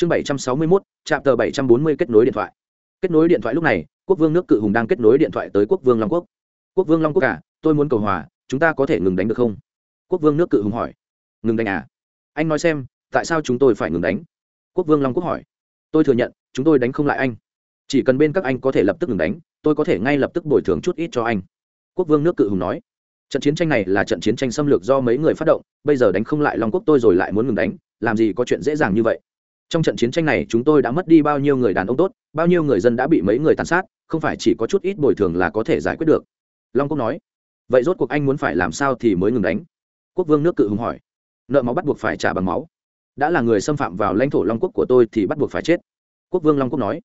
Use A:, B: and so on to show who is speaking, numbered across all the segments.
A: chương bảy trăm sáu mươi mốt trạm tờ bảy trăm bốn mươi kết nối điện thoại. Kết nối điện thoại lúc này quốc vương nước cự hùng đang kết nối điện thoại tới quốc vương long quốc. Quốc vương long quốc cả à, tôi muốn cầu hòa chúng ta có thể ngừng đánh được không? Quốc vương nước cự hùng hỏi. Ngừng đánh à? Anh nói xem tại sao chúng tôi phải ngừng đánh? Quốc vương long quốc hỏi. Tôi thừa nhận chúng tôi đánh không lại anh. Chỉ cần bên các anh có thể lập tức ngừng đánh tôi có thể ngay lập tức bồi thường chút ít cho anh. Quốc vương nước cự hùng nói. Trận chiến tranh này là trận chiến tranh xâm lược do mấy người phát động bây giờ đánh không lại long quốc tôi rồi lại muốn ngừng đánh làm gì có chuyện dễ dàng như vậy? Trong trận chiến tranh này chúng tôi đã mất đi bao nhiêu người đàn ông tốt, bao nhiêu người dân đã bị mấy người tàn sát, không phải chỉ có chút ít bồi thường là có thể giải quyết được. Long quốc nói, vậy rốt cuộc anh muốn phải làm sao thì mới ngừng đánh? Quốc vương nước cự hùng hỏi, nợ máu bắt buộc phải trả bằng máu. Đã là người xâm phạm vào lãnh thổ long quốc của tôi thì bắt buộc phải chết. Quốc vương long quốc nói,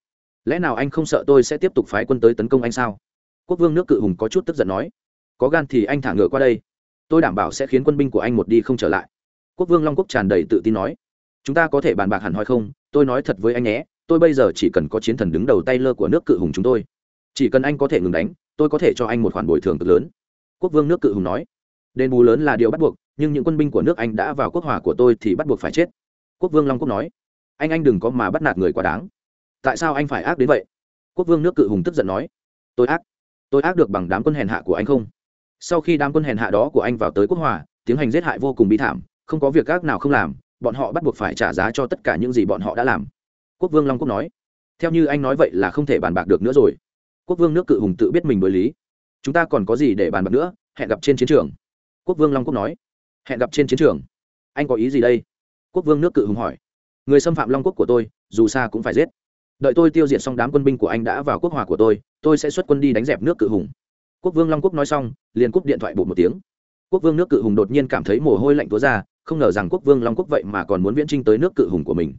A: lẽ nào anh không sợ tôi sẽ tiếp tục phái quân tới tấn công anh sao? Quốc vương nước cự hùng có chút tức giận nói, có gan thì anh thả ngựa qua đây. Tôi đảm bảo sẽ khiến quân binh của anh một đi không trở lại. Quốc vương long quốc tràn đầy tự tin nói chúng ta có thể bàn bạc hẳn hoi không? Tôi nói thật với anh nhé, tôi bây giờ chỉ cần có chiến thần đứng đầu tay lơ của nước cự hùng chúng tôi. Chỉ cần anh có thể ngừng đánh, tôi có thể cho anh một khoản bồi thường cực lớn. Quốc vương nước cự hùng nói. Đền bù lớn là điều bắt buộc, nhưng những quân binh của nước anh đã vào quốc hòa của tôi thì bắt buộc phải chết. Quốc vương long quốc nói. Anh anh đừng có mà bắt nạt người quá đáng. Tại sao anh phải ác đến vậy? Quốc vương nước cự hùng tức giận nói. Tôi ác. Tôi ác được bằng đám quân hèn hạ của anh không? Sau khi đám quân hèn hạ đó của anh vào tới quốc hòa tiến hành giết hại vô cùng bi thảm, không có việc ác nào không làm bọn họ bắt buộc phải trả giá cho tất cả những gì bọn họ đã làm. Quốc vương long quốc nói, theo như anh nói vậy là không thể bàn bạc được nữa rồi. Quốc vương nước cự hùng tự biết mình đối lý. Chúng ta còn có gì để bàn bạc nữa? Hẹn gặp trên chiến trường. Quốc vương long quốc nói, hẹn gặp trên chiến trường. Anh có ý gì đây? Quốc vương nước cự hùng hỏi, người xâm phạm long quốc của tôi, dù xa cũng phải giết. Đợi tôi tiêu diệt xong đám quân binh của anh đã vào quốc hòa của tôi tôi sẽ xuất quân đi đánh dẹp nước cự hùng. Quốc vương long quốc nói xong, liền cúp điện thoại bột một tiếng quốc vương nước cự hùng đột nhiên cảm thấy mồ hôi lạnh túa ra, không ngờ rằng quốc vương long quốc vậy mà còn muốn viễn trinh tới nước cự hùng của mình.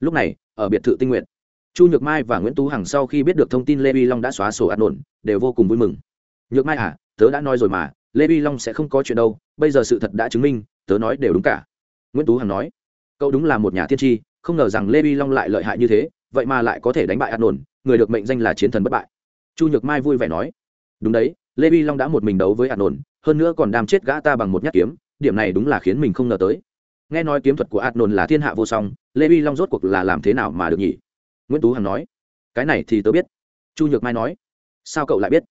A: Lúc này, ở biệt thự tinh nguyện chu nhược mai và nguyễn tú hằng sau khi biết được thông tin lê vi long đã xóa sổ ăn ổn đều vô cùng vui mừng. Nhược mai à tớ đã nói rồi mà, lê vi long sẽ không có chuyện đâu, bây giờ sự thật đã chứng minh, tớ nói đều đúng cả. Nguyễn tú hằng nói, cậu đúng là một nhà tiên tri, không ngờ rằng lê vi long lại lợi hại như thế, vậy mà lại có thể đánh bại ăn ổn người được mệnh danh là chiến thần bất bại. Chu nhược mai vui vẻ nói, đúng đấy lê vi long đã một mình đấu với ăn ổn hơn nữa còn đam chết gã ta bằng một nhát kiếm, điểm này đúng là khiến mình không ngờ tới. Nghe nói kiếm thuật của ạt nồn là thiên hạ vô song, lê vi long rốt cuộc là làm thế nào mà được nhỉ? Nguyễn tú hằng nói. Cái này thì tớ biết. Chu nhược mai nói. Sao cậu lại biết?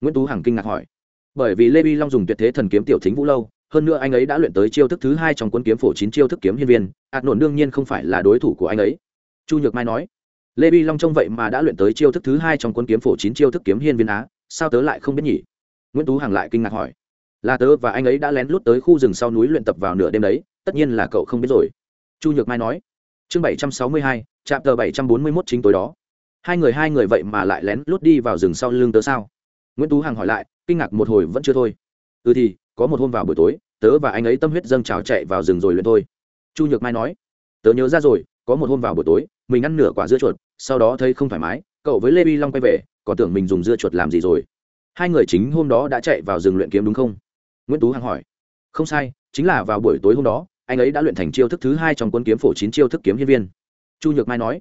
A: Nguyễn tú hằng kinh ngạc hỏi. Bởi vì lê vi long dùng tuyệt thế thần kiếm tiểu thính vũ lâu, hơn nữa anh ấy đã luyện tới chiêu thức thứ hai trong cuốn kiếm phổ chín chiêu thức kiếm hiên viên, ạt nổn đương nhiên không phải là đối thủ của anh ấy. Chu nhược mai nói. Lê vi long trông vậy mà đã luyện tới chiêu thức thứ hai trong cuốn kiếm phổ chín chiêu thức kiếm hiên viên á, sao tớ lại không biết nhỉ? Nguyễn tú hằng lại kinh ngạc hỏi là tớ và anh ấy đã lén lút tới khu rừng sau núi luyện tập vào nửa đêm đấy tất nhiên là cậu không biết rồi chu nhược mai nói chương bảy trăm sáu mươi hai trạm tờ bảy trăm bốn mươi mốt chính tối đó hai người hai người vậy mà lại lén lút đi vào rừng sau lưng tớ sao nguyễn tú hằng hỏi lại kinh ngạc một hồi vẫn chưa thôi ừ thì có một hôm vào buổi tối tớ và anh ấy tâm huyết dâng trào chạy vào rừng rồi luyện thôi chu nhược mai nói tớ nhớ ra rồi có một hôm vào buổi tối mình ăn nửa quả dưa chuột sau đó thấy không thoải mái cậu với lê vi long quay về còn tưởng mình dùng dưa chuột làm gì rồi hai người chính hôm đó đã chạy vào rừng luyện kiếm đúng không? Nguyễn tú hằng hỏi. Không sai, chính là vào buổi tối hôm đó, anh ấy đã luyện thành chiêu thức thứ hai trong quân kiếm phổ chín chiêu thức kiếm hiên viên. Chu nhược mai nói.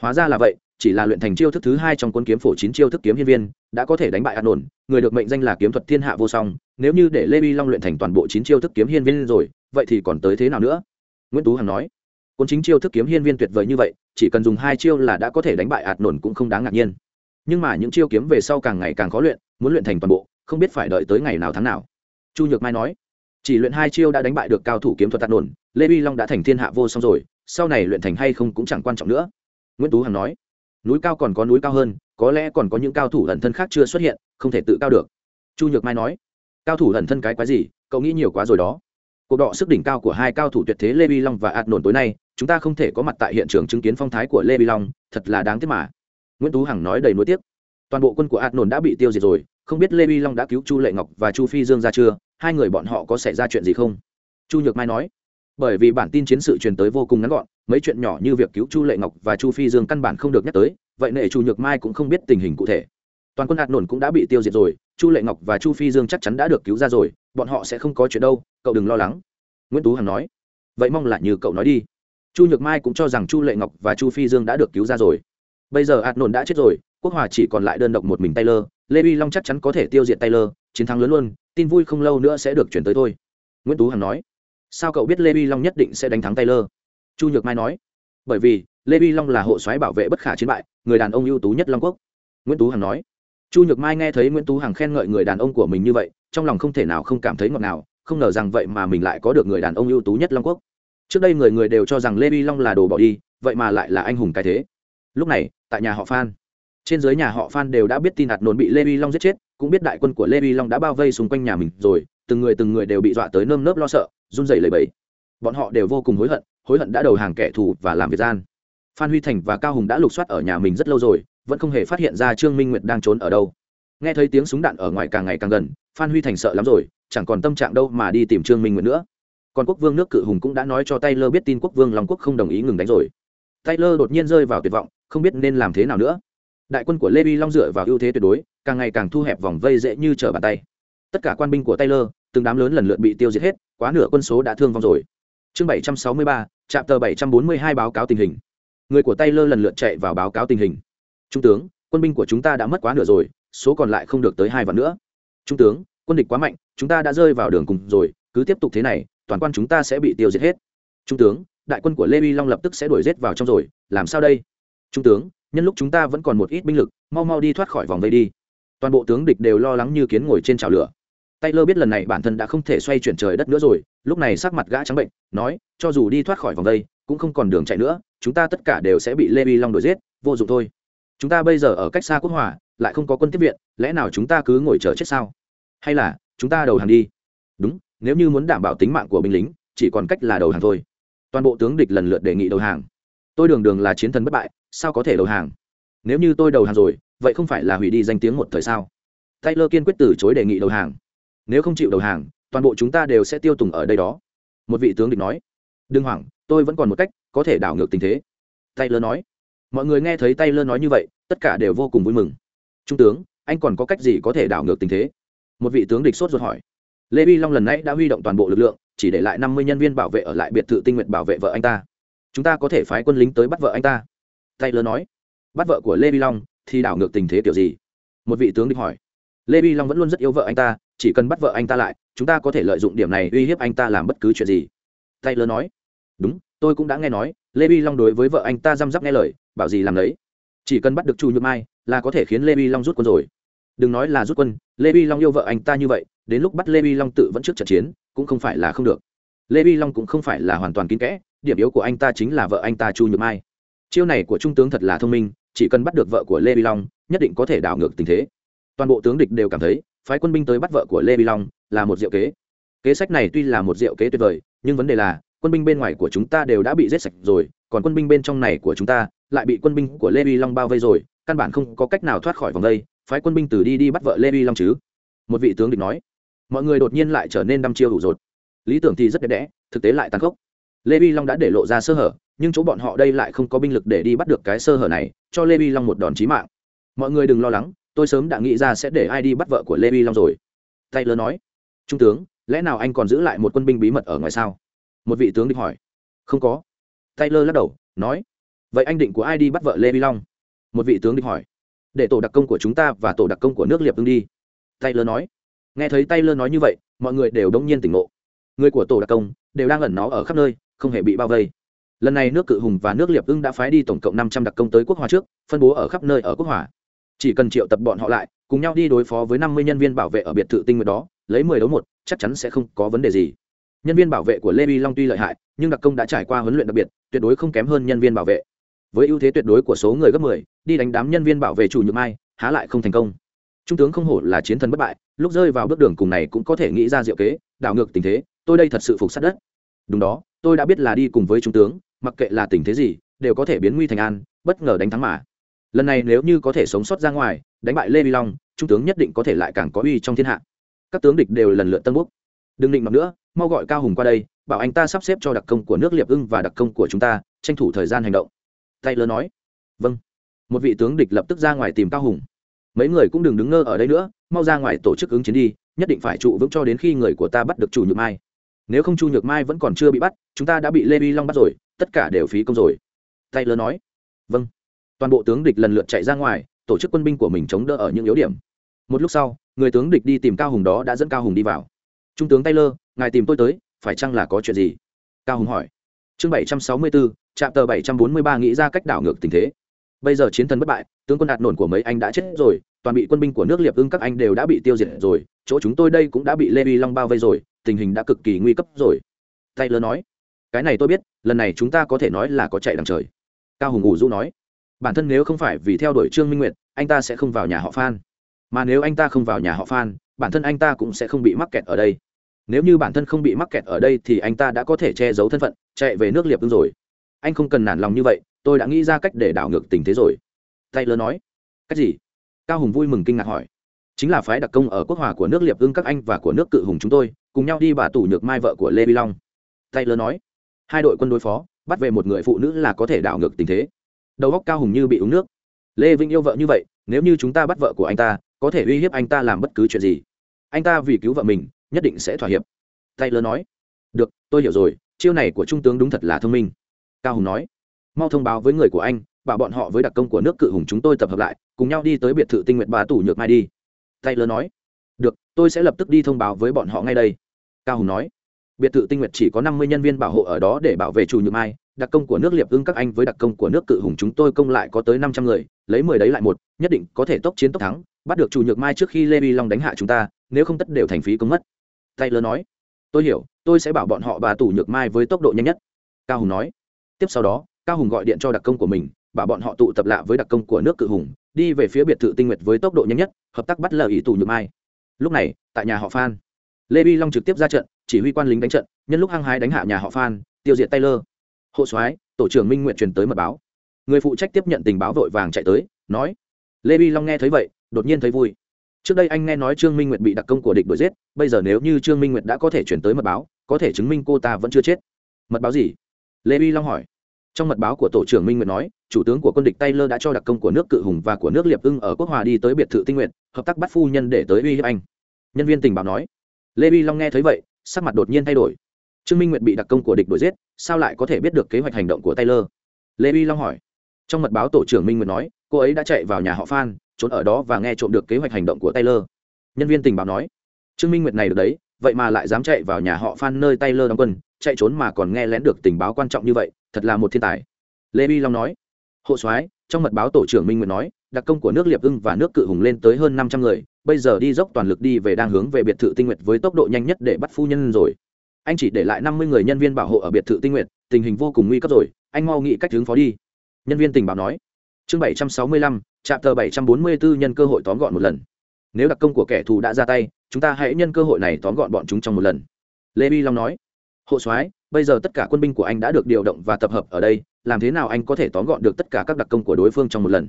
A: Hóa ra là vậy, chỉ là luyện thành chiêu thức thứ hai trong quân kiếm phổ chín chiêu thức kiếm hiên viên, đã có thể đánh bại an ổn người được mệnh danh là kiếm thuật thiên hạ vô song, nếu như để lê vi long luyện thành toàn bộ chín chiêu thức kiếm hiên viên rồi, vậy thì còn tới thế nào nữa? Nguyễn tú hằng nói. Quân chính chiêu thức kiếm hiên viên tuyệt vời như vậy, chỉ cần dùng hai chiêu là đã có thể đánh bại ạt nổn cũng không đáng ngạc nhiên nhưng mà những chiêu kiếm về sau càng ngày càng khó luyện, muốn luyện thành toàn bộ, không biết phải đợi tới ngày nào tháng nào. Chu nhược mai nói, chỉ luyện hai chiêu đã đánh bại được cao thủ kiếm thuật tạt nổn, lê vi long đã thành thiên hạ vô song rồi, sau này luyện thành hay không cũng chẳng quan trọng nữa. Nguyễn tú hằng nói, núi cao còn có núi cao hơn, có lẽ còn có những cao thủ ẩn thân khác chưa xuất hiện, không thể tự cao được. Chu nhược mai nói, cao thủ ẩn thân cái quái gì, cậu nghĩ nhiều quá rồi đó. Cuộc đọ sức đỉnh cao của hai cao thủ tuyệt thế lê vi long và ạt nổn tối nay, chúng ta không thể có mặt tại hiện trường chứng kiến phong thái của lê vi long, thật là đáng tiếc mà. Nguyễn tú hằng nói đầy nuối tiếc toàn bộ quân của ạt nổn đã bị tiêu diệt rồi, không biết lê vi long đã cứu chu lệ ngọc và chu phi dương ra chưa, hai người bọn họ có xảy ra chuyện gì không? Chu nhược mai nói, bởi vì bản tin chiến sự truyền tới vô cùng ngắn gọn, mấy chuyện nhỏ như việc cứu chu lệ ngọc và chu phi dương căn bản không được nhắc tới, vậy nệ chu nhược mai cũng không biết tình hình cụ thể. Toàn quân hạt nổn cũng đã bị tiêu diệt rồi, chu lệ ngọc và chu phi dương chắc chắn đã được cứu ra rồi, bọn họ sẽ không có chuyện đâu, cậu đừng lo lắng. Nguyễn tú hằng nói, vậy mong là như cậu nói đi. Chu nhược mai cũng cho rằng chu lệ ngọc và chu phi dương đã được cứu ra rồi. Bây giờ hạt nổn đã chết rồi quốc hòa chỉ còn lại đơn độc một mình taylor, lê vi long chắc chắn có thể tiêu diệt taylor, chiến thắng lớn luôn, tin vui không lâu nữa sẽ được chuyển tới thôi. nguyễn tú hằng nói, sao cậu biết lê vi long nhất định sẽ đánh thắng taylor? Chu nhược mai nói, bởi vì, lê vi long là hộ soái bảo vệ bất khả chiến bại, người đàn ông ưu tú nhất long quốc. Nguyễn tú hằng nói, chu nhược mai nghe thấy nguyễn tú hằng khen ngợi người đàn ông của mình như vậy, trong lòng không thể nào không cảm thấy ngọt ngào, không ngờ rằng vậy mà mình lại có được người đàn ông ưu tú nhất long quốc. Trước đây người người đều cho rằng lê vi long là đồ bỏ đi, vậy mà lại là anh hùng cái thế. Lúc này, tại nhà họ phan trên dưới nhà họ phan đều đã biết tin hạt nồn bị lê vi long giết chết, cũng biết đại quân của lê vi long đã bao vây xung quanh nhà mình rồi, từng người từng người đều bị dọa tới nơm nớp lo sợ, run rẩy lầy bẫy bọn họ đều vô cùng hối hận hối hận đã đầu hàng kẻ thù và làm việc gian. Phan huy thành và cao hùng đã lục soát ở nhà mình rất lâu rồi, vẫn không hề phát hiện ra trương minh nguyệt đang trốn ở đâu. Nghe thấy tiếng súng đạn ở ngoài càng ngày càng gần, phan huy thành sợ lắm rồi, chẳng còn tâm trạng đâu mà đi tìm trương minh nguyệt nữa. Còn quốc vương nước cự hùng cũng đã nói cho taylor biết tin quốc vương long quốc không đồng ý ngừng đánh rồi. Taylor đột nhiên rơi vào tuyệt vọng, không biết nên làm thế nào nữa đại quân của lê vi long dựa vào ưu thế tuyệt đối, càng ngày càng thu hẹp vòng vây dễ như trở bàn tay. Tất cả quan binh của taylor, từng đám lớn lần lượt bị tiêu diệt hết, quá nửa quân số đã thương vong rồi. Chương bảy trăm sáu mươi ba trạm tờ bảy trăm bốn mươi hai báo cáo tình hình. Người của taylor lần lượt chạy vào báo cáo tình hình. Trung tướng, quân binh của chúng ta đã mất quá nửa rồi, số còn lại không được tới hai vạn nữa. Trung tướng, quân địch quá mạnh, chúng ta đã rơi vào đường cùng rồi, cứ tiếp tục thế này, toàn quan chúng ta sẽ bị tiêu diệt hết. Trung tướng, đại quân của lê vi long lập tức sẽ đuổi rết vào trong rồi, làm sao đây? Trung tướng nhân lúc chúng ta vẫn còn một ít binh lực mau mau đi thoát khỏi vòng vây đi toàn bộ tướng địch đều lo lắng như kiến ngồi trên chảo lửa Taylor biết lần này bản thân đã không thể xoay chuyển trời đất nữa rồi, lúc này sắc mặt gã trắng bệnh, nói, cho dù đi thoát khỏi vòng vây, cũng không còn đường chạy nữa, chúng ta tất cả đều sẽ bị Lê Long đuổi giết, vô dụng thôi. Chúng ta bây giờ ở cách xa quốc hòa, lại không có quân tiếp viện, lẽ nào chúng ta cứ ngồi chờ chết sao? Hay là chúng ta đầu hàng đi? Đúng, nếu như muốn đảm bảo tính mạng của binh lính, chỉ còn cách là đầu hàng thôi. Toàn bộ tướng địch lần lượt đề nghị đầu hàng. Tôi đường đường là chiến thần bất bại, sao có thể đầu hàng? Nếu như tôi đầu hàng rồi, vậy không phải là hủy đi danh tiếng một thời sao? Taylor kiên quyết từ chối đề nghị đầu hàng. Nếu không chịu đầu hàng toàn bộ chúng ta đều sẽ tiêu tùng ở đây đó. Một vị tướng địch nói. Đừng hoảng tôi vẫn còn một cách có thể đảo ngược tình thế. Taylor nói. Mọi người nghe thấy taylor nói như vậy tất cả đều vô cùng vui mừng. Trung tướng anh còn có cách gì có thể đảo ngược tình thế? Một vị tướng địch sốt ruột hỏi. Lê vi long lần nãy đã huy động toàn bộ lực lượng chỉ để lại năm mươi nhân viên bảo vệ ở lại biệt thự tinh nguyện bảo vệ vợ anh ta chúng ta có thể phái quân lính tới bắt vợ anh ta. Taylor nói. Bắt vợ của lê vi long thì đảo ngược tình thế kiểu gì? Một vị tướng địch hỏi. Lê vi long vẫn luôn rất yêu vợ anh ta, chỉ cần bắt vợ anh ta lại, chúng ta có thể lợi dụng điểm này uy hiếp anh ta làm bất cứ chuyện gì. Taylor nói. Đúng, tôi cũng đã nghe nói, lê vi long đối với vợ anh ta răm rắp nghe lời, bảo gì làm đấy chỉ cần bắt được chu nhược mai là có thể khiến lê vi long rút quân rồi. Đừng nói là rút quân, lê vi long yêu vợ anh ta như vậy, đến lúc bắt lê vi long tự vẫn trước trận chiến, cũng không phải là không được. Lê vi long cũng không phải là hoàn toàn kín kẽ điểm yếu của anh ta chính là vợ anh ta chu nhược mai. Chiêu này của trung tướng thật là thông minh, chỉ cần bắt được vợ của lê vi long, nhất định có thể đảo ngược tình thế. Toàn bộ tướng địch đều cảm thấy, phái quân binh tới bắt vợ của lê vi long là một diệu kế. Kế sách này tuy là một diệu kế tuyệt vời, nhưng vấn đề là, quân binh bên ngoài của chúng ta đều đã bị giết sạch rồi, còn quân binh bên trong này của chúng ta lại bị quân binh của lê vi long bao vây rồi, căn bản không có cách nào thoát khỏi vòng đây, phái quân binh từ đi đi bắt vợ lê vi long chứ. Một vị tướng địch nói, mọi người đột nhiên lại trở nên đăm chiêu đủ rột. Lý tưởng thì rất đẹp đẽ, thực tế lại tàn khốc lê vi long đã để lộ ra sơ hở, nhưng chỗ bọn họ đây lại không có binh lực để đi bắt được cái sơ hở này, cho lê vi long một đòn chí mạng. Mọi người đừng lo lắng, tôi sớm đã nghĩ ra sẽ để ai đi bắt vợ của lê vi long rồi. Taylor nói. Trung tướng, lẽ nào anh còn giữ lại một quân binh bí mật ở ngoài sao? Một vị tướng địch hỏi. Không có. Taylor lắc đầu, nói. Vậy anh định của ai đi bắt vợ lê vi long? Một vị tướng địch hỏi. Để tổ đặc công của chúng ta và tổ đặc công của nước liệp ưng đi. Taylor nói. Nghe thấy taylor nói như vậy, mọi người đều đông nhiên tỉnh ngộ. Người của tổ đặc công đều đang ẩn nó ở khắp nơi không hề bị bao vây. Lần này nước cự hùng và nước liệp ưng đã phái đi tổng cộng năm trăm đặc công tới quốc hòa trước, phân bố ở khắp nơi ở quốc hòa. Chỉ cần triệu tập bọn họ lại, cùng nhau đi đối phó với năm mươi nhân viên bảo vệ ở biệt thự tinh nguyện đó, lấy mười đấu một, chắc chắn sẽ không có vấn đề gì. Nhân viên bảo vệ của lê vi long tuy lợi hại, nhưng đặc công đã trải qua huấn luyện đặc biệt, tuyệt đối không kém hơn nhân viên bảo vệ. Với ưu thế tuyệt đối của số người gấp mười, đi đánh đám nhân viên bảo vệ chủ nhược mai, há lại không thành công. Trung tướng không hổ là chiến thần bất bại, lúc rơi vào bước đường cùng này cũng có thể nghĩ ra diệu kế, đảo ngược tình thế, tôi đây thật sự phục sát đất đúng đó, tôi đã biết là đi cùng với trung tướng, mặc kệ là tình thế gì, đều có thể biến nguy thành an, bất ngờ đánh thắng mà. Lần này nếu như có thể sống sót ra ngoài, đánh bại lê vi long trung tướng nhất định có thể lại càng có uy trong thiên hạ. Các tướng địch đều lần lượt tân quốc đừng định mặc nữa, mau gọi cao hùng qua đây, bảo anh ta sắp xếp cho đặc công của nước liệp ưng và đặc công của chúng ta, tranh thủ thời gian hành động. Taylor nói. Vâng. Một vị tướng địch lập tức ra ngoài tìm cao hùng. Mấy người cũng đừng đứng ngơ ở đây nữa, mau ra ngoài tổ chức ứng chiến đi, nhất định phải trụ vững cho đến khi người của ta bắt được chủ nhược mai nếu không chu nhược mai vẫn còn chưa bị bắt, chúng ta đã bị lê vi long bắt rồi, tất cả đều phí công rồi. Taylor nói. Vâng. Toàn bộ tướng địch lần lượt chạy ra ngoài, tổ chức quân binh của mình chống đỡ ở những yếu điểm. Một lúc sau, người tướng địch đi tìm cao hùng đó đã dẫn cao hùng đi vào. Trung tướng taylor, ngài tìm tôi tới, phải chăng là có chuyện gì? Cao hùng hỏi. Chương bảy trăm sáu mươi bốn trạm tờ bảy trăm bốn mươi ba nghĩ ra cách đảo ngược tình thế. Bây giờ chiến thần bất bại, tướng quân đạt nổn của mấy anh đã chết rồi toàn bị quân binh của nước liệp ưng các anh đều đã bị tiêu diệt rồi, chỗ chúng tôi đây cũng đã bị lê vi long bao vây rồi, tình hình đã cực kỳ nguy cấp rồi. Taylor nói. Cái này tôi biết, lần này chúng ta có thể nói là có chạy đằng trời. Cao hùng ủ Du nói. Bản thân nếu không phải vì theo đuổi trương minh nguyệt, anh ta sẽ không vào nhà họ phan. Mà nếu anh ta không vào nhà họ phan, bản thân anh ta cũng sẽ không bị mắc kẹt ở đây. Nếu như bản thân không bị mắc kẹt ở đây thì anh ta đã có thể che giấu thân phận, chạy về nước liệp ưng rồi. Anh không cần nản lòng như vậy, tôi đã nghĩ ra cách để đảo ngược tình thế rồi. Taylor nói. Cách gì? Cao hùng vui mừng kinh ngạc hỏi, chính là phái đặc công ở quốc hòa của nước liệp ưng các anh và của nước cự hùng chúng tôi, cùng nhau đi bà tủ nhược mai vợ của lê vi long. Taylor nói, hai đội quân đối phó, bắt về một người phụ nữ là có thể đảo ngược tình thế. Đầu góc cao hùng như bị uống nước. Lê vinh yêu vợ như vậy, nếu như chúng ta bắt vợ của anh ta, có thể uy hiếp anh ta làm bất cứ chuyện gì. Anh ta vì cứu vợ mình, nhất định sẽ thỏa hiệp. Taylor nói, được, tôi hiểu rồi, chiêu này của trung tướng đúng thật là thông minh. Cao hùng nói, mau thông báo với người của anh bảo bọn họ với đặc công của nước cự hùng chúng tôi tập hợp lại, cùng nhau đi tới biệt thự tinh nguyện bà tủ nhược mai đi. Taylor nói. Được, tôi sẽ lập tức đi thông báo với bọn họ ngay đây. Cao hùng nói. Biệt thự tinh Nguyệt chỉ có năm mươi nhân viên bảo hộ ở đó để bảo vệ chủ nhược mai, đặc công của nước liệp ưng các anh với đặc công của nước cự hùng chúng tôi công lại có tới năm trăm người, lấy mười đấy lại một, nhất định có thể tốc chiến tốc thắng, bắt được chủ nhược mai trước khi lê vi long đánh hạ chúng ta, nếu không tất đều thành phí công mất. Taylor nói. Tôi hiểu, tôi sẽ bảo bọn họ bà tủ nhược mai với tốc độ nhanh nhất. Cao hùng nói. Tiếp sau đó, cao hùng gọi điện cho đặc công của mình bảo bọn họ tụ tập lạ với đặc công của nước cự hùng, đi về phía biệt thự tinh nguyệt với tốc độ nhanh nhất, hợp tác bắt lờ ý tù nhược mai. Lúc này, tại nhà họ phan, lê vi long trực tiếp ra trận, chỉ huy quan lính đánh trận, nhân lúc hăng hái đánh hạ nhà họ phan, tiêu diệt taylor. Hộ soái, tổ trưởng minh nguyện truyền tới mật báo. Người phụ trách tiếp nhận tình báo vội vàng chạy tới, nói, lê vi long nghe thấy vậy, đột nhiên thấy vui. Trước đây anh nghe nói trương minh nguyệt bị đặc công của địch đuổi giết, bây giờ nếu như trương minh nguyệt đã có thể chuyển tới mật báo, có thể chứng minh cô ta vẫn chưa chết. Mật báo gì? Lê vi long hỏi trong mật báo của tổ trưởng minh nguyệt nói, chủ tướng của quân địch taylor đã cho đặc công của nước cự hùng và của nước liệp ưng ở quốc hòa đi tới biệt thự tinh nguyện hợp tác bắt phu nhân để tới uy hiếp anh. Nhân viên tình báo nói, lê vi long nghe thấy vậy, sắc mặt đột nhiên thay đổi. Trương minh nguyệt bị đặc công của địch đuổi giết, sao lại có thể biết được kế hoạch hành động của taylor? Lê vi long hỏi. Trong mật báo tổ trưởng minh nguyệt nói, cô ấy đã chạy vào nhà họ phan, trốn ở đó và nghe trộm được kế hoạch hành động của taylor. Nhân viên tình báo nói, trương minh nguyệt này được đấy, vậy mà lại dám chạy vào nhà họ phan nơi taylor đóng quân, chạy trốn mà còn nghe lén được tình báo quan trọng như vậy thật là một thiên tài. Lê vi long nói, hộ soái, trong mật báo tổ trưởng minh nguyệt nói, đặc công của nước liệp ưng và nước cự hùng lên tới hơn năm trăm người, bây giờ đi dốc toàn lực đi về đang hướng về biệt thự tinh nguyệt với tốc độ nhanh nhất để bắt phu nhân rồi. Anh chỉ để lại năm mươi người nhân viên bảo hộ ở biệt thự tinh nguyệt, tình hình vô cùng nguy cấp rồi, anh mau nghĩ cách hướng phó đi. Nhân viên tình báo nói, chương bảy trăm sáu mươi lăm trạm tờ bảy trăm bốn mươi bốn nhân cơ hội tóm gọn một lần. Nếu đặc công của kẻ thù đã ra tay, chúng ta hãy nhân cơ hội này tóm gọn bọn chúng trong một lần. Lê bi long nói hộ soái, bây giờ tất cả quân binh của anh đã được điều động và tập hợp ở đây, làm thế nào anh có thể tóm gọn được tất cả các đặc công của đối phương trong một lần?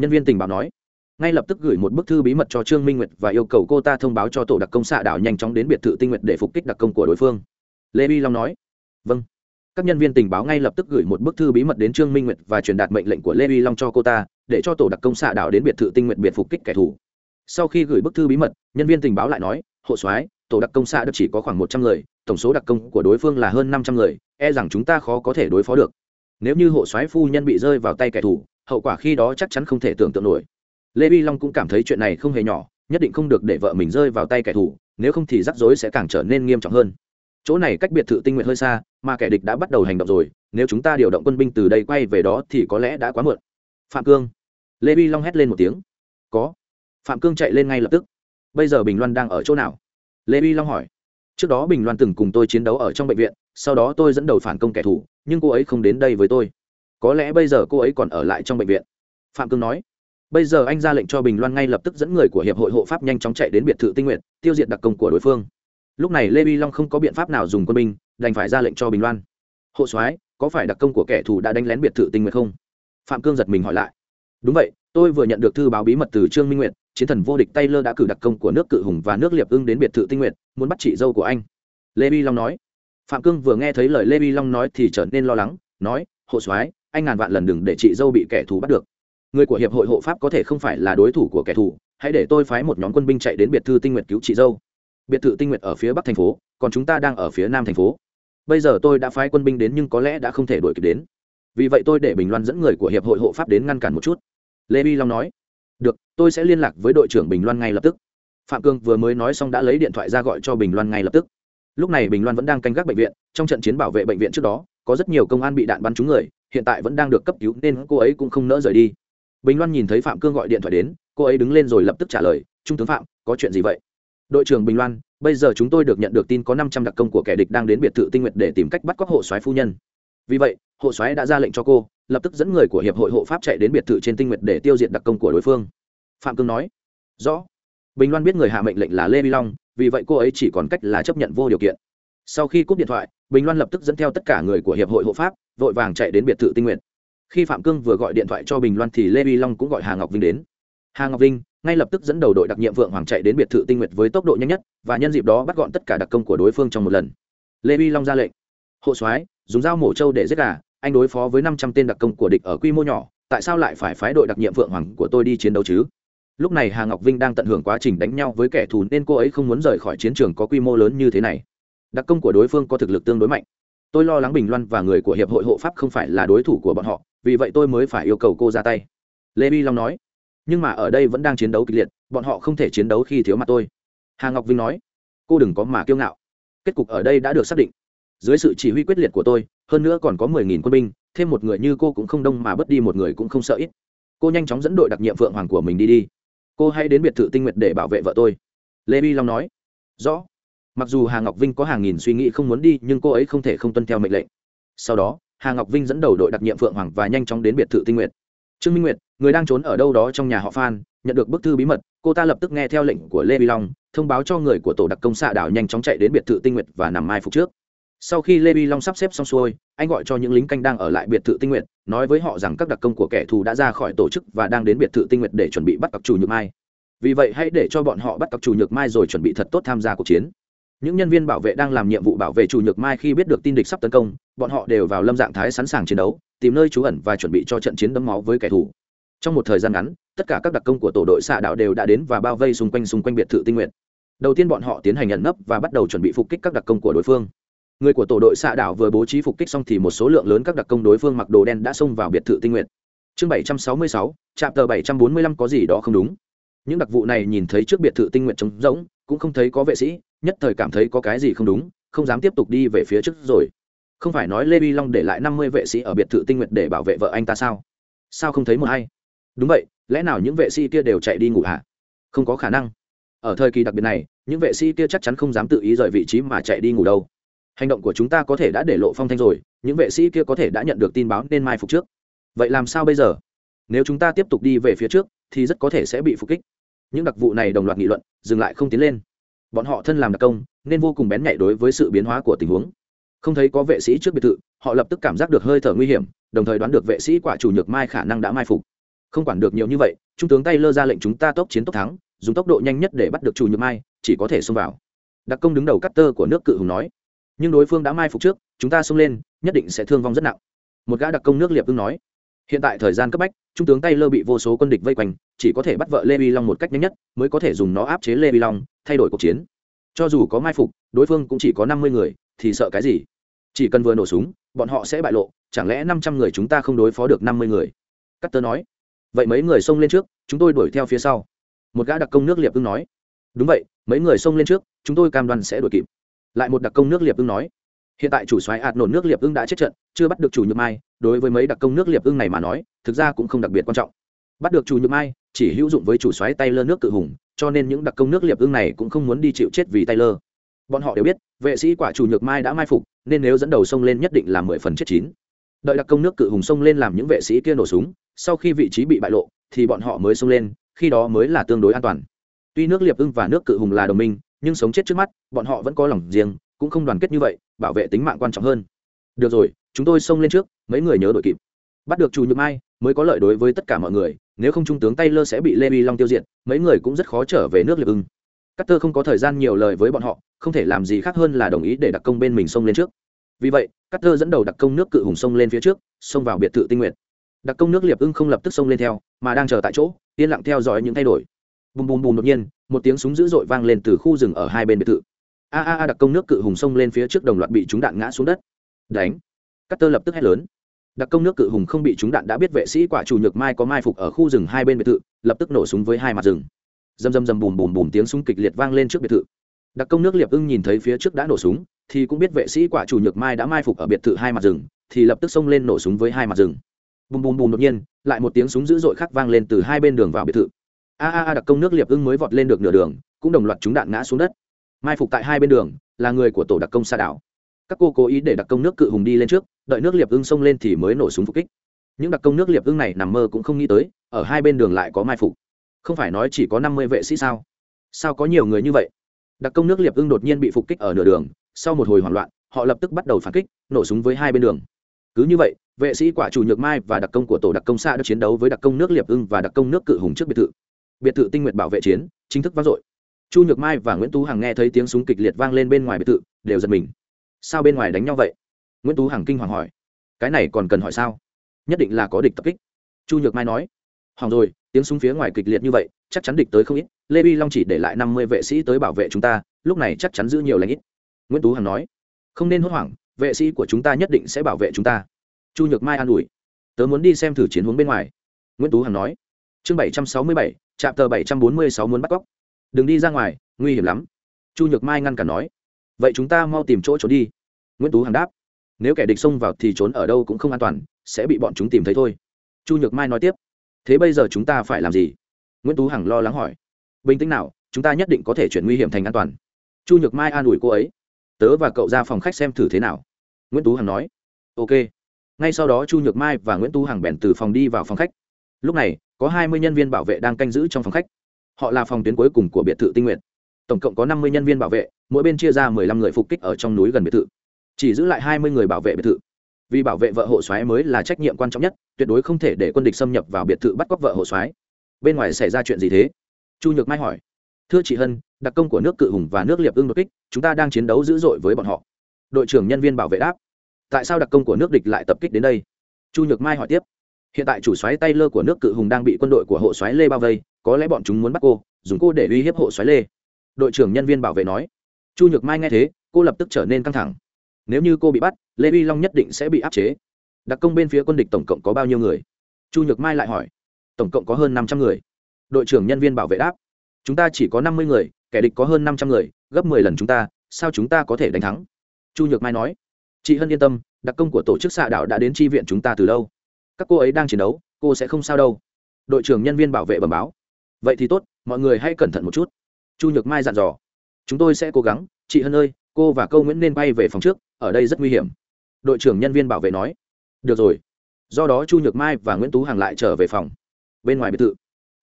A: Nhân viên tình báo nói. Ngay lập tức gửi một bức thư bí mật cho trương minh nguyệt và yêu cầu cô ta thông báo cho tổ đặc công xạ đảo nhanh chóng đến biệt thự tinh nguyệt để phục kích đặc công của đối phương. Lê bi long nói. Vâng. Các nhân viên tình báo ngay lập tức gửi một bức thư bí mật đến trương minh nguyệt và truyền đạt mệnh lệnh của lê bi long cho cô ta, để cho tổ đặc công xạ đảo đến biệt thự tinh nguyệt biệt phục kích kẻ thù. Sau khi gửi bức thư bí mật, nhân viên tình báo lại nói, hộ soái tổ đặc công xã được chỉ có khoảng một trăm người, tổng số đặc công của đối phương là hơn năm trăm người e rằng chúng ta khó có thể đối phó được. Nếu như hộ soái phu nhân bị rơi vào tay kẻ thù, hậu quả khi đó chắc chắn không thể tưởng tượng nổi. Lê vi long cũng cảm thấy chuyện này không hề nhỏ, nhất định không được để vợ mình rơi vào tay kẻ thù, nếu không thì rắc rối sẽ càng trở nên nghiêm trọng hơn. Chỗ này cách biệt thự tinh nguyện hơi xa, mà kẻ địch đã bắt đầu hành động rồi, nếu chúng ta điều động quân binh từ đây quay về đó thì có lẽ đã quá muộn. Phạm cương. Lê vi long hét lên một tiếng. Có. Phạm cương chạy lên ngay lập tức. Bây giờ bình loan đang ở chỗ nào? Lê vi long hỏi, trước đó bình loan từng cùng tôi chiến đấu ở trong bệnh viện, sau đó tôi dẫn đầu phản công kẻ thù, nhưng cô ấy không đến đây với tôi. Có lẽ bây giờ cô ấy còn ở lại trong bệnh viện. Phạm cương nói, bây giờ anh ra lệnh cho bình loan ngay lập tức dẫn người của hiệp hội hộ pháp nhanh chóng chạy đến biệt thự tinh nguyện tiêu diệt đặc công của đối phương. Lúc này lê vi long không có biện pháp nào dùng quân binh, đành phải ra lệnh cho bình loan. Hộ soái, có phải đặc công của kẻ thù đã đánh lén biệt thự tinh nguyện không? Phạm cương giật mình hỏi lại, đúng vậy, tôi vừa nhận được thư báo bí mật từ trương minh Nguyệt chiến thần vô địch taylor đã cử đặc công của nước cự hùng và nước liệp ưng đến biệt thự tinh nguyện muốn bắt chị dâu của anh. Lê Bi long nói. Phạm cương vừa nghe thấy lời lê Bi long nói thì trở nên lo lắng, nói, hộ soái, anh ngàn vạn lần đừng để chị dâu bị kẻ thù bắt được. Người của hiệp hội hộ pháp có thể không phải là đối thủ của kẻ thù, hãy để tôi phái một nhóm quân binh chạy đến biệt thự tinh nguyện cứu chị dâu. Biệt thự tinh nguyện ở phía bắc thành phố, còn chúng ta đang ở phía nam thành phố. Bây giờ tôi đã phái quân binh đến nhưng có lẽ đã không thể đuổi kịp đến. Vì vậy tôi để bình loan dẫn người của hiệp hội hộ pháp đến ngăn cản một chút. Lê Bi long nói được, tôi sẽ liên lạc với đội trưởng bình loan ngay lập tức. Phạm cương vừa mới nói xong đã lấy điện thoại ra gọi cho bình loan ngay lập tức. Lúc này bình loan vẫn đang canh gác bệnh viện, trong trận chiến bảo vệ bệnh viện trước đó, có rất nhiều công an bị đạn bắn trúng người, hiện tại vẫn đang được cấp cứu nên cô ấy cũng không nỡ rời đi. Bình loan nhìn thấy phạm cương gọi điện thoại đến, cô ấy đứng lên rồi lập tức trả lời, trung tướng phạm, có chuyện gì vậy? Đội trưởng bình loan, bây giờ chúng tôi được nhận được tin có năm trăm đặc công của kẻ địch đang đến biệt thự tinh nguyện để tìm cách bắt cóc hộ soái phu nhân vì vậy, hộ soái đã ra lệnh cho cô, lập tức dẫn người của hiệp hội hộ pháp chạy đến biệt thự trên tinh nguyện để tiêu diệt đặc công của đối phương. Phạm cương nói, rõ. Bình loan biết người hạ mệnh lệnh là lê vi long, vì vậy cô ấy chỉ còn cách là chấp nhận vô điều kiện. Sau khi cúp điện thoại, bình loan lập tức dẫn theo tất cả người của hiệp hội hộ pháp, vội vàng chạy đến biệt thự tinh nguyện khi phạm cương vừa gọi điện thoại cho bình loan thì lê vi long cũng gọi hà ngọc vinh đến. Hà ngọc vinh ngay lập tức dẫn đầu đội đặc nhiệm vượng hoàng chạy đến biệt thự tinh nguyệt với tốc độ nhanh nhất và nhân dịp đó bắt gọn tất cả đặc công của đối phương trong một lần. Lê vi long ra lệnh hộ soái, dùng dao mổ trâu để giết gà, anh đối phó với năm trăm tên đặc công của địch ở quy mô nhỏ, tại sao lại phải phái đội đặc nhiệm vượng hoàng của tôi đi chiến đấu chứ? Lúc này hà ngọc vinh đang tận hưởng quá trình đánh nhau với kẻ thù nên cô ấy không muốn rời khỏi chiến trường có quy mô lớn như thế này. Đặc công của đối phương có thực lực tương đối mạnh. Tôi lo lắng bình loan và người của hiệp hội hộ pháp không phải là đối thủ của bọn họ, vì vậy tôi mới phải yêu cầu cô ra tay. Lê bi long nói, nhưng mà ở đây vẫn đang chiến đấu kịch liệt, bọn họ không thể chiến đấu khi thiếu mặt tôi. Hà ngọc vinh nói, cô đừng có mà kiêu ngạo. Kết cục ở đây đã được xác định dưới sự chỉ huy quyết liệt của tôi, hơn nữa còn có mười nghìn quân binh, thêm một người như cô cũng không đông mà bất đi một người cũng không sợ ít. Cô nhanh chóng dẫn đội đặc nhiệm phượng hoàng của mình đi đi. Cô hãy đến biệt thự tinh nguyệt để bảo vệ vợ tôi. Lê vi long nói. Rõ. Mặc dù hà ngọc vinh có hàng nghìn suy nghĩ không muốn đi, nhưng cô ấy không thể không tuân theo mệnh lệnh. Sau đó, hà ngọc vinh dẫn đầu đội đặc nhiệm phượng hoàng và nhanh chóng đến biệt thự tinh nguyệt. Trương minh nguyệt, người đang trốn ở đâu đó trong nhà họ phan, nhận được bức thư bí mật, cô ta lập tức nghe theo lệnh của lê vi long, thông báo cho người của tổ đặc công xạ đảo nhanh chóng chạy đến biệt thự tinh nguyệt và nằm mai phục trước sau khi lê vi long sắp xếp xong xuôi, anh gọi cho những lính canh đang ở lại biệt thự tinh nguyệt, nói với họ rằng các đặc công của kẻ thù đã ra khỏi tổ chức và đang đến biệt thự tinh nguyệt để chuẩn bị bắt cặp chủ nhược mai. Vì vậy hãy để cho bọn họ bắt cặp chủ nhược mai rồi chuẩn bị thật tốt tham gia cuộc chiến. Những nhân viên bảo vệ đang làm nhiệm vụ bảo vệ chủ nhược mai khi biết được tin địch sắp tấn công, bọn họ đều vào lâm dạng thái sẵn sàng chiến đấu, tìm nơi trú ẩn và chuẩn bị cho trận chiến đấm máu với kẻ thù. Trong một thời gian ngắn, tất cả các đặc công của tổ đội xạ đạo đều đã đến và bao vây xung quanh xung quanh biệt thự tinh nguyện đầu tiên bọn họ tiến hành nhận nấp và bắt đầu chuẩn bị phục kích các đặc công của đối phương người của tổ đội xạ đảo vừa bố trí phục kích xong thì một số lượng lớn các đặc công đối phương mặc đồ đen đã xông vào biệt thự tinh nguyện chương bảy trăm sáu mươi sáu trạm tờ bảy trăm bốn mươi lăm có gì đó không đúng. Những đặc vụ này nhìn thấy trước biệt thự tinh nguyện trống rỗng, cũng không thấy có vệ sĩ, nhất thời cảm thấy có cái gì không đúng, không dám tiếp tục đi về phía trước rồi. Không phải nói lê vi long để lại năm mươi vệ sĩ ở biệt thự tinh nguyện để bảo vệ vợ anh ta sao? Sao không thấy một hay đúng vậy, lẽ nào những vệ sĩ kia đều chạy đi ngủ hả? Không có khả năng. Ở thời kỳ đặc biệt này, những vệ sĩ kia chắc chắn không dám tự ý rời vị trí mà chạy đi ngủ đâu hành động của chúng ta có thể đã để lộ phong thanh rồi, những vệ sĩ kia có thể đã nhận được tin báo nên mai phục trước. Vậy làm sao bây giờ? Nếu chúng ta tiếp tục đi về phía trước, thì rất có thể sẽ bị phục kích. Những đặc vụ này đồng loạt nghị luận, dừng lại không tiến lên. Bọn họ thân làm đặc công, nên vô cùng bén nhạy đối với sự biến hóa của tình huống. Không thấy có vệ sĩ trước biệt thự, họ lập tức cảm giác được hơi thở nguy hiểm, đồng thời đoán được vệ sĩ quả chủ nhược mai khả năng đã mai phục. Không quản được nhiều như vậy, trung tướng tay lơ ra lệnh chúng ta tốc chiến tốc thắng, dùng tốc độ nhanh nhất để bắt được chủ nhược mai, chỉ có thể xông vào. Đặc công đứng đầu cắt tơ của nước cự hùng nói nhưng đối phương đã mai phục trước, chúng ta xông lên, nhất định sẽ thương vong rất nặng. Một gã đặc công nước liệp ưng nói. Hiện tại thời gian cấp bách, trung tướng tay lơ bị vô số quân địch vây quanh, chỉ có thể bắt vợ lê vi long một cách nhanh nhất, mới có thể dùng nó áp chế lê vi long, thay đổi cuộc chiến. Cho dù có mai phục, đối phương cũng chỉ có năm mươi người, thì sợ cái gì? Chỉ cần vừa nổ súng, bọn họ sẽ bại lộ, chẳng lẽ năm trăm người chúng ta không đối phó được năm mươi người? Cắt tơ nói. Vậy mấy người xông lên trước, chúng tôi đuổi theo phía sau. Một gã đặc công nước liệp ưng nói. Đúng vậy, mấy người xông lên trước, chúng tôi cam đoan sẽ đuổi kịp lại một đặc công nước liệp ưng nói. Hiện tại chủ xoáy ạt nổn nước liệp ưng đã chết trận, chưa bắt được chủ nhược mai, đối với mấy đặc công nước liệp ưng này mà nói, thực ra cũng không đặc biệt quan trọng. Bắt được chủ nhược mai, chỉ hữu dụng với chủ xoáy tay lơ nước cự hùng, cho nên những đặc công nước liệp ưng này cũng không muốn đi chịu chết vì tay lơ bọn họ đều biết, vệ sĩ quả chủ nhược mai đã mai phục, nên nếu dẫn đầu sông lên nhất định là mười phần chết chín. Đợi đặc công nước cự hùng sông lên làm những vệ sĩ kia nổ súng, sau khi vị trí bị bại lộ, thì bọn họ mới sông lên, khi đó mới là tương đối an toàn. Tuy nước liệp ưng và nước cự hùng là đồng minh nhưng sống chết trước mắt, bọn họ vẫn có lòng riêng, cũng không đoàn kết như vậy, bảo vệ tính mạng quan trọng hơn. Được rồi, chúng tôi xông lên trước, mấy người nhớ đội kịp. Bắt được chủ nhược mai, mới có lợi đối với tất cả mọi người, nếu không trung tướng taylor sẽ bị lê vi long tiêu diệt, mấy người cũng rất khó trở về nước liệp ưng. Cắt tơ không có thời gian nhiều lời với bọn họ, không thể làm gì khác hơn là đồng ý để đặc công bên mình xông lên trước. Vì vậy cắt tơ dẫn đầu đặc công nước cự hùng xông lên phía trước, xông vào biệt thự tinh nguyện đặc công nước liệp ưng không lập tức xông lên theo, mà đang chờ tại chỗ, yên lặng theo dõi những thay đổi bùm bùm bùm đột nhiên, một tiếng súng dữ dội vang lên từ khu rừng ở hai bên biệt thự. A a a, đặc công nước cự hùng xông lên phía trước đồng loạt bị chúng đạn ngã xuống đất. Đánh. Cắt tơ lập tức hét lớn. Đặc công nước cự hùng không bị chúng đạn đã biết vệ sĩ quả chủ nhược mai có mai phục ở khu rừng hai bên biệt thự, lập tức nổ súng với hai mặt rừng. Dầm dầm dầm bùm bùm bùm tiếng súng kịch liệt vang lên trước biệt thự. Đặc công nước liệp ưng nhìn thấy phía trước đã nổ súng, thì cũng biết vệ sĩ quả chủ nhược mai đã mai phục ở biệt thự hai mặt rừng, thì lập tức xông lên nổ súng với hai mặt rừng. Bùm bùm bùm đột nhiên, lại một tiếng súng dữ dội khác vang lên từ hai bên đường vào biệt thự a a a, đặc công nước liệp ưng mới vọt lên được nửa đường, cũng đồng loạt chúng đạn ngã xuống đất. Mai phục tại hai bên đường, là người của tổ đặc công xa đảo. Các cô cố ý để đặc công nước cự hùng đi lên trước, đợi nước liệp ưng xông lên thì mới nổ súng phục kích. Những đặc công nước liệp ưng này nằm mơ cũng không nghĩ tới, ở hai bên đường lại có mai phục. Không phải nói chỉ có năm mươi vệ sĩ sao? Sao có nhiều người như vậy? Đặc công nước liệp ưng đột nhiên bị phục kích ở nửa đường, sau một hồi hoảng loạn, họ lập tức bắt đầu phản kích, nổ súng với hai bên đường. Cứ như vậy, vệ sĩ quả chủ nhược mai và đặc công của tổ đặc công xa đã chiến đấu với đặc công nước liệp ưng và đặc công nước cự hùng trước biệt thự biệt thự tinh nguyện bảo vệ chiến, chính thức vang dội. Chu nhược mai và nguyễn tú hằng nghe thấy tiếng súng kịch liệt vang lên bên ngoài biệt thự, đều giật mình. Sao bên ngoài đánh nhau vậy? Nguyễn tú hằng kinh hoàng hỏi. Cái này còn cần hỏi sao? Nhất định là có địch tập kích. Chu nhược mai nói. Hỏng rồi, tiếng súng phía ngoài kịch liệt như vậy, chắc chắn địch tới không ít. Lê vi long chỉ để lại năm mươi vệ sĩ tới bảo vệ chúng ta, lúc này chắc chắn giữ nhiều lãnh ít. Nguyễn tú hằng nói. Không nên hốt hoảng, vệ sĩ của chúng ta nhất định sẽ bảo vệ chúng ta. Chu nhược mai an ủi. Tớ muốn đi xem thử chiến hướng bên ngoài. Nguyễn tú hằng nói. Chương bảy trăm sáu mươi bảy trạm tờ bảy trăm bốn mươi sáu muốn bắt cóc. Đừng đi ra ngoài, nguy hiểm lắm. Chu nhược mai ngăn cản nói. Vậy chúng ta mau tìm chỗ trốn đi. Nguyễn tú hằng đáp. Nếu kẻ địch xông vào thì trốn ở đâu cũng không an toàn, sẽ bị bọn chúng tìm thấy thôi. Chu nhược mai nói tiếp. Thế bây giờ chúng ta phải làm gì? Nguyễn tú hằng lo lắng hỏi. Bình tĩnh nào, chúng ta nhất định có thể chuyển nguy hiểm thành an toàn. Chu nhược mai an ủi cô ấy. Tớ và cậu ra phòng khách xem thử thế nào. Nguyễn tú hằng nói. Ok. Ngay sau đó chu nhược mai và nguyễn tú hằng bèn từ phòng đi vào phòng khách. Lúc này có hai mươi nhân viên bảo vệ đang canh giữ trong phòng khách. Họ là phòng tuyến cuối cùng của biệt thự tinh nguyện tổng cộng có năm mươi nhân viên bảo vệ, mỗi bên chia ra mười lăm người phục kích ở trong núi gần biệt thự. Chỉ giữ lại hai mươi người bảo vệ biệt thự. Vì bảo vệ vợ hộ soái mới là trách nhiệm quan trọng nhất, tuyệt đối không thể để quân địch xâm nhập vào biệt thự bắt cóc vợ hộ soái. Bên ngoài xảy ra chuyện gì thế? Chu nhược mai hỏi. Thưa chị hân, đặc công của nước cự hùng và nước liệp ưng đột kích, chúng ta đang chiến đấu dữ dội với bọn họ. Đội trưởng nhân viên bảo vệ đáp. Tại sao đặc công của nước địch lại tập kích đến đây? Chu nhược mai hỏi tiếp hiện tại chủ xoáy tay lơ của nước cự hùng đang bị quân đội của hộ xoáy lê bao vây, có lẽ bọn chúng muốn bắt cô, dùng cô để uy hiếp hộ xoáy lê. Đội trưởng nhân viên bảo vệ nói. Chu nhược mai nghe thế, cô lập tức trở nên căng thẳng. Nếu như cô bị bắt, lê uy long nhất định sẽ bị áp chế. Đặc công bên phía quân địch tổng cộng có bao nhiêu người? Chu nhược mai lại hỏi. Tổng cộng có hơn năm trăm người. Đội trưởng nhân viên bảo vệ đáp. Chúng ta chỉ có năm mươi người, kẻ địch có hơn năm trăm người, gấp mười lần chúng ta, sao chúng ta có thể đánh thắng? Chu nhược mai nói. Chị hân yên tâm, đặc công của tổ chức xạ đạo đã đến tri viện chúng ta từ lâu các cô ấy đang chiến đấu, cô sẽ không sao đâu. Đội trưởng nhân viên bảo vệ bẩm báo. Vậy thì tốt, mọi người hãy cẩn thận một chút. Chu nhược mai dặn dò. Chúng tôi sẽ cố gắng. Chị hân ơi, cô và câu nguyễn nên bay về phòng trước, ở đây rất nguy hiểm. Đội trưởng nhân viên bảo vệ nói. Được rồi. Do đó chu nhược mai và nguyễn tú hàng lại trở về phòng. Bên ngoài biệt thự.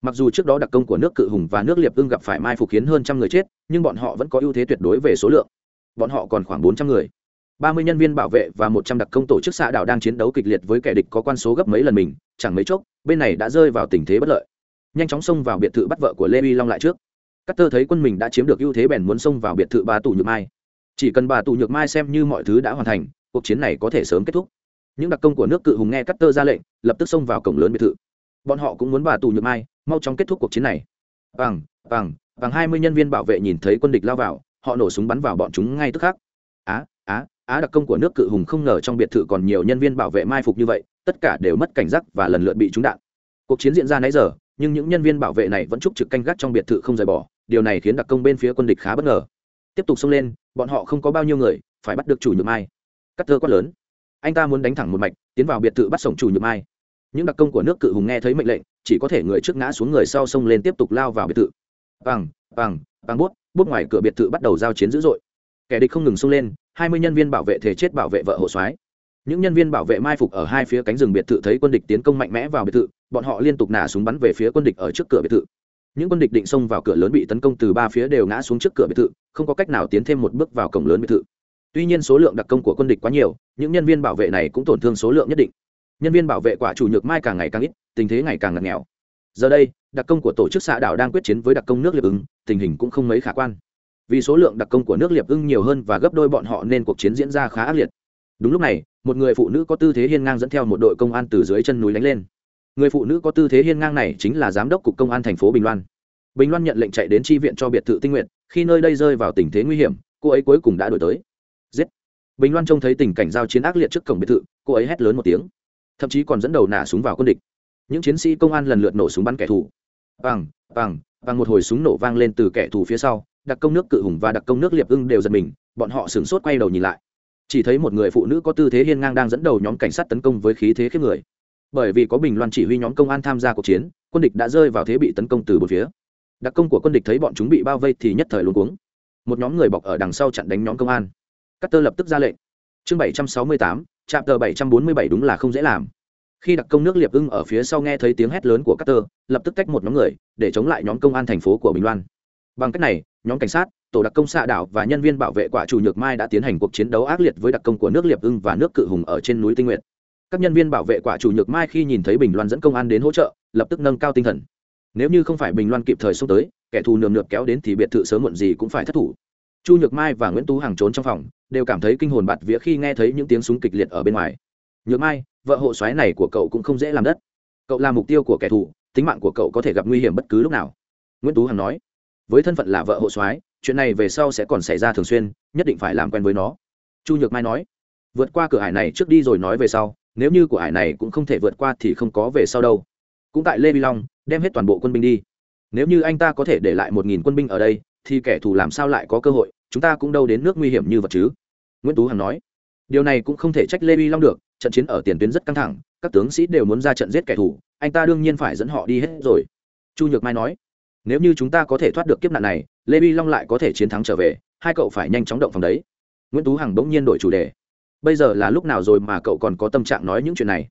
A: Mặc dù trước đó đặc công của nước cự hùng và nước liệp ưng gặp phải mai phục khiến hơn trăm người chết, nhưng bọn họ vẫn có ưu thế tuyệt đối về số lượng. Bọn họ còn khoảng bốn trăm người ba mươi nhân viên bảo vệ và một trăm đặc công tổ chức xã đảo đang chiến đấu kịch liệt với kẻ địch có quan số gấp mấy lần mình, chẳng mấy chốc, bên này đã rơi vào tình thế bất lợi. Nhanh chóng xông vào biệt thự bắt vợ của lê uy long lại trước. Cắt tơ thấy quân mình đã chiếm được ưu thế bèn muốn xông vào biệt thự bà tù nhược mai. Chỉ cần bà tù nhược mai xem như mọi thứ đã hoàn thành, cuộc chiến này có thể sớm kết thúc. Những đặc công của nước cự hùng nghe cắt tơ ra lệnh, lập tức xông vào cổng lớn biệt thự. Bọn họ cũng muốn bà tù nhược mai, mau chóng kết thúc cuộc chiến này. Bằng bằng bằng hai mươi nhân viên bảo vệ nhìn thấy quân địch lao vào, họ nổ súng bắn vào bọn chúng ngay tức khắc á đặc công của nước cự hùng không ngờ trong biệt thự còn nhiều nhân viên bảo vệ mai phục như vậy, tất cả đều mất cảnh giác và lần lượt bị trúng đạn. Cuộc chiến diễn ra nãy giờ, nhưng những nhân viên bảo vệ này vẫn chúc trực canh gác trong biệt thự không rời bỏ, điều này khiến đặc công bên phía quân địch khá bất ngờ. Tiếp tục xông lên, bọn họ không có bao nhiêu người, phải bắt được chủ nhược mai. Cắt thơ quát lớn. Anh ta muốn đánh thẳng một mạch, tiến vào biệt thự bắt sổng chủ nhược mai. Những đặc công của nước cự hùng nghe thấy mệnh lệnh, chỉ có thể người trước ngã xuống người sau xông lên tiếp tục lao vào biệt thự. Bằng bằng bằng bút bút ngoài cửa biệt thự bắt đầu giao chiến dữ dội kẻ địch không ngừng xông lên, hai mươi nhân viên bảo vệ thể chết bảo vệ vợ hộ soái. Những nhân viên bảo vệ mai phục ở hai phía cánh rừng biệt thự thấy quân địch tiến công mạnh mẽ vào biệt thự, bọn họ liên tục nả súng bắn về phía quân địch ở trước cửa biệt thự. Những quân địch định xông vào cửa lớn bị tấn công từ ba phía đều ngã xuống trước cửa biệt thự, không có cách nào tiến thêm một bước vào cổng lớn biệt thự. Tuy nhiên số lượng đặc công của quân địch quá nhiều, những nhân viên bảo vệ này cũng tổn thương số lượng nhất định. Nhân viên bảo vệ quả chủ nhược mai càng ngày càng ít, tình thế ngày càng ngặt nghèo. Giờ đây, đặc công của tổ chức xạ đảo đang quyết chiến với đặc công nước liệp ứng, tình hình cũng không mấy khả quan vì số lượng đặc công của nước liệp ưng nhiều hơn và gấp đôi bọn họ nên cuộc chiến diễn ra khá ác liệt. Đúng lúc này, một người phụ nữ có tư thế hiên ngang dẫn theo một đội công an từ dưới chân núi đánh lên. Người phụ nữ có tư thế hiên ngang này chính là giám đốc cục công an thành phố bình loan. Bình loan nhận lệnh chạy đến tri viện cho biệt thự tinh nguyện, khi nơi đây rơi vào tình thế nguy hiểm, cô ấy cuối cùng đã đổi tới. Giết! Bình loan trông thấy tình cảnh giao chiến ác liệt trước cổng biệt thự, cô ấy hét lớn một tiếng. Thậm chí còn dẫn đầu nả súng vào quân địch. Những chiến sĩ công an lần lượt nổ súng bắn kẻ thù. Bằng bằng bằng một hồi súng nổ vang lên từ kẻ thù phía sau đặc công nước cự hùng và đặc công nước liệp ưng đều giật mình, bọn họ sửng sốt quay đầu nhìn lại. Chỉ thấy một người phụ nữ có tư thế hiên ngang đang dẫn đầu nhóm cảnh sát tấn công với khí thế khiếp người. Bởi vì có bình loan chỉ huy nhóm công an tham gia cuộc chiến, quân địch đã rơi vào thế bị tấn công từ bốn phía. Đặc công của quân địch thấy bọn chúng bị bao vây thì nhất thời luôn cuống. Một nhóm người bọc ở đằng sau chặn đánh nhóm công an. Cắt tơ lập tức ra lệnh. Chương bảy trăm sáu mươi tám trạm tờ bảy trăm bốn mươi bảy đúng là không dễ làm. Khi đặc công nước liệp ưng ở phía sau nghe thấy tiếng hét lớn của cắt tơ lập tức tách một nhóm người để chống lại nhóm công an thành phố của bình loan bằng cách này, nhóm cảnh sát, tổ đặc công xạ đảo và nhân viên bảo vệ quả chủ nhược mai đã tiến hành cuộc chiến đấu ác liệt với đặc công của nước liệp ưng và nước cự hùng ở trên núi tinh nguyện các nhân viên bảo vệ quả chủ nhược mai khi nhìn thấy bình loan dẫn công an đến hỗ trợ, lập tức nâng cao tinh thần. Nếu như không phải bình loan kịp thời xông tới, kẻ thù nườm nượp kéo đến thì biệt thự sớm muộn gì cũng phải thất thủ. Chu nhược mai và nguyễn tú hàng trốn trong phòng, đều cảm thấy kinh hồn bạt vía khi nghe thấy những tiếng súng kịch liệt ở bên ngoài. Nhược mai, vợ hộ soái này của cậu cũng không dễ làm đất. Cậu là mục tiêu của kẻ thù, tính mạng của cậu có thể gặp nguy hiểm bất cứ lúc nào. Nguyễn tú hằng nói với thân phận là vợ hộ soái, chuyện này về sau sẽ còn xảy ra thường xuyên, nhất định phải làm quen với nó. Chu nhược mai nói. Vượt qua cửa hải này trước đi rồi nói về sau, nếu như cửa hải này cũng không thể vượt qua thì không có về sau đâu. Cũng tại lê vi long, đem hết toàn bộ quân binh đi. Nếu như anh ta có thể để lại một nghìn quân binh ở đây, thì kẻ thù làm sao lại có cơ hội, chúng ta cũng đâu đến nước nguy hiểm như vật chứ? Nguyễn tú hằng nói. Điều này cũng không thể trách lê vi long được, trận chiến ở tiền tuyến rất căng thẳng, các tướng sĩ đều muốn ra trận giết kẻ thù, anh ta đương nhiên phải dẫn họ đi hết rồi. Chu nhược mai nói nếu như chúng ta có thể thoát được kiếp nạn này, lê vi long lại có thể chiến thắng trở về, hai cậu phải nhanh chóng động phòng đấy. Nguyễn tú hằng bỗng nhiên đổi chủ đề. Bây giờ là lúc nào rồi mà cậu còn có tâm trạng nói những chuyện này?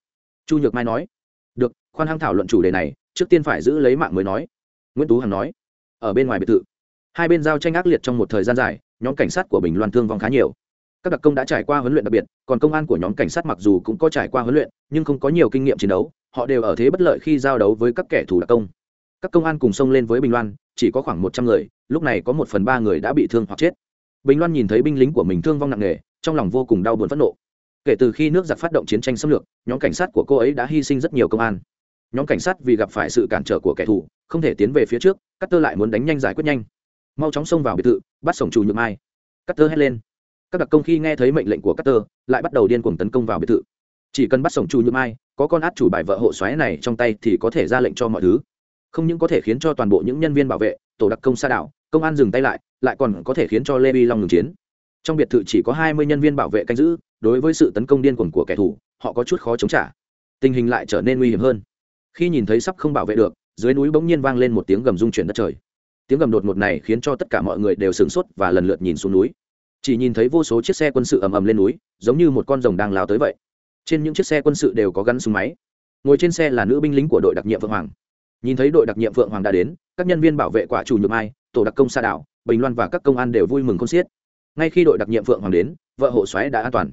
A: Chu nhược mai nói. Được, khoan hăng thảo luận chủ đề này, trước tiên phải giữ lấy mạng mới nói. Nguyễn tú hằng nói. Ở bên ngoài biệt thự, hai bên giao tranh ác liệt trong một thời gian dài, nhóm cảnh sát của bình loan thương vong khá nhiều. Các đặc công đã trải qua huấn luyện đặc biệt, còn công an của nhóm cảnh sát mặc dù cũng có trải qua huấn luyện, nhưng không có nhiều kinh nghiệm chiến đấu, họ đều ở thế bất lợi khi giao đấu với các kẻ thù đặc công các công an cùng xông lên với bình loan, chỉ có khoảng một trăm người, lúc này có một phần ba người đã bị thương hoặc chết. Bình loan nhìn thấy binh lính của mình thương vong nặng nề, trong lòng vô cùng đau buồn phẫn nộ. Kể từ khi nước giặc phát động chiến tranh xâm lược, nhóm cảnh sát của cô ấy đã hy sinh rất nhiều công an. Nhóm cảnh sát vì gặp phải sự cản trở của kẻ thù, không thể tiến về phía trước cắt tơ lại muốn đánh nhanh giải quyết nhanh. Mau chóng xông vào biệt thự, bắt sổng chủ nhược mai. Cắt tơ hét lên. Các đặc công khi nghe thấy mệnh lệnh của cắt tơ lại bắt đầu điên cuồng tấn công vào biệt thự. Chỉ cần bắt sổng chủ nhược mai, có con át chủ bài vợ hộ xoáy này trong tay thì có thể ra lệnh cho mọi thứ không những có thể khiến cho toàn bộ những nhân viên bảo vệ, tổ đặc công xa đảo, công an dừng tay lại lại còn có thể khiến cho lê long ngừng chiến. Trong biệt thự chỉ có hai mươi nhân viên bảo vệ canh giữ, đối với sự tấn công điên cuồng của kẻ thù, họ có chút khó chống trả. Tình hình lại trở nên nguy hiểm hơn. Khi nhìn thấy sắp không bảo vệ được, dưới núi bỗng nhiên vang lên một tiếng gầm rung chuyển đất trời. Tiếng gầm đột ngột này khiến cho tất cả mọi người đều sửng sốt và lần lượt nhìn xuống núi. Chỉ nhìn thấy vô số chiếc xe quân sự ầm ầm lên núi, giống như một con rồng đang lao tới vậy. Trên những chiếc xe quân sự đều có gắn súng máy. Ngồi trên xe là nữ binh lính của đội đặc nhiệm vượng hoàng nhìn thấy đội đặc nhiệm phượng hoàng đã đến, các nhân viên bảo vệ quả chủ nhược mai, tổ đặc công xa đảo, bình loan và các công an đều vui mừng không xiết. Ngay khi đội đặc nhiệm phượng hoàng đến, vợ hộ xoáy đã an toàn.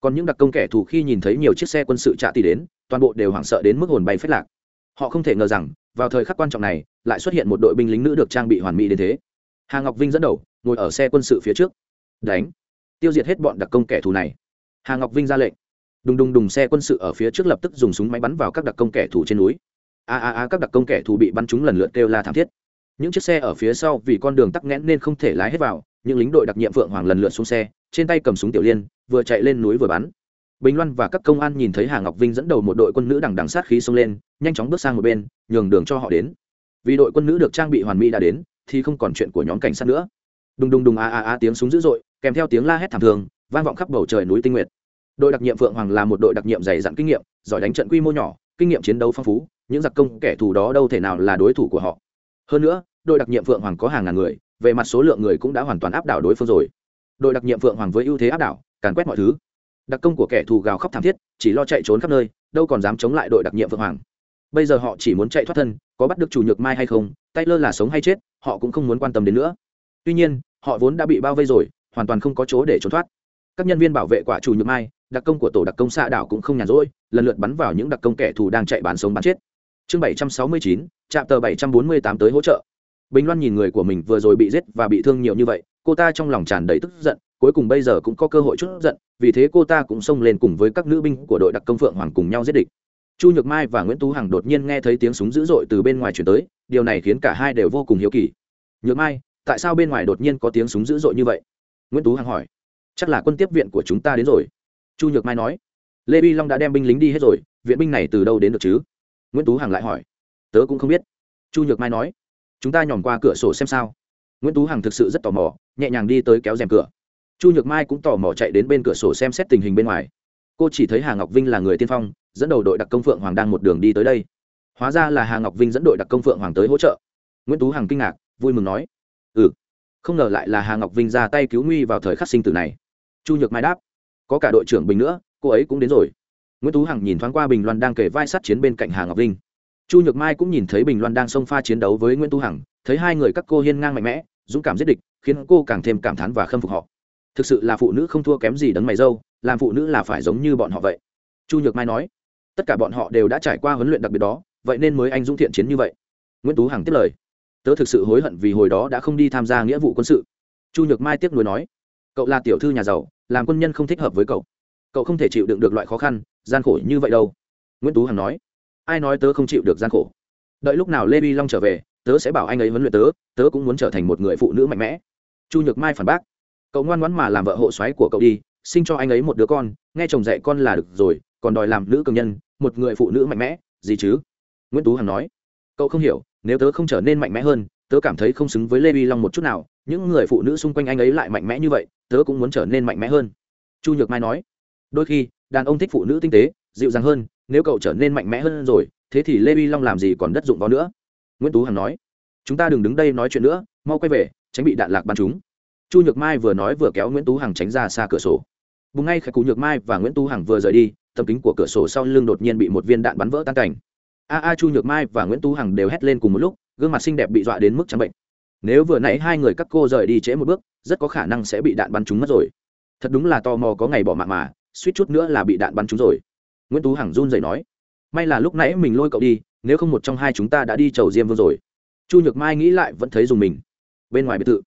A: Còn những đặc công kẻ thù khi nhìn thấy nhiều chiếc xe quân sự trả tỷ đến, toàn bộ đều hoảng sợ đến mức hồn bay phết lạc. Họ không thể ngờ rằng, vào thời khắc quan trọng này, lại xuất hiện một đội binh lính nữ được trang bị hoàn mỹ đến thế. Hà ngọc vinh dẫn đầu, ngồi ở xe quân sự phía trước. Đánh. Tiêu diệt hết bọn đặc công kẻ thù này. Hà ngọc vinh ra lệnh. Đùng đùng đùng xe quân sự ở phía trước lập tức dùng súng máy bắn vào các đặc công kẻ thù trên núi a a a, các đặc công kẻ thù bị bắn trúng lần lượt kêu la thảm thiết. Những chiếc xe ở phía sau vì con đường tắc nghẽn nên không thể lái hết vào, những lính đội đặc nhiệm phượng hoàng lần lượt xuống xe, trên tay cầm súng tiểu liên, vừa chạy lên núi vừa bắn. Bình loan và các công an nhìn thấy hà ngọc vinh dẫn đầu một đội quân nữ đằng đằng sát khí xông lên, nhanh chóng bước sang một bên, nhường đường cho họ đến. Vì đội quân nữ được trang bị hoàn mỹ đã đến, thì không còn chuyện của nhóm cảnh sát nữa. Đùng đùng đùng a a a, tiếng súng dữ dội, kèm theo tiếng la hét thảm thường, vang vọng khắp bầu trời núi tinh nguyệt. Đội đặc nhiệm phượng hoàng là một đội đặc nhiệm dày dặn kinh nghiệm, giỏi đánh trận quy mô nhỏ, kinh nghiệm chiến đấu phong phú những giặc công kẻ thù đó đâu thể nào là đối thủ của họ. Hơn nữa, đội đặc nhiệm phượng hoàng có hàng ngàn người, về mặt số lượng người cũng đã hoàn toàn áp đảo đối phương rồi. Đội đặc nhiệm phượng hoàng với ưu thế áp đảo, càn quét mọi thứ. Đặc công của kẻ thù gào khóc thảm thiết, chỉ lo chạy trốn khắp nơi, đâu còn dám chống lại đội đặc nhiệm phượng hoàng. Bây giờ họ chỉ muốn chạy thoát thân, có bắt được chủ nhược mai hay không tay lơ là sống hay chết, họ cũng không muốn quan tâm đến nữa. Tuy nhiên, họ vốn đã bị bao vây rồi, hoàn toàn không có chỗ để trốn thoát. Các nhân viên bảo vệ quả chủ nhược mai, đặc công của tổ đặc công xạ đảo cũng không nhàn rỗi, lần lượt bắn vào những đặc công kẻ thù đang chạy bán sống bán chết chương bảy trăm sáu mươi chín trạm tờ bảy trăm bốn mươi tám tới hỗ trợ. Bình loan nhìn người của mình vừa rồi bị giết và bị thương nhiều như vậy, cô ta trong lòng tràn đầy tức giận, cuối cùng bây giờ cũng có cơ hội chút giận, vì thế cô ta cũng xông lên cùng với các nữ binh của đội đặc công phượng hoàng cùng nhau giết địch. Chu nhược mai và nguyễn tú hằng đột nhiên nghe thấy tiếng súng dữ dội từ bên ngoài chuyển tới, điều này khiến cả hai đều vô cùng hiếu kỳ. Nhược mai, tại sao bên ngoài đột nhiên có tiếng súng dữ dội như vậy? Nguyễn tú hằng hỏi. Chắc là quân tiếp viện của chúng ta đến rồi. Chu nhược mai nói. Lê bi long đã đem binh lính đi hết rồi, viện binh này từ đâu đến được chứ? Nguyễn tú hằng lại hỏi, tớ cũng không biết. Chu nhược mai nói, chúng ta nhòm qua cửa sổ xem sao. Nguyễn tú hằng thực sự rất tò mò, nhẹ nhàng đi tới kéo rèm cửa. Chu nhược mai cũng tò mò chạy đến bên cửa sổ xem xét tình hình bên ngoài. Cô chỉ thấy hà ngọc vinh là người tiên phong, dẫn đầu đội đặc công phượng hoàng đang một đường đi tới đây. Hóa ra là hà ngọc vinh dẫn đội đặc công phượng hoàng tới hỗ trợ. Nguyễn tú hằng kinh ngạc, vui mừng nói ừ không ngờ lại là hà ngọc vinh ra tay cứu nguy vào thời khắc sinh tử này. Chu nhược mai đáp, có cả đội trưởng bình nữa, cô ấy cũng đến rồi nguyễn tú hằng nhìn thoáng qua bình loan đang kể vai sát chiến bên cạnh hà ngọc vinh. Chu nhược mai cũng nhìn thấy bình loan đang xông pha chiến đấu với nguyễn tú hằng, thấy hai người các cô hiên ngang mạnh mẽ, dũng cảm giết địch, khiến cô càng thêm cảm thán và khâm phục họ. Thực sự là phụ nữ không thua kém gì đấng mày dâu, làm phụ nữ là phải giống như bọn họ vậy. Chu nhược mai nói, tất cả bọn họ đều đã trải qua huấn luyện đặc biệt đó, vậy nên mới anh dũng thiện chiến như vậy. Nguyễn tú hằng tiếp lời, tớ thực sự hối hận vì hồi đó đã không đi tham gia nghĩa vụ quân sự. Chu nhược mai tiếp nối nói, cậu là tiểu thư nhà giàu, làm quân nhân không thích hợp với cậu cậu không thể chịu đựng được loại khó khăn, gian khổ như vậy đâu. Nguyễn tú hằng nói, ai nói tớ không chịu được gian khổ? Đợi lúc nào lê vi long trở về, tớ sẽ bảo anh ấy huấn luyện tớ tớ cũng muốn trở thành một người phụ nữ mạnh mẽ. Chu nhược mai phản bác, cậu ngoan ngoãn mà làm vợ hộ xoáy của cậu đi, sinh cho anh ấy một đứa con, nghe chồng dạy con là được rồi, còn đòi làm nữ cường nhân, một người phụ nữ mạnh mẽ, gì chứ? Nguyễn tú hằng nói, cậu không hiểu, nếu tớ không trở nên mạnh mẽ hơn, tớ cảm thấy không xứng với lê vi long một chút nào, những người phụ nữ xung quanh anh ấy lại mạnh mẽ như vậy, tớ cũng muốn trở nên mạnh mẽ hơn. Chu nhược mai nói đôi khi, đàn ông thích phụ nữ tinh tế, dịu dàng hơn, nếu cậu trở nên mạnh mẽ hơn rồi, thế thì lê vi long làm gì còn đất dụng vào nữa? Nguyễn tú hằng nói, chúng ta đừng đứng đây nói chuyện nữa, mau quay về, tránh bị đạn lạc bắn chúng. Chu nhược mai vừa nói vừa kéo nguyễn tú hằng tránh ra xa cửa sổ. Bùng ngay khải cụ nhược mai và nguyễn tú hằng vừa rời đi tấm kính của cửa sổ sau lưng đột nhiên bị một viên đạn bắn vỡ tan cảnh. A a, chu nhược mai và nguyễn tú hằng đều hét lên cùng một lúc, gương mặt xinh đẹp bị dọa đến mức trắng bệnh. Nếu vừa nãy hai người các cô rời đi trễ một bước, rất có khả năng sẽ bị đạn bắn trúng mất rồi. Thật đúng là tò mò có ngày bỏ mạng mà suýt chút nữa là bị đạn bắn trúng rồi nguyễn tú hằng run rẩy nói may là lúc nãy mình lôi cậu đi nếu không một trong hai chúng ta đã đi chầu diêm vương rồi chu nhược mai nghĩ lại vẫn thấy dùng mình bên ngoài biệt thự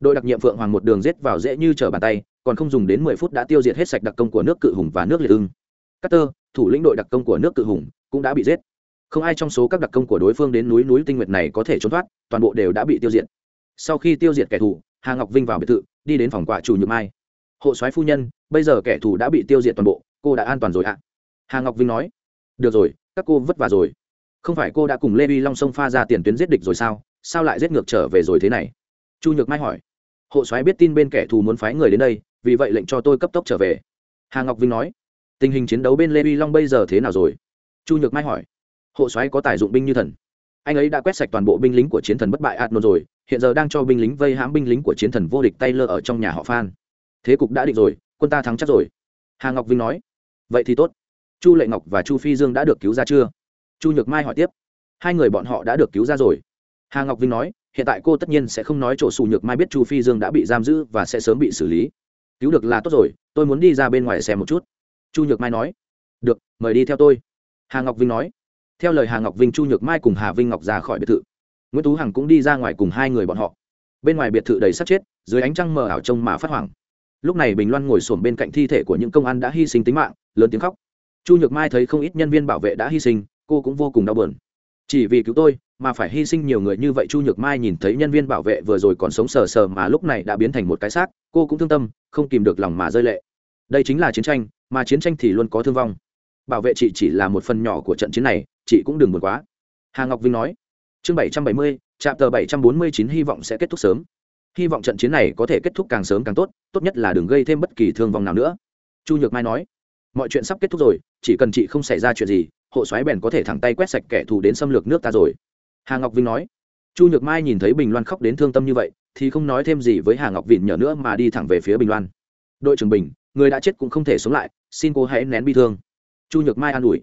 A: đội đặc nhiệm phượng hoàng một đường rết vào dễ như trở bàn tay còn không dùng đến mười phút đã tiêu diệt hết sạch đặc công của nước cự hùng và nước liệt ưng Tơ, thủ lĩnh đội đặc công của nước cự hùng, cũng đã bị giết. Không ai trong số các đặc công của đối phương đến núi núi tinh nguyệt này có thể trốn thoát, toàn bộ đều đã bị tiêu diệt. Sau khi tiêu diệt kẻ thù, Hà Ngọc Vinh vào biệt thự, đi đến phòng quả chủ Nhược Mai. "Hộ soái phu nhân, bây giờ kẻ thù đã bị tiêu diệt toàn bộ, cô đã an toàn rồi ạ?" Hà Ngọc Vinh nói. "Được rồi, các cô vất vả rồi. Không phải cô đã cùng Lê Vi Long sông pha ra tiền tuyến giết địch rồi sao? Sao lại giết ngược trở về rồi thế này?" Chu Nhược Mai hỏi. "Hộ soái biết tin bên kẻ thù muốn phái người đến đây, vì vậy lệnh cho tôi cấp tốc trở về." Hà Ngọc Vinh nói tình hình chiến đấu bên lê vi long bây giờ thế nào rồi chu nhược mai hỏi hộ soái có tài dụng binh như thần anh ấy đã quét sạch toàn bộ binh lính của chiến thần bất bại adnon rồi hiện giờ đang cho binh lính vây hãm binh lính của chiến thần vô địch taylor ở trong nhà họ phan thế cục đã định rồi, quân ta thắng chắc rồi. Hà ngọc vinh nói. Vậy thì tốt. Chu lệ ngọc và chu phi dương đã được cứu ra chưa? Chu nhược mai hỏi tiếp. Hai người bọn họ đã được cứu ra rồi. Hà ngọc vinh nói, hiện tại cô tất nhiên sẽ không nói chỗ xù nhược mai biết chu phi dương đã bị giam giữ và sẽ sớm bị xử lý. Cứu được là tốt rồi, tôi muốn đi ra bên ngoài xem một chút. Chu nhược mai nói. Được, mời đi theo tôi. Hà ngọc vinh nói. Theo lời hà ngọc vinh, chu nhược mai cùng hà vinh ngọc ra khỏi biệt thự. Nguyễn tú hằng cũng đi ra ngoài cùng hai người bọn họ. Bên ngoài biệt thự đầy sắt chết, dưới ánh trăng mờ ảo trông mà phát hoảng lúc này bình loan ngồi xổm bên cạnh thi thể của những công an đã hy sinh tính mạng, lớn tiếng khóc. Chu nhược mai thấy không ít nhân viên bảo vệ đã hy sinh, cô cũng vô cùng đau buồn. Chỉ vì cứu tôi, mà phải hy sinh nhiều người như vậy, chu nhược mai nhìn thấy nhân viên bảo vệ vừa rồi còn sống sờ sờ mà lúc này đã biến thành một cái xác, cô cũng thương tâm, không kìm được lòng mà rơi lệ. Đây chính là chiến tranh, mà chiến tranh thì luôn có thương vong. Bảo vệ chị chỉ là một phần nhỏ của trận chiến này, chị cũng đừng buồn quá. Hà ngọc vinh nói, chương bảy trăm bảy mươi trạm tờ bảy trăm bốn mươi chín, hy vọng sẽ kết thúc sớm hy vọng trận chiến này có thể kết thúc càng sớm càng tốt tốt nhất là đừng gây thêm bất kỳ thương vong nào nữa. Chu nhược mai nói. Mọi chuyện sắp kết thúc rồi, chỉ cần chị không xảy ra chuyện gì, hộ Xoáy bèn có thể thẳng tay quét sạch kẻ thù đến xâm lược nước ta rồi. Hà ngọc vinh nói. Chu nhược mai nhìn thấy bình loan khóc đến thương tâm như vậy, thì không nói thêm gì với hà ngọc vịn nhở nữa mà đi thẳng về phía bình loan. Đội trưởng bình, người đã chết cũng không thể sống lại, xin cô hãy nén bi thương. Chu nhược mai an ủi.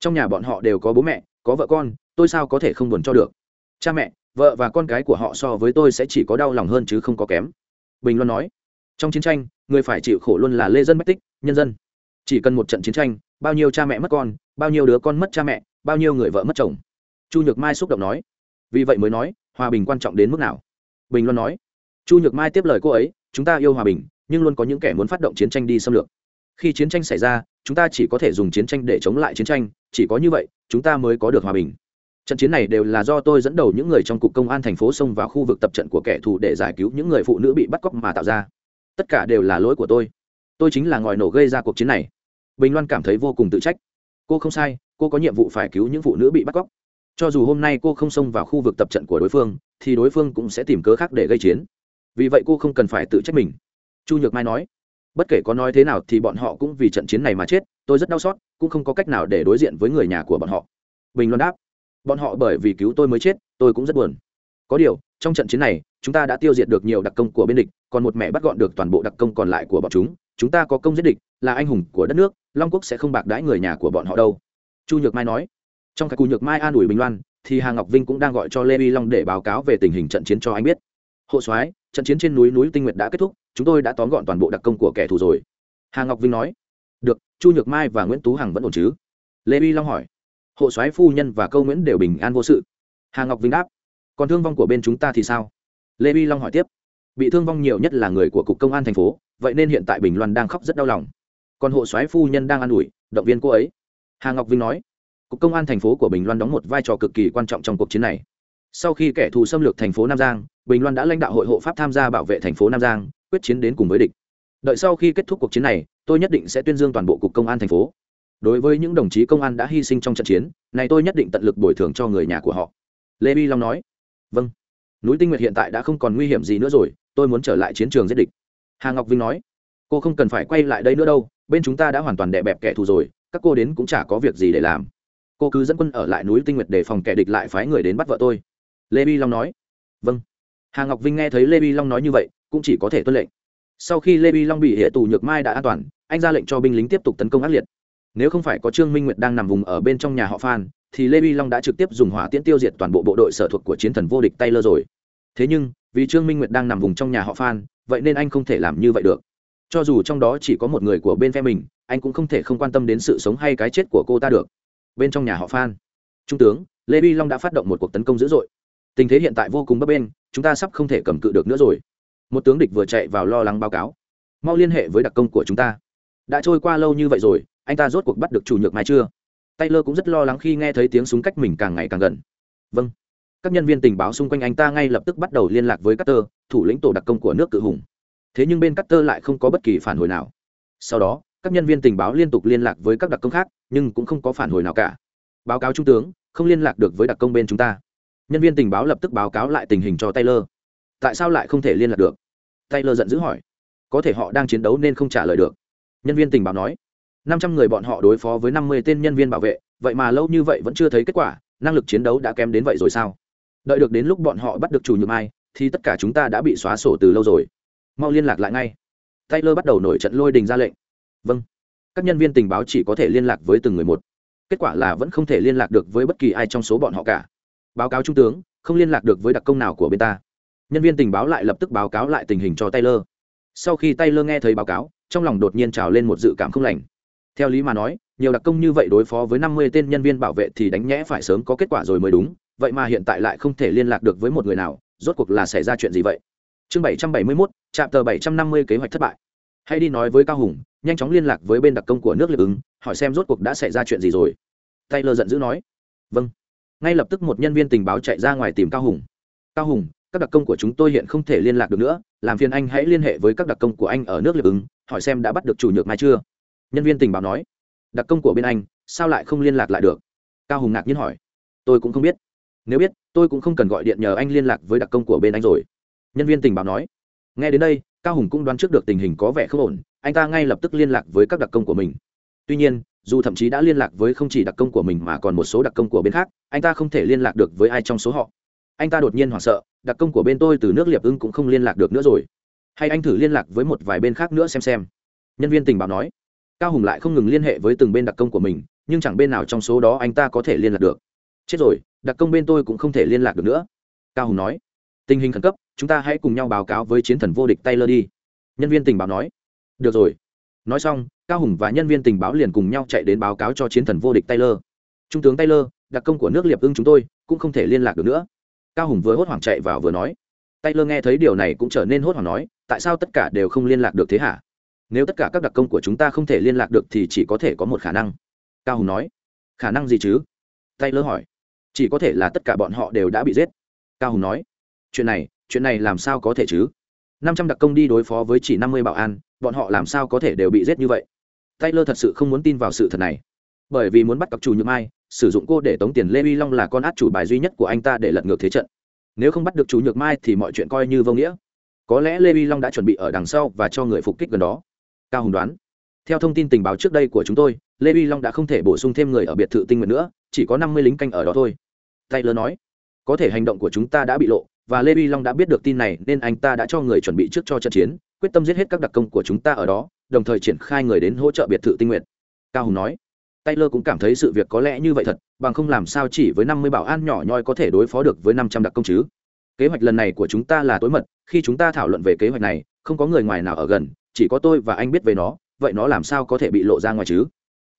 A: Trong nhà bọn họ đều có bố mẹ, có vợ con, tôi sao có thể không buồn cho được? Cha mẹ vợ và con cái của họ so với tôi sẽ chỉ có đau lòng hơn chứ không có kém. Bình luân nói, trong chiến tranh, người phải chịu khổ luôn là lê dân mất tích, nhân dân. Chỉ cần một trận chiến tranh, bao nhiêu cha mẹ mất con, bao nhiêu đứa con mất cha mẹ, bao nhiêu người vợ mất chồng. Chu nhược mai xúc động nói, vì vậy mới nói, hòa bình quan trọng đến mức nào? Bình luân nói, chu nhược mai tiếp lời cô ấy, chúng ta yêu hòa bình, nhưng luôn có những kẻ muốn phát động chiến tranh đi xâm lược. Khi chiến tranh xảy ra, chúng ta chỉ có thể dùng chiến tranh để chống lại chiến tranh, chỉ có như vậy, chúng ta mới có được hòa bình trận chiến này đều là do tôi dẫn đầu những người trong cục công an thành phố xông vào khu vực tập trận của kẻ thù để giải cứu những người phụ nữ bị bắt cóc mà tạo ra. Tất cả đều là lỗi của tôi. Tôi chính là ngòi nổ gây ra cuộc chiến này. Bình loan cảm thấy vô cùng tự trách. Cô không sai, cô có nhiệm vụ phải cứu những phụ nữ bị bắt cóc. Cho dù hôm nay cô không xông vào khu vực tập trận của đối phương, thì đối phương cũng sẽ tìm cớ khác để gây chiến. Vì vậy cô không cần phải tự trách mình. Chu nhược mai nói, bất kể có nói thế nào thì bọn họ cũng vì trận chiến này mà chết, tôi rất đau xót, cũng không có cách nào để đối diện với người nhà của bọn họ. Bình luận đáp bọn họ bởi vì cứu tôi mới chết, tôi cũng rất buồn. Có điều, trong trận chiến này, chúng ta đã tiêu diệt được nhiều đặc công của bên địch, còn một mẹ bắt gọn được toàn bộ đặc công còn lại của bọn chúng. Chúng ta có công giết địch, là anh hùng của đất nước, long quốc sẽ không bạc đãi người nhà của bọn họ đâu. Chu nhược mai nói. Trong các cù nhược mai an ủi bình loan, thì hà ngọc vinh cũng đang gọi cho lê vi long để báo cáo về tình hình trận chiến cho anh biết. Hộ soái, trận chiến trên núi núi tinh nguyệt đã kết thúc, chúng tôi đã tóm gọn toàn bộ đặc công của kẻ thù rồi. Hà ngọc vinh nói. Được, chu nhược mai và nguyễn tú hằng vẫn ổn chứ? Lê vi long hỏi hộ soái phu nhân và câu nguyễn đều bình an vô sự. Hà ngọc vinh đáp, còn thương vong của bên chúng ta thì sao? Lê vi long hỏi tiếp, bị thương vong nhiều nhất là người của cục công an thành phố, vậy nên hiện tại bình loan đang khóc rất đau lòng. Còn hộ soái phu nhân đang an ủi, động viên cô ấy. Hà ngọc vinh nói, cục công an thành phố của bình loan đóng một vai trò cực kỳ quan trọng trong cuộc chiến này. Sau khi kẻ thù xâm lược thành phố nam giang, bình loan đã lãnh đạo hội hộ pháp tham gia bảo vệ thành phố nam giang, quyết chiến đến cùng với địch. Đợi sau khi kết thúc cuộc chiến này, tôi nhất định sẽ tuyên dương toàn bộ cục công an thành phố đối với những đồng chí công an đã hy sinh trong trận chiến, này tôi nhất định tận lực bồi thường cho người nhà của họ. Lê bi long nói. Vâng. Núi tinh nguyệt hiện tại đã không còn nguy hiểm gì nữa rồi, tôi muốn trở lại chiến trường giết địch. Hà ngọc vinh nói. Cô không cần phải quay lại đây nữa đâu, bên chúng ta đã hoàn toàn đè bẹp kẻ thù rồi, các cô đến cũng chả có việc gì để làm. Cô cứ dẫn quân ở lại núi tinh nguyệt để phòng kẻ địch lại phái người đến bắt vợ tôi. Lê bi long nói. Vâng. Hà ngọc vinh nghe thấy lê bi long nói như vậy, cũng chỉ có thể tuân lệnh. Sau khi lê bi long bị hệ tù nhược mai đã an toàn, anh ra lệnh cho binh lính tiếp tục tấn công ác liệt nếu không phải có trương minh nguyệt đang nằm vùng ở bên trong nhà họ phan, thì lê vi long đã trực tiếp dùng hỏa tiễn tiêu diệt toàn bộ bộ đội sở thuộc của chiến thần vô địch taylor rồi. Thế nhưng, vì trương minh nguyệt đang nằm vùng trong nhà họ phan, vậy nên anh không thể làm như vậy được. Cho dù trong đó chỉ có một người của bên phe mình, anh cũng không thể không quan tâm đến sự sống hay cái chết của cô ta được. Bên trong nhà họ phan, trung tướng, lê vi long đã phát động một cuộc tấn công dữ dội. Tình thế hiện tại vô cùng bấp bênh, chúng ta sắp không thể cầm cự được nữa rồi. Một tướng địch vừa chạy vào lo lắng báo cáo. Mau liên hệ với đặc công của chúng ta. Đã trôi qua lâu như vậy rồi anh ta rốt cuộc bắt được chủ nhược mai chưa taylor cũng rất lo lắng khi nghe thấy tiếng súng cách mình càng ngày càng gần vâng các nhân viên tình báo xung quanh anh ta ngay lập tức bắt đầu liên lạc với Cutter, thủ lĩnh tổ đặc công của nước cự hùng. Thế nhưng bên Cutter lại không có bất kỳ phản hồi nào. Sau đó, các nhân viên tình báo liên tục liên lạc với các đặc công khác, nhưng cũng không có phản hồi nào cả. Báo cáo trung tướng, không liên lạc được với đặc công bên chúng ta. Nhân viên tình báo lập tức báo cáo lại tình hình cho Taylor. Tại sao lại không thể liên lạc được? Taylor giận dữ hỏi. Có thể họ đang chiến đấu nên không trả lời được. Nhân viên tình báo nói năm trăm người bọn họ đối phó với năm mươi tên nhân viên bảo vệ, vậy mà lâu như vậy vẫn chưa thấy kết quả, năng lực chiến đấu đã kém đến vậy rồi sao? đợi được đến lúc bọn họ bắt được chủ nhược mai thì tất cả chúng ta đã bị xóa sổ từ lâu rồi. Mau liên lạc lại ngay. Taylor bắt đầu nổi trận lôi đình ra lệnh. Vâng. Các nhân viên tình báo chỉ có thể liên lạc với từng người một. Kết quả là vẫn không thể liên lạc được với bất kỳ ai trong số bọn họ cả. Báo cáo trung tướng không liên lạc được với đặc công nào của bên ta. Nhân viên tình báo lại lập tức báo cáo lại tình hình cho taylor. Sau khi taylor nghe thấy báo cáo trong lòng đột nhiên trào lên một dự cảm không lành theo lý mà nói, nhiều đặc công như vậy đối phó với năm mươi tên nhân viên bảo vệ thì đánh nhẽ phải sớm có kết quả rồi mới đúng, vậy mà hiện tại lại không thể liên lạc được với một người nào, rốt cuộc là xảy ra chuyện gì vậy? Chương bảy trăm bảy mươi mốt trạm tờ bảy trăm năm mươi kế hoạch thất bại. Hãy đi nói với cao hùng, nhanh chóng liên lạc với bên đặc công của nước liệp ứng, hỏi xem rốt cuộc đã xảy ra chuyện gì rồi. Taylor giận dữ nói. Vâng. Ngay lập tức một nhân viên tình báo chạy ra ngoài tìm cao hùng. Cao hùng, các đặc công của chúng tôi hiện không thể liên lạc được nữa, làm phiền anh hãy liên hệ với các đặc công của anh ở nước liệp ứng, hỏi xem đã bắt được chủ nhược mai chưa? Nhân viên tình báo nói, đặc công của bên anh, sao lại không liên lạc lại được? Cao hùng ngạc nhiên hỏi, tôi cũng không biết. Nếu biết, tôi cũng không cần gọi điện nhờ anh liên lạc với đặc công của bên anh rồi. Nhân viên tình báo nói, nghe đến đây, cao hùng cũng đoán trước được tình hình có vẻ không ổn, anh ta ngay lập tức liên lạc với các đặc công của mình. Tuy nhiên, dù thậm chí đã liên lạc với không chỉ đặc công của mình mà còn một số đặc công của bên khác, anh ta không thể liên lạc được với ai trong số họ. Anh ta đột nhiên hoảng sợ, đặc công của bên tôi từ nước liệp ưng cũng không liên lạc được nữa rồi. Hay anh thử liên lạc với một vài bên khác nữa xem xem. Nhân viên tình báo nói cao hùng lại không ngừng liên hệ với từng bên đặc công của mình, nhưng chẳng bên nào trong số đó anh ta có thể liên lạc được. Chết rồi, đặc công bên tôi cũng không thể liên lạc được nữa. Cao hùng nói. Tình hình khẩn cấp, chúng ta hãy cùng nhau báo cáo với chiến thần vô địch taylor đi. Nhân viên tình báo nói. Được rồi. Nói xong, cao hùng và nhân viên tình báo liền cùng nhau chạy đến báo cáo cho chiến thần vô địch taylor. Trung tướng taylor, đặc công của nước liệp ưng chúng tôi, cũng không thể liên lạc được nữa. Cao hùng vừa hốt hoảng chạy vào vừa nói. Taylor nghe thấy điều này cũng trở nên hốt hoảng nói, tại sao tất cả đều không liên lạc được thế hả? Nếu tất cả các đặc công của chúng ta không thể liên lạc được thì chỉ có thể có một khả năng. Cao hùng nói. Khả năng gì chứ? Taylor hỏi. Chỉ có thể là tất cả bọn họ đều đã bị giết. Cao hùng nói. Chuyện này chuyện này làm sao có thể chứ? Năm trăm đặc công đi đối phó với chỉ năm mươi bảo an, bọn họ làm sao có thể đều bị giết như vậy? Taylor thật sự không muốn tin vào sự thật này. Bởi vì muốn bắt cặp chủ nhược mai, sử dụng cô để tống tiền lê uy long là con át chủ bài duy nhất của anh ta để lật ngược thế trận. Nếu không bắt được chủ nhược mai thì mọi chuyện coi như vô nghĩa. Có lẽ lê vi long đã chuẩn bị ở đằng sau và cho người phục kích gần đó cao hùng đoán. Theo thông tin tình báo trước đây của chúng tôi, lê vi long đã không thể bổ sung thêm người ở biệt thự tinh nguyện nữa, chỉ có năm mươi lính canh ở đó thôi. Taylor nói, có thể hành động của chúng ta đã bị lộ, và lê vi long đã biết được tin này, nên anh ta đã cho người chuẩn bị trước cho trận chiến, quyết tâm giết hết các đặc công của chúng ta ở đó, đồng thời triển khai người đến hỗ trợ biệt thự tinh nguyện. Cao hùng nói, taylor cũng cảm thấy sự việc có lẽ như vậy thật, bằng không làm sao chỉ với năm mươi bảo an nhỏ nhoi có thể đối phó được với năm trăm đặc công chứ? Kế hoạch lần này của chúng ta là tối mật, khi chúng ta thảo luận về kế hoạch này, không có người ngoài nào ở gần chỉ có tôi và anh biết về nó, vậy nó làm sao có thể bị lộ ra ngoài chứ?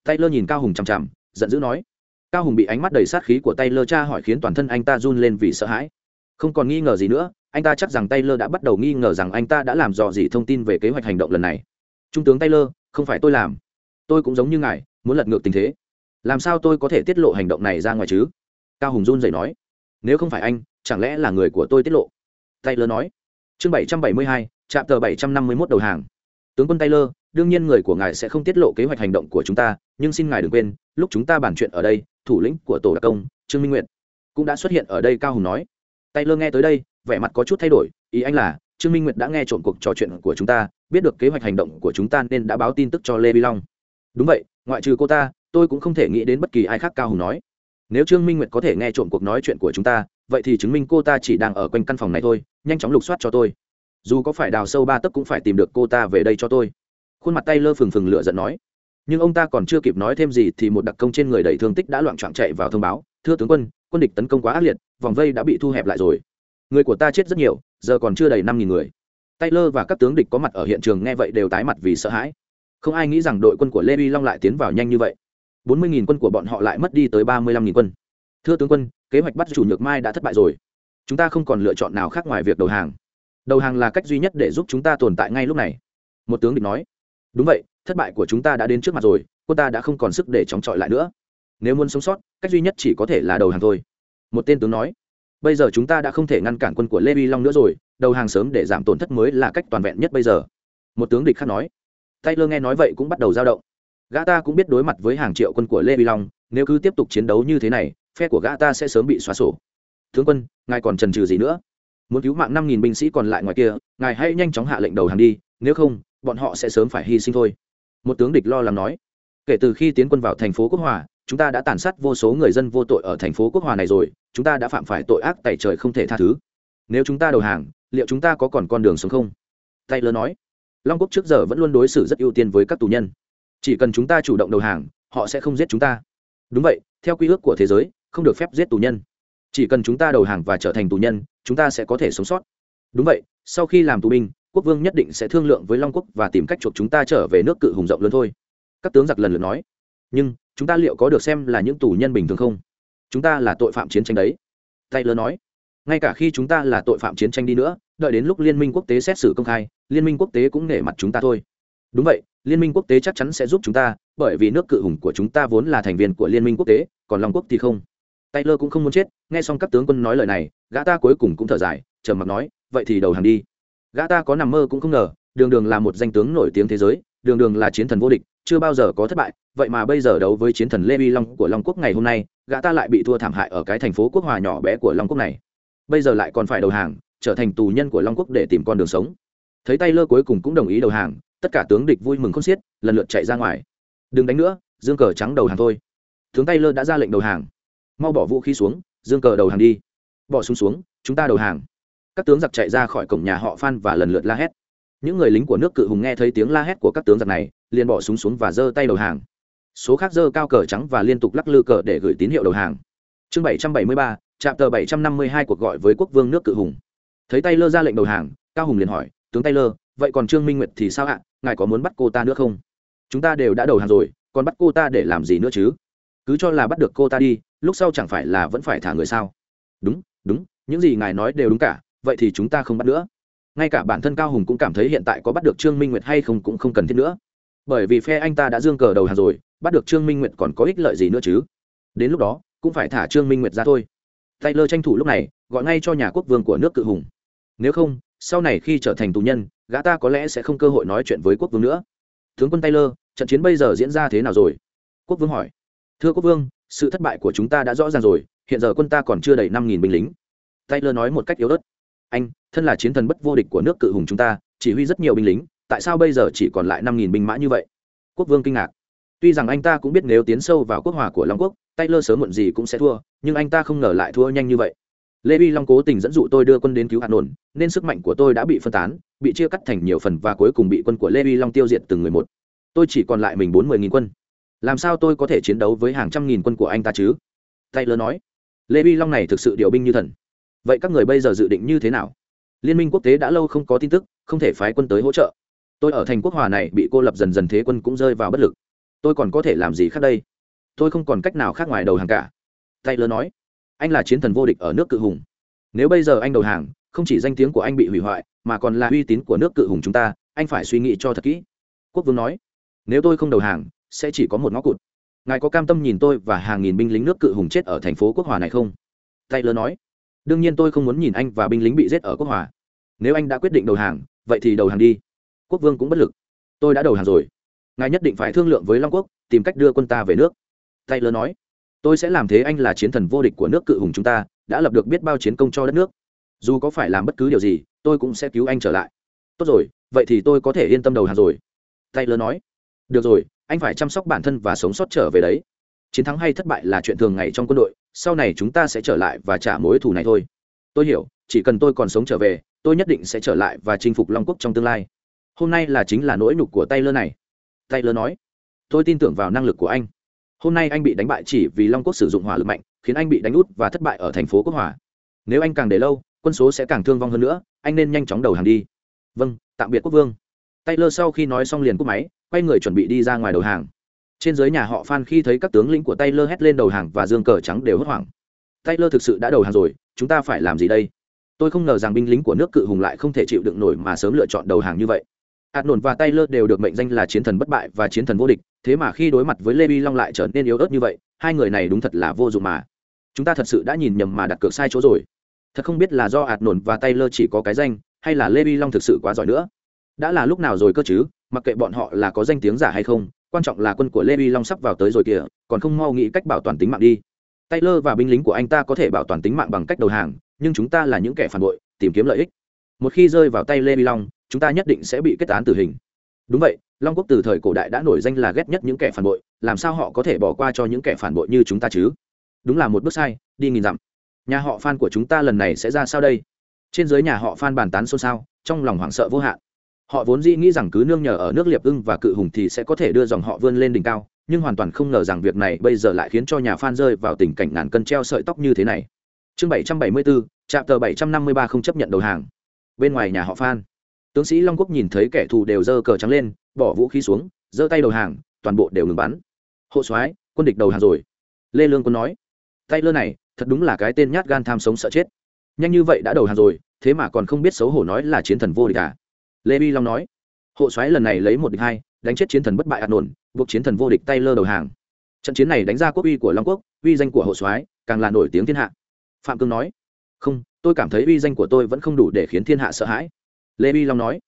A: Taylor nhìn cao hùng chằm chằm, giận dữ nói. Cao hùng bị ánh mắt đầy sát khí của taylor cha hỏi khiến toàn thân anh ta run lên vì sợ hãi. Không còn nghi ngờ gì nữa, anh ta chắc rằng taylor đã bắt đầu nghi ngờ rằng anh ta đã làm dò dỉ thông tin về kế hoạch hành động lần này. Trung tướng taylor, không phải tôi làm. Tôi cũng giống như ngài, muốn lật ngược tình thế. Làm sao tôi có thể tiết lộ hành động này ra ngoài chứ? Cao hùng run dậy nói. Nếu không phải anh, chẳng lẽ là người của tôi tiết lộ? Taylor nói. Chương bảy trăm bảy mươi hai trạm tờ bảy trăm năm mươi mốt đầu hàng tướng quân taylor, đương nhiên người của ngài sẽ không tiết lộ kế hoạch hành động của chúng ta, nhưng xin ngài đừng quên, lúc chúng ta bàn chuyện ở đây, thủ lĩnh của tổ đặc công, trương minh nguyện cũng đã xuất hiện ở đây cao hùng nói. Taylor nghe tới đây, vẻ mặt có chút thay đổi, ý anh là, trương minh nguyệt đã nghe trộm cuộc trò chuyện của chúng ta, biết được kế hoạch hành động của chúng ta nên đã báo tin tức cho lê bi long. Đúng vậy, ngoại trừ cô ta, tôi cũng không thể nghĩ đến bất kỳ ai khác, cao hùng nói. Nếu trương minh nguyệt có thể nghe trộm cuộc nói chuyện của chúng ta, vậy thì chứng minh cô ta chỉ đang ở quanh căn phòng này thôi, nhanh chóng lục soát cho tôi dù có phải đào sâu ba tấc cũng phải tìm được cô ta về đây cho tôi. Khuôn mặt tay lơ phừng phừng lựa giận nói. Nhưng ông ta còn chưa kịp nói thêm gì thì một đặc công trên người đầy thương tích đã loạn trọn chạy vào thông báo. Thưa tướng quân quân địch tấn công quá ác liệt, vòng vây đã bị thu hẹp lại rồi. Người của ta chết rất nhiều, giờ còn chưa đầy năm nghìn người. Taylor và các tướng địch có mặt ở hiện trường nghe vậy đều tái mặt vì sợ hãi. Không ai nghĩ rằng đội quân của lê vi long lại tiến vào nhanh như vậy. Bốn mươi nghìn quân của bọn họ lại mất đi tới ba mươi lăm nghìn quân. Thưa tướng quân, kế hoạch bắt chủ nhược mai đã thất bại rồi. Chúng ta không còn lựa chọn nào khác ngoài việc đầu hàng đầu hàng là cách duy nhất để giúp chúng ta tồn tại ngay lúc này. Một tướng địch nói. Đúng vậy, thất bại của chúng ta đã đến trước mặt rồi, quân ta đã không còn sức để chống chọi lại nữa. Nếu muốn sống sót, cách duy nhất chỉ có thể là đầu hàng thôi. Một tên tướng nói. Bây giờ chúng ta đã không thể ngăn cản quân của lê vi long nữa rồi, đầu hàng sớm để giảm tổn thất mới là cách toàn vẹn nhất bây giờ. Một tướng địch khác nói. Taylor nghe nói vậy cũng bắt đầu dao động. Gã ta cũng biết đối mặt với hàng triệu quân của lê vi long, nếu cứ tiếp tục chiến đấu như thế này, phe của gã ta sẽ sớm bị xóa sổ. Tướng quân, ngài còn trần trừ gì nữa? Muốn cứu mạng năm nghìn binh sĩ còn lại ngoài kia, ngài hãy nhanh chóng hạ lệnh đầu hàng đi, nếu không, bọn họ sẽ sớm phải hy sinh thôi. Một tướng địch lo lắng nói. Kể từ khi tiến quân vào thành phố quốc hòa, chúng ta đã tàn sát vô số người dân vô tội ở thành phố quốc hòa này rồi, chúng ta đã phạm phải tội ác tày trời không thể tha thứ. Nếu chúng ta đầu hàng, liệu chúng ta có còn con đường sống không? Taylor nói. Long quốc trước giờ vẫn luôn đối xử rất ưu tiên với các tù nhân. Chỉ cần chúng ta chủ động đầu hàng, họ sẽ không giết chúng ta. Đúng vậy, theo quy ước của thế giới, không được phép giết tù nhân chỉ cần chúng ta đầu hàng và trở thành tù nhân, chúng ta sẽ có thể sống sót. Đúng vậy, sau khi làm tù binh, quốc vương nhất định sẽ thương lượng với long quốc và tìm cách chuộc chúng ta trở về nước cự hùng rộng lớn thôi. Các tướng giặc lần lượt nói. Nhưng, chúng ta liệu có được xem là những tù nhân bình thường không? Chúng ta là tội phạm chiến tranh đấy. Taylor nói. Ngay cả khi chúng ta là tội phạm chiến tranh đi nữa, đợi đến lúc liên minh quốc tế xét xử công khai, liên minh quốc tế cũng nể mặt chúng ta thôi. Đúng vậy, liên minh quốc tế chắc chắn sẽ giúp chúng ta, bởi vì nước cự hùng của chúng ta vốn là thành viên của liên minh quốc tế, còn long quốc thì không taylor cũng không muốn chết, nghe xong các tướng quân nói lời này, gã ta cuối cùng cũng thở dài, trầm mặc nói, vậy thì đầu hàng đi. Gã ta có nằm mơ cũng không ngờ, đường đường là một danh tướng nổi tiếng thế giới, đường đường là chiến thần vô địch, chưa bao giờ có thất bại, vậy mà bây giờ đấu với chiến thần lê vi long của long quốc ngày hôm nay, gã ta lại bị thua thảm hại ở cái thành phố quốc hòa nhỏ bé của long quốc này. Bây giờ lại còn phải đầu hàng, trở thành tù nhân của long quốc để tìm con đường sống. Thấy tay lơ cuối cùng cũng đồng ý đầu hàng, tất cả tướng địch vui mừng khôn xiết, lần lượt chạy ra ngoài. Đừng đánh nữa, dương cờ trắng đầu hàng thôi. Tướng tay lơ đã ra lệnh đầu hàng mau bỏ vũ khí xuống dương cờ đầu hàng đi. Bỏ súng xuống, xuống chúng ta đầu hàng. Các tướng giặc chạy ra khỏi cổng nhà họ phan và lần lượt la hét. Những người lính của nước cự hùng nghe thấy tiếng la hét của các tướng giặc này liền bỏ súng xuống và giơ tay đầu hàng. Số khác giơ cao cờ trắng và liên tục lắc lư cờ để gửi tín hiệu đầu hàng. Chương bảy trăm bảy mươi ba trạm tờ bảy trăm năm mươi hai cuộc gọi với quốc vương nước cự hùng. Thấy tay lơ ra lệnh đầu hàng cao hùng liền hỏi tướng tay lơ vậy còn trương minh nguyệt thì sao ạ? Ngài có muốn bắt cô ta nữa không? Chúng ta đều đã đầu hàng rồi còn bắt cô ta để làm gì nữa chứ? Cứ cho là bắt được cô ta đi lúc sau chẳng phải là vẫn phải thả người sao? Đúng đúng, những gì ngài nói đều đúng cả, vậy thì chúng ta không bắt nữa. Ngay cả bản thân cao hùng cũng cảm thấy hiện tại có bắt được trương minh nguyệt hay không cũng không cần thiết nữa. Bởi vì phe anh ta đã dương cờ đầu hàng rồi, bắt được trương minh nguyệt còn có ích lợi gì nữa chứ? Đến lúc đó, cũng phải thả trương minh nguyệt ra thôi. Taylor tranh thủ lúc này, gọi ngay cho nhà quốc vương của nước cự hùng. Nếu không, sau này khi trở thành tù nhân, gã ta có lẽ sẽ không cơ hội nói chuyện với quốc vương nữa. Tướng quân taylor, trận chiến bây giờ diễn ra thế nào rồi? Quốc vương hỏi. Thưa quốc vương sự thất bại của chúng ta đã rõ ràng rồi, hiện giờ quân ta còn chưa đầy năm nghìn binh lính. Taylor nói một cách yếu ớt. Anh, thân là chiến thần bất vô địch của nước cự hùng chúng ta, chỉ huy rất nhiều binh lính, tại sao bây giờ chỉ còn lại năm nghìn binh mã như vậy? Quốc vương kinh ngạc. Tuy rằng anh ta cũng biết nếu tiến sâu vào quốc hòa của long quốc, Taylor sớm muộn gì cũng sẽ thua, nhưng anh ta không ngờ lại thua nhanh như vậy. Lê vi long cố tình dẫn dụ tôi đưa quân đến cứu hạt nổn, nên sức mạnh của tôi đã bị phân tán, bị chia cắt thành nhiều phần và cuối cùng bị quân của lê vi long tiêu diệt từng người một. Tôi chỉ còn lại mình bốn mươi nghìn quân làm sao tôi có thể chiến đấu với hàng trăm nghìn quân của anh ta chứ? Taylor nói. Lê vi long này thực sự điều binh như thần. Vậy các người bây giờ dự định như thế nào? Liên minh quốc tế đã lâu không có tin tức, không thể phái quân tới hỗ trợ. Tôi ở thành quốc hòa này bị cô lập dần dần thế quân cũng rơi vào bất lực. Tôi còn có thể làm gì khác đây? Tôi không còn cách nào khác ngoài đầu hàng cả. Taylor nói. Anh là chiến thần vô địch ở nước cự hùng. Nếu bây giờ anh đầu hàng, không chỉ danh tiếng của anh bị hủy hoại, mà còn là uy tín của nước cự hùng chúng ta, anh phải suy nghĩ cho thật kỹ. Quốc vương nói. Nếu tôi không đầu hàng sẽ chỉ có một ngõ cụt. Ngài có cam tâm nhìn tôi và hàng nghìn binh lính nước cự hùng chết ở thành phố quốc hòa này không? Taylor nói. Đương nhiên tôi không muốn nhìn anh và binh lính bị giết ở quốc hòa. Nếu anh đã quyết định đầu hàng, vậy thì đầu hàng đi. Quốc vương cũng bất lực. Tôi đã đầu hàng rồi. Ngài nhất định phải thương lượng với long quốc, tìm cách đưa quân ta về nước. Taylor nói. Tôi sẽ làm thế anh là chiến thần vô địch của nước cự hùng chúng ta, đã lập được biết bao chiến công cho đất nước. Dù có phải làm bất cứ điều gì, tôi cũng sẽ cứu anh trở lại. Tốt rồi, vậy thì tôi có thể yên tâm đầu hàng rồi. Taylor nói. Được rồi anh phải chăm sóc bản thân và sống sót trở về đấy. Chiến thắng hay thất bại là chuyện thường ngày trong quân đội, sau này chúng ta sẽ trở lại và trả mối thù này thôi. Tôi hiểu, chỉ cần tôi còn sống trở về, tôi nhất định sẽ trở lại và chinh phục long quốc trong tương lai. Hôm nay là chính là nỗi nhục của taylor này. Taylor nói, tôi tin tưởng vào năng lực của anh. Hôm nay anh bị đánh bại chỉ vì long quốc sử dụng hỏa lực mạnh, khiến anh bị đánh út và thất bại ở thành phố quốc hòa. Nếu anh càng để lâu, quân số sẽ càng thương vong hơn nữa, anh nên nhanh chóng đầu hàng đi. Vâng tạm biệt quốc vương. Taylor sau khi nói xong liền cúp máy quay người chuẩn bị đi ra ngoài đầu hàng. Trên dưới nhà họ phan khi thấy các tướng lĩnh của taylor hét lên đầu hàng và dương cờ trắng đều hốt hoảng. Taylor thực sự đã đầu hàng rồi, chúng ta phải làm gì đây? Tôi không ngờ rằng binh lính của nước cự hùng lại không thể chịu đựng nổi mà sớm lựa chọn đầu hàng như vậy. Hạt nổn và taylor đều được mệnh danh là chiến thần bất bại và chiến thần vô địch, thế mà khi đối mặt với lê vi long lại trở nên yếu ớt như vậy, hai người này đúng thật là vô dụng mà. Chúng ta thật sự đã nhìn nhầm mà đặt cược sai chỗ rồi. Thật không biết là do hạt nổn và taylor chỉ có cái danh, hay là lê vi long thực sự quá giỏi nữa đã là lúc nào rồi cơ chứ? Mặc kệ bọn họ là có danh tiếng giả hay không, quan trọng là quân của lê vi long sắp vào tới rồi kìa, còn không mau nghĩ cách bảo toàn tính mạng đi. Taylor và binh lính của anh ta có thể bảo toàn tính mạng bằng cách đầu hàng, nhưng chúng ta là những kẻ phản bội, tìm kiếm lợi ích. Một khi rơi vào tay lê vi long, chúng ta nhất định sẽ bị kết án tử hình. Đúng vậy, long quốc từ thời cổ đại đã nổi danh là ghét nhất những kẻ phản bội, làm sao họ có thể bỏ qua cho những kẻ phản bội như chúng ta chứ? Đúng là một bước sai, đi nghìn dặm. Nhà họ phan của chúng ta lần này sẽ ra sao đây? Trên dưới nhà họ phan bàn tán xôn xao, trong lòng hoảng sợ vô hạn họ vốn dĩ nghĩ rằng cứ nương nhờ ở nước liệp ưng và cự hùng thì sẽ có thể đưa dòng họ vươn lên đỉnh cao, nhưng hoàn toàn không ngờ rằng việc này bây giờ lại khiến cho nhà phan rơi vào tình cảnh ngàn cân treo sợi tóc như thế này. Chương bảy trăm bảy mươi bốn trạm tờ bảy trăm năm mươi ba không chấp nhận đầu hàng. Bên ngoài nhà họ phan, tướng sĩ long quốc nhìn thấy kẻ thù đều giơ cờ trắng lên, bỏ vũ khí xuống, giơ tay đầu hàng, toàn bộ đều ngừng bắn. Hộ soái, quân địch đầu hàng rồi. Lê lương quân nói, tay lơ này, thật đúng là cái tên nhát gan tham sống sợ chết. Nhanh như vậy đã đầu hàng rồi, thế mà còn không biết xấu hổ nói là chiến thần vô địch à lê vi long nói, hộ soái lần này lấy một địch hai, đánh chết chiến thần bất bại ạt nổn, buộc chiến thần vô địch tay lơ đầu hàng. Trận chiến này đánh ra quốc uy của long quốc, uy danh của hộ soái càng là nổi tiếng thiên hạ. Phạm cương nói, không, tôi cảm thấy uy danh của tôi vẫn không đủ để khiến thiên hạ sợ hãi. Lê vi long nói,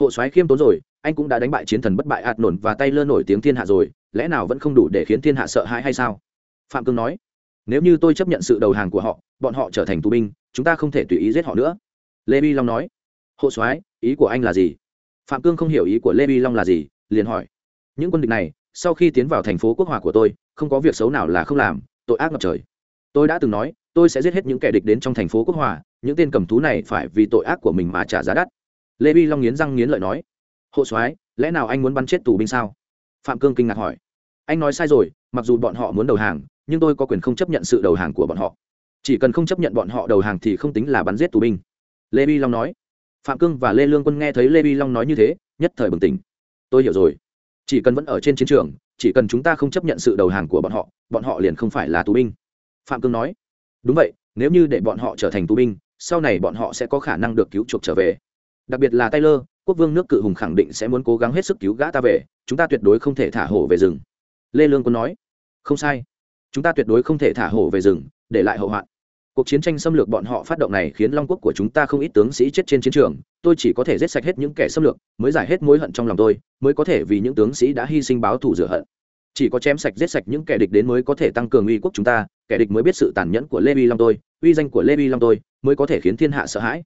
A: hộ soái khiêm tốn rồi, anh cũng đã đánh bại chiến thần bất bại ạt nổn và tay lơ nổi tiếng thiên hạ rồi, lẽ nào vẫn không đủ để khiến thiên hạ sợ hãi hay sao? Phạm cương nói, nếu như tôi chấp nhận sự đầu hàng của họ, bọn họ trở thành tù binh, chúng ta không thể tùy ý giết họ nữa. Lê vi long nói hộ soái, ý của anh là gì? Phạm cương không hiểu ý của lê vi long là gì, liền hỏi. Những quân địch này, sau khi tiến vào thành phố quốc hòa của tôi, không có việc xấu nào là không làm, tội ác ngập trời. Tôi đã từng nói, tôi sẽ giết hết những kẻ địch đến trong thành phố quốc hòa, những tên cầm thú này phải vì tội ác của mình mà trả giá đắt. Lê vi long nghiến răng nghiến lợi nói. Hộ soái, lẽ nào anh muốn bắn chết tù binh sao? Phạm cương kinh ngạc hỏi. Anh nói sai rồi, mặc dù bọn họ muốn đầu hàng, nhưng tôi có quyền không chấp nhận sự đầu hàng của bọn họ. Chỉ cần không chấp nhận bọn họ đầu hàng thì không tính là bắn giết tù binh. Lê vi long nói phạm cương và lê lương quân nghe thấy lê vi long nói như thế, nhất thời bừng tỉnh. Tôi hiểu rồi. Chỉ cần vẫn ở trên chiến trường, chỉ cần chúng ta không chấp nhận sự đầu hàng của bọn họ bọn họ liền không phải là tù binh. Phạm cương nói. Đúng vậy, nếu như để bọn họ trở thành tù binh, sau này bọn họ sẽ có khả năng được cứu chuộc trở về. Đặc biệt là taylor, quốc vương nước cự hùng khẳng định sẽ muốn cố gắng hết sức cứu gã ta về, chúng ta tuyệt đối không thể thả hổ về rừng. Lê lương quân nói. Không sai. Chúng ta tuyệt đối không thể thả hổ về rừng, để lại hậu hoạn cuộc chiến tranh xâm lược bọn họ phát động này khiến long quốc của chúng ta không ít tướng sĩ chết trên chiến trường, tôi chỉ có thể giết sạch hết những kẻ xâm lược, mới giải hết mối hận trong lòng tôi, mới có thể vì những tướng sĩ đã hy sinh báo thù rửa hận. Chỉ có chém sạch giết sạch những kẻ địch đến mới có thể tăng cường uy quốc chúng ta, kẻ địch mới biết sự tàn nhẫn của lê vi long tôi, uy danh của lê vi long tôi, mới có thể khiến thiên hạ sợ hãi.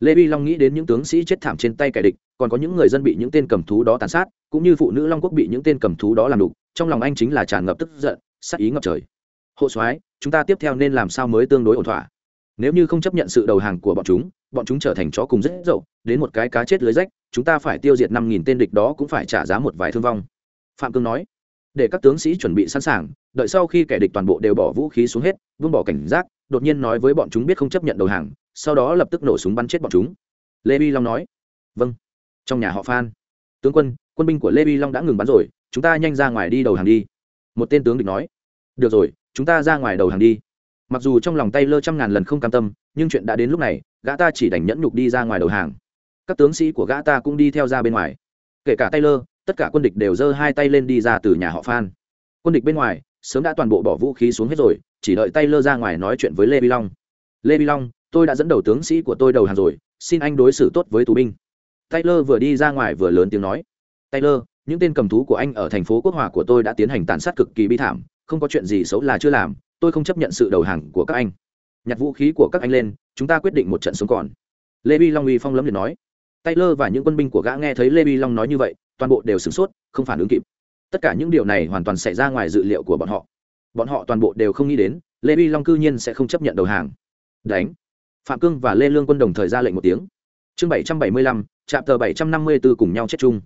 A: Lê vi long nghĩ đến những tướng sĩ chết thảm trên tay kẻ địch, còn có những người dân bị những tên cầm thú đó tàn sát, cũng như phụ nữ long quốc bị những tên cầm thú đó làm đục, trong lòng anh chính là tràn ngập tức giận sắc ý ngập trời. Hộ soái chúng ta tiếp theo nên làm sao mới tương đối ổn thỏa? Nếu như không chấp nhận sự đầu hàng của bọn chúng bọn chúng trở thành chó cùng rất dậu, đến một cái cá chết lưới rách, chúng ta phải tiêu diệt năm nghìn tên địch đó cũng phải trả giá một vài thương vong. Phạm cương nói. Để các tướng sĩ chuẩn bị sẵn sàng, đợi sau khi kẻ địch toàn bộ đều bỏ vũ khí xuống hết vương bỏ cảnh giác, đột nhiên nói với bọn chúng biết không chấp nhận đầu hàng, sau đó lập tức nổ súng bắn chết bọn chúng. Lê vi long nói. Vâng trong nhà họ phan. Tướng quân quân binh của lê vi long đã ngừng bắn rồi, chúng ta nhanh ra ngoài đi đầu hàng đi. Một tên tướng địch nói. Được rồi chúng ta ra ngoài đầu hàng đi. Mặc dù trong lòng tay lơ trăm ngàn lần không cam tâm, nhưng chuyện đã đến lúc này, gã ta chỉ đành nhẫn nhục đi ra ngoài đầu hàng. Các tướng sĩ của gã ta cũng đi theo ra bên ngoài. Kể cả tay lơ tất cả quân địch đều giơ hai tay lên đi ra từ nhà họ phan. Quân địch bên ngoài, sớm đã toàn bộ bỏ vũ khí xuống hết rồi, chỉ đợi tay lơ ra ngoài nói chuyện với lê vi long. Lê vi long, tôi đã dẫn đầu tướng sĩ của tôi đầu hàng rồi, xin anh đối xử tốt với tù binh. Taylor vừa đi ra ngoài vừa lớn tiếng nói. Taylor, những tên cầm thú của anh ở thành phố quốc hòa của tôi đã tiến hành tàn sát cực kỳ bi thảm không có chuyện gì xấu là chưa làm, tôi không chấp nhận sự đầu hàng của các anh. Nhặt vũ khí của các anh lên, chúng ta quyết định một trận sống còn. Lê bi long uy phong lấm liệt nói. Taylor và những quân binh của gã nghe thấy lê bi long nói như vậy, toàn bộ đều sửng sốt, không phản ứng kịp. Tất cả những điều này hoàn toàn xảy ra ngoài dự liệu của bọn họ. Bọn họ toàn bộ đều không nghĩ đến, lê bi long cư nhiên sẽ không chấp nhận đầu hàng. Đánh. Phạm cương và lê lương quân đồng thời ra lệnh một tiếng. Chương bảy trăm bảy mươi lăm trạm tờ bảy trăm năm mươi b ố cùng nhau chết chung.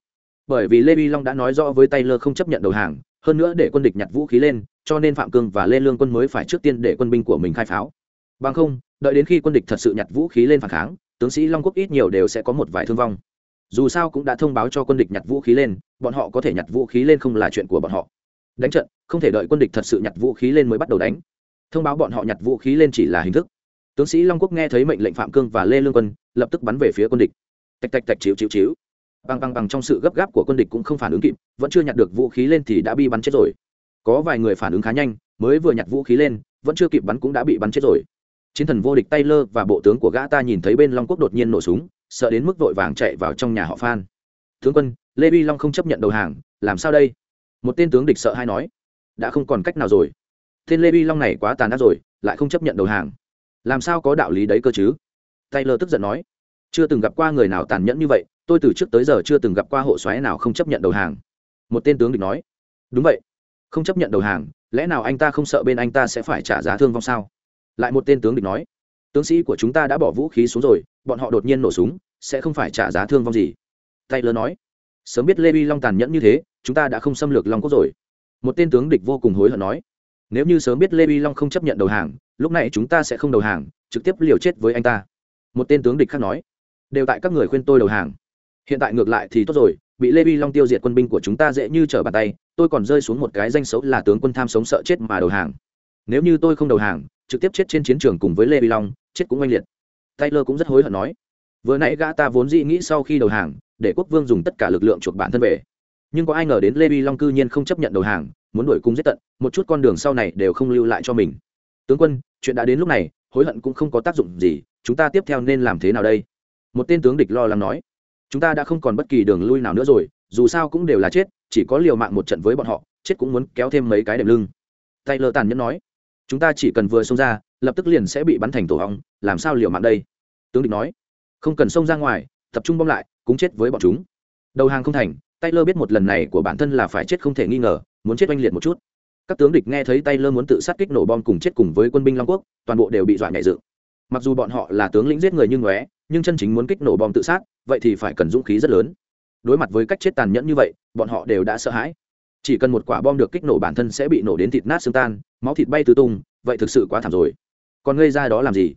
A: Bởi vì lê bi long đã nói rõ với taylor không chấp nhận đầu hàng, hơn nữa để quân địch nhặt vũ khí lên cho nên phạm cương và lê lương quân mới phải trước tiên để quân binh của mình khai pháo. Bằng không, đợi đến khi quân địch thật sự nhặt vũ khí lên phản kháng, tướng sĩ long quốc ít nhiều đều sẽ có một vài thương vong. Dù sao cũng đã thông báo cho quân địch nhặt vũ khí lên, bọn họ có thể nhặt vũ khí lên không là chuyện của bọn họ. Đánh trận, không thể đợi quân địch thật sự nhặt vũ khí lên mới bắt đầu đánh. Thông báo bọn họ nhặt vũ khí lên chỉ là hình thức. Tướng sĩ long quốc nghe thấy mệnh lệnh phạm cương và lê lương quân, lập tức bắn về phía quân địch. Tạch tạch tạch chiếu chiếu chiếu bằng bằng bằng trong sự gấp gáp của quân địch cũng không phản ứng kịp, vẫn chưa nhặt được vũ khí lên thì đã bị bắn chết rồi có vài người phản ứng khá nhanh, mới vừa nhặt vũ khí lên, vẫn chưa kịp bắn cũng đã bị bắn chết rồi. Chiến thần vô địch taylor và bộ tướng của gã ta nhìn thấy bên long quốc đột nhiên nổ súng, sợ đến mức vội vàng chạy vào trong nhà họ phan. Tướng quân, lê vi long không chấp nhận đầu hàng, làm sao đây? Một tên tướng địch sợ hay nói. Đã không còn cách nào rồi. Tên lê vi long này quá tàn ác rồi, lại không chấp nhận đầu hàng. Làm sao có đạo lý đấy cơ chứ? Taylor tức giận nói. Chưa từng gặp qua người nào tàn nhẫn như vậy, tôi từ trước tới giờ chưa từng gặp qua hộ xoáy nào không chấp nhận đầu hàng. Một tên tướng địch nói. Đúng vậy không chấp nhận đầu hàng, lẽ nào anh ta không sợ bên anh ta sẽ phải trả giá thương vong sao? Lại một tên tướng địch nói, tướng sĩ của chúng ta đã bỏ vũ khí xuống rồi, bọn họ đột nhiên nổ súng, sẽ không phải trả giá thương vong gì. Taylor nói, sớm biết lê vi long tàn nhẫn như thế, chúng ta đã không xâm lược long quốc rồi. Một tên tướng địch vô cùng hối hận nói, nếu như sớm biết lê vi long không chấp nhận đầu hàng, lúc này chúng ta sẽ không đầu hàng, trực tiếp liều chết với anh ta. Một tên tướng địch khác nói, đều tại các người khuyên tôi đầu hàng. Hiện tại ngược lại thì tốt rồi, bị lê vi long tiêu diệt quân binh của chúng ta dễ như trở bàn tay tôi còn rơi xuống một cái danh xấu là tướng quân tham sống sợ chết mà đầu hàng. Nếu như tôi không đầu hàng, trực tiếp chết trên chiến trường cùng với lê vi long, chết cũng oanh liệt. Taylor cũng rất hối hận nói, vừa nãy gã ta vốn dĩ nghĩ sau khi đầu hàng, để quốc vương dùng tất cả lực lượng chuộc bản thân về. Nhưng có ai ngờ đến lê vi long cư nhiên không chấp nhận đầu hàng, muốn đuổi cung giết tận, một chút con đường sau này đều không lưu lại cho mình. Tướng quân, chuyện đã đến lúc này, hối hận cũng không có tác dụng gì, chúng ta tiếp theo nên làm thế nào đây? Một tên tướng địch lo lắng nói, chúng ta đã không còn bất kỳ đường lui nào nữa rồi, dù sao cũng đều là chết chỉ có liều mạng một trận với bọn họ, chết cũng muốn kéo thêm mấy cái đệm lưng. Tay lơ tàn nhẫn nói, chúng ta chỉ cần vừa xông ra, lập tức liền sẽ bị bắn thành tổ hóng làm sao liều mạng đây? Tướng địch nói, không cần xông ra ngoài, tập trung bom lại cũng chết với bọn chúng. Đầu hàng không thành Tay lơ biết một lần này của bản thân là phải chết không thể nghi ngờ, muốn chết oanh liệt một chút. Các tướng địch nghe thấy Tay lơ muốn tự sát kích nổ bom cùng chết cùng với quân binh long quốc, toàn bộ đều bị dọa nhảy dự mặc dù bọn họ là tướng lĩnh giết người như ngóe, nhưng chân chính muốn kích nổ bom tự sát, vậy thì phải cần dũng khí rất lớn đối mặt với cách chết tàn nhẫn như vậy, bọn họ đều đã sợ hãi. Chỉ cần một quả bom được kích nổ bản thân sẽ bị nổ đến thịt nát xương tan, máu thịt bay tứ tung, vậy thực sự quá thảm rồi. Còn gây ra đó làm gì?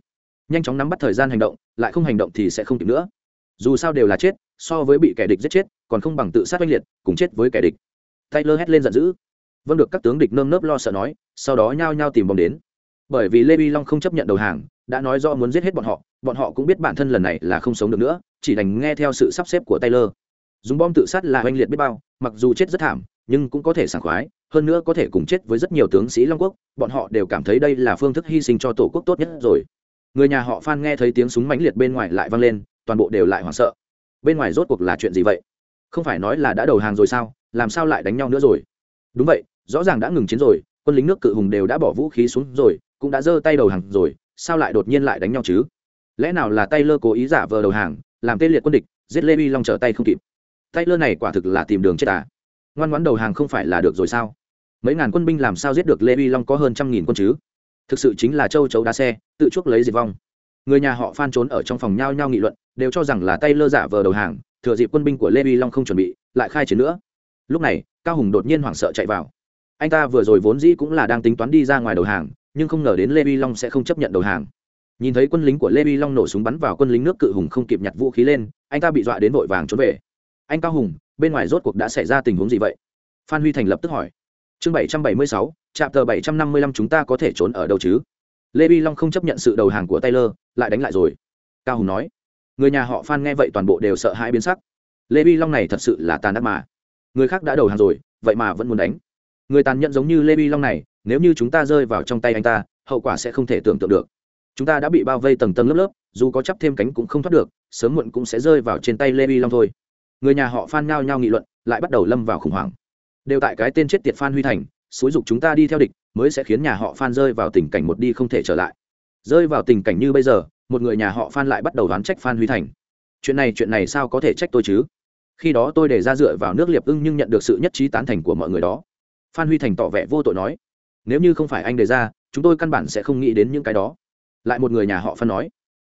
A: Nhanh chóng nắm bắt thời gian hành động, lại không hành động thì sẽ không kịp nữa. Dù sao đều là chết, so với bị kẻ địch giết chết, còn không bằng tự sát oanh liệt, cùng chết với kẻ địch. Taylor hét lên giận dữ. Vâng được các tướng địch nơm nớp lo sợ nói, sau đó nhao nhao tìm bom đến. Bởi vì lê vi long không chấp nhận đầu hàng, đã nói do muốn giết hết bọn họ bọn họ cũng biết bản thân lần này là không sống được nữa, chỉ đành nghe theo sự sắp xếp của taylor dùng bom tự sát là oanh liệt biết bao, mặc dù chết rất thảm, nhưng cũng có thể sảng khoái, hơn nữa có thể cùng chết với rất nhiều tướng sĩ long quốc, bọn họ đều cảm thấy đây là phương thức hy sinh cho tổ quốc tốt nhất rồi. Người nhà họ phan nghe thấy tiếng súng mãnh liệt bên ngoài lại vang lên, toàn bộ đều lại hoảng sợ. Bên ngoài rốt cuộc là chuyện gì vậy? Không phải nói là đã đầu hàng rồi sao? Làm sao lại đánh nhau nữa rồi? Đúng vậy, rõ ràng đã ngừng chiến rồi, quân lính nước cự hùng đều đã bỏ vũ khí xuống rồi, cũng đã giơ tay đầu hàng rồi, sao lại đột nhiên lại đánh nhau chứ? Lẽ nào là tay lơ cố ý giả vờ đầu hàng, làm tê liệt quân địch, giết lê vi long trở tay không kịp? Tay lơ này quả thực là tìm đường chết à. Ngoan ngoãn đầu hàng không phải là được rồi sao? Mấy ngàn quân binh làm sao giết được lê vi long có hơn trăm nghìn quân chứ? Thực sự chính là châu chấu đá xe, tự chuốc lấy diệt vong. Người nhà họ phan trốn ở trong phòng nhao nhao nghị luận, đều cho rằng là tay lơ giả vờ đầu hàng, thừa dịp quân binh của lê vi long không chuẩn bị, lại khai chiến nữa. Lúc này, cao hùng đột nhiên hoảng sợ chạy vào. Anh ta vừa rồi vốn dĩ cũng là đang tính toán đi ra ngoài đầu hàng, nhưng không ngờ đến lê vi long sẽ không chấp nhận đầu hàng. Nhìn thấy quân lính của lê vi long nổ súng bắn vào quân lính nước cự hùng không kịp nhặt vũ khí lên, anh ta bị dọa đến vội vàng trốn về anh cao hùng, bên ngoài rốt cuộc đã xảy ra tình huống gì vậy? Phan huy thành lập tức hỏi. Chương bảy trăm bảy mươi sáu trạm tờ bảy trăm năm mươi lăm chúng ta có thể trốn ở đâu chứ? Lê vi long không chấp nhận sự đầu hàng của taylor, lại đánh lại rồi. Cao hùng nói. Người nhà họ phan nghe vậy toàn bộ đều sợ hãi biến sắc. Lê vi long này thật sự là tàn ác mà. Người khác đã đầu hàng rồi, vậy mà vẫn muốn đánh. Người tàn nhẫn giống như lê vi long này, nếu như chúng ta rơi vào trong tay anh ta, hậu quả sẽ không thể tưởng tượng được. Chúng ta đã bị bao vây tầng tầng lớp lớp, dù có chắp thêm cánh cũng không thoát được, sớm muộn cũng sẽ rơi vào trên tay lê vi long thôi người nhà họ phan nhao nhao nghị luận lại bắt đầu lâm vào khủng hoảng đều tại cái tên chết tiệt phan huy thành xúi dục chúng ta đi theo địch mới sẽ khiến nhà họ phan rơi vào tình cảnh một đi không thể trở lại rơi vào tình cảnh như bây giờ một người nhà họ phan lại bắt đầu đoán trách phan huy thành chuyện này chuyện này sao có thể trách tôi chứ khi đó tôi để ra dựa vào nước liệp ưng nhưng nhận được sự nhất trí tán thành của mọi người đó phan huy thành tỏ vẻ vô tội nói nếu như không phải anh đề ra chúng tôi căn bản sẽ không nghĩ đến những cái đó lại một người nhà họ phan nói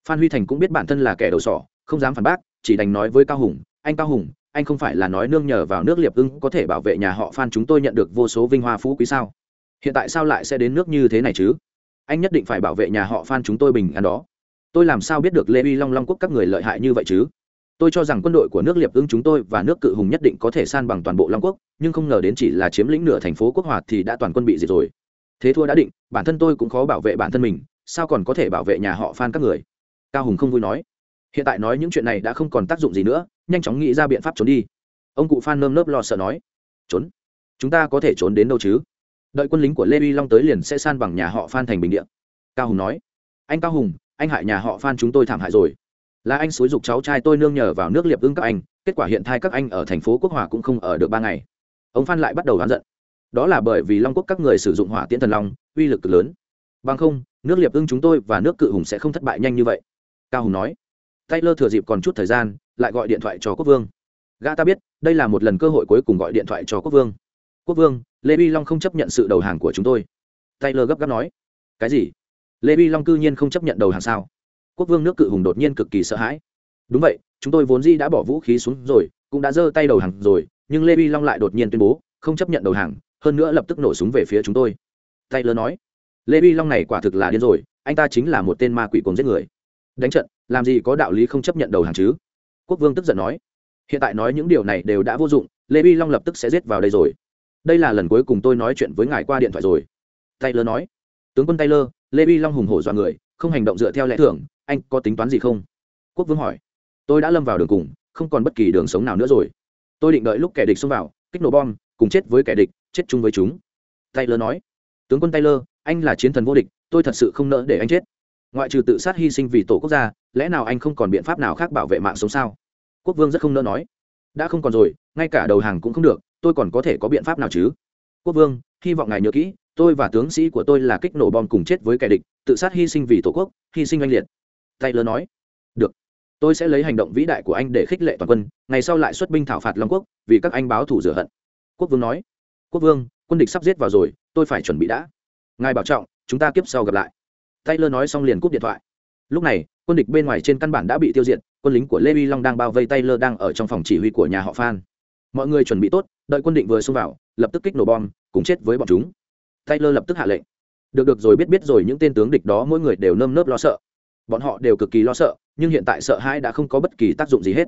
A: phan huy thành cũng biết bản thân là kẻ đầu sỏ không dám phản bác chỉ đành nói với cao hùng anh cao hùng, anh không phải là nói nương nhờ vào nước liệp ưng có thể bảo vệ nhà họ phan chúng tôi nhận được vô số vinh hoa phú quý sao? Hiện tại sao lại sẽ đến nước như thế này chứ? Anh nhất định phải bảo vệ nhà họ phan chúng tôi bình an đó. Tôi làm sao biết được lê uy long long quốc các người lợi hại như vậy chứ? Tôi cho rằng quân đội của nước liệp ưng chúng tôi và nước cự hùng nhất định có thể san bằng toàn bộ long quốc, nhưng không ngờ đến chỉ là chiếm lĩnh nửa thành phố quốc hòa thì đã toàn quân bị diệt rồi. Thế thua đã định, bản thân tôi cũng khó bảo vệ bản thân mình, sao còn có thể bảo vệ nhà họ phan các người? Cao hùng không vui nói. Hiện tại nói những chuyện này đã không còn tác dụng gì nữa nhanh chóng nghĩ ra biện pháp trốn đi. Ông cụ phan nơm nớp lo sợ nói, trốn? Chúng ta có thể trốn đến đâu chứ? Đợi quân lính của lê uy long tới liền sẽ san bằng nhà họ phan thành bình điện cao hùng nói, anh cao hùng, anh hại nhà họ phan chúng tôi thảm hại rồi. Là anh xúi dục cháu trai tôi nương nhờ vào nước liệp ưng các anh, kết quả hiện thai các anh ở thành phố quốc hòa cũng không ở được ba ngày. Ông phan lại bắt đầu đoán giận. Đó là bởi vì long quốc các người sử dụng hỏa tiễn thần long, uy lực cực lớn. Bằng không, nước liệp ưng chúng tôi và nước cự hùng sẽ không thất bại nhanh như vậy. Cao hùng nói tay lơ thừa dịp còn chút thời gian lại gọi điện thoại cho quốc vương. Gã ta biết, đây là một lần cơ hội cuối cùng gọi điện thoại cho quốc vương. Quốc vương, lê vi long không chấp nhận sự đầu hàng của chúng tôi. Taylor gấp gáp nói. Cái gì? Lê vi long cư nhiên không chấp nhận đầu hàng sao? Quốc vương nước cự hùng đột nhiên cực kỳ sợ hãi. Đúng vậy, chúng tôi vốn di đã bỏ vũ khí xuống rồi, cũng đã giơ tay đầu hàng rồi, nhưng lê vi long lại đột nhiên tuyên bố, không chấp nhận đầu hàng, hơn nữa lập tức nổ súng về phía chúng tôi. Taylor nói. Lê vi long này quả thực là điên rồi, anh ta chính là một tên ma quỷ cồn giết người. Đánh trận, làm gì có đạo lý không chấp nhận đầu hàng chứ? Quốc vương tức giận nói, hiện tại nói những điều này đều đã vô dụng, lê vi long lập tức sẽ giết vào đây rồi. Đây là lần cuối cùng tôi nói chuyện với ngài qua điện thoại rồi. Taylor nói, tướng quân taylor, lê vi long hùng hổ dọa người, không hành động dựa theo lẽ thưởng anh có tính toán gì không? Quốc vương hỏi, tôi đã lâm vào đường cùng, không còn bất kỳ đường sống nào nữa rồi. Tôi định đợi lúc kẻ địch xông vào, kích nổ bom, cùng chết với kẻ địch, chết chung với chúng. Taylor nói, tướng quân taylor, anh là chiến thần vô địch, tôi thật sự không nỡ để anh chết ngoại trừ tự sát hy sinh vì tổ quốc gia, lẽ nào anh không còn biện pháp nào khác bảo vệ mạng sống sao? Quốc vương rất không nỡ nói. Đã không còn rồi, ngay cả đầu hàng cũng không được, tôi còn có thể có biện pháp nào chứ? Quốc vương, hy vọng ngài nhớ kỹ, tôi và tướng sĩ của tôi là kích nổ bom cùng chết với kẻ địch, tự sát hy sinh vì tổ quốc, hy sinh oanh liệt. Taylor nói. Được. Tôi sẽ lấy hành động vĩ đại của anh để khích lệ toàn quân, ngày sau lại xuất binh thảo phạt long quốc, vì các anh báo thủ rửa hận. Quốc vương nói. Quốc vương, quân địch sắp giết vào rồi, tôi phải chuẩn bị đã. Ngài bảo trọng, chúng ta kiếp sau gặp lại taylor nói xong liền cúp điện thoại. Lúc này, quân địch bên ngoài trên căn bản đã bị tiêu diệt, quân lính của lê vi long đang bao vây taylor đang ở trong phòng chỉ huy của nhà họ phan. Mọi người chuẩn bị tốt, đợi quân định vừa xông vào, lập tức kích nổ bom, cùng chết với bọn chúng. Taylor lập tức hạ lệnh. Được được rồi, biết biết rồi, những tên tướng địch đó mỗi người đều nơm nớp lo sợ. Bọn họ đều cực kỳ lo sợ, nhưng hiện tại sợ hãi đã không có bất kỳ tác dụng gì hết.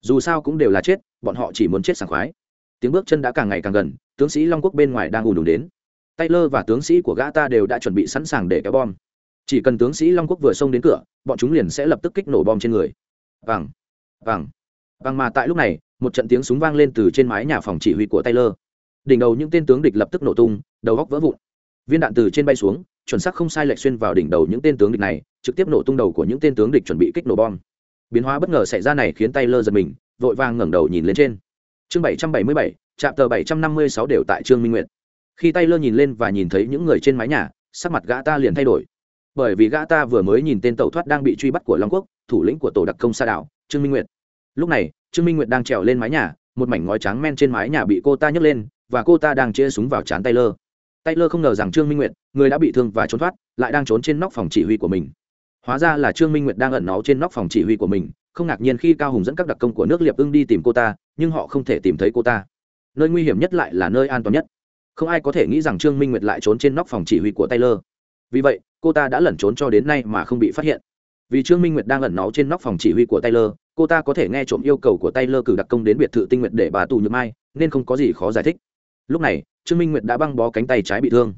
A: Dù sao cũng đều là chết, bọn họ chỉ muốn chết sảng khoái. Tiếng bước chân đã càng ngày càng gần, tướng sĩ long quốc bên ngoài đang ùn ùn đến. Taylor và tướng sĩ của gã ta đều đã chuẩn bị sẵn sàng để kéo bom chỉ cần tướng sĩ long quốc vừa xông đến cửa, bọn chúng liền sẽ lập tức kích nổ bom trên người. Vàng vàng vàng mà tại lúc này, một trận tiếng súng vang lên từ trên mái nhà phòng chỉ huy của taylor. Đỉnh đầu những tên tướng địch lập tức nổ tung, đầu góc vỡ vụn. Viên đạn từ trên bay xuống, chuẩn xác không sai lệch xuyên vào đỉnh đầu những tên tướng địch này, trực tiếp nổ tung đầu của những tên tướng địch chuẩn bị kích nổ bom. Biến hóa bất ngờ xảy ra này khiến taylor giật mình, vội vàng ngẩng đầu nhìn lên trên. Chương bảy trăm bảy mươi bảy trạm tờ bảy trăm năm mươi sáu đều tại trương minh nguyện. khi taylor nhìn lên và nhìn thấy những người trên mái nhà, sắc mặt gã ta liền thay đổi bởi vì gã ta vừa mới nhìn tên tẩu thoát đang bị truy bắt của long quốc, thủ lĩnh của tổ đặc công sa đảo, trương minh nguyệt. Lúc này, trương minh nguyệt đang trèo lên mái nhà, một mảnh ngói trắng men trên mái nhà bị cô ta nhấc lên, và cô ta đang chia súng vào chán taylor. Taylor không ngờ rằng trương minh nguyệt, người đã bị thương và trốn thoát, lại đang trốn trên nóc phòng chỉ huy của mình. Hóa ra là trương minh nguyệt đang ẩn náu trên nóc phòng chỉ huy của mình, không ngạc nhiên khi cao hùng dẫn các đặc công của nước liệp ưng đi tìm cô ta, nhưng họ không thể tìm thấy cô ta. Nơi nguy hiểm nhất lại là nơi an toàn nhất. Không ai có thể nghĩ rằng trương minh nguyệt lại trốn trên nóc phòng chỉ huy của taylor. Vì vậy cô ta đã lẩn trốn cho đến nay mà không bị phát hiện. Vì trương minh nguyệt đang ẩn náu trên nóc phòng chỉ huy của taylor cô ta có thể nghe trộm yêu cầu của taylor cử đặc công đến biệt thự tinh nguyệt để bà tù nhược mai nên không có gì khó giải thích. Lúc này trương minh nguyệt đã băng bó cánh tay trái bị thương.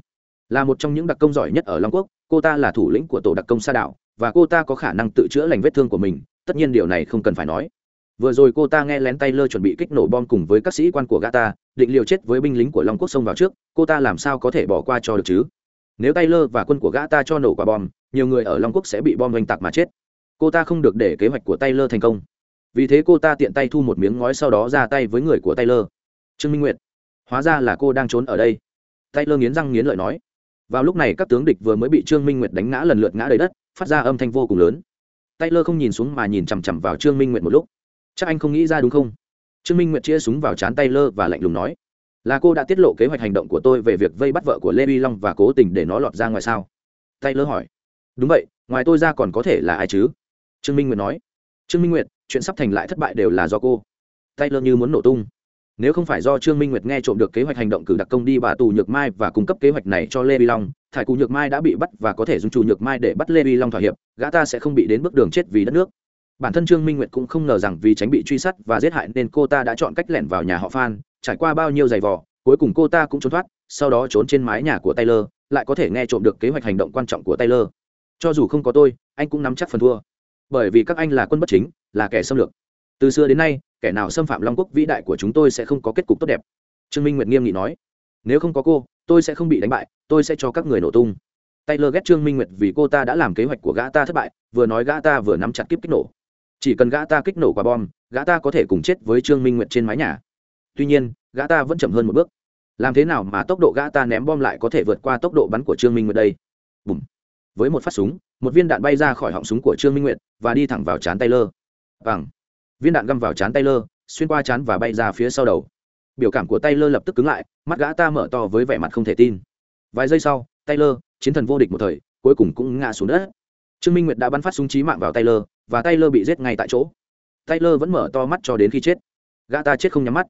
A: Là một trong những đặc công giỏi nhất ở long quốc cô ta là thủ lĩnh của tổ đặc công sa đảo và cô ta có khả năng tự chữa lành vết thương của mình tất nhiên điều này không cần phải nói. Vừa rồi cô ta nghe lén tay lơ chuẩn bị kích nổ bom cùng với các sĩ quan của Gata, định liều chết với binh lính của long quốc xông vào trước cô ta làm sao có thể bỏ qua cho được chứ? Nếu Taylor và quân của gã ta cho nổ quả bom, nhiều người ở long quốc sẽ bị bom oanh tạc mà chết. Cô ta không được để kế hoạch của Taylor thành công. Vì thế cô ta tiện tay thu một miếng ngói sau đó ra tay với người của Taylor. trương minh nguyệt, hóa ra là cô đang trốn ở đây. Taylor nghiến răng nghiến lợi nói. Vào lúc này các tướng địch vừa mới bị trương minh nguyệt đánh ngã lần lượt ngã đầy đất, phát ra âm thanh vô cùng lớn. Taylor không nhìn xuống mà nhìn chằm chằm vào trương minh nguyệt một lúc. Chắc anh không nghĩ ra đúng không? Trương minh nguyệt chia súng vào chán Taylor và lạnh lùng nói là cô đã tiết lộ kế hoạch hành động của tôi về việc vây bắt vợ của lê vi long và cố tình để nó lọt ra ngoài sao? Tay lơ hỏi. Đúng vậy, ngoài tôi ra còn có thể là ai chứ? Trương minh nguyệt nói. Trương minh nguyệt, chuyện sắp thành lại thất bại đều là do cô. Tay lơ như muốn nổ tung. Nếu không phải do trương minh nguyệt nghe trộm được kế hoạch hành động cử đặc công đi bà tù nhược mai và cung cấp kế hoạch này cho lê vi long, thải cụ nhược mai đã bị bắt và có thể dùng chủ nhược mai để bắt lê vi long thỏa hiệp, gã ta sẽ không bị đến bước đường chết vì đất nước. Bản thân trương minh nguyệt cũng không ngờ rằng vì tránh bị truy sát và giết hại nên cô ta đã chọn cách lẻn vào nhà họ phan trải qua bao nhiêu giày vò, cuối cùng cô ta cũng trốn thoát, sau đó trốn trên mái nhà của taylor, lại có thể nghe trộm được kế hoạch hành động quan trọng của taylor. Cho dù không có tôi, anh cũng nắm chắc phần thua. Bởi vì các anh là quân bất chính, là kẻ xâm lược. Từ xưa đến nay, kẻ nào xâm phạm long quốc vĩ đại của chúng tôi sẽ không có kết cục tốt đẹp. Trương minh nguyệt nghiêm nghị nói, nếu không có cô, tôi sẽ không bị đánh bại, tôi sẽ cho các người nổ tung. Taylor ghét trương minh nguyệt vì cô ta đã làm kế hoạch của gã ta thất bại, vừa nói gã ta vừa nắm chặt kiếp kích nổ. Chỉ cần gã ta kích nổ quả bom, gã ta có thể cùng chết với trương minh nguyệt trên mái nhà tuy nhiên, gã ta vẫn chậm hơn một bước. Làm thế nào mà tốc độ gã ta ném bom lại có thể vượt qua tốc độ bắn của trương minh nguyệt đây? Bùm. với một phát súng, một viên đạn bay ra khỏi họng súng của trương minh nguyệt và đi thẳng vào chán taylor. Bằng. Viên đạn găm vào chán taylor, xuyên qua chán và bay ra phía sau đầu. Biểu cảm của taylor lập tức cứng lại, mắt gã ta mở to với vẻ mặt không thể tin. Vài giây sau, taylor, chiến thần vô địch một thời, cuối cùng cũng ngã xuống đất. Trương minh nguyệt đã bắn phát súng trí mạng vào taylor và taylor bị giết ngay tại chỗ. Taylor vẫn mở to mắt cho đến khi chết. Gã ta chết không nhắm mắt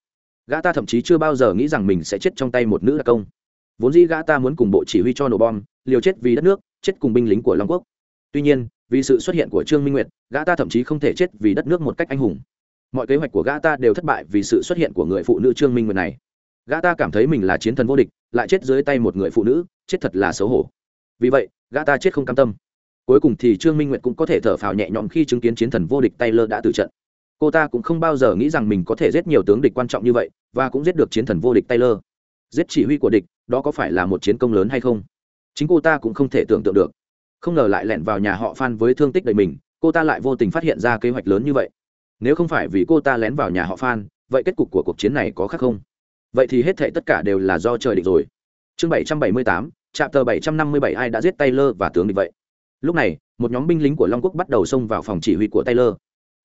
A: gã ta thậm chí chưa bao giờ nghĩ rằng mình sẽ chết trong tay một nữ đặc công. Vốn dĩ gã ta muốn cùng bộ chỉ huy cho nổ bom, liều chết vì đất nước, chết cùng binh lính của long quốc. Tuy nhiên, vì sự xuất hiện của trương minh nguyệt, gã ta thậm chí không thể chết vì đất nước một cách anh hùng. Mọi kế hoạch của gã ta đều thất bại vì sự xuất hiện của người phụ nữ trương minh nguyệt này. Gã ta cảm thấy mình là chiến thần vô địch, lại chết dưới tay một người phụ nữ, chết thật là xấu hổ. Vì vậy, gã ta chết không cam tâm. Cuối cùng thì trương minh nguyệt cũng có thể thở phào nhẹ nhõm khi chứng kiến chiến thần vô địch taylor đã tử trận cô ta cũng không bao giờ nghĩ rằng mình có thể giết nhiều tướng địch quan trọng như vậy, và cũng giết được chiến thần vô địch taylor. Giết chỉ huy của địch, đó có phải là một chiến công lớn hay không? Chính cô ta cũng không thể tưởng tượng được. Không ngờ lại lẻn vào nhà họ phan với thương tích đầy mình, cô ta lại vô tình phát hiện ra kế hoạch lớn như vậy. Nếu không phải vì cô ta lén vào nhà họ phan, vậy kết cục của cuộc chiến này có khác không? Vậy thì hết thệ tất cả đều là do trời định rồi. Chương bảy trăm bảy mươi tám trạm tờ bảy trăm năm mươi bảy ai đã giết taylor và tướng địch vậy? Lúc này, một nhóm binh lính của long quốc bắt đầu xông vào phòng chỉ huy của taylor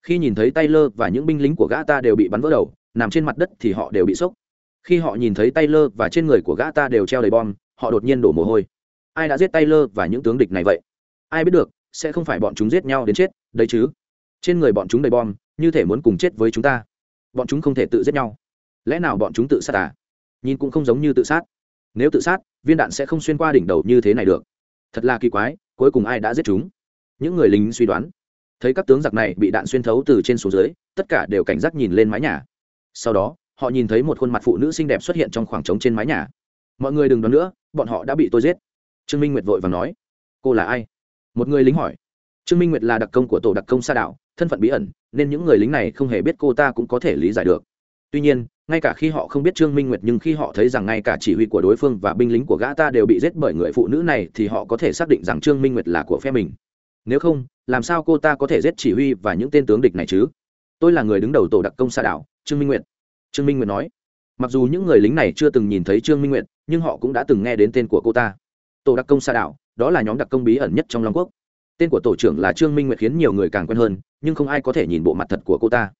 A: khi nhìn thấy taylor và những binh lính của gã ta đều bị bắn vỡ đầu, nằm trên mặt đất thì họ đều bị sốc. Khi họ nhìn thấy taylor và trên người của gã ta đều treo đầy bom, họ đột nhiên đổ mồ hôi. Ai đã giết taylor và những tướng địch này vậy? Ai biết được, sẽ không phải bọn chúng giết nhau đến chết, đấy chứ? Trên người bọn chúng đầy bom, như thể muốn cùng chết với chúng ta. Bọn chúng không thể tự giết nhau. Lẽ nào bọn chúng tự sát à? Nhìn cũng không giống như tự sát. Nếu tự sát, viên đạn sẽ không xuyên qua đỉnh đầu như thế này được. Thật là kỳ quái, cuối cùng ai đã giết chúng? Những người lính suy đoán thấy các tướng giặc này bị đạn xuyên thấu từ trên xuống dưới, tất cả đều cảnh giác nhìn lên mái nhà. Sau đó, họ nhìn thấy một khuôn mặt phụ nữ xinh đẹp xuất hiện trong khoảng trống trên mái nhà. Mọi người đừng đoán nữa, bọn họ đã bị tôi giết. Trương minh nguyệt vội và nói. Cô là ai? Một người lính hỏi. Trương minh nguyệt là đặc công của tổ đặc công sa đạo, thân phận bí ẩn, nên những người lính này không hề biết cô ta cũng có thể lý giải được. Tuy nhiên, ngay cả khi họ không biết trương minh nguyệt nhưng khi họ thấy rằng ngay cả chỉ huy của đối phương và binh lính của gã ta đều bị giết bởi người phụ nữ này thì họ có thể xác định rằng trương minh nguyệt là của phe mình nếu không, làm sao cô ta có thể giết chỉ huy và những tên tướng địch này chứ? Tôi là người đứng đầu tổ đặc công xa đảo, trương minh nguyệt. Trương minh nguyệt nói. Mặc dù những người lính này chưa từng nhìn thấy trương minh nguyệt, nhưng họ cũng đã từng nghe đến tên của cô ta. Tổ đặc công xa đảo, đó là nhóm đặc công bí ẩn nhất trong long quốc. Tên của tổ trưởng là trương minh nguyệt khiến nhiều người càng quen hơn, nhưng không ai có thể nhìn bộ mặt thật của cô ta.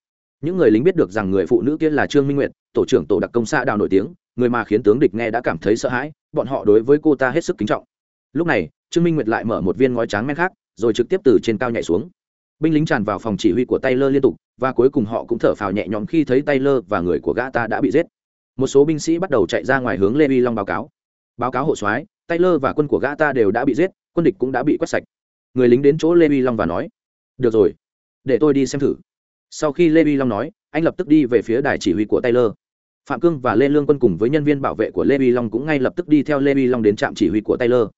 A: Những người lính biết được rằng người phụ nữ kia là trương minh nguyệt, tổ trưởng tổ đặc công xa đảo nổi tiếng, người mà khiến tướng địch nghe đã cảm thấy sợ hãi, bọn họ đối với cô ta hết sức kính trọng. Lúc này, trương minh nguyệt lại mở một viên ngói tráng men khác rồi trực tiếp từ trên cao nhảy xuống. Binh lính tràn vào phòng chỉ huy của taylor liên tục, và cuối cùng họ cũng thở phào nhẹ nhõm khi thấy taylor và người của gã ta đã bị giết. Một số binh sĩ bắt đầu chạy ra ngoài hướng lê vi long báo cáo. Báo cáo hộ soái, taylor và quân của gã ta đều đã bị giết, quân địch cũng đã bị quét sạch. Người lính đến chỗ lê vi long và nói, được rồi, để tôi đi xem thử. Sau khi lê vi long nói, anh lập tức đi về phía đài chỉ huy của taylor. Phạm cương và lê lương quân cùng với nhân viên bảo vệ của lê vi long cũng ngay lập tức đi theo lê vi long đến trạm chỉ huy của taylor.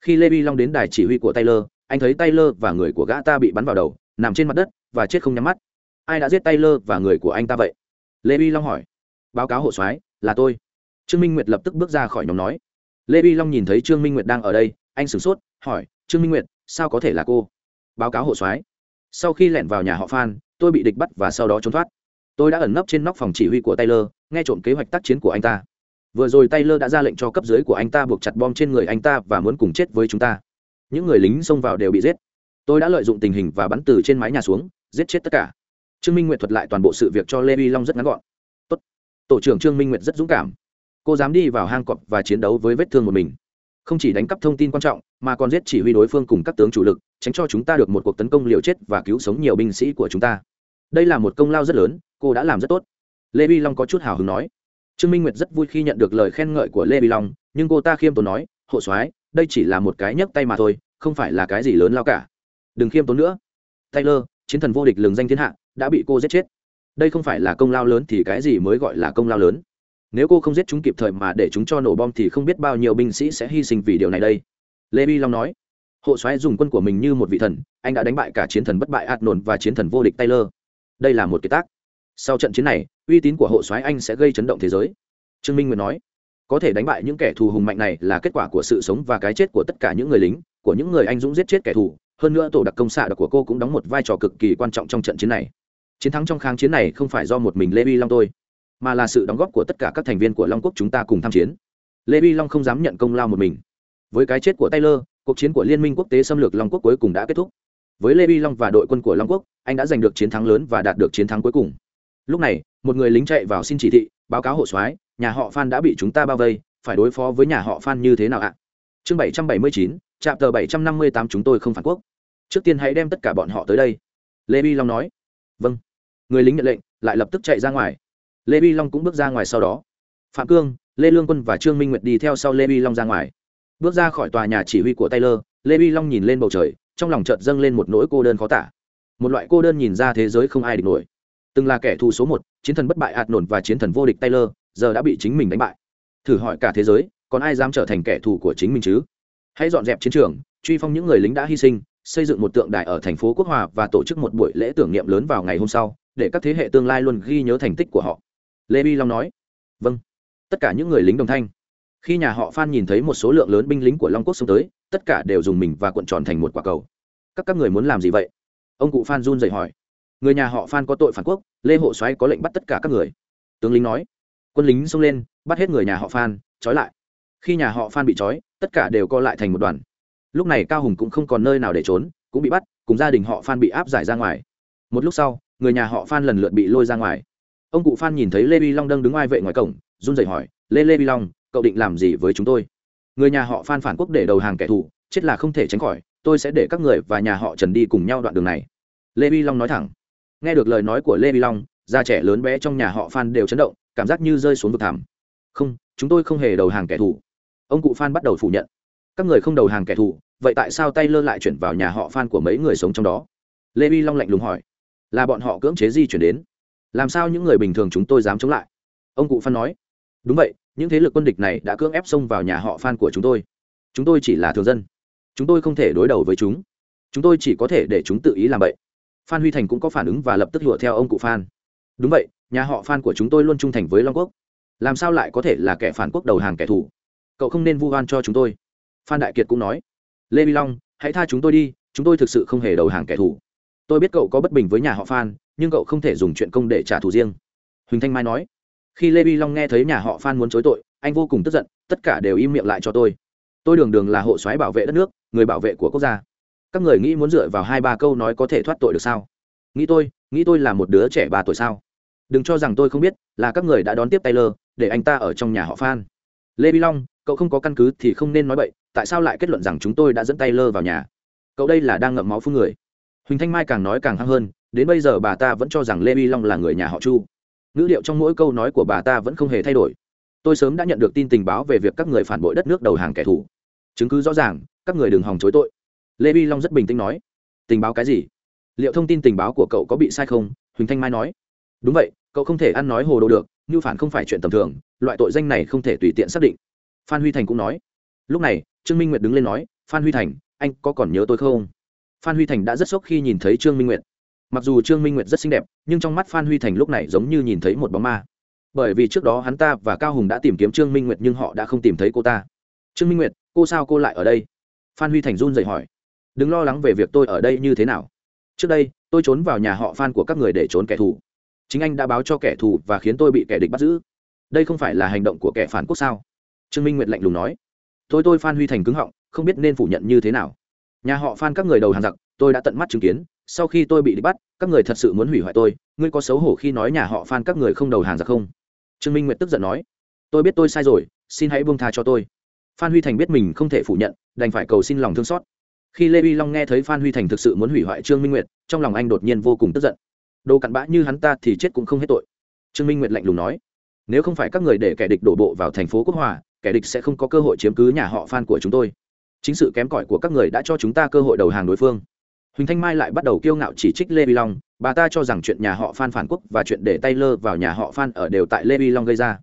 A: Khi lê vi long đến đài chỉ huy của taylor anh thấy taylor và người của gã ta bị bắn vào đầu, nằm trên mặt đất và chết không nhắm mắt. Ai đã giết taylor và người của anh ta vậy? Lê vi long hỏi. Báo cáo hộ soái, là tôi. Trương minh nguyệt lập tức bước ra khỏi nhóm nói. Lê vi long nhìn thấy trương minh nguyệt đang ở đây, anh sửng sốt, hỏi, trương minh nguyệt, sao có thể là cô? Báo cáo hộ soái, sau khi lẻn vào nhà họ phan, tôi bị địch bắt và sau đó trốn thoát. Tôi đã ẩn nấp trên nóc phòng chỉ huy của taylor, nghe trộm kế hoạch tác chiến của anh ta. Vừa rồi taylor đã ra lệnh cho cấp dưới của anh ta buộc chặt bom trên người anh ta và muốn cùng chết với chúng ta những người lính xông vào đều bị giết. Tôi đã lợi dụng tình hình và bắn từ trên mái nhà xuống, giết chết tất cả. Trương minh nguyệt thuật lại toàn bộ sự việc cho lê vi long rất ngắn gọn. Tốt. tổ trưởng trương minh nguyệt rất dũng cảm. Cô dám đi vào hang cọp và chiến đấu với vết thương một mình. Không chỉ đánh cắp thông tin quan trọng, mà còn giết chỉ huy đối phương cùng các tướng chủ lực, tránh cho chúng ta được một cuộc tấn công liều chết và cứu sống nhiều binh sĩ của chúng ta. Đây là một công lao rất lớn, cô đã làm rất tốt. Lê vi long có chút hào hứng nói. Trương minh nguyệt rất vui khi nhận được lời khen ngợi của lê vi long, nhưng cô ta khiêm tốn nói, hộ soái đây chỉ là một cái nhấc tay mà thôi, không phải là cái gì lớn lao cả. Đừng khiêm tốn nữa. Taylor, chiến thần vô địch lừng danh thiên hạ, đã bị cô giết chết. Đây không phải là công lao lớn thì cái gì mới gọi là công lao lớn? Nếu cô không giết chúng kịp thời mà để chúng cho nổ bom thì không biết bao nhiêu binh sĩ sẽ hy sinh vì điều này đây. Lê bi long nói, hộ soái dùng quân của mình như một vị thần, anh đã đánh bại cả chiến thần bất bại ạt nổn và chiến thần vô địch taylor. Đây là một kiệt tác. Sau trận chiến này, uy tín của hộ soái anh sẽ gây chấn động thế giới. Trương minh nguyệt nói có thể đánh bại những kẻ thù hùng mạnh này là kết quả của sự sống và cái chết của tất cả những người lính, của những người anh dũng giết chết kẻ thù. Hơn nữa tổ đặc công xạ đặc của cô cũng đóng một vai trò cực kỳ quan trọng trong trận chiến này. Chiến thắng trong kháng chiến này không phải do một mình lê vi long tôi, mà là sự đóng góp của tất cả các thành viên của long quốc chúng ta cùng tham chiến. Lê vi long không dám nhận công lao một mình. Với cái chết của taylor, cuộc chiến của liên minh quốc tế xâm lược long quốc cuối cùng đã kết thúc. Với lê vi long và đội quân của long quốc, anh đã giành được chiến thắng lớn và đạt được chiến thắng cuối cùng. Lúc này, một người lính chạy vào xin chỉ thị, báo cáo hộ soái nhà họ phan đã bị chúng ta bao vây, phải đối phó với nhà họ phan như thế nào ạ? Chương bảy trăm bảy mươi chín trạm tờ bảy trăm năm mươi tám chúng tôi không phản quốc. Trước tiên hãy đem tất cả bọn họ tới đây. Lê Bi long nói. Vâng. Người lính nhận lệnh, lại lập tức chạy ra ngoài. Lê Bi long cũng bước ra ngoài sau đó. Phạm cương, lê lương quân và trương minh nguyệt đi theo sau lê Bi long ra ngoài. Bước ra khỏi tòa nhà chỉ huy của taylor, lê Bi long nhìn lên bầu trời, trong lòng chợt dâng lên một nỗi cô đơn khó tả. Một loại cô đơn nhìn ra thế giới không ai địch nổi. Từng là kẻ thù số một, chiến thần bất bại hạt nổn và chiến thần vô địch taylor giờ đã bị chính mình đánh bại. Thử hỏi cả thế giới, còn ai dám trở thành kẻ thù của chính mình chứ? Hãy dọn dẹp chiến trường, truy phong những người lính đã hy sinh, xây dựng một tượng đài ở thành phố quốc hòa và tổ chức một buổi lễ tưởng niệm lớn vào ngày hôm sau, để các thế hệ tương lai luôn ghi nhớ thành tích của họ. Lê bi long nói. Vâng. Tất cả những người lính đồng thanh. Khi nhà họ phan nhìn thấy một số lượng lớn binh lính của long quốc xông tới, tất cả đều dùng mình và cuộn tròn thành một quả cầu. Các các người muốn làm gì vậy? Ông cụ phan run dậy hỏi. Người nhà họ phan có tội phản quốc, lê hộ xoáy có lệnh bắt tất cả các người. Tướng lính nói quân lính xông lên, bắt hết người nhà họ phan, trói lại. Khi nhà họ phan bị trói, tất cả đều co lại thành một đoàn. Lúc này cao hùng cũng không còn nơi nào để trốn, cũng bị bắt, cùng gia đình họ phan bị áp giải ra ngoài. Một lúc sau, người nhà họ phan lần lượt bị lôi ra ngoài. Ông cụ phan nhìn thấy lê vi long đang đứng ai vệ ngoài cổng, run rẩy hỏi, lê lê vi long, cậu định làm gì với chúng tôi? Người nhà họ phan phản quốc để đầu hàng kẻ thù, chết là không thể tránh khỏi, tôi sẽ để các người và nhà họ trần đi cùng nhau đoạn đường này. Lê vi long nói thẳng. Nghe được lời nói của lê vi long già trẻ lớn bé trong nhà họ phan đều chấn động cảm giác như rơi xuống vực thảm không, chúng tôi không hề đầu hàng kẻ thù. Ông cụ phan bắt đầu phủ nhận. Các người không đầu hàng kẻ thù, vậy tại sao tay lơ lại chuyển vào nhà họ phan của mấy người sống trong đó? Lê vi long lạnh lùng hỏi. Là bọn họ cưỡng chế di chuyển đến. Làm sao những người bình thường chúng tôi dám chống lại? Ông cụ phan nói. Đúng vậy, những thế lực quân địch này đã cưỡng ép xông vào nhà họ phan của chúng tôi. Chúng tôi chỉ là thường dân. Chúng tôi không thể đối đầu với chúng. Chúng tôi chỉ có thể để chúng tự ý làm vậy phan huy thành cũng có phản ứng và lập tức lụa theo ông cụ phan. Đúng vậy nhà họ phan của chúng tôi luôn trung thành với long quốc. Làm sao lại có thể là kẻ phản quốc đầu hàng kẻ thù? Cậu không nên vu oan cho chúng tôi. Phan đại kiệt cũng nói. Lê vi long, hãy tha chúng tôi đi, chúng tôi thực sự không hề đầu hàng kẻ thù. Tôi biết cậu có bất bình với nhà họ phan nhưng cậu không thể dùng chuyện công để trả thù riêng. Huỳnh thanh mai nói. Khi lê vi long nghe thấy nhà họ phan muốn chối tội, anh vô cùng tức giận, tất cả đều im miệng lại cho tôi. Tôi đường đường là hộ soái bảo vệ đất nước, người bảo vệ của quốc gia. Các người nghĩ muốn dựa vào hai ba câu nói có thể thoát tội được sao? Nghĩ tôi nghĩ tôi là một đứa trẻ ba tuổi sao? Đừng cho rằng tôi không biết, là các người đã đón tiếp taylor, để anh ta ở trong nhà họ phan. Lê vi long, cậu không có căn cứ thì không nên nói bậy, tại sao lại kết luận rằng chúng tôi đã dẫn taylor vào nhà? Cậu đây là đang ngậm máu phun người. Huỳnh thanh mai càng nói càng hăng hơn, đến bây giờ bà ta vẫn cho rằng lê vi long là người nhà họ chu. Ngữ liệu trong mỗi câu nói của bà ta vẫn không hề thay đổi. Tôi sớm đã nhận được tin tình báo về việc các người phản bội đất nước đầu hàng kẻ thù. Chứng cứ rõ ràng, các người đừng hòng chối tội. Lê vi long rất bình tĩnh nói. Tình báo cái gì? Liệu thông tin tình báo của cậu có bị sai không? Huỳnh thanh mai nói đúng vậy, cậu không thể ăn nói hồ đồ được, như phản không phải chuyện tầm thường, loại tội danh này không thể tùy tiện xác định. Phan huy thành cũng nói. Lúc này, trương minh nguyệt đứng lên nói, phan huy thành, anh có còn nhớ tôi không? Phan huy thành đã rất sốc khi nhìn thấy trương minh nguyệt. Mặc dù trương minh nguyệt rất xinh đẹp, nhưng trong mắt phan huy thành lúc này giống như nhìn thấy một bóng ma. Bởi vì trước đó hắn ta và cao hùng đã tìm kiếm trương minh nguyệt nhưng họ đã không tìm thấy cô ta. Trương minh nguyệt, cô sao cô lại ở đây? Phan huy thành run dậy hỏi. Đừng lo lắng về việc tôi ở đây như thế nào. Trước đây, tôi trốn vào nhà họ phan của các người để trốn kẻ thù chính anh đã báo cho kẻ thù và khiến tôi bị kẻ địch bắt giữ. Đây không phải là hành động của kẻ phản quốc sao? Trương minh nguyệt lạnh lùng nói. Tôi tôi phan huy thành cứng họng, không biết nên phủ nhận như thế nào. Nhà họ phan các người đầu hàng giặc, tôi đã tận mắt chứng kiến, sau khi tôi bị bắt, các người thật sự muốn hủy hoại tôi, ngươi có xấu hổ khi nói nhà họ phan các người không đầu hàng giặc không? Trương minh nguyệt tức giận nói. Tôi biết tôi sai rồi, xin hãy buông tha cho tôi. Phan huy thành biết mình không thể phủ nhận, đành phải cầu xin lòng thương xót. Khi lê uy long nghe thấy phan huy thành thực sự muốn hủy hoại trương minh nguyệt, trong lòng anh đột nhiên vô cùng tức giận đồ cặn bã như hắn ta thì chết cũng không hết tội. Trương minh nguyệt lạnh lùng nói, nếu không phải các người để kẻ địch đổ bộ vào thành phố quốc hòa, kẻ địch sẽ không có cơ hội chiếm cứ nhà họ phan của chúng tôi. Chính sự kém cỏi của các người đã cho chúng ta cơ hội đầu hàng đối phương. Huỳnh thanh mai lại bắt đầu kiêu ngạo chỉ trích lê vi long, bà ta cho rằng chuyện nhà họ phan phản quốc và chuyện để tay lơ vào nhà họ phan ở đều tại lê vi long gây ra.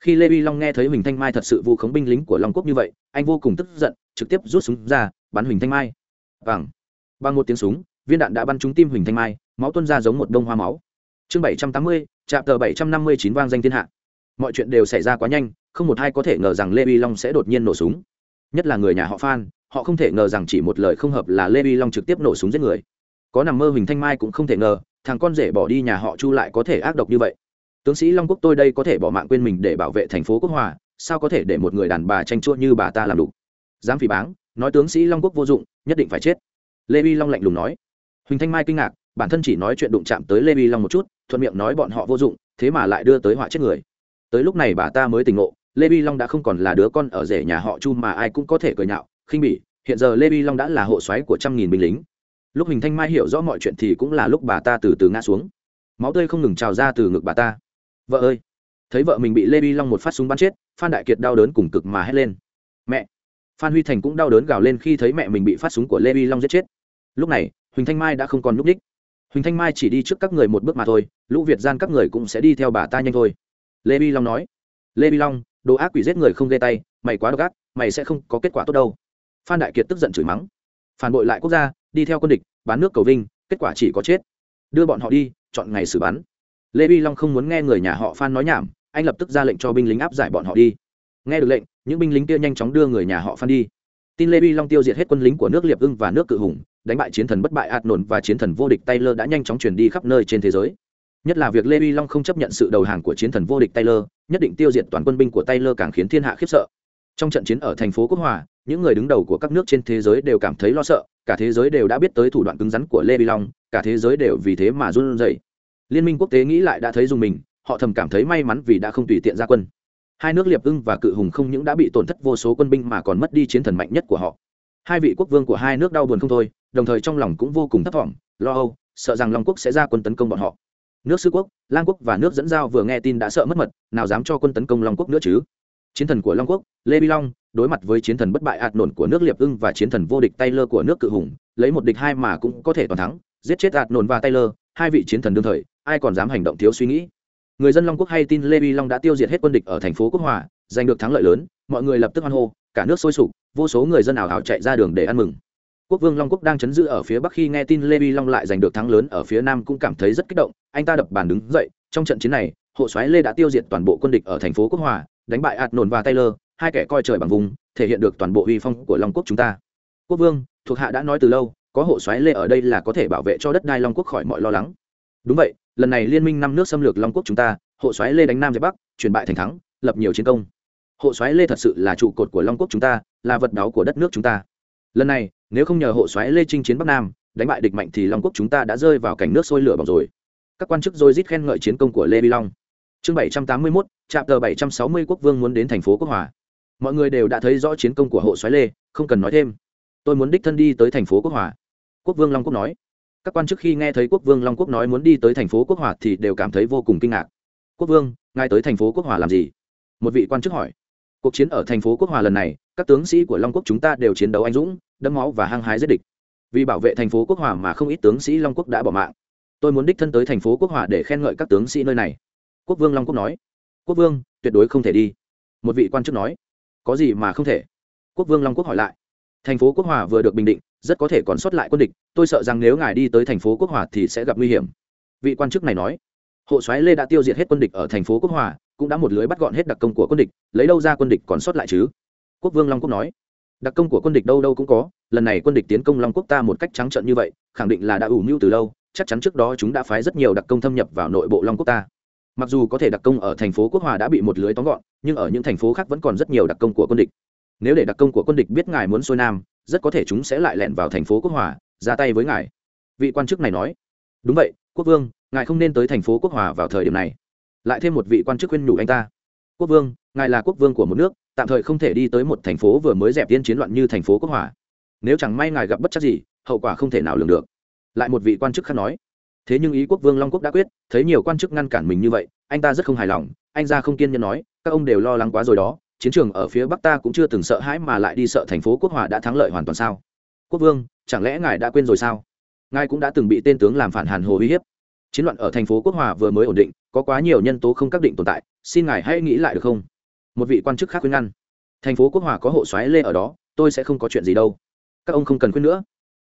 A: Khi lê vi long nghe thấy huỳnh thanh mai thật sự vu khống binh lính của long quốc như vậy, anh vô cùng tức giận, trực tiếp rút súng ra, bắn huỳnh thanh mai. Bằng bằng một tiếng súng, viên đạn đã bắn trúng tim huỳnh thanh mai máu tuôn ra giống một đông hoa máu. Chương bảy trăm tám mươi trạm tờ bảy trăm năm mươi chín vang danh thiên hạ. Mọi chuyện đều xảy ra quá nhanh, không một ai có thể ngờ rằng lê vi long sẽ đột nhiên nổ súng. Nhất là người nhà họ phan, họ không thể ngờ rằng chỉ một lời không hợp là lê vi long trực tiếp nổ súng giết người. Có nằm mơ huỳnh thanh mai cũng không thể ngờ, thằng con rể bỏ đi nhà họ chu lại có thể ác độc như vậy. Tướng sĩ long quốc tôi đây có thể bỏ mạng quên mình để bảo vệ thành phố quốc hòa, sao có thể để một người đàn bà tranh chua như bà ta làm đủ? Dám phỉ báng, nói tướng sĩ long quốc vô dụng, nhất định phải chết. Lê vi long lạnh lùng nói. Huỳnh thanh mai kinh ngạc bản thân chỉ nói chuyện đụng chạm tới lê vi long một chút, thuận miệng nói bọn họ vô dụng, thế mà lại đưa tới họa chết người. Tới lúc này bà ta mới tỉnh ngộ, lê vi long đã không còn là đứa con ở rể nhà họ chu mà ai cũng có thể cười nhạo, khinh bỉ, hiện giờ lê vi long đã là hộ xoáy của trăm nghìn binh lính. Lúc hình thanh mai hiểu rõ mọi chuyện thì cũng là lúc bà ta từ từ ngã xuống. Máu tươi không ngừng trào ra từ ngực bà ta. Vợ ơi! Thấy vợ mình bị lê vi long một phát súng bắn chết, phan đại kiệt đau đớn cùng cực mà hét lên. Mẹ! Phan huy thành cũng đau đớn gào lên khi thấy mẹ mình bị phát súng của lê vi long giết chết. Lúc này, huỳnh thanh mai đã không còn núp h huỳnh thanh mai chỉ đi trước các người một bước mà thôi, lũ việt gian các người cũng sẽ đi theo bà ta nhanh thôi. Lê bi long nói. Lê bi long, đồ ác quỷ giết người không gây tay, mày quá độc ác, mày sẽ không có kết quả tốt đâu. Phan đại kiệt tức giận chửi mắng. Phản bội lại quốc gia, đi theo quân địch, bán nước cầu vinh, kết quả chỉ có chết. Đưa bọn họ đi, chọn ngày xử bắn. Lê bi long không muốn nghe người nhà họ phan nói nhảm, anh lập tức ra lệnh cho binh lính áp giải bọn họ đi. Nghe được lệnh, những binh lính kia nhanh chóng đưa người nhà họ phan đi. Tin lê bi long tiêu diệt hết quân lính của nước liệp ưng và nước cự hùng đánh bại chiến thần bất bại ạt nổn và chiến thần vô địch taylor đã nhanh chóng truyền đi khắp nơi trên thế giới. Nhất là việc lê long không chấp nhận sự đầu hàng của chiến thần vô địch taylor, nhất định tiêu diệt toàn quân binh của taylor càng khiến thiên hạ khiếp sợ. Trong trận chiến ở thành phố quốc hòa, những người đứng đầu của các nước trên thế giới đều cảm thấy lo sợ, cả thế giới đều đã biết tới thủ đoạn cứng rắn của lê long, cả thế giới đều vì thế mà run rẩy. Liên minh quốc tế nghĩ lại đã thấy dùng mình, họ thầm cảm thấy may mắn vì đã không tùy tiện ra quân. Hai nước liệp ưng và cự hùng không những đã bị tổn thất vô số quân binh mà còn mất đi chiến thần mạnh nhất của họ. Hai vị quốc vương của hai nước đau buồn không thôi đồng thời trong lòng cũng vô cùng thấp thỏm, lo âu, sợ rằng long quốc sẽ ra quân tấn công bọn họ. Nước sư quốc, lang quốc và nước dẫn giao vừa nghe tin đã sợ mất mật, nào dám cho quân tấn công long quốc nữa chứ? Chiến thần của long quốc, lê bi long, đối mặt với chiến thần bất bại ạt nổn của nước liệp ưng và chiến thần vô địch taylor của nước cự hùng, lấy một địch hai mà cũng có thể toàn thắng, giết chết ạt nổn và taylor, hai vị chiến thần đương thời, ai còn dám hành động thiếu suy nghĩ? Người dân long quốc hay tin lê bi long đã tiêu diệt hết quân địch ở thành phố quốc hòa, giành được thắng lợi lớn, mọi người lập tức hoan hô, cả nước sôi sục, vô số người dân ảo ảo chạy ra đường để ăn mừng quốc vương long quốc đang chấn giữ ở phía bắc khi nghe tin lê vi long lại giành được thắng lớn ở phía nam cũng cảm thấy rất kích động. Anh ta đập bàn đứng dậy, trong trận chiến này, hộ soái lê đã tiêu diệt toàn bộ quân địch ở thành phố quốc hòa, đánh bại ạt nổn và taylor, hai kẻ coi trời bằng vùng, thể hiện được toàn bộ uy phong của long quốc chúng ta. Quốc vương, thuộc hạ đã nói từ lâu, có hộ soái lê ở đây là có thể bảo vệ cho đất đai long quốc khỏi mọi lo lắng. Đúng vậy, lần này liên minh năm nước xâm lược long quốc chúng ta, hộ soái lê đánh nam giải bắc, chuyển bại thành thắng, lập nhiều chiến công. Hộ soái lê thật sự là trụ cột của long quốc chúng ta, là vật đáo của đất nước chúng ta lần này, nếu không nhờ hộ soái lê Trinh chiến bắc nam, đánh bại địch mạnh thì long quốc chúng ta đã rơi vào cảnh nước sôi lửa bỏng rồi. Các quan chức rồi rít khen ngợi chiến công của lê vi long. Chương bảy trăm tám mươi mốt trạm tờ bảy trăm sáu mươi quốc vương muốn đến thành phố quốc hòa. Mọi người đều đã thấy rõ chiến công của hộ soái lê, không cần nói thêm. Tôi muốn đích thân đi tới thành phố quốc hòa. Quốc vương long quốc nói. Các quan chức khi nghe thấy quốc vương long quốc nói muốn đi tới thành phố quốc hòa thì đều cảm thấy vô cùng kinh ngạc. Quốc vương, ngài tới thành phố quốc hòa làm gì? Một vị quan chức hỏi cuộc chiến ở thành phố quốc hòa lần này, các tướng sĩ của long quốc chúng ta đều chiến đấu anh dũng, đẫm máu và hăng hái giết địch. Vì bảo vệ thành phố quốc hòa mà không ít tướng sĩ long quốc đã bỏ mạng. Tôi muốn đích thân tới thành phố quốc hòa để khen ngợi các tướng sĩ nơi này. Quốc vương long quốc nói. Quốc vương, tuyệt đối không thể đi. Một vị quan chức nói. Có gì mà không thể? Quốc vương long quốc hỏi lại. Thành phố quốc hòa vừa được bình định, rất có thể còn sót lại quân địch. Tôi sợ rằng nếu ngài đi tới thành phố quốc hòa thì sẽ gặp nguy hiểm. Vị quan chức này nói. Hộ soái lê đã tiêu diệt hết quân địch ở thành phố quốc hòa cũng đã một lưới bắt gọn hết đặc công của quân địch, lấy đâu ra quân địch còn sót lại chứ? Quốc vương long quốc nói. Đặc công của quân địch đâu đâu cũng có, lần này quân địch tiến công long quốc ta một cách trắng trợn như vậy, khẳng định là đã ủ mưu từ lâu, chắc chắn trước đó chúng đã phái rất nhiều đặc công thâm nhập vào nội bộ long quốc ta. Mặc dù có thể đặc công ở thành phố quốc hòa đã bị một lưới tóm gọn, nhưng ở những thành phố khác vẫn còn rất nhiều đặc công của quân địch. Nếu để đặc công của quân địch biết ngài muốn xuôi nam, rất có thể chúng sẽ lại lẹn vào thành phố quốc hòa, ra tay với ngài. Vị quan chức này nói. Đúng vậy, quốc vương, ngài không nên tới thành phố quốc hòa vào thời điểm này lại thêm một vị quan chức khuyên nhủ anh ta. Quốc vương, ngài là quốc vương của một nước, tạm thời không thể đi tới một thành phố vừa mới dẹp tiên chiến loạn như thành phố quốc hòa. Nếu chẳng may ngài gặp bất chắc gì, hậu quả không thể nào lường được. Lại một vị quan chức khác nói. Thế nhưng ý quốc vương long quốc đã quyết, thấy nhiều quan chức ngăn cản mình như vậy, anh ta rất không hài lòng. Anh ra không kiên nhẫn nói, các ông đều lo lắng quá rồi đó, chiến trường ở phía bắc ta cũng chưa từng sợ hãi mà lại đi sợ thành phố quốc hòa đã thắng lợi hoàn toàn sao? Quốc vương, chẳng lẽ ngài đã quên rồi sao? Ngài cũng đã từng bị tên tướng làm phản hàn hồ uy hiếp. Chiến loạn ở thành phố quốc hòa vừa mới ổn định có quá nhiều nhân tố không xác định tồn tại, xin ngài hãy nghĩ lại được không? Một vị quan chức khác khuyên ngăn. Thành phố quốc hòa có hộ xoáy lê ở đó, tôi sẽ không có chuyện gì đâu. Các ông không cần khuyên nữa.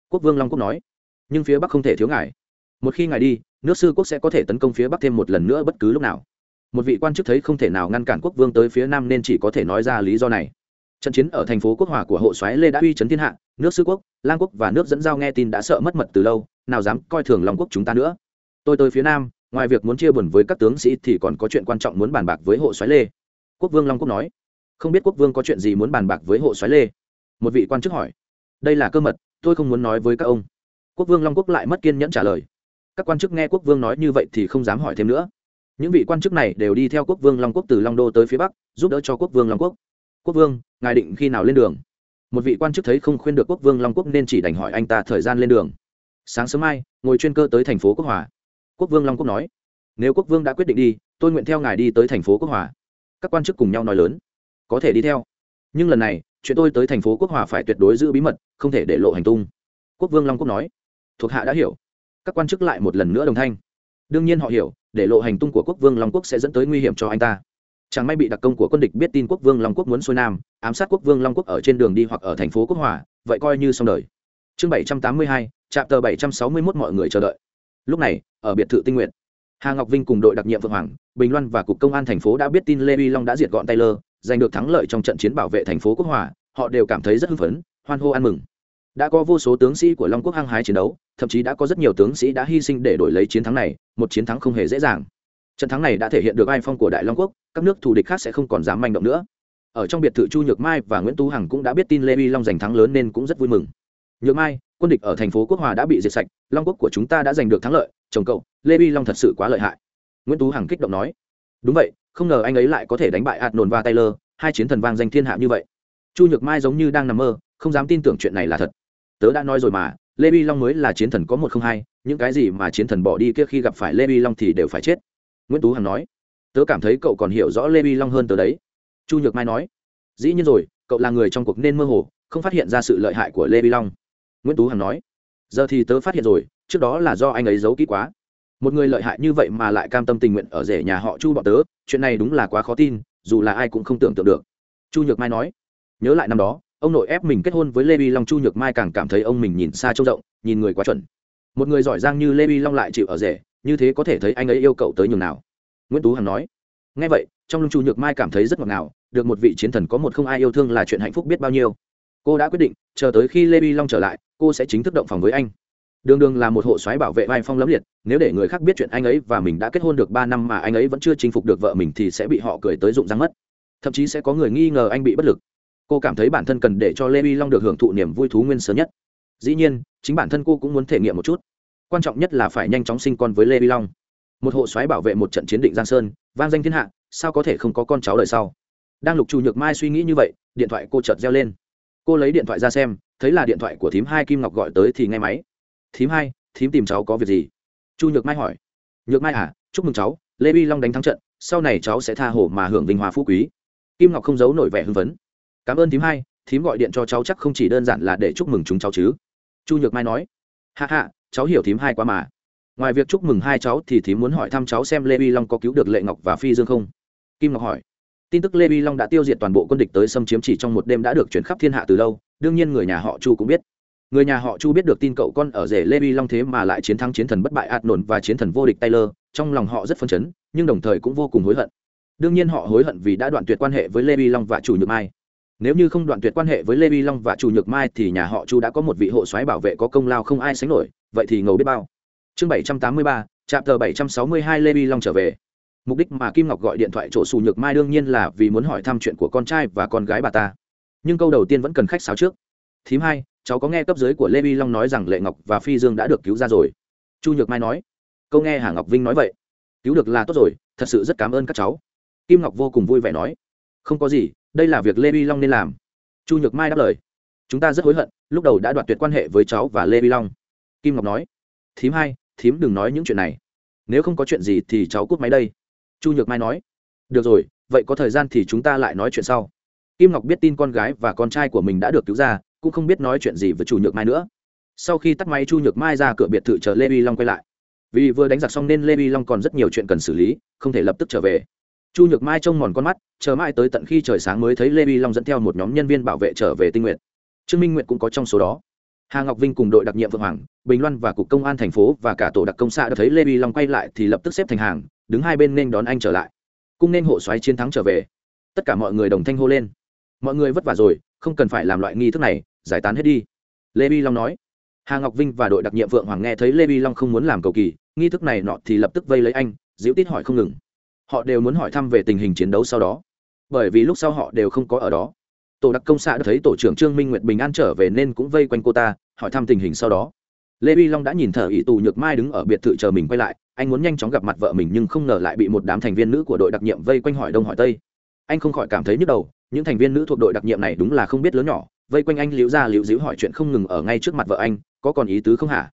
A: Quốc vương long quốc nói. Nhưng phía bắc không thể thiếu ngài. Một khi ngài đi, nước sư quốc sẽ có thể tấn công phía bắc thêm một lần nữa bất cứ lúc nào. Một vị quan chức thấy không thể nào ngăn cản quốc vương tới phía nam nên chỉ có thể nói ra lý do này. Trận chiến ở thành phố quốc hòa của hộ soái lê đã uy chấn thiên hạ, nước sư quốc, lang quốc và nước dẫn giao nghe tin đã sợ mất mật từ lâu, nào dám coi thường long quốc chúng ta nữa. Tôi tới phía nam ngoài việc muốn chia buồn với các tướng sĩ thì còn có chuyện quan trọng muốn bàn bạc với hộ soái lê. Quốc vương long quốc nói. Không biết quốc vương có chuyện gì muốn bàn bạc với hộ soái lê? Một vị quan chức hỏi. Đây là cơ mật, tôi không muốn nói với các ông. Quốc vương long quốc lại mất kiên nhẫn trả lời. Các quan chức nghe quốc vương nói như vậy thì không dám hỏi thêm nữa. Những vị quan chức này đều đi theo quốc vương long quốc từ long đô tới phía bắc, giúp đỡ cho quốc vương long quốc. Quốc vương, ngài định khi nào lên đường? Một vị quan chức thấy không khuyên được quốc vương long quốc nên chỉ đành hỏi anh ta thời gian lên đường. Sáng sớm mai, ngồi chuyên cơ tới thành phố quốc hòa quốc vương long quốc nói, nếu quốc vương đã quyết định đi, tôi nguyện theo ngài đi tới thành phố quốc hòa. Các quan chức cùng nhau nói lớn, có thể đi theo. Nhưng lần này, chuyện tôi tới thành phố quốc hòa phải tuyệt đối giữ bí mật, không thể để lộ hành tung. Quốc vương long quốc nói, thuộc hạ đã hiểu. Các quan chức lại một lần nữa đồng thanh, đương nhiên họ hiểu, để lộ hành tung của quốc vương long quốc sẽ dẫn tới nguy hiểm cho anh ta. Chẳng may bị đặc công của quân địch biết tin quốc vương long quốc muốn xuôi nam, ám sát quốc vương long quốc ở trên đường đi hoặc ở thành phố quốc hòa, vậy coi như xong đời. Chương bảy trăm tám mươi hai trạm tờ bảy trăm sáu mươi mốt mọi người chờ đợi lúc này, ở biệt thự tinh nguyện hà ngọc vinh cùng đội đặc nhiệm vượng hoàng, bình loan và cục công an thành phố đã biết tin lê uy long đã diệt gọn taylor, giành được thắng lợi trong trận chiến bảo vệ thành phố quốc hòa, họ đều cảm thấy rất hưng phấn, hoan hô ăn mừng. Đã có vô số tướng sĩ của long quốc hăng hái chiến đấu, thậm chí đã có rất nhiều tướng sĩ đã hy sinh để đổi lấy chiến thắng này, một chiến thắng không hề dễ dàng. Trận thắng này đã thể hiện được ai phong của đại long quốc, các nước thù địch khác sẽ không còn dám manh động nữa. Ở trong biệt thự chu nhược mai và nguyễn tú hằng cũng đã biết tin lê uy long giành thắng lớn nên cũng rất vui mừng. Nhược mai quân địch ở thành phố quốc hòa đã bị diệt sạch, long quốc của chúng ta đã giành được thắng lợi, chồng cậu, lê vi long thật sự quá lợi hại. Nguyễn tú hằng kích động nói. Đúng vậy, không ngờ anh ấy lại có thể đánh bại hạt nồn và taylor, hai chiến thần vang danh thiên hạ như vậy. Chu nhược mai giống như đang nằm mơ, không dám tin tưởng chuyện này là thật. Tớ đã nói rồi mà, lê vi long mới là chiến thần có một không hai, những cái gì mà chiến thần bỏ đi kia khi gặp phải lê vi long thì đều phải chết. Nguyễn tú hằng nói. Tớ cảm thấy cậu còn hiểu rõ lê vi long hơn tớ đấy. Chu nhược mai nói. Dĩ nhiên rồi, cậu là người trong cuộc nên mơ hồ, không phát hiện ra sự lợi hại của lê vi long nguyễn tú hằng nói, giờ thì tớ phát hiện rồi, trước đó là do anh ấy giấu kỹ quá. Một người lợi hại như vậy mà lại cam tâm tình nguyện ở rể nhà họ chu bọn tớ, chuyện này đúng là quá khó tin, dù là ai cũng không tưởng tượng được. Chu nhược mai nói, nhớ lại năm đó, ông nội ép mình kết hôn với lê vi long, chu nhược mai càng cảm thấy ông mình nhìn xa trông rộng, nhìn người quá chuẩn. Một người giỏi giang như lê vi long lại chịu ở rể, như thế có thể thấy anh ấy yêu cậu tới nhường nào. Nguyễn tú hằng nói ngay vậy, trong lưng chu nhược mai cảm thấy rất ngọt ngào, được một vị chiến thần có một không ai yêu thương là chuyện hạnh phúc biết bao nhiêu cô đã quyết định, chờ tới khi lê vi long trở lại, cô sẽ chính thức động phòng với anh. Đường đường là một hộ soái bảo vệ vai phong lẫm liệt, nếu để người khác biết chuyện anh ấy và mình đã kết hôn được ba năm mà anh ấy vẫn chưa chinh phục được vợ mình thì sẽ bị họ cười tới rụng răng mất. Thậm chí sẽ có người nghi ngờ anh bị bất lực. Cô cảm thấy bản thân cần để cho lê vi long được hưởng thụ niềm vui thú nguyên sớm nhất. Dĩ nhiên, chính bản thân cô cũng muốn thể nghiệm một chút. Quan trọng nhất là phải nhanh chóng sinh con với lê vi long. Một hộ xoáy bảo vệ một trận chiến định giang sơn, vang danh thiên hạ, sao có thể không có con cháu đời sau? Đang lục trù nhược mai suy nghĩ như vậy, điện thoại cô chợt reo lên cô lấy điện thoại ra xem, thấy là điện thoại của thím hai kim ngọc gọi tới thì nghe máy. Thím hai, thím tìm cháu có việc gì? Chu nhược mai hỏi. Nhược mai à chúc mừng cháu, lê vi long đánh thắng trận, sau này cháu sẽ tha hồ mà hưởng vinh hoa phú quý. Kim ngọc không giấu nổi vẻ hưng phấn. Cảm ơn thím hai, thím gọi điện cho cháu chắc không chỉ đơn giản là để chúc mừng chúng cháu chứ. Chu nhược mai nói. Hạ hạ cháu hiểu thím hai quá mà. Ngoài việc chúc mừng hai cháu thì thím muốn hỏi thăm cháu xem lê vi long có cứu được lệ ngọc và phi dương không? Kim ngọc hỏi tin tức lê vi long đã tiêu diệt toàn bộ quân địch tới xâm chiếm chỉ trong một đêm đã được chuyển khắp thiên hạ từ lâu, đương nhiên người nhà họ chu cũng biết. Người nhà họ chu biết được tin cậu con ở rể lê vi long thế mà lại chiến thắng chiến thần bất bại ạt nổn và chiến thần vô địch taylor, trong lòng họ rất phấn chấn, nhưng đồng thời cũng vô cùng hối hận. Đương nhiên họ hối hận vì đã đoạn tuyệt quan hệ với lê vi long và chủ nhược mai. Nếu như không đoạn tuyệt quan hệ với lê vi long và chủ nhược mai thì nhà họ chu đã có một vị hộ soái bảo vệ có công lao không ai sánh nổi, vậy thì ngầu biết bao. Chương bảy trăm tám mươi ba trạm tờ bảy trăm sáu mươi hai lê vi long trở về mục đích mà kim ngọc gọi điện thoại chỗ xù nhược mai đương nhiên là vì muốn hỏi thăm chuyện của con trai và con gái bà ta. Nhưng câu đầu tiên vẫn cần khách sáo trước. Thím hai, cháu có nghe cấp dưới của lê vi long nói rằng lệ ngọc và phi dương đã được cứu ra rồi? Chu nhược mai nói. Câu nghe hà ngọc vinh nói vậy. Cứu được là tốt rồi, thật sự rất cảm ơn các cháu. Kim ngọc vô cùng vui vẻ nói. Không có gì, đây là việc lê vi long nên làm. Chu nhược mai đáp lời. Chúng ta rất hối hận, lúc đầu đã đoạt tuyệt quan hệ với cháu và lê vi long. Kim ngọc nói. Thím hai, thím đừng nói những chuyện này. Nếu không có chuyện gì thì cháu cút máy đây chu nhược mai nói, được rồi, vậy có thời gian thì chúng ta lại nói chuyện sau. Kim ngọc biết tin con gái và con trai của mình đã được cứu ra, cũng không biết nói chuyện gì với chu nhược mai nữa. Sau khi tắt máy, chu nhược mai ra cửa biệt thự chờ lê vi long quay lại. Vì vừa đánh giặc xong nên lê vi long còn rất nhiều chuyện cần xử lý, không thể lập tức trở về. Chu nhược mai trông mòn con mắt, chờ mãi tới tận khi trời sáng mới thấy lê vi long dẫn theo một nhóm nhân viên bảo vệ trở về tinh nguyện trương minh nguyện cũng có trong số đó. Hà ngọc vinh cùng đội đặc nhiệm vượng hoàng, bình loan và cục công an thành phố và cả tổ đặc công xã đã thấy lê vi long quay lại thì lập tức xếp thành hàng đứng hai bên nên đón anh trở lại. Cung nên hộ xoáy chiến thắng trở về. Tất cả mọi người đồng thanh hô lên. Mọi người vất vả rồi, không cần phải làm loại nghi thức này, giải tán hết đi. Lê bi long nói. Hà ngọc vinh và đội đặc nhiệm vượng hoàng nghe thấy lê bi long không muốn làm cầu kỳ, nghi thức này nọ thì lập tức vây lấy anh diễu tít hỏi không ngừng. Họ đều muốn hỏi thăm về tình hình chiến đấu sau đó. Bởi vì lúc sau họ đều không có ở đó. Tổ đặc công xã đã thấy tổ trưởng trương minh nguyệt bình an trở về nên cũng vây quanh cô ta, hỏi thăm tình hình sau đó. Lê vi long đã nhìn thở ỷ tù nhược mai đứng ở biệt thự chờ mình quay lại anh muốn nhanh chóng gặp mặt vợ mình nhưng không ngờ lại bị một đám thành viên nữ của đội đặc nhiệm vây quanh hỏi đông hỏi tây. Anh không khỏi cảm thấy nhức đầu, những thành viên nữ thuộc đội đặc nhiệm này đúng là không biết lớn nhỏ, vây quanh anh liễu ra liễu díu hỏi chuyện không ngừng ở ngay trước mặt vợ anh, có còn ý tứ không hả?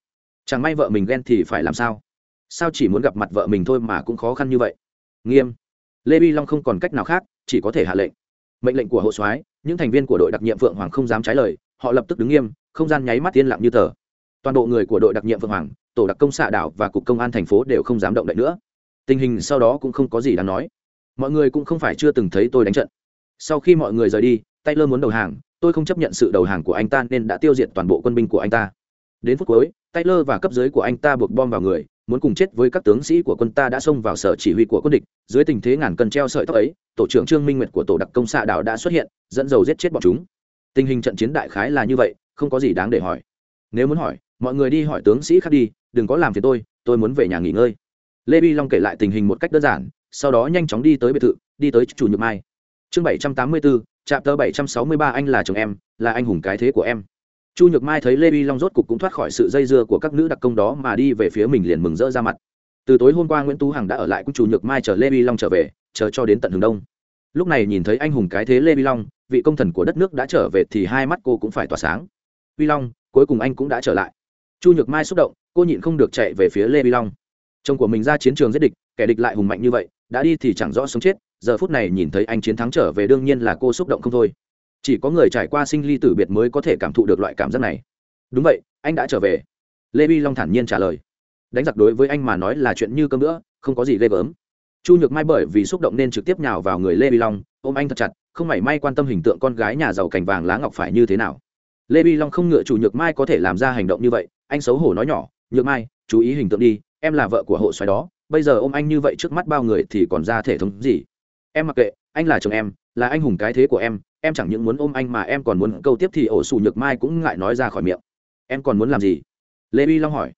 A: Chẳng may vợ mình ghen thì phải làm sao? Sao chỉ muốn gặp mặt vợ mình thôi mà cũng khó khăn như vậy? Nghiêm. Lê bi long không còn cách nào khác, chỉ có thể hạ lệnh. Mệnh lệnh của hộ soái, những thành viên của đội đặc nhiệm phượng hoàng không dám trái lời, họ lập tức đứng nghiêm, không gian nháy mắt yên lặng như tờ. Toàn bộ người của đội đặc nhiệm phượng hoàng tổ đặc công xạ đảo và cục công an thành phố đều không dám động đậy nữa. Tình hình sau đó cũng không có gì đáng nói. Mọi người cũng không phải chưa từng thấy tôi đánh trận. Sau khi mọi người rời đi, taylor muốn đầu hàng, tôi không chấp nhận sự đầu hàng của anh ta nên đã tiêu diệt toàn bộ quân binh của anh ta. Đến phút cuối, taylor và cấp dưới của anh ta buộc bom vào người, muốn cùng chết với các tướng sĩ của quân ta đã xông vào sở chỉ huy của quân địch. Dưới tình thế ngàn cân treo sợi tóc ấy, tổ trưởng trương minh nguyệt của tổ đặc công xạ đảo đã xuất hiện, dẫn dầu giết chết bọn chúng. Tình hình trận chiến đại khái là như vậy, không có gì đáng để hỏi. Nếu muốn hỏi mọi người đi hỏi tướng sĩ khác đi, đừng có làm phiền tôi tôi muốn về nhà nghỉ ngơi. Lê vi long kể lại tình hình một cách đơn giản, sau đó nhanh chóng đi tới biệt thự, đi tới chủ nhược mai. Chương bảy trăm tám mươi bốn trạm tơ bảy trăm sáu mươi ba anh là chồng em, là anh hùng cái thế của em. Chu nhược mai thấy lê vi long rốt cục cũng thoát khỏi sự dây dưa của các nữ đặc công đó mà đi về phía mình liền mừng rỡ ra mặt. Từ tối hôm qua nguyễn tú hằng đã ở lại cùng chu nhược mai chờ lê vi long trở về, chờ cho đến tận hướng đông. Lúc này nhìn thấy anh hùng cái thế lê vi long, vị công thần của đất nước đã trở về thì hai mắt cô cũng phải tỏa sáng. Vi long, cuối cùng anh cũng đã trở lại chu nhược mai xúc động, cô nhịn không được chạy về phía lê vi long. Chồng của mình ra chiến trường giết địch, kẻ địch lại hùng mạnh như vậy, đã đi thì chẳng rõ sống chết, giờ phút này nhìn thấy anh chiến thắng trở về đương nhiên là cô xúc động không thôi. Chỉ có người trải qua sinh ly tử biệt mới có thể cảm thụ được loại cảm giác này. Đúng vậy, anh đã trở về. Lê vi long thản nhiên trả lời. Đánh giặc đối với anh mà nói là chuyện như cơm nữa không có gì ghê gớm. Chu nhược mai bởi vì xúc động nên trực tiếp nhào vào người lê vi long, ôm anh thật chặt, không mảy may quan tâm hình tượng con gái nhà giàu cành vàng lá ngọc phải như thế nào. Lê vi long không ngựa chủ nhược mai có thể làm ra hành động như vậy anh xấu hổ nói nhỏ, nhược mai, chú ý hình tượng đi, em là vợ của hộ xoáy đó, bây giờ ôm anh như vậy trước mắt bao người thì còn ra thể thống gì? Em mặc kệ, anh là chồng em, là anh hùng cái thế của em em chẳng những muốn ôm anh mà em còn muốn câu tiếp thì ổ xù nhược mai cũng ngại nói ra khỏi miệng. Em còn muốn làm gì? Lê vi long hỏi.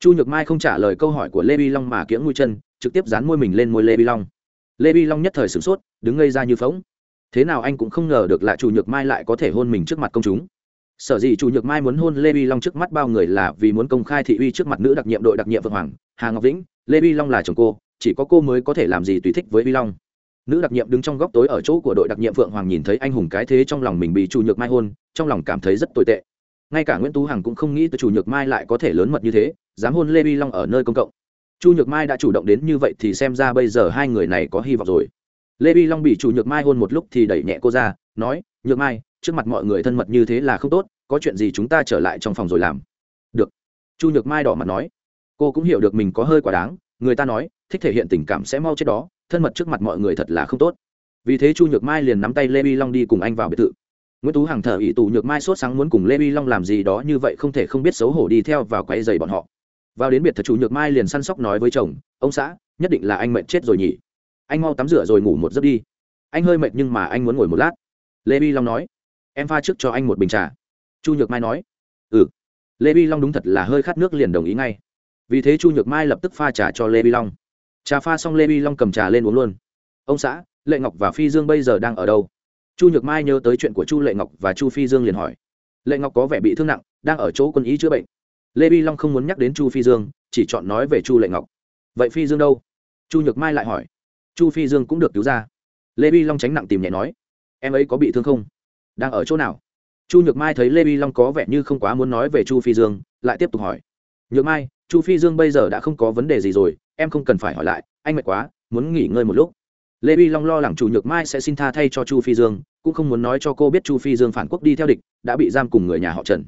A: Chu nhược mai không trả lời câu hỏi của lê vi long mà kiễng mũi chân, trực tiếp dán môi mình lên môi lê vi long. Lê vi long nhất thời sửng sốt, đứng ngây ra như phóng thế nào anh cũng không ngờ được là chủ nhược mai lại có thể hôn mình trước mặt công chúng sở dĩ chủ nhược mai muốn hôn lê vi long trước mắt bao người là vì muốn công khai thị uy trước mặt nữ đặc nhiệm đội đặc nhiệm vượng hoàng, hà ngọc vĩnh. Lê vi long là chồng cô, chỉ có cô mới có thể làm gì tùy thích với vi long. Nữ đặc nhiệm đứng trong góc tối ở chỗ của đội đặc nhiệm vượng hoàng nhìn thấy anh hùng cái thế trong lòng mình bị chủ nhược mai hôn, trong lòng cảm thấy rất tồi tệ. Ngay cả nguyễn tú hằng cũng không nghĩ tới chủ nhược mai lại có thể lớn mật như thế, dám hôn lê vi long ở nơi công cộng. Chu nhược mai đã chủ động đến như vậy thì xem ra bây giờ hai người này có hy vọng rồi. Lê vi long bị chủ nhược mai hôn một lúc thì đẩy nhẹ cô ra, nói, nhược mai trước mặt mọi người thân mật như thế là không tốt, có chuyện gì chúng ta trở lại trong phòng rồi làm. Được. Chu nhược mai đỏ mặt nói. Cô cũng hiểu được mình có hơi quá đáng, người ta nói, thích thể hiện tình cảm sẽ mau chết đó, thân mật trước mặt mọi người thật là không tốt. Vì thế chu nhược mai liền nắm tay lê vi long đi cùng anh vào biệt thự. Nguyễn tú hằng thở ỷ tù nhược mai sốt sáng muốn cùng lê vi long làm gì đó như vậy không thể không biết xấu hổ đi theo vào quay dày bọn họ. Vào đến biệt thự, Chu nhược mai liền săn sóc nói với chồng, ông xã, nhất định là anh mệt chết rồi nhỉ. Anh mau tắm rửa rồi ngủ một giấc đi. Anh hơi mệt nhưng mà anh muốn ngồi một lát. Lê vi long nói em pha trước cho anh một bình trà. Chu nhược mai nói. Ừ. Lê vi long đúng thật là hơi khát nước liền đồng ý ngay. Vì thế chu nhược mai lập tức pha trà cho lê vi long. Trà pha xong lê vi long cầm trà lên uống luôn. Ông xã, lệ ngọc và phi dương bây giờ đang ở đâu? Chu nhược mai nhớ tới chuyện của chu lệ ngọc và chu phi dương liền hỏi. Lệ ngọc có vẻ bị thương nặng, đang ở chỗ quân ý chữa bệnh. Lê vi long không muốn nhắc đến chu phi dương, chỉ chọn nói về chu lệ ngọc. Vậy phi dương đâu? Chu nhược mai lại hỏi. Chu phi dương cũng được cứu ra. Lê vi long tránh nặng tìm nhẹ nói. Em ấy có bị thương không? Đang ở chỗ nào? Chu nhược mai thấy lê vi long có vẻ như không quá muốn nói về chu phi dương, lại tiếp tục hỏi. Nhược mai, chu phi dương bây giờ đã không có vấn đề gì rồi, em không cần phải hỏi lại, anh mệt quá, muốn nghỉ ngơi một lúc. Lê vi long lo lắng chủ nhược mai sẽ xin tha thay cho chu phi dương, cũng không muốn nói cho cô biết chu phi dương phản quốc đi theo địch, đã bị giam cùng người nhà họ trần.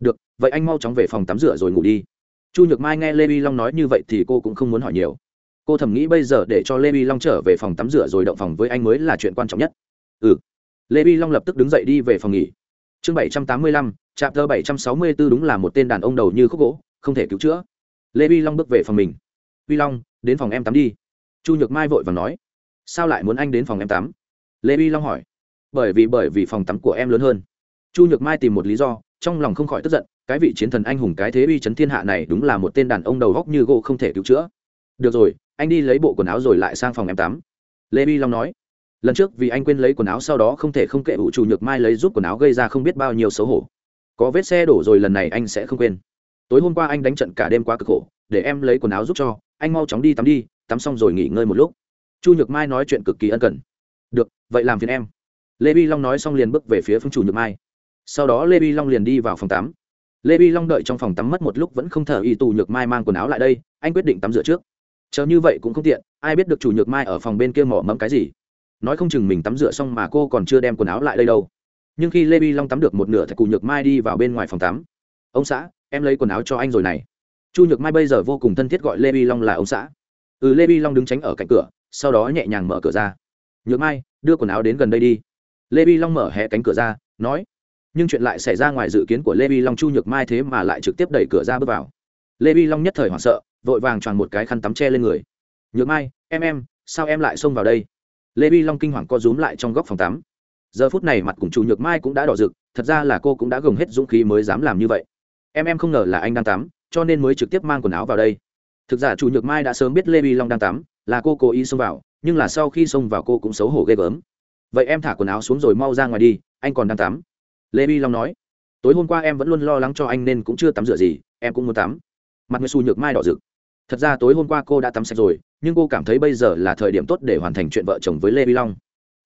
A: Được, vậy anh mau chóng về phòng tắm rửa rồi ngủ đi. Chu nhược mai nghe lê vi long nói như vậy thì cô cũng không muốn hỏi nhiều. Cô thầm nghĩ bây giờ để cho lê vi long trở về phòng tắm rửa rồi động phòng với anh mới là chuyện quan trọng nhất. Ừ lê vi long lập tức đứng dậy đi về phòng nghỉ. Chương bảy trăm tám mươi lăm trạm thơ bảy trăm sáu mươi b ố đúng là một tên đàn ông đầu như khúc gỗ, không thể cứu chữa. Lê vi long bước về phòng mình. Vi long, đến phòng em tắm đi. Chu nhược mai vội và nói. Sao lại muốn anh đến phòng em tắm? Lê vi long hỏi. Bởi vì bởi vì phòng tắm của em lớn hơn. Chu nhược mai tìm một lý do, trong lòng không khỏi tức giận, cái vị chiến thần anh hùng, cái thế uy chấn thiên hạ này đúng là một tên đàn ông đầu góc như gỗ không thể cứu chữa. Được rồi, anh đi lấy bộ quần áo rồi lại sang phòng em tắm. Lê vi long nói lần trước vì anh quên lấy quần áo sau đó không thể không kệ ủ chủ nhược mai lấy giúp quần áo gây ra không biết bao nhiêu xấu hổ. Có vết xe đổ rồi lần này anh sẽ không quên. Tối hôm qua anh đánh trận cả đêm quá cực khổ, để em lấy quần áo giúp cho, anh mau chóng đi tắm đi, tắm xong rồi nghỉ ngơi một lúc. Chu nhược mai nói chuyện cực kỳ ân cần. Được, vậy làm phiền em. Lê vi long nói xong liền bước về phía phương chủ nhược mai. Sau đó lê vi long liền đi vào phòng tắm. Lê vi long đợi trong phòng tắm mất một lúc vẫn không thở, y tù nhược mai mang quần áo lại đây, anh quyết định tắm rửa trước. Chờ như vậy cũng không tiện, ai biết được chủ nhược mai ở phòng bên kia mỏ mẫm cái gì nói không chừng mình tắm rửa xong mà cô còn chưa đem quần áo lại đây đâu. Nhưng khi lê bi long tắm được một nửa thì cù nhược mai đi vào bên ngoài phòng tắm. Ông xã, em lấy quần áo cho anh rồi này. Chu nhược mai bây giờ vô cùng thân thiết gọi lê bi long là ông xã. Ừ lê bi long đứng tránh ở cạnh cửa, sau đó nhẹ nhàng mở cửa ra. Nhược mai, đưa quần áo đến gần đây đi. Lê bi long mở hé cánh cửa ra, nói. Nhưng chuyện lại xảy ra ngoài dự kiến của lê bi long, chu nhược mai thế mà lại trực tiếp đẩy cửa ra bước vào. Lê bi long nhất thời hoảng sợ, vội vàng tròn một cái khăn tắm che lên người. Nhược mai, em em, sao em lại xông vào đây? Lê vi long kinh hoàng co rúm lại trong góc phòng tắm. Giờ phút này mặt cùng chủ nhược mai cũng đã đỏ rực, thật ra là cô cũng đã gồng hết dũng khí mới dám làm như vậy. Em em không ngờ là anh đang tắm, cho nên mới trực tiếp mang quần áo vào đây. Thực ra chủ nhược mai đã sớm biết lê vi long đang tắm, là cô cố ý xông vào, nhưng là sau khi xông vào cô cũng xấu hổ ghê gớm. Vậy em thả quần áo xuống rồi mau ra ngoài đi, anh còn đang tắm. Lê vi long nói. Tối hôm qua em vẫn luôn lo lắng cho anh nên cũng chưa tắm rửa gì, em cũng muốn tắm. Mặt người xù nhược mai đỏ rực. Thật ra tối hôm qua cô đã tắm sạch rồi nhưng cô cảm thấy bây giờ là thời điểm tốt để hoàn thành chuyện vợ chồng với lê vi long.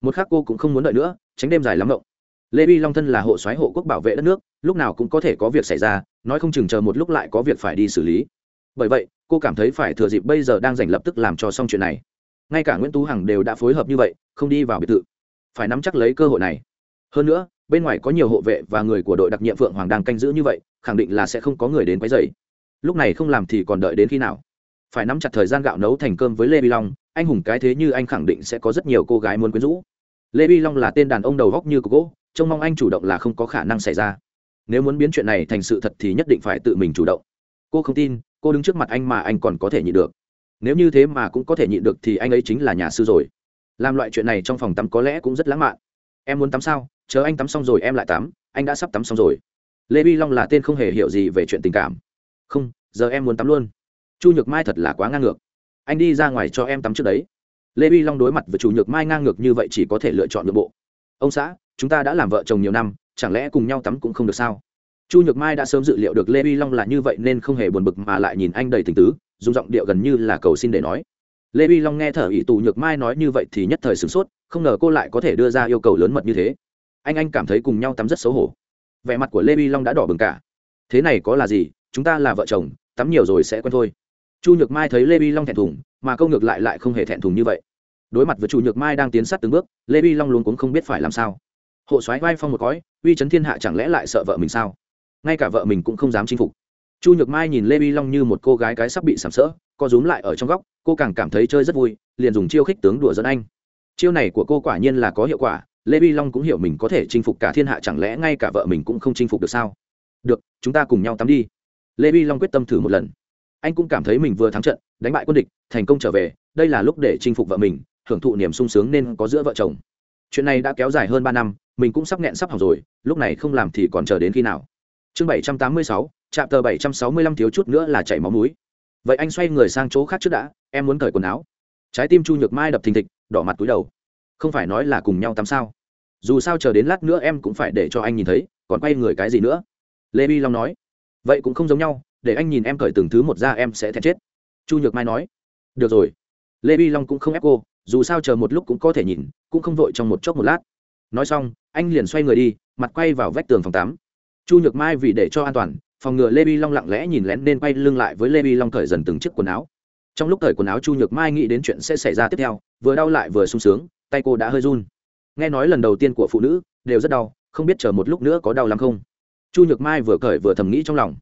A: Một khác cô cũng không muốn đợi nữa, tránh đêm dài lắm động lê vi long thân là hộ soái hộ quốc bảo vệ đất nước, lúc nào cũng có thể có việc xảy ra, nói không chừng chờ một lúc lại có việc phải đi xử lý. Bởi vậy, cô cảm thấy phải thừa dịp bây giờ đang dành lập tức làm cho xong chuyện này. Ngay cả nguyễn tú hằng đều đã phối hợp như vậy, không đi vào biệt thự. Phải nắm chắc lấy cơ hội này. Hơn nữa, bên ngoài có nhiều hộ vệ và người của đội đặc nhiệm phượng hoàng đang canh giữ như vậy, khẳng định là sẽ không có người đến quấy dày lúc này không làm thì còn đợi đến khi nào? Phải nắm chặt thời gian gạo nấu thành cơm với lê vi long, anh hùng cái thế như anh khẳng định sẽ có rất nhiều cô gái muốn quyến rũ. Lê vi long là tên đàn ông đầu góc như cục gỗ, trông mong anh chủ động là không có khả năng xảy ra. Nếu muốn biến chuyện này thành sự thật thì nhất định phải tự mình chủ động. Cô không tin, cô đứng trước mặt anh mà anh còn có thể nhịn được. Nếu như thế mà cũng có thể nhịn được thì anh ấy chính là nhà sư rồi. Làm loại chuyện này trong phòng tắm có lẽ cũng rất lãng mạn. Em muốn tắm sao? Chờ anh tắm xong rồi em lại tắm, anh đã sắp tắm xong rồi. Lê vi long là tên không hề hiểu gì về chuyện tình cảm. Không, giờ em muốn tắm luôn chu nhược mai thật là quá ngang ngược. Anh đi ra ngoài cho em tắm trước đấy. Lê vi long đối mặt với chủ nhược mai ngang ngược như vậy chỉ có thể lựa chọn nội bộ. Ông xã, chúng ta đã làm vợ chồng nhiều năm, chẳng lẽ cùng nhau tắm cũng không được sao? Chu nhược mai đã sớm dự liệu được lê vi long là như vậy nên không hề buồn bực mà lại nhìn anh đầy tình tứ, dùng giọng điệu gần như là cầu xin để nói. Lê vi long nghe thở ỷ tù nhược mai nói như vậy thì nhất thời sửng sốt, không ngờ cô lại có thể đưa ra yêu cầu lớn mật như thế. Anh anh cảm thấy cùng nhau tắm rất xấu hổ. Vẻ mặt của lê vi long đã đỏ bừng cả. Thế này có là gì? Chúng ta là vợ chồng, tắm nhiều rồi sẽ quen thôi chu nhược mai thấy lê vi long thẹn thùng, mà câu ngược lại lại không hề thẹn thùng như vậy. Đối mặt với chu nhược mai đang tiến sát từng bước, lê vi long luôn cũng không biết phải làm sao. Hộ soái vai phong một cõi, uy chấn thiên hạ chẳng lẽ lại sợ vợ mình sao? Ngay cả vợ mình cũng không dám chinh phục. Chu nhược mai nhìn lê vi long như một cô gái cái sắp bị sàm sỡ, co rúm lại ở trong góc, cô càng cảm thấy chơi rất vui, liền dùng chiêu khích tướng đùa dẫn anh. Chiêu này của cô quả nhiên là có hiệu quả, lê vi long cũng hiểu mình có thể chinh phục cả thiên hạ chẳng lẽ ngay cả vợ mình cũng không chinh phục được sao? Được, chúng ta cùng nhau tắm đi. Lê vi long quyết tâm thử một lần anh cũng cảm thấy mình vừa thắng trận, đánh bại quân địch, thành công trở về, đây là lúc để chinh phục vợ mình, hưởng thụ niềm sung sướng nên có giữa vợ chồng. Chuyện này đã kéo dài hơn ba năm, mình cũng sắp nghẹn sắp học rồi, lúc này không làm thì còn chờ đến khi nào? Chương bảy trăm tám mươi sáu trạm tờ bảy trăm sáu mươi lăm thiếu chút nữa là chảy máu mũi. Vậy anh xoay người sang chỗ khác trước đã, em muốn cởi quần áo. Trái tim chu nhược mai đập thình thịch, đỏ mặt túi đầu. Không phải nói là cùng nhau tắm sao? Dù sao chờ đến lát nữa em cũng phải để cho anh nhìn thấy, còn quay người cái gì nữa? Lê bi long nói. Vậy cũng không giống nhau để anh nhìn em cởi từng thứ một ra em sẽ thẹn chết. Chu nhược mai nói, được rồi. Lê vi long cũng không ép cô, dù sao chờ một lúc cũng có thể nhìn, cũng không vội trong một chốc một lát. Nói xong, anh liền xoay người đi, mặt quay vào vách tường phòng tắm. Chu nhược mai vì để cho an toàn, phòng ngừa lê vi long lặng lẽ nhìn lén nên quay lưng lại với lê vi long cởi dần từng chiếc quần áo. Trong lúc cởi quần áo chu nhược mai nghĩ đến chuyện sẽ xảy ra tiếp theo, vừa đau lại vừa sung sướng, tay cô đã hơi run. Nghe nói lần đầu tiên của phụ nữ, đều rất đau, không biết chờ một lúc nữa có đau lắm không. Chu nhược mai vừa cởi vừa thầm nghĩ trong lòng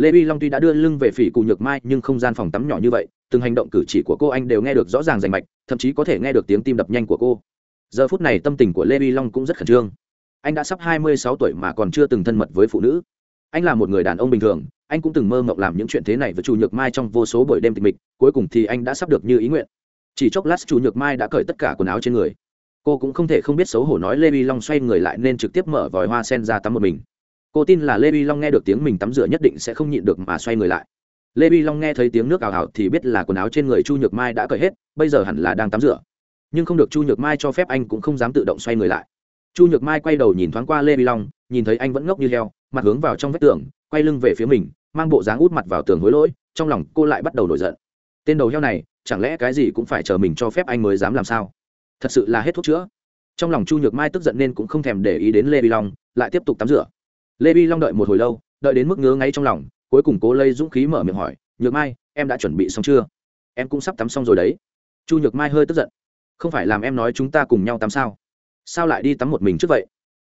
A: lê vi long tuy đã đưa lưng về phỉ cụ nhược mai, nhưng không gian phòng tắm nhỏ như vậy, từng hành động cử chỉ của cô anh đều nghe được rõ ràng rành mạch, thậm chí có thể nghe được tiếng tim đập nhanh của cô. Giờ phút này tâm tình của lê vi long cũng rất khẩn trương. Anh đã sắp hai mươi sáu tuổi mà còn chưa từng thân mật với phụ nữ. Anh là một người đàn ông bình thường, anh cũng từng mơ mộng làm những chuyện thế này với chủ nhược mai trong vô số buổi đêm tịch mịch, cuối cùng thì anh đã sắp được như ý nguyện. Chỉ chốc lát chủ nhược mai đã cởi tất cả quần áo trên người. Cô cũng không thể không biết xấu hổ nói lê vi long xoay người lại nên trực tiếp mở vòi hoa sen ra tắm một mình cô tin là lê vi long nghe được tiếng mình tắm rửa nhất định sẽ không nhịn được mà xoay người lại. Lê vi long nghe thấy tiếng nước ảo ảo thì biết là quần áo trên người chu nhược mai đã cởi hết, bây giờ hẳn là đang tắm rửa. Nhưng không được chu nhược mai cho phép anh cũng không dám tự động xoay người lại. Chu nhược mai quay đầu nhìn thoáng qua lê vi long, nhìn thấy anh vẫn ngốc như heo, mặt hướng vào trong vách tường, quay lưng về phía mình, mang bộ dáng út mặt vào tường hối lỗi, trong lòng cô lại bắt đầu nổi giận. Tên đầu heo này, chẳng lẽ cái gì cũng phải chờ mình cho phép anh mới dám làm sao? Thật sự là hết thuốc chữa. Trong lòng chu nhược mai tức giận nên cũng không thèm để ý đến lê vi long, lại tiếp tục tắm rửa lê vi long đợi một hồi lâu, đợi đến mức ngứa ngáy trong lòng, cuối cùng cố lây dũng khí mở miệng hỏi, nhược mai, em đã chuẩn bị xong chưa? Em cũng sắp tắm xong rồi đấy. Chu nhược mai hơi tức giận. Không phải làm em nói chúng ta cùng nhau tắm sao? Sao lại đi tắm một mình trước vậy?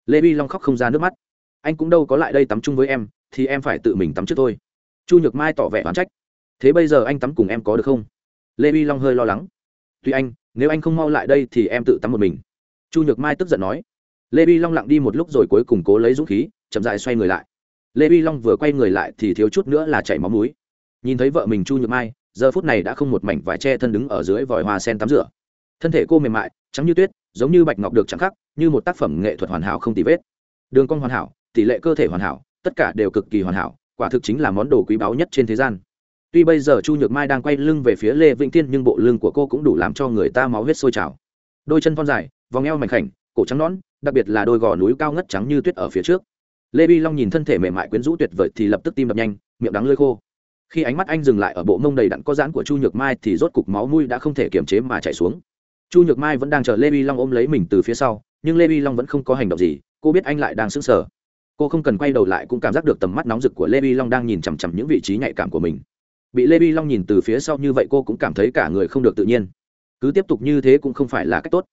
A: Lê vi long khóc không ra nước mắt. Anh cũng đâu có lại đây tắm chung với em, thì em phải tự mình tắm trước thôi. Chu nhược mai tỏ vẻ oán trách. Thế bây giờ anh tắm cùng em có được không? Lê vi long hơi lo lắng. Tuy anh, nếu anh không mau lại đây thì em tự tắm một mình. Chu nhược mai tức giận nói. Lê vi long lặng đi một lúc rồi cuối cùng cố lấy dũng khí chậm dại xoay người lại. Lê vi long vừa quay người lại thì thiếu chút nữa là chảy máu múi nhìn thấy vợ mình chu nhược mai, giờ phút này đã không một mảnh vải che thân đứng ở dưới vòi hoa sen tắm rửa. Thân thể cô mềm mại, trắng như tuyết, giống như bạch ngọc được trắng khắc, như một tác phẩm nghệ thuật hoàn hảo không tì vết. Đường cong hoàn hảo, tỷ lệ cơ thể hoàn hảo, tất cả đều cực kỳ hoàn hảo, quả thực chính là món đồ quý báu nhất trên thế gian. Tuy bây giờ chu nhược mai đang quay lưng về phía lê vĩnh tiên, nhưng bộ lưng của cô cũng đủ làm cho người ta máu huyết sôi trào. Đôi chân thon dài, vòng eo mảnh khảnh, cổ trắng nõn, đặc biệt là đôi gò núi cao ngất trắng như tuyết ở phía trước lê vi long nhìn thân thể mềm mại quyến rũ tuyệt vời thì lập tức tim đập nhanh, miệng đắng lơi khô. Khi ánh mắt anh dừng lại ở bộ mông đầy đặn có dán của chu nhược mai thì rốt cục máu mui đã không thể kiềm chế mà chảy xuống. Chu nhược mai vẫn đang chờ lê vi long ôm lấy mình từ phía sau, nhưng lê vi long vẫn không có hành động gì, cô biết anh lại đang sững sờ. Cô không cần quay đầu lại cũng cảm giác được tầm mắt nóng rực của lê vi long đang nhìn chằm chằm những vị trí nhạy cảm của mình. Bị lê vi long nhìn từ phía sau như vậy cô cũng cảm thấy cả người không được tự nhiên. Cứ tiếp tục như thế cũng không phải là cách tốt.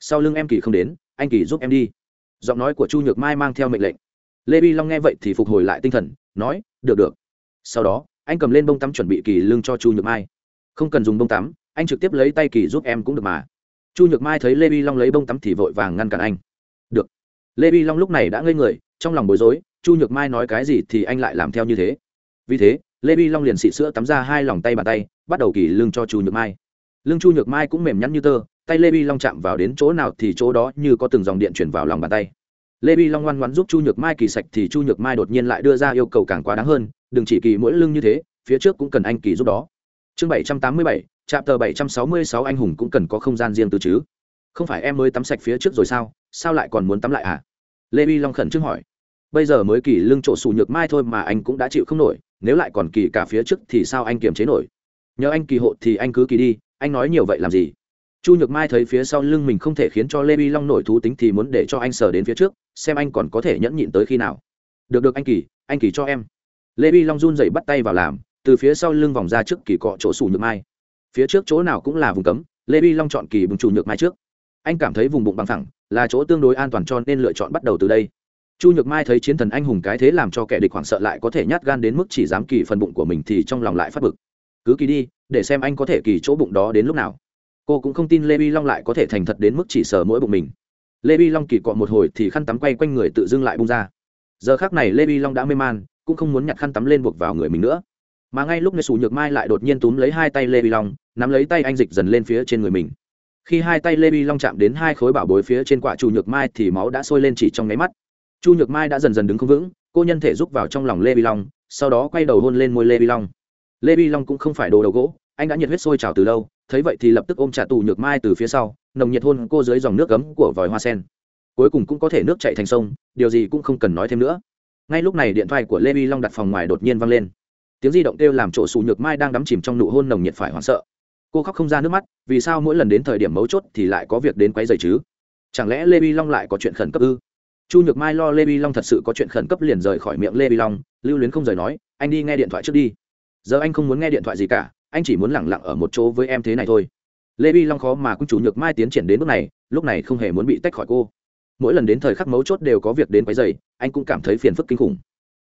A: Sau lưng em kỳ không đến, anh kỳ giúp em đi. Giọng nói của chu nhược mai mang theo mệnh lệnh lê vi long nghe vậy thì phục hồi lại tinh thần, nói, được được. Sau đó, anh cầm lên bông tắm chuẩn bị kỳ lưng cho chu nhược mai. Không cần dùng bông tắm, anh trực tiếp lấy tay kỳ giúp em cũng được mà. Chu nhược mai thấy lê vi long lấy bông tắm thì vội vàng ngăn cản anh. Được. Lê vi long lúc này đã ngây người, trong lòng bối rối, chu nhược mai nói cái gì thì anh lại làm theo như thế. Vì thế, lê vi long liền xị sữa tắm ra hai lòng tay bàn tay, bắt đầu kỳ lưng cho chu nhược mai. Lưng chu nhược mai cũng mềm nhắn như tơ, tay lê vi long chạm vào đến chỗ nào thì chỗ đó như có từng dòng điện chuyển vào lòng bàn tay lê vi long ngoan ngoan giúp chu nhược mai kỳ sạch thì chu nhược mai đột nhiên lại đưa ra yêu cầu càng quá đáng hơn, đừng chỉ kỳ mỗi lưng như thế, phía trước cũng cần anh kỳ giúp đó. Chương bảy trăm tám mươi bảy trạm tờ bảy trăm sáu mươi sáu anh hùng cũng cần có không gian riêng tư chứ. Không phải em mới tắm sạch phía trước rồi sao? Sao lại còn muốn tắm lại à? Lê vi long khẩn trương hỏi. Bây giờ mới kỳ lưng chỗ sủ nhược mai thôi mà anh cũng đã chịu không nổi, nếu lại còn kỳ cả phía trước thì sao anh kiềm chế nổi? Nhờ anh kỳ hộ thì anh cứ kỳ đi, anh nói nhiều vậy làm gì? Chu nhược mai thấy phía sau lưng mình không thể khiến cho lê vi long nổi thú tính thì muốn để cho anh sờ đến phía trước, xem anh còn có thể nhẫn nhịn tới khi nào. Được được, anh kỳ anh kỳ cho em. Lê vi long run dậy bắt tay vào làm, từ phía sau lưng vòng ra trước kỳ cọ chỗ sủ nhược mai. Phía trước chỗ nào cũng là vùng cấm, lê vi long chọn kỳ bùng chủ nhược mai trước. Anh cảm thấy vùng bụng bằng thẳng là chỗ tương đối an toàn cho nên lựa chọn bắt đầu từ đây. Chu nhược mai thấy chiến thần anh hùng cái thế làm cho kẻ địch hoảng sợ lại có thể nhát gan đến mức chỉ dám kỳ phần bụng của mình thì trong lòng lại phát bực. Cứ kỳ đi, để xem anh có thể kỳ chỗ bụng đó đến lúc nào cô cũng không tin lê vi long lại có thể thành thật đến mức chỉ sờ mỗi bụng mình. Lê vi long kỳ cọ một hồi thì khăn tắm quay quanh người tự dưng lại bung ra. Giờ khác này lê vi long đã mê man, cũng không muốn nhặt khăn tắm lên buộc vào người mình nữa. Mà ngay lúc nghe sủ nhược mai lại đột nhiên túm lấy hai tay lê vi long, nắm lấy tay anh dịch dần lên phía trên người mình. Khi hai tay lê vi long chạm đến hai khối bảo bối phía trên quả chu nhược mai thì máu đã sôi lên chỉ trong nháy mắt. Chu nhược mai đã dần dần đứng không vững, cô nhân thể rúc vào trong lòng lê vi long, sau đó quay đầu hôn lên môi lê vi long. Lê vi long cũng không phải đồ đầu gỗ anh đã nhiệt huyết sôi trào từ lâu, thấy vậy thì lập tức ôm trả tù nhược mai từ phía sau, nồng nhiệt hôn cô dưới dòng nước cấm của vòi hoa sen. Cuối cùng cũng có thể nước chạy thành sông, điều gì cũng không cần nói thêm nữa. Ngay lúc này điện thoại của lê vi long đặt phòng ngoài đột nhiên vang lên. Tiếng di động kêu làm chỗ xù nhược mai đang đắm chìm trong nụ hôn nồng nhiệt phải hoảng sợ. Cô khóc không ra nước mắt, vì sao mỗi lần đến thời điểm mấu chốt thì lại có việc đến quấy dày chứ? Chẳng lẽ lê vi long lại có chuyện khẩn cấp ư? Chu nhược mai lo lê vi long thật sự có chuyện khẩn cấp liền rời khỏi miệng lê vi long, lưu luyến không rời nói, anh đi nghe điện thoại trước đi. Giờ anh không muốn nghe điện thoại gì cả anh chỉ muốn lẳng lặng ở một chỗ với em thế này thôi. Lê vi long khó mà cũng chủ nhược mai tiến triển đến bước này, lúc này không hề muốn bị tách khỏi cô. Mỗi lần đến thời khắc mấu chốt đều có việc đến quấy dày anh cũng cảm thấy phiền phức kinh khủng.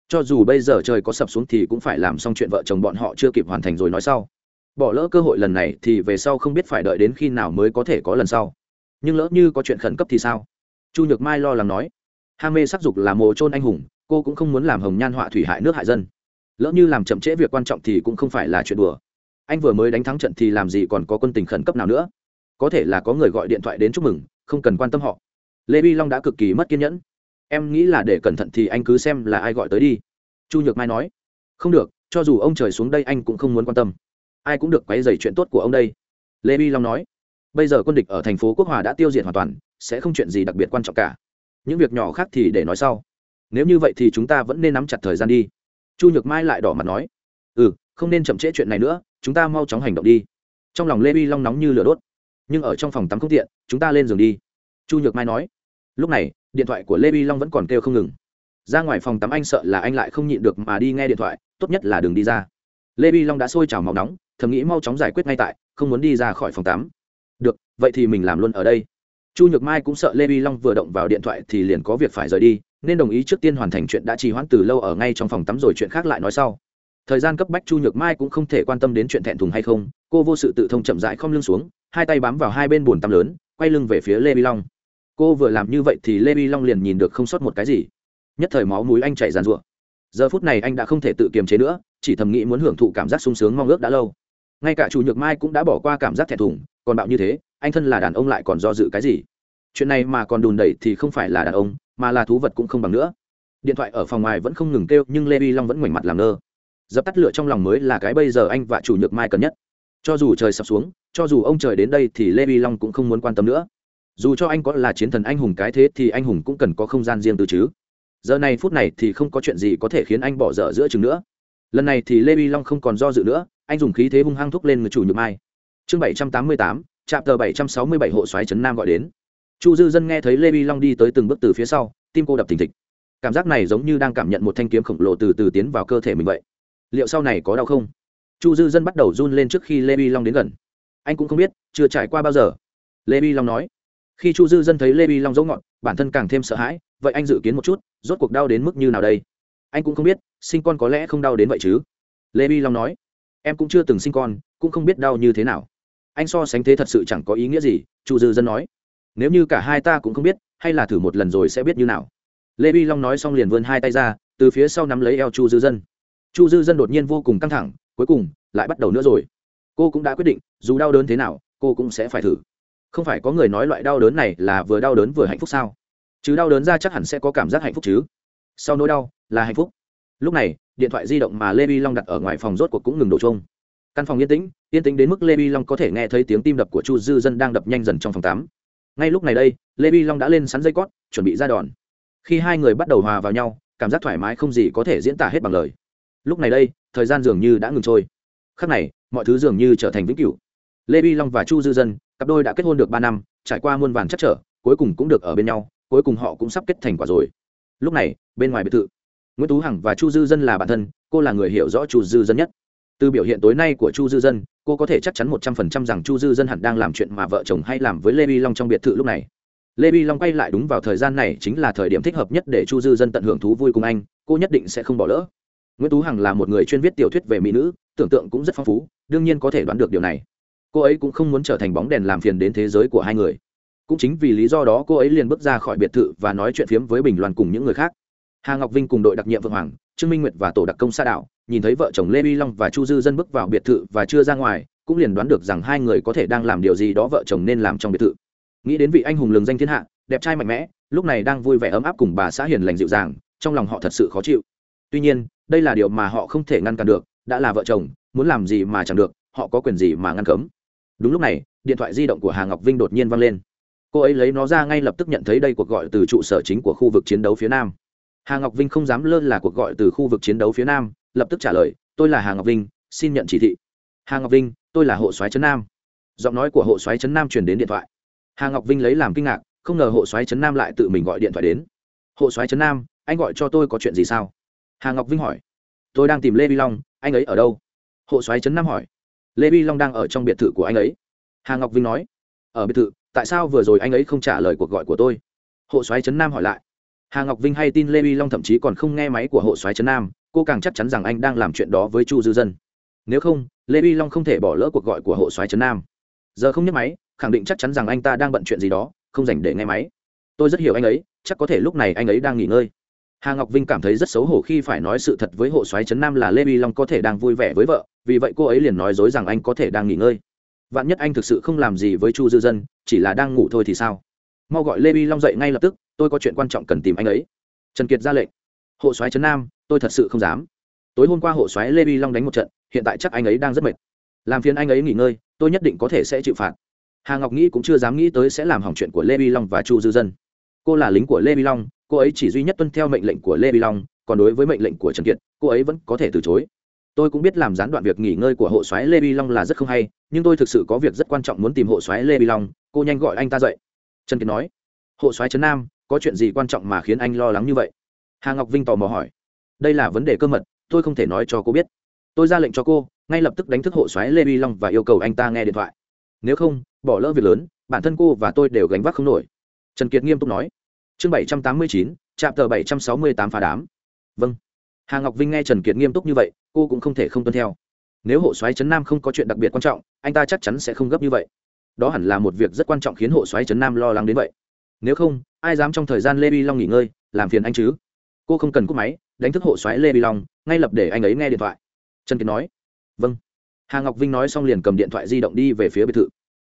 A: Cho dù bây giờ trời có sập xuống thì cũng phải làm xong chuyện vợ chồng bọn họ chưa kịp hoàn thành rồi nói sau. Bỏ lỡ cơ hội lần này thì về sau không biết phải đợi đến khi nào mới có thể có lần sau. Nhưng lỡ như có chuyện khẩn cấp thì sao? Chu nhược mai lo lắng nói. Ham mê sắc dục là mồ trôn anh hùng, cô cũng không muốn làm hồng nhan họa thủy hại nước hại dân. Lỡ như làm chậm trễ việc quan trọng thì cũng không phải là chuyện đùa anh vừa mới đánh thắng trận thì làm gì còn có quân tình khẩn cấp nào nữa? Có thể là có người gọi điện thoại đến chúc mừng, không cần quan tâm họ. Lê vi long đã cực kỳ mất kiên nhẫn. Em nghĩ là để cẩn thận thì anh cứ xem là ai gọi tới đi. Chu nhược mai nói. Không được, cho dù ông trời xuống đây anh cũng không muốn quan tâm. Ai cũng được quấy dày chuyện tốt của ông đây. Lê vi long nói. Bây giờ quân địch ở thành phố quốc hòa đã tiêu diệt hoàn toàn, sẽ không chuyện gì đặc biệt quan trọng cả. Những việc nhỏ khác thì để nói sau. Nếu như vậy thì chúng ta vẫn nên nắm chặt thời gian đi. Chu nhược mai lại đỏ mặt nói. Ừ không nên chậm trễ chuyện này nữa chúng ta mau chóng hành động đi. Trong lòng lê vi long nóng như lửa đốt. Nhưng ở trong phòng tắm không tiện, chúng ta lên giường đi. Chu nhược mai nói. Lúc này, điện thoại của lê vi long vẫn còn kêu không ngừng. Ra ngoài phòng tắm anh sợ là anh lại không nhịn được mà đi nghe điện thoại, tốt nhất là đừng đi ra. Lê vi long đã sôi trào màu nóng, thầm nghĩ mau chóng giải quyết ngay tại, không muốn đi ra khỏi phòng tắm. Được, vậy thì mình làm luôn ở đây. Chu nhược mai cũng sợ lê vi long vừa động vào điện thoại thì liền có việc phải rời đi, nên đồng ý trước tiên hoàn thành chuyện đã trì hoãn từ lâu ở ngay trong phòng tắm rồi chuyện khác lại nói sau thời gian cấp bách chu nhược mai cũng không thể quan tâm đến chuyện thẹn thùng hay không, cô vô sự tự thông chậm rãi không lưng xuống, hai tay bám vào hai bên bồn tắm lớn, quay lưng về phía lê vi long. Cô vừa làm như vậy thì lê vi long liền nhìn được không sót một cái gì. Nhất thời máu mũi anh chảy ràn rụa giờ phút này anh đã không thể tự kiềm chế nữa, chỉ thầm nghĩ muốn hưởng thụ cảm giác sung sướng mong ước đã lâu. Ngay cả chủ nhược mai cũng đã bỏ qua cảm giác thẹn thùng, còn bạo như thế, anh thân là đàn ông lại còn do dự cái gì? Chuyện này mà còn đùn đẩy thì không phải là đàn ông, mà là thú vật cũng không bằng nữa. Điện thoại ở phòng ngoài vẫn không ngừng kêu, nhưng lê vi long vẫn ngoảnh mặt làm ngơ dập tắt lửa trong lòng mới là cái bây giờ anh và chủ nhược mai cần nhất. Cho dù trời sập xuống, cho dù ông trời đến đây thì lê vi long cũng không muốn quan tâm nữa. Dù cho anh có là chiến thần anh hùng cái thế thì anh hùng cũng cần có không gian riêng từ chứ. Giờ này phút này thì không có chuyện gì có thể khiến anh bỏ dở giữa chừng nữa. Lần này thì lê vi long không còn do dự nữa, anh dùng khí thế hung hăng thúc lên người chủ nhược mai. Chương bảy trăm tám mươi tám trạm tờ bảy trăm sáu mươi bảy hộ xoáy trấn nam gọi đến. Chu dư dân nghe thấy lê vi long đi tới từng bước từ phía sau, tim cô đập thình thịch. Cảm giác này giống như đang cảm nhận một thanh kiếm khổng lồ từ từ tiến vào cơ thể mình vậy liệu sau này có đau không? Chu dư dân bắt đầu run lên trước khi lê vi long đến gần. Anh cũng không biết, chưa trải qua bao giờ. Lê vi long nói, khi chu dư dân thấy lê vi long dấu ngọn, bản thân càng thêm sợ hãi, vậy anh dự kiến một chút, rốt cuộc đau đến mức như nào đây? Anh cũng không biết, sinh con có lẽ không đau đến vậy chứ. Lê vi long nói, em cũng chưa từng sinh con, cũng không biết đau như thế nào. Anh so sánh thế thật sự chẳng có ý nghĩa gì, chu dư dân nói, nếu như cả hai ta cũng không biết, hay là thử một lần rồi sẽ biết như nào. Lê vi long nói xong liền vươn hai tay ra, từ phía sau nắm lấy eo chu dư dân chu dư dân đột nhiên vô cùng căng thẳng, cuối cùng lại bắt đầu nữa rồi. Cô cũng đã quyết định, dù đau đớn thế nào, cô cũng sẽ phải thử. Không phải có người nói loại đau đớn này là vừa đau đớn vừa hạnh phúc sao? Chứ đau đớn ra chắc hẳn sẽ có cảm giác hạnh phúc chứ. Sau nỗi đau là hạnh phúc. Lúc này, điện thoại di động mà lê vi long đặt ở ngoài phòng rốt cuộc cũng ngừng đổ chung căn phòng yên tĩnh yên tĩnh đến mức lê vi long có thể nghe thấy tiếng tim đập của chu dư dân đang đập nhanh dần trong phòng tắm. Ngay lúc này đây, lê vi long đã lên sắn dây cót, chuẩn bị ra đòn. Khi hai người bắt đầu hòa vào nhau, cảm giác thoải mái không gì có thể diễn tả hết bằng lời lúc này đây, thời gian dường như đã ngừng trôi. Khắc này, mọi thứ dường như trở thành vĩnh cửu. Lê vi long và chu dư dân, cặp đôi đã kết hôn được ba năm, trải qua muôn vàn chắc trở, cuối cùng cũng được ở bên nhau, cuối cùng họ cũng sắp kết thành quả rồi. Lúc này, bên ngoài biệt thự, nguyễn tú hằng và chu dư dân là bạn thân, cô là người hiểu rõ chu dư dân nhất. Từ biểu hiện tối nay của chu dư dân, cô có thể chắc chắn một trăm phần trăm rằng chu dư dân hẳn đang làm chuyện mà vợ chồng hay làm với lê vi long trong biệt thự lúc này. Lê vi long quay lại đúng vào thời gian này chính là thời điểm thích hợp nhất để chu dư dân tận hưởng thú vui cùng anh, cô nhất định sẽ không bỏ lỡ nguyễn tú hằng là một người chuyên viết tiểu thuyết về mỹ nữ, tưởng tượng cũng rất phong phú, đương nhiên có thể đoán được điều này. Cô ấy cũng không muốn trở thành bóng đèn làm phiền đến thế giới của hai người. Cũng chính vì lý do đó cô ấy liền bước ra khỏi biệt thự và nói chuyện phiếm với bình loan cùng những người khác. Hà ngọc vinh cùng đội đặc nhiệm vượng hoàng, trương minh nguyệt và tổ đặc công sa đảo, nhìn thấy vợ chồng lê vi long và chu dư dân bước vào biệt thự và chưa ra ngoài, cũng liền đoán được rằng hai người có thể đang làm điều gì đó vợ chồng nên làm trong biệt thự. Nghĩ đến vị anh hùng lừng danh thiên hạ, đẹp trai mạnh mẽ, lúc này đang vui vẻ ấm áp cùng bà xã hiền lành dịu dàng, trong lòng họ thật sự khó chịu. Tuy nhiên đây là điều mà họ không thể ngăn cản được, đã là vợ chồng, muốn làm gì mà chẳng được, họ có quyền gì mà ngăn cấm. Đúng lúc này, điện thoại di động của hà ngọc vinh đột nhiên văng lên. Cô ấy lấy nó ra ngay lập tức nhận thấy đây cuộc gọi từ trụ sở chính của khu vực chiến đấu phía nam. Hà ngọc vinh không dám lơ là cuộc gọi từ khu vực chiến đấu phía nam, lập tức trả lời, tôi là hà ngọc vinh, xin nhận chỉ thị. Hà ngọc vinh, tôi là hộ soái trấn nam. Giọng nói của hộ soái trấn nam truyền đến điện thoại. Hà ngọc vinh lấy làm kinh ngạc, không ngờ hộ soái trấn nam lại tự mình gọi điện thoại đến. Hộ soái trấn nam, anh gọi cho tôi có chuyện gì sao? Hà ngọc vinh hỏi. Tôi đang tìm lê vi long, anh ấy ở đâu? Hộ soái trấn nam hỏi. Lê vi long đang ở trong biệt thự của anh ấy. Hà ngọc vinh nói. Ở biệt thự, tại sao vừa rồi anh ấy không trả lời cuộc gọi của tôi? Hộ soái trấn nam hỏi lại. Hà ngọc vinh hay tin lê vi long thậm chí còn không nghe máy của hộ soái trấn nam, cô càng chắc chắn rằng anh đang làm chuyện đó với chu dư dân. Nếu không, lê vi long không thể bỏ lỡ cuộc gọi của hộ soái trấn nam. Giờ không nhấc máy, khẳng định chắc chắn rằng anh ta đang bận chuyện gì đó, không dành để nghe máy. Tôi rất hiểu anh ấy, chắc có thể lúc này anh ấy đang nghỉ ngơi hà ngọc vinh cảm thấy rất xấu hổ khi phải nói sự thật với hộ soái trấn nam là lê vi long có thể đang vui vẻ với vợ, vì vậy cô ấy liền nói dối rằng anh có thể đang nghỉ ngơi. Vạn nhất anh thực sự không làm gì với chu dư dân, chỉ là đang ngủ thôi thì sao? Mau gọi lê vi long dậy ngay lập tức, tôi có chuyện quan trọng cần tìm anh ấy. Trần kiệt ra lệnh. Hộ soái trấn nam, tôi thật sự không dám. Tối hôm qua hộ soái lê vi long đánh một trận, hiện tại chắc anh ấy đang rất mệt. Làm phiền anh ấy nghỉ ngơi, tôi nhất định có thể sẽ chịu phạt. Hà ngọc nghĩ cũng chưa dám nghĩ tới sẽ làm hỏng chuyện của lê vi long và chu dư dân. Cô là lính của lê vi long cô ấy chỉ duy nhất tuân theo mệnh lệnh của lê vi long, còn đối với mệnh lệnh của trần kiệt, cô ấy vẫn có thể từ chối. Tôi cũng biết làm gián đoạn việc nghỉ ngơi của hộ soái lê vi long là rất không hay, nhưng tôi thực sự có việc rất quan trọng muốn tìm hộ soái lê vi long, cô nhanh gọi anh ta dậy. Trần kiệt nói, hộ soái trấn nam, có chuyện gì quan trọng mà khiến anh lo lắng như vậy? Hà ngọc vinh tò mò hỏi, đây là vấn đề cơ mật, tôi không thể nói cho cô biết. Tôi ra lệnh cho cô, ngay lập tức đánh thức hộ soái lê vi long và yêu cầu anh ta nghe điện thoại. Nếu không, bỏ lỡ việc lớn, bản thân cô và tôi đều gánh vác không nổi. Trần kiệt nghiêm túc nói chương bảy trăm tám mươi chín trạm tờ bảy trăm sáu mươi tám phá đám. Vâng. Hà ngọc vinh nghe trần kiệt nghiêm túc như vậy, cô cũng không thể không tuân theo. Nếu hộ soái trấn nam không có chuyện đặc biệt quan trọng, anh ta chắc chắn sẽ không gấp như vậy. Đó hẳn là một việc rất quan trọng khiến hộ soái trấn nam lo lắng đến vậy. Nếu không, ai dám trong thời gian lê vi long nghỉ ngơi, làm phiền anh chứ? Cô không cần cúp máy, đánh thức hộ xoáy lê vi long, ngay lập để anh ấy nghe điện thoại. Trần kiệt nói. Vâng. Hà ngọc vinh nói xong liền cầm điện thoại di động đi về phía biệt thự.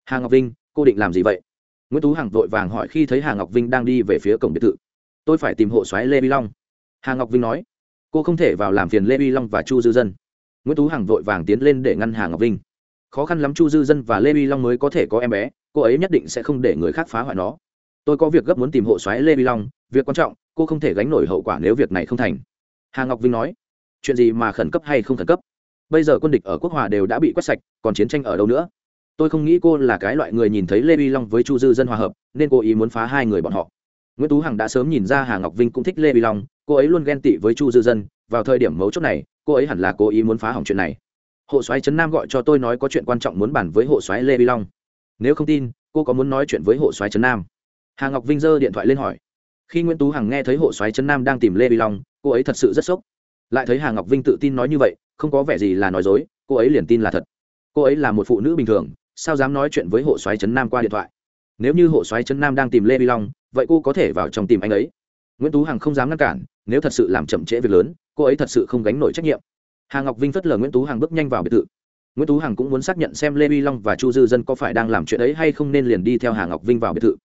A: Hà ngọc vinh, cô định làm gì vậy? Nguyễn tú hằng vội vàng hỏi khi thấy hà ngọc vinh đang đi về phía cổng biệt thự. Tôi phải tìm hộ xoáy lê vi long. Hà ngọc vinh nói. Cô không thể vào làm phiền lê vi long và chu dư dân. Nguyễn tú hằng vội vàng tiến lên để ngăn hà ngọc vinh. Khó khăn lắm chu dư dân và lê vi long mới có thể có em bé, cô ấy nhất định sẽ không để người khác phá hoại nó. Tôi có việc gấp muốn tìm hộ xoáy lê vi long, việc quan trọng, cô không thể gánh nổi hậu quả nếu việc này không thành. Hà ngọc vinh nói. Chuyện gì mà khẩn cấp hay không khẩn cấp? Bây giờ quân địch ở quốc hòa đều đã bị quét sạch, còn chiến tranh ở đâu nữa? Tôi không nghĩ cô là cái loại người nhìn thấy lê uy long với chu dư dân hòa hợp, nên cô ý muốn phá hai người bọn họ. Nguyễn tú hằng đã sớm nhìn ra hà ngọc vinh cũng thích lê uy long, cô ấy luôn ghen tị với chu dư dân. Vào thời điểm mấu chốt này, cô ấy hẳn là cố ý muốn phá hỏng chuyện này. Hộ soái trấn nam gọi cho tôi nói có chuyện quan trọng muốn bàn với hộ soái lê uy long. Nếu không tin, cô có muốn nói chuyện với hộ soái trấn nam? Hà ngọc vinh giơ điện thoại lên hỏi. Khi nguyễn tú hằng nghe thấy hộ soái trấn nam đang tìm lê uy long, cô ấy thật sự rất sốc. Lại thấy hà ngọc vinh tự tin nói như vậy, không có vẻ gì là nói dối, cô ấy liền tin là thật. Cô ấy là một phụ nữ bình thường sao dám nói chuyện với hộ soái trấn nam qua điện thoại? Nếu như hộ soái trấn nam đang tìm lê vi long, vậy cô có thể vào trong tìm anh ấy. Nguyễn tú hằng không dám ngăn cản, nếu thật sự làm chậm trễ việc lớn, cô ấy thật sự không gánh nổi trách nhiệm. Hà ngọc vinh phất lờ nguyễn tú hằng bước nhanh vào biệt thự. Nguyễn tú hằng cũng muốn xác nhận xem lê vi long và chu dư dân có phải đang làm chuyện ấy hay không nên liền đi theo hà ngọc vinh vào biệt thự.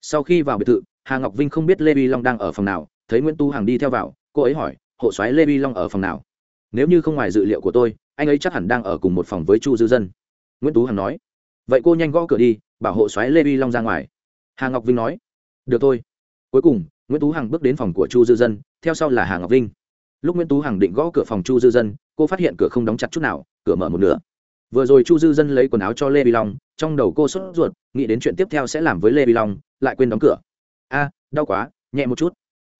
A: Sau khi vào biệt thự, hà ngọc vinh không biết lê vi long đang ở phòng nào, thấy nguyễn tu hằng đi theo vào, cô ấy hỏi, hộ soái lê vi long ở phòng nào? Nếu như không ngoài dự liệu của tôi, anh ấy chắc hẳn đang ở cùng một phòng với chu dư dân. Nguyễn tú hằng nói vậy cô nhanh gõ cửa đi, bảo hộ xoáy lê vi long ra ngoài. Hà ngọc vinh nói. Được thôi. Cuối cùng, nguyễn tú hằng bước đến phòng của chu dư dân, theo sau là hà ngọc vinh. Lúc nguyễn tú hằng định gõ cửa phòng chu dư dân, cô phát hiện cửa không đóng chặt chút nào, cửa mở một nửa. Vừa rồi chu dư dân lấy quần áo cho lê vi long, trong đầu cô sốt ruột, nghĩ đến chuyện tiếp theo sẽ làm với lê vi long, lại quên đóng cửa. A, đau quá, nhẹ một chút.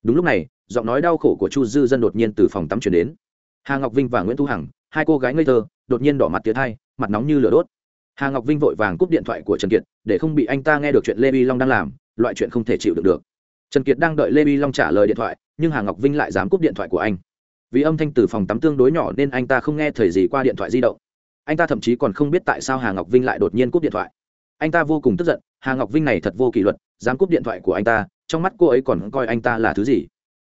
A: Đúng lúc này, giọng nói đau khổ của chu dư dân đột nhiên từ phòng tắm chuyển đến. Hà ngọc vinh và nguyễn thu hằng, hai cô gái ngây thơ, đột nhiên đỏ mặt tía thai mặt nóng như lửa đốt hà ngọc vinh vội vàng cúp điện thoại của trần kiệt để không bị anh ta nghe được chuyện lê vi long đang làm loại chuyện không thể chịu được được trần kiệt đang đợi lê vi long trả lời điện thoại nhưng hà ngọc vinh lại dám cúp điện thoại của anh vì âm thanh từ phòng tắm tương đối nhỏ nên anh ta không nghe thời gì qua điện thoại di động anh ta thậm chí còn không biết tại sao hà ngọc vinh lại đột nhiên cúp điện thoại anh ta vô cùng tức giận hà ngọc vinh này thật vô kỷ luật dám cúp điện thoại của anh ta trong mắt cô ấy còn coi anh ta là thứ gì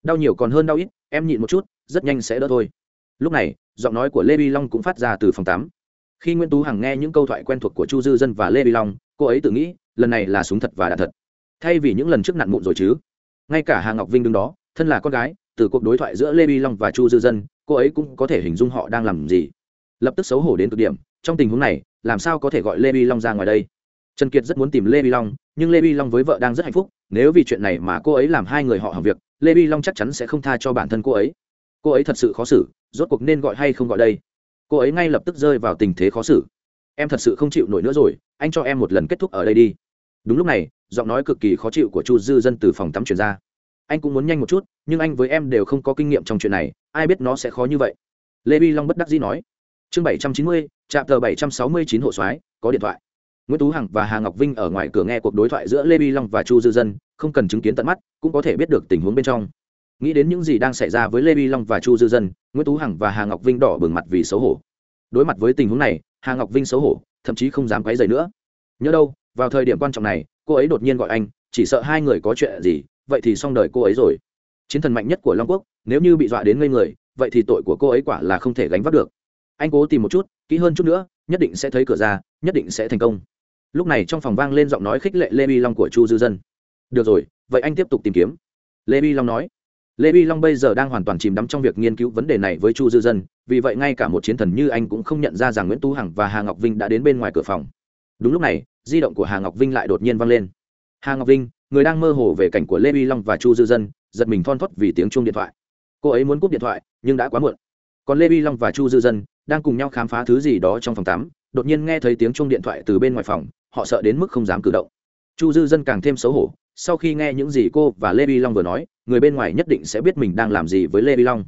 A: đau nhiều còn hơn đau ít em nhịn một chút rất nhanh sẽ đỡ thôi lúc này giọng nói của lê vi long cũng phát ra từ phòng tắm khi nguyễn tú hằng nghe những câu thoại quen thuộc của chu dư dân và lê vi long, cô ấy tự nghĩ, lần này là súng thật và đạn thật. Thay vì những lần trước nặn mụn rồi chứ. Ngay cả hà ngọc vinh đứng đó, thân là con gái, từ cuộc đối thoại giữa lê vi long và chu dư dân, cô ấy cũng có thể hình dung họ đang làm gì. Lập tức xấu hổ đến cực điểm, trong tình huống này, làm sao có thể gọi lê vi long ra ngoài đây? Trần kiệt rất muốn tìm lê vi long, nhưng lê vi long với vợ đang rất hạnh phúc, nếu vì chuyện này mà cô ấy làm hai người họ hỏng việc, lê vi long chắc chắn sẽ không tha cho bản thân cô ấy. Cô ấy thật sự khó xử, rốt cuộc nên gọi hay không gọi đây? Cô ấy ngay lập tức rơi vào tình thế khó xử. Em thật sự không chịu nổi nữa rồi, anh cho em một lần kết thúc ở đây đi. Đúng lúc này, giọng nói cực kỳ khó chịu của chu dư dân từ phòng tắm chuyển ra. Anh cũng muốn nhanh một chút, nhưng anh với em đều không có kinh nghiệm trong chuyện này, ai biết nó sẽ khó như vậy. Lê bi long bất đắc dĩ nói. Chương bảy trăm chín mươi trạm tờ bảy trăm sáu mươi chín hộ soái, có điện thoại. Nguyễn tú hằng và hà ngọc vinh ở ngoài cửa nghe cuộc đối thoại giữa lê bi long và chu dư dân, không cần chứng kiến tận mắt, cũng có thể biết được tình huống bên trong nghĩ đến những gì đang xảy ra với lê vi long và chu dư dân, nguyễn tú hằng và hà ngọc vinh đỏ bừng mặt vì xấu hổ. Đối mặt với tình huống này, hà ngọc vinh xấu hổ, thậm chí không dám quấy dày nữa. Nhớ đâu, vào thời điểm quan trọng này, cô ấy đột nhiên gọi anh, chỉ sợ hai người có chuyện gì, vậy thì xong đời cô ấy rồi. Chiến thần mạnh nhất của long quốc, nếu như bị dọa đến ngây người, vậy thì tội của cô ấy quả là không thể gánh vác được. Anh cố tìm một chút, kỹ hơn chút nữa, nhất định sẽ thấy cửa ra, nhất định sẽ thành công. Lúc này trong phòng vang lên giọng nói khích lệ lê bi long của chu dư dân. Được rồi, vậy anh tiếp tục tìm kiếm. Lê bi long nói lê vi long bây giờ đang hoàn toàn chìm đắm trong việc nghiên cứu vấn đề này với chu dư dân, vì vậy ngay cả một chiến thần như anh cũng không nhận ra rằng nguyễn tú hằng và hà ngọc vinh đã đến bên ngoài cửa phòng. Đúng lúc này, di động của hà ngọc vinh lại đột nhiên vang lên. Hà ngọc vinh, người đang mơ hồ về cảnh của lê vi long và chu dư dân, giật mình thon thót vì tiếng chuông điện thoại. Cô ấy muốn cúp điện thoại, nhưng đã quá muộn. Còn lê vi long và chu dư dân đang cùng nhau khám phá thứ gì đó trong phòng tắm, đột nhiên nghe thấy tiếng chuông điện thoại từ bên ngoài phòng, họ sợ đến mức không dám cử động. Chu dư dân càng thêm xấu hổ, sau khi nghe những gì cô và lê vi long vừa nói người bên ngoài nhất định sẽ biết mình đang làm gì với lê vi long.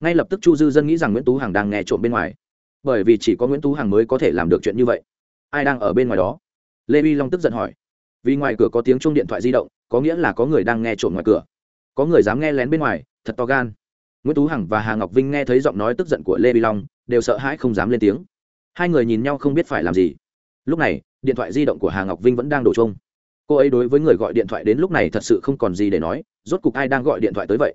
A: Ngay lập tức chu dư dân nghĩ rằng nguyễn tú hằng đang nghe trộm bên ngoài. Bởi vì chỉ có nguyễn tú hằng mới có thể làm được chuyện như vậy. Ai đang ở bên ngoài đó? Lê vi long tức giận hỏi. Vì ngoài cửa có tiếng chuông điện thoại di động, có nghĩa là có người đang nghe trộm ngoài cửa. Có người dám nghe lén bên ngoài, thật to gan. Nguyễn tú hằng và hà ngọc vinh nghe thấy giọng nói tức giận của lê vi long, đều sợ hãi không dám lên tiếng. Hai người nhìn nhau không biết phải làm gì. Lúc này, điện thoại di động của hà ngọc vinh vẫn đang đổ trông cô ấy đối với người gọi điện thoại đến lúc này thật sự không còn gì để nói rốt cục ai đang gọi điện thoại tới vậy?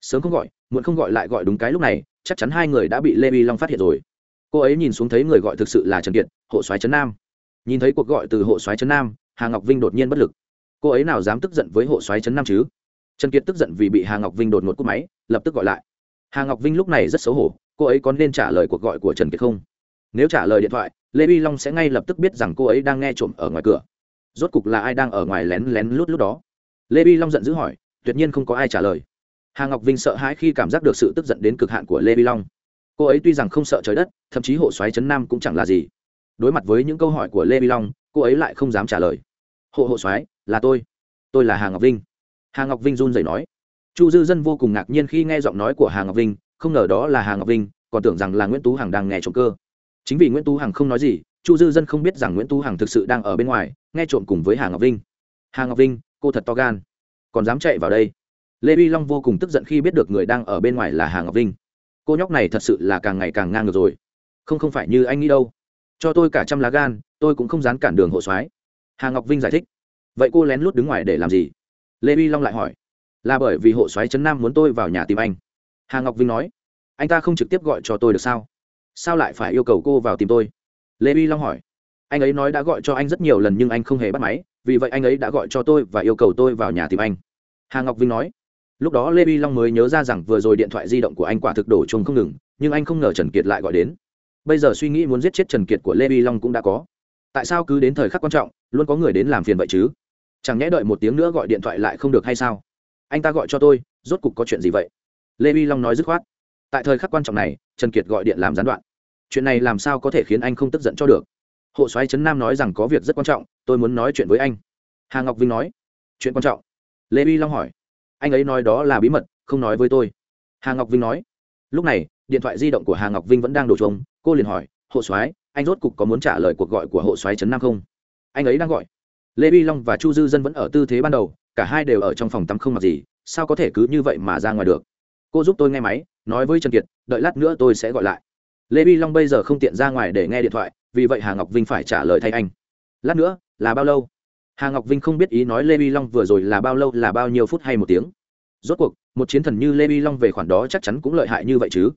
A: Sớm không gọi, muộn không gọi lại gọi đúng cái lúc này, chắc chắn hai người đã bị lê vi long phát hiện rồi. Cô ấy nhìn xuống thấy người gọi thực sự là trần kiệt, hộ soái trấn nam. Nhìn thấy cuộc gọi từ hộ soái trấn nam, hà ngọc vinh đột nhiên bất lực. Cô ấy nào dám tức giận với hộ soái trấn nam chứ? Trần kiệt tức giận vì bị hà ngọc vinh đột ngột cúp máy, lập tức gọi lại. Hà ngọc vinh lúc này rất xấu hổ, cô ấy có nên trả lời cuộc gọi của trần kiệt không? Nếu trả lời điện thoại, lê vi long sẽ ngay lập tức biết rằng cô ấy đang nghe trộm ở ngoài cửa. Rốt cục là ai đang ở ngoài lén lén lút lút đó? Lê vi long giận dữ hỏi tuyệt nhiên không có ai trả lời. Hà ngọc vinh sợ hãi khi cảm giác được sự tức giận đến cực hạn của lê vi long. Cô ấy tuy rằng không sợ trời đất, thậm chí hộ xoáy trấn nam cũng chẳng là gì. Đối mặt với những câu hỏi của lê vi long, cô ấy lại không dám trả lời. Hộ hộ xoáy là tôi. Tôi là hà ngọc vinh. Hà ngọc vinh run rẩy nói. Chu dư dân vô cùng ngạc nhiên khi nghe giọng nói của hà ngọc vinh, không ngờ đó là hà ngọc vinh, còn tưởng rằng là nguyễn tú hằng đang nghe trộm cơ. Chính vì nguyễn tú hằng không nói gì, chu dư dân không biết rằng nguyễn tú hằng thực sự đang ở bên ngoài, nghe trộm cùng với hà ngọc vinh. Hà ngọc vinh, cô thật to gan còn dám chạy vào đây. Lê vi long vô cùng tức giận khi biết được người đang ở bên ngoài là hà ngọc vinh. Cô nhóc này thật sự là càng ngày càng ngang ngược rồi. Không không phải như anh nghĩ đâu. Cho tôi cả trăm lá gan, tôi cũng không dám cản đường hộ soái. Hà ngọc vinh giải thích. Vậy cô lén lút đứng ngoài để làm gì? Lê vi long lại hỏi. Là bởi vì hộ soái trấn nam muốn tôi vào nhà tìm anh. Hà ngọc vinh nói. Anh ta không trực tiếp gọi cho tôi được sao? Sao lại phải yêu cầu cô vào tìm tôi? Lê vi long hỏi. Anh ấy nói đã gọi cho anh rất nhiều lần nhưng anh không hề bắt máy vì vậy anh ấy đã gọi cho tôi và yêu cầu tôi vào nhà tìm anh. Hà ngọc vinh nói, lúc đó lê vi long mới nhớ ra rằng vừa rồi điện thoại di động của anh quả thực đổ chung không ngừng, nhưng anh không ngờ trần kiệt lại gọi đến. Bây giờ suy nghĩ muốn giết chết trần kiệt của lê vi long cũng đã có. Tại sao cứ đến thời khắc quan trọng, luôn có người đến làm phiền vậy chứ? Chẳng nhẽ đợi một tiếng nữa gọi điện thoại lại không được hay sao? Anh ta gọi cho tôi, rốt cục có chuyện gì vậy? Lê vi long nói dứt khoát, tại thời khắc quan trọng này, trần kiệt gọi điện làm gián đoạn. Chuyện này làm sao có thể khiến anh không tức giận cho được? Hộ soái trấn nam nói rằng có việc rất quan trọng tôi muốn nói chuyện với anh. Hà ngọc vinh nói. Chuyện quan trọng. Lê vi long hỏi. Anh ấy nói đó là bí mật, không nói với tôi. Hà ngọc vinh nói. Lúc này, điện thoại di động của hà ngọc vinh vẫn đang đổ trống cô liền hỏi, hộ soái, anh rốt cục có muốn trả lời cuộc gọi của hộ soái trấn nam không? Anh ấy đang gọi. Lê vi long và chu dư dân vẫn ở tư thế ban đầu, cả hai đều ở trong phòng tắm không mặc gì, sao có thể cứ như vậy mà ra ngoài được? Cô giúp tôi nghe máy, nói với trần kiệt, đợi lát nữa tôi sẽ gọi lại. Lê vi long bây giờ không tiện ra ngoài để nghe điện thoại, vì vậy hà ngọc vinh phải trả lời thay anh. Lát nữa là bao lâu? Hà ngọc vinh không biết ý nói lê vi long vừa rồi là bao lâu, là bao nhiêu phút hay một tiếng. Rốt cuộc, một chiến thần như lê vi long về khoản đó chắc chắn cũng lợi hại như vậy chứ.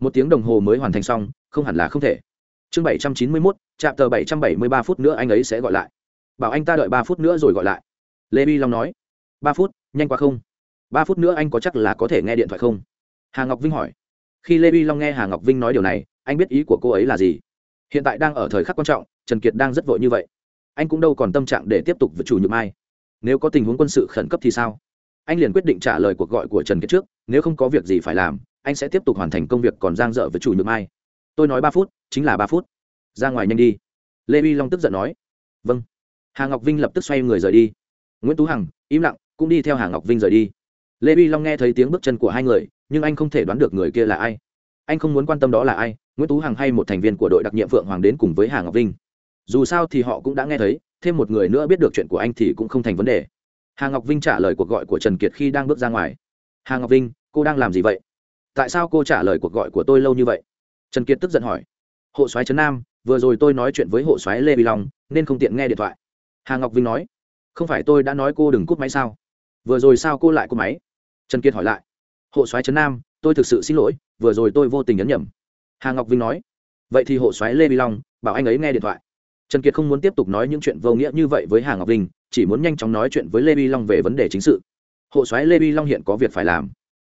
A: Một tiếng đồng hồ mới hoàn thành xong, không hẳn là không thể. Chương bảy trăm chín mươi mốt, chạm tờ bảy trăm bảy mươi ba phút nữa anh ấy sẽ gọi lại. Bảo anh ta đợi ba phút nữa rồi gọi lại. Lê vi long nói, ba phút, nhanh quá không? Ba phút nữa anh có chắc là có thể nghe điện thoại không? Hà ngọc vinh hỏi. Khi lê vi long nghe hà ngọc vinh nói điều này, anh biết ý của cô ấy là gì? Hiện tại đang ở thời khắc quan trọng, trần kiệt đang rất vội như vậy anh cũng đâu còn tâm trạng để tiếp tục với chủ nhược mai. Nếu có tình huống quân sự khẩn cấp thì sao? Anh liền quyết định trả lời cuộc gọi của trần kiệt trước, nếu không có việc gì phải làm, anh sẽ tiếp tục hoàn thành công việc còn giang dở với chủ nhược mai. Tôi nói ba phút, chính là ba phút. Ra ngoài nhanh đi. Lê vi long tức giận nói. Vâng. Hà ngọc vinh lập tức xoay người rời đi. Nguyễn tú hằng, im lặng, cũng đi theo hà ngọc vinh rời đi. Lê vi long nghe thấy tiếng bước chân của hai người, nhưng anh không thể đoán được người kia là ai. Anh không muốn quan tâm đó là ai. Nguyễn tú hằng hay một thành viên của đội đặc nhiệm phượng hoàng đến cùng với hà ngọc vinh dù sao thì họ cũng đã nghe thấy, thêm một người nữa biết được chuyện của anh thì cũng không thành vấn đề. Hà ngọc vinh trả lời cuộc gọi của trần kiệt khi đang bước ra ngoài. Hà ngọc vinh, cô đang làm gì vậy? Tại sao cô trả lời cuộc gọi của tôi lâu như vậy? Trần kiệt tức giận hỏi. Hộ soái trấn nam, vừa rồi tôi nói chuyện với hộ soái lê vi long, nên không tiện nghe điện thoại. Hà ngọc vinh nói. Không phải tôi đã nói cô đừng cúp máy sao? Vừa rồi sao cô lại cúp máy? Trần kiệt hỏi lại. Hộ soái trấn nam, tôi thực sự xin lỗi, vừa rồi tôi vô tình nhấn nhầm hà ngọc vinh nói. Vậy thì hộ soái lê vi long, bảo anh ấy nghe điện thoại trần kiệt không muốn tiếp tục nói những chuyện vô nghĩa như vậy với hà ngọc vinh chỉ muốn nhanh chóng nói chuyện với lê bi long về vấn đề chính sự. Hộ soái lê bi long hiện có việc phải làm.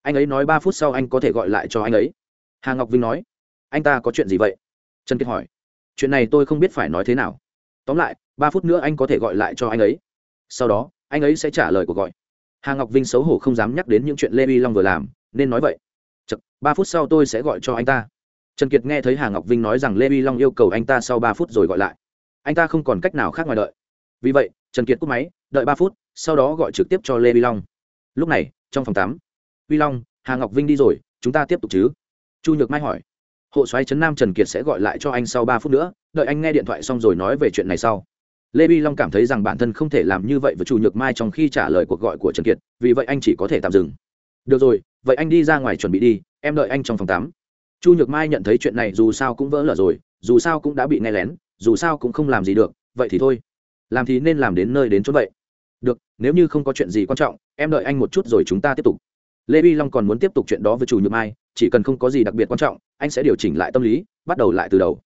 A: Anh ấy nói ba phút sau anh có thể gọi lại cho anh ấy. Hà ngọc vinh nói anh ta có chuyện gì vậy? Trần kiệt hỏi chuyện này tôi không biết phải nói thế nào. Tóm lại ba phút nữa anh có thể gọi lại cho anh ấy. Sau đó anh ấy sẽ trả lời cuộc gọi. Hà ngọc vinh xấu hổ không dám nhắc đến những chuyện lê bi long vừa làm nên nói vậy Chật, ba phút sau tôi sẽ gọi cho anh ta. Trần kiệt nghe thấy hà ngọc vinh nói rằng lê bi long yêu cầu anh ta sau ba phút rồi gọi lại anh ta không còn cách nào khác ngoài đợi. Vì vậy, trần kiệt cúp máy, đợi ba phút, sau đó gọi trực tiếp cho lê vi long. Lúc này, trong phòng tám vi long, hà ngọc vinh đi rồi, chúng ta tiếp tục chứ? Chu nhược mai hỏi. Hộ xoáy trấn nam trần kiệt sẽ gọi lại cho anh sau ba phút nữa, đợi anh nghe điện thoại xong rồi nói về chuyện này sau. Lê vi long cảm thấy rằng bản thân không thể làm như vậy với chu nhược mai trong khi trả lời cuộc gọi của trần kiệt, vì vậy anh chỉ có thể tạm dừng. Được rồi, vậy anh đi ra ngoài chuẩn bị đi, em đợi anh trong phòng tắm chu nhược mai nhận thấy chuyện này dù sao cũng vỡ lở rồi, dù sao cũng đã bị nghe lén dù sao cũng không làm gì được, vậy thì thôi. Làm thì nên làm đến nơi đến chỗ vậy. Được, nếu như không có chuyện gì quan trọng, em đợi anh một chút rồi chúng ta tiếp tục. Lê vi long còn muốn tiếp tục chuyện đó với chủ nhược mai, chỉ cần không có gì đặc biệt quan trọng, anh sẽ điều chỉnh lại tâm lý, bắt đầu lại từ đầu.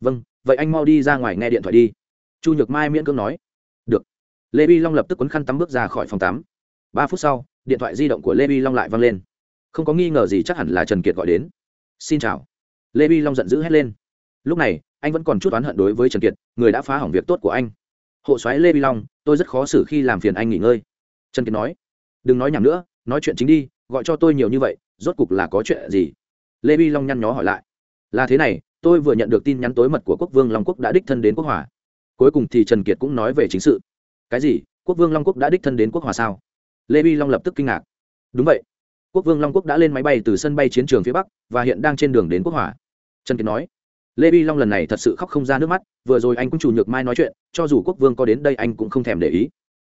A: Vâng vậy anh mau đi ra ngoài nghe điện thoại đi. Chu nhược mai miễn cưỡng nói. Được. Lê vi long lập tức quấn khăn tắm bước ra khỏi phòng tắm. Ba phút sau, điện thoại di động của lê vi long lại văng lên. Không có nghi ngờ gì chắc hẳn là trần kiệt gọi đến. Xin chào. Lê vi long giận dữ hét lên. Lúc này anh vẫn còn chút oán hận đối với trần kiệt, người đã phá hỏng việc tốt của anh. Hộ soái lê vi long, tôi rất khó xử khi làm phiền anh nghỉ ngơi. Trần kiệt nói, đừng nói nhảm nữa, nói chuyện chính đi, gọi cho tôi nhiều như vậy, rốt cục là có chuyện gì? Lê vi long nhăn nhó hỏi lại, là thế này, tôi vừa nhận được tin nhắn tối mật của quốc vương long quốc đã đích thân đến quốc hòa. Cuối cùng thì trần kiệt cũng nói về chính sự. Cái gì? Quốc vương long quốc đã đích thân đến quốc hòa sao? Lê vi long lập tức kinh ngạc. Đúng vậy. Quốc vương long quốc đã lên máy bay từ sân bay chiến trường phía bắc và hiện đang trên đường đến quốc hòa. Trần kiệt nói lê vi long lần này thật sự khóc không ra nước mắt, vừa rồi anh cũng chủ nhược mai nói chuyện, cho dù quốc vương có đến đây anh cũng không thèm để ý.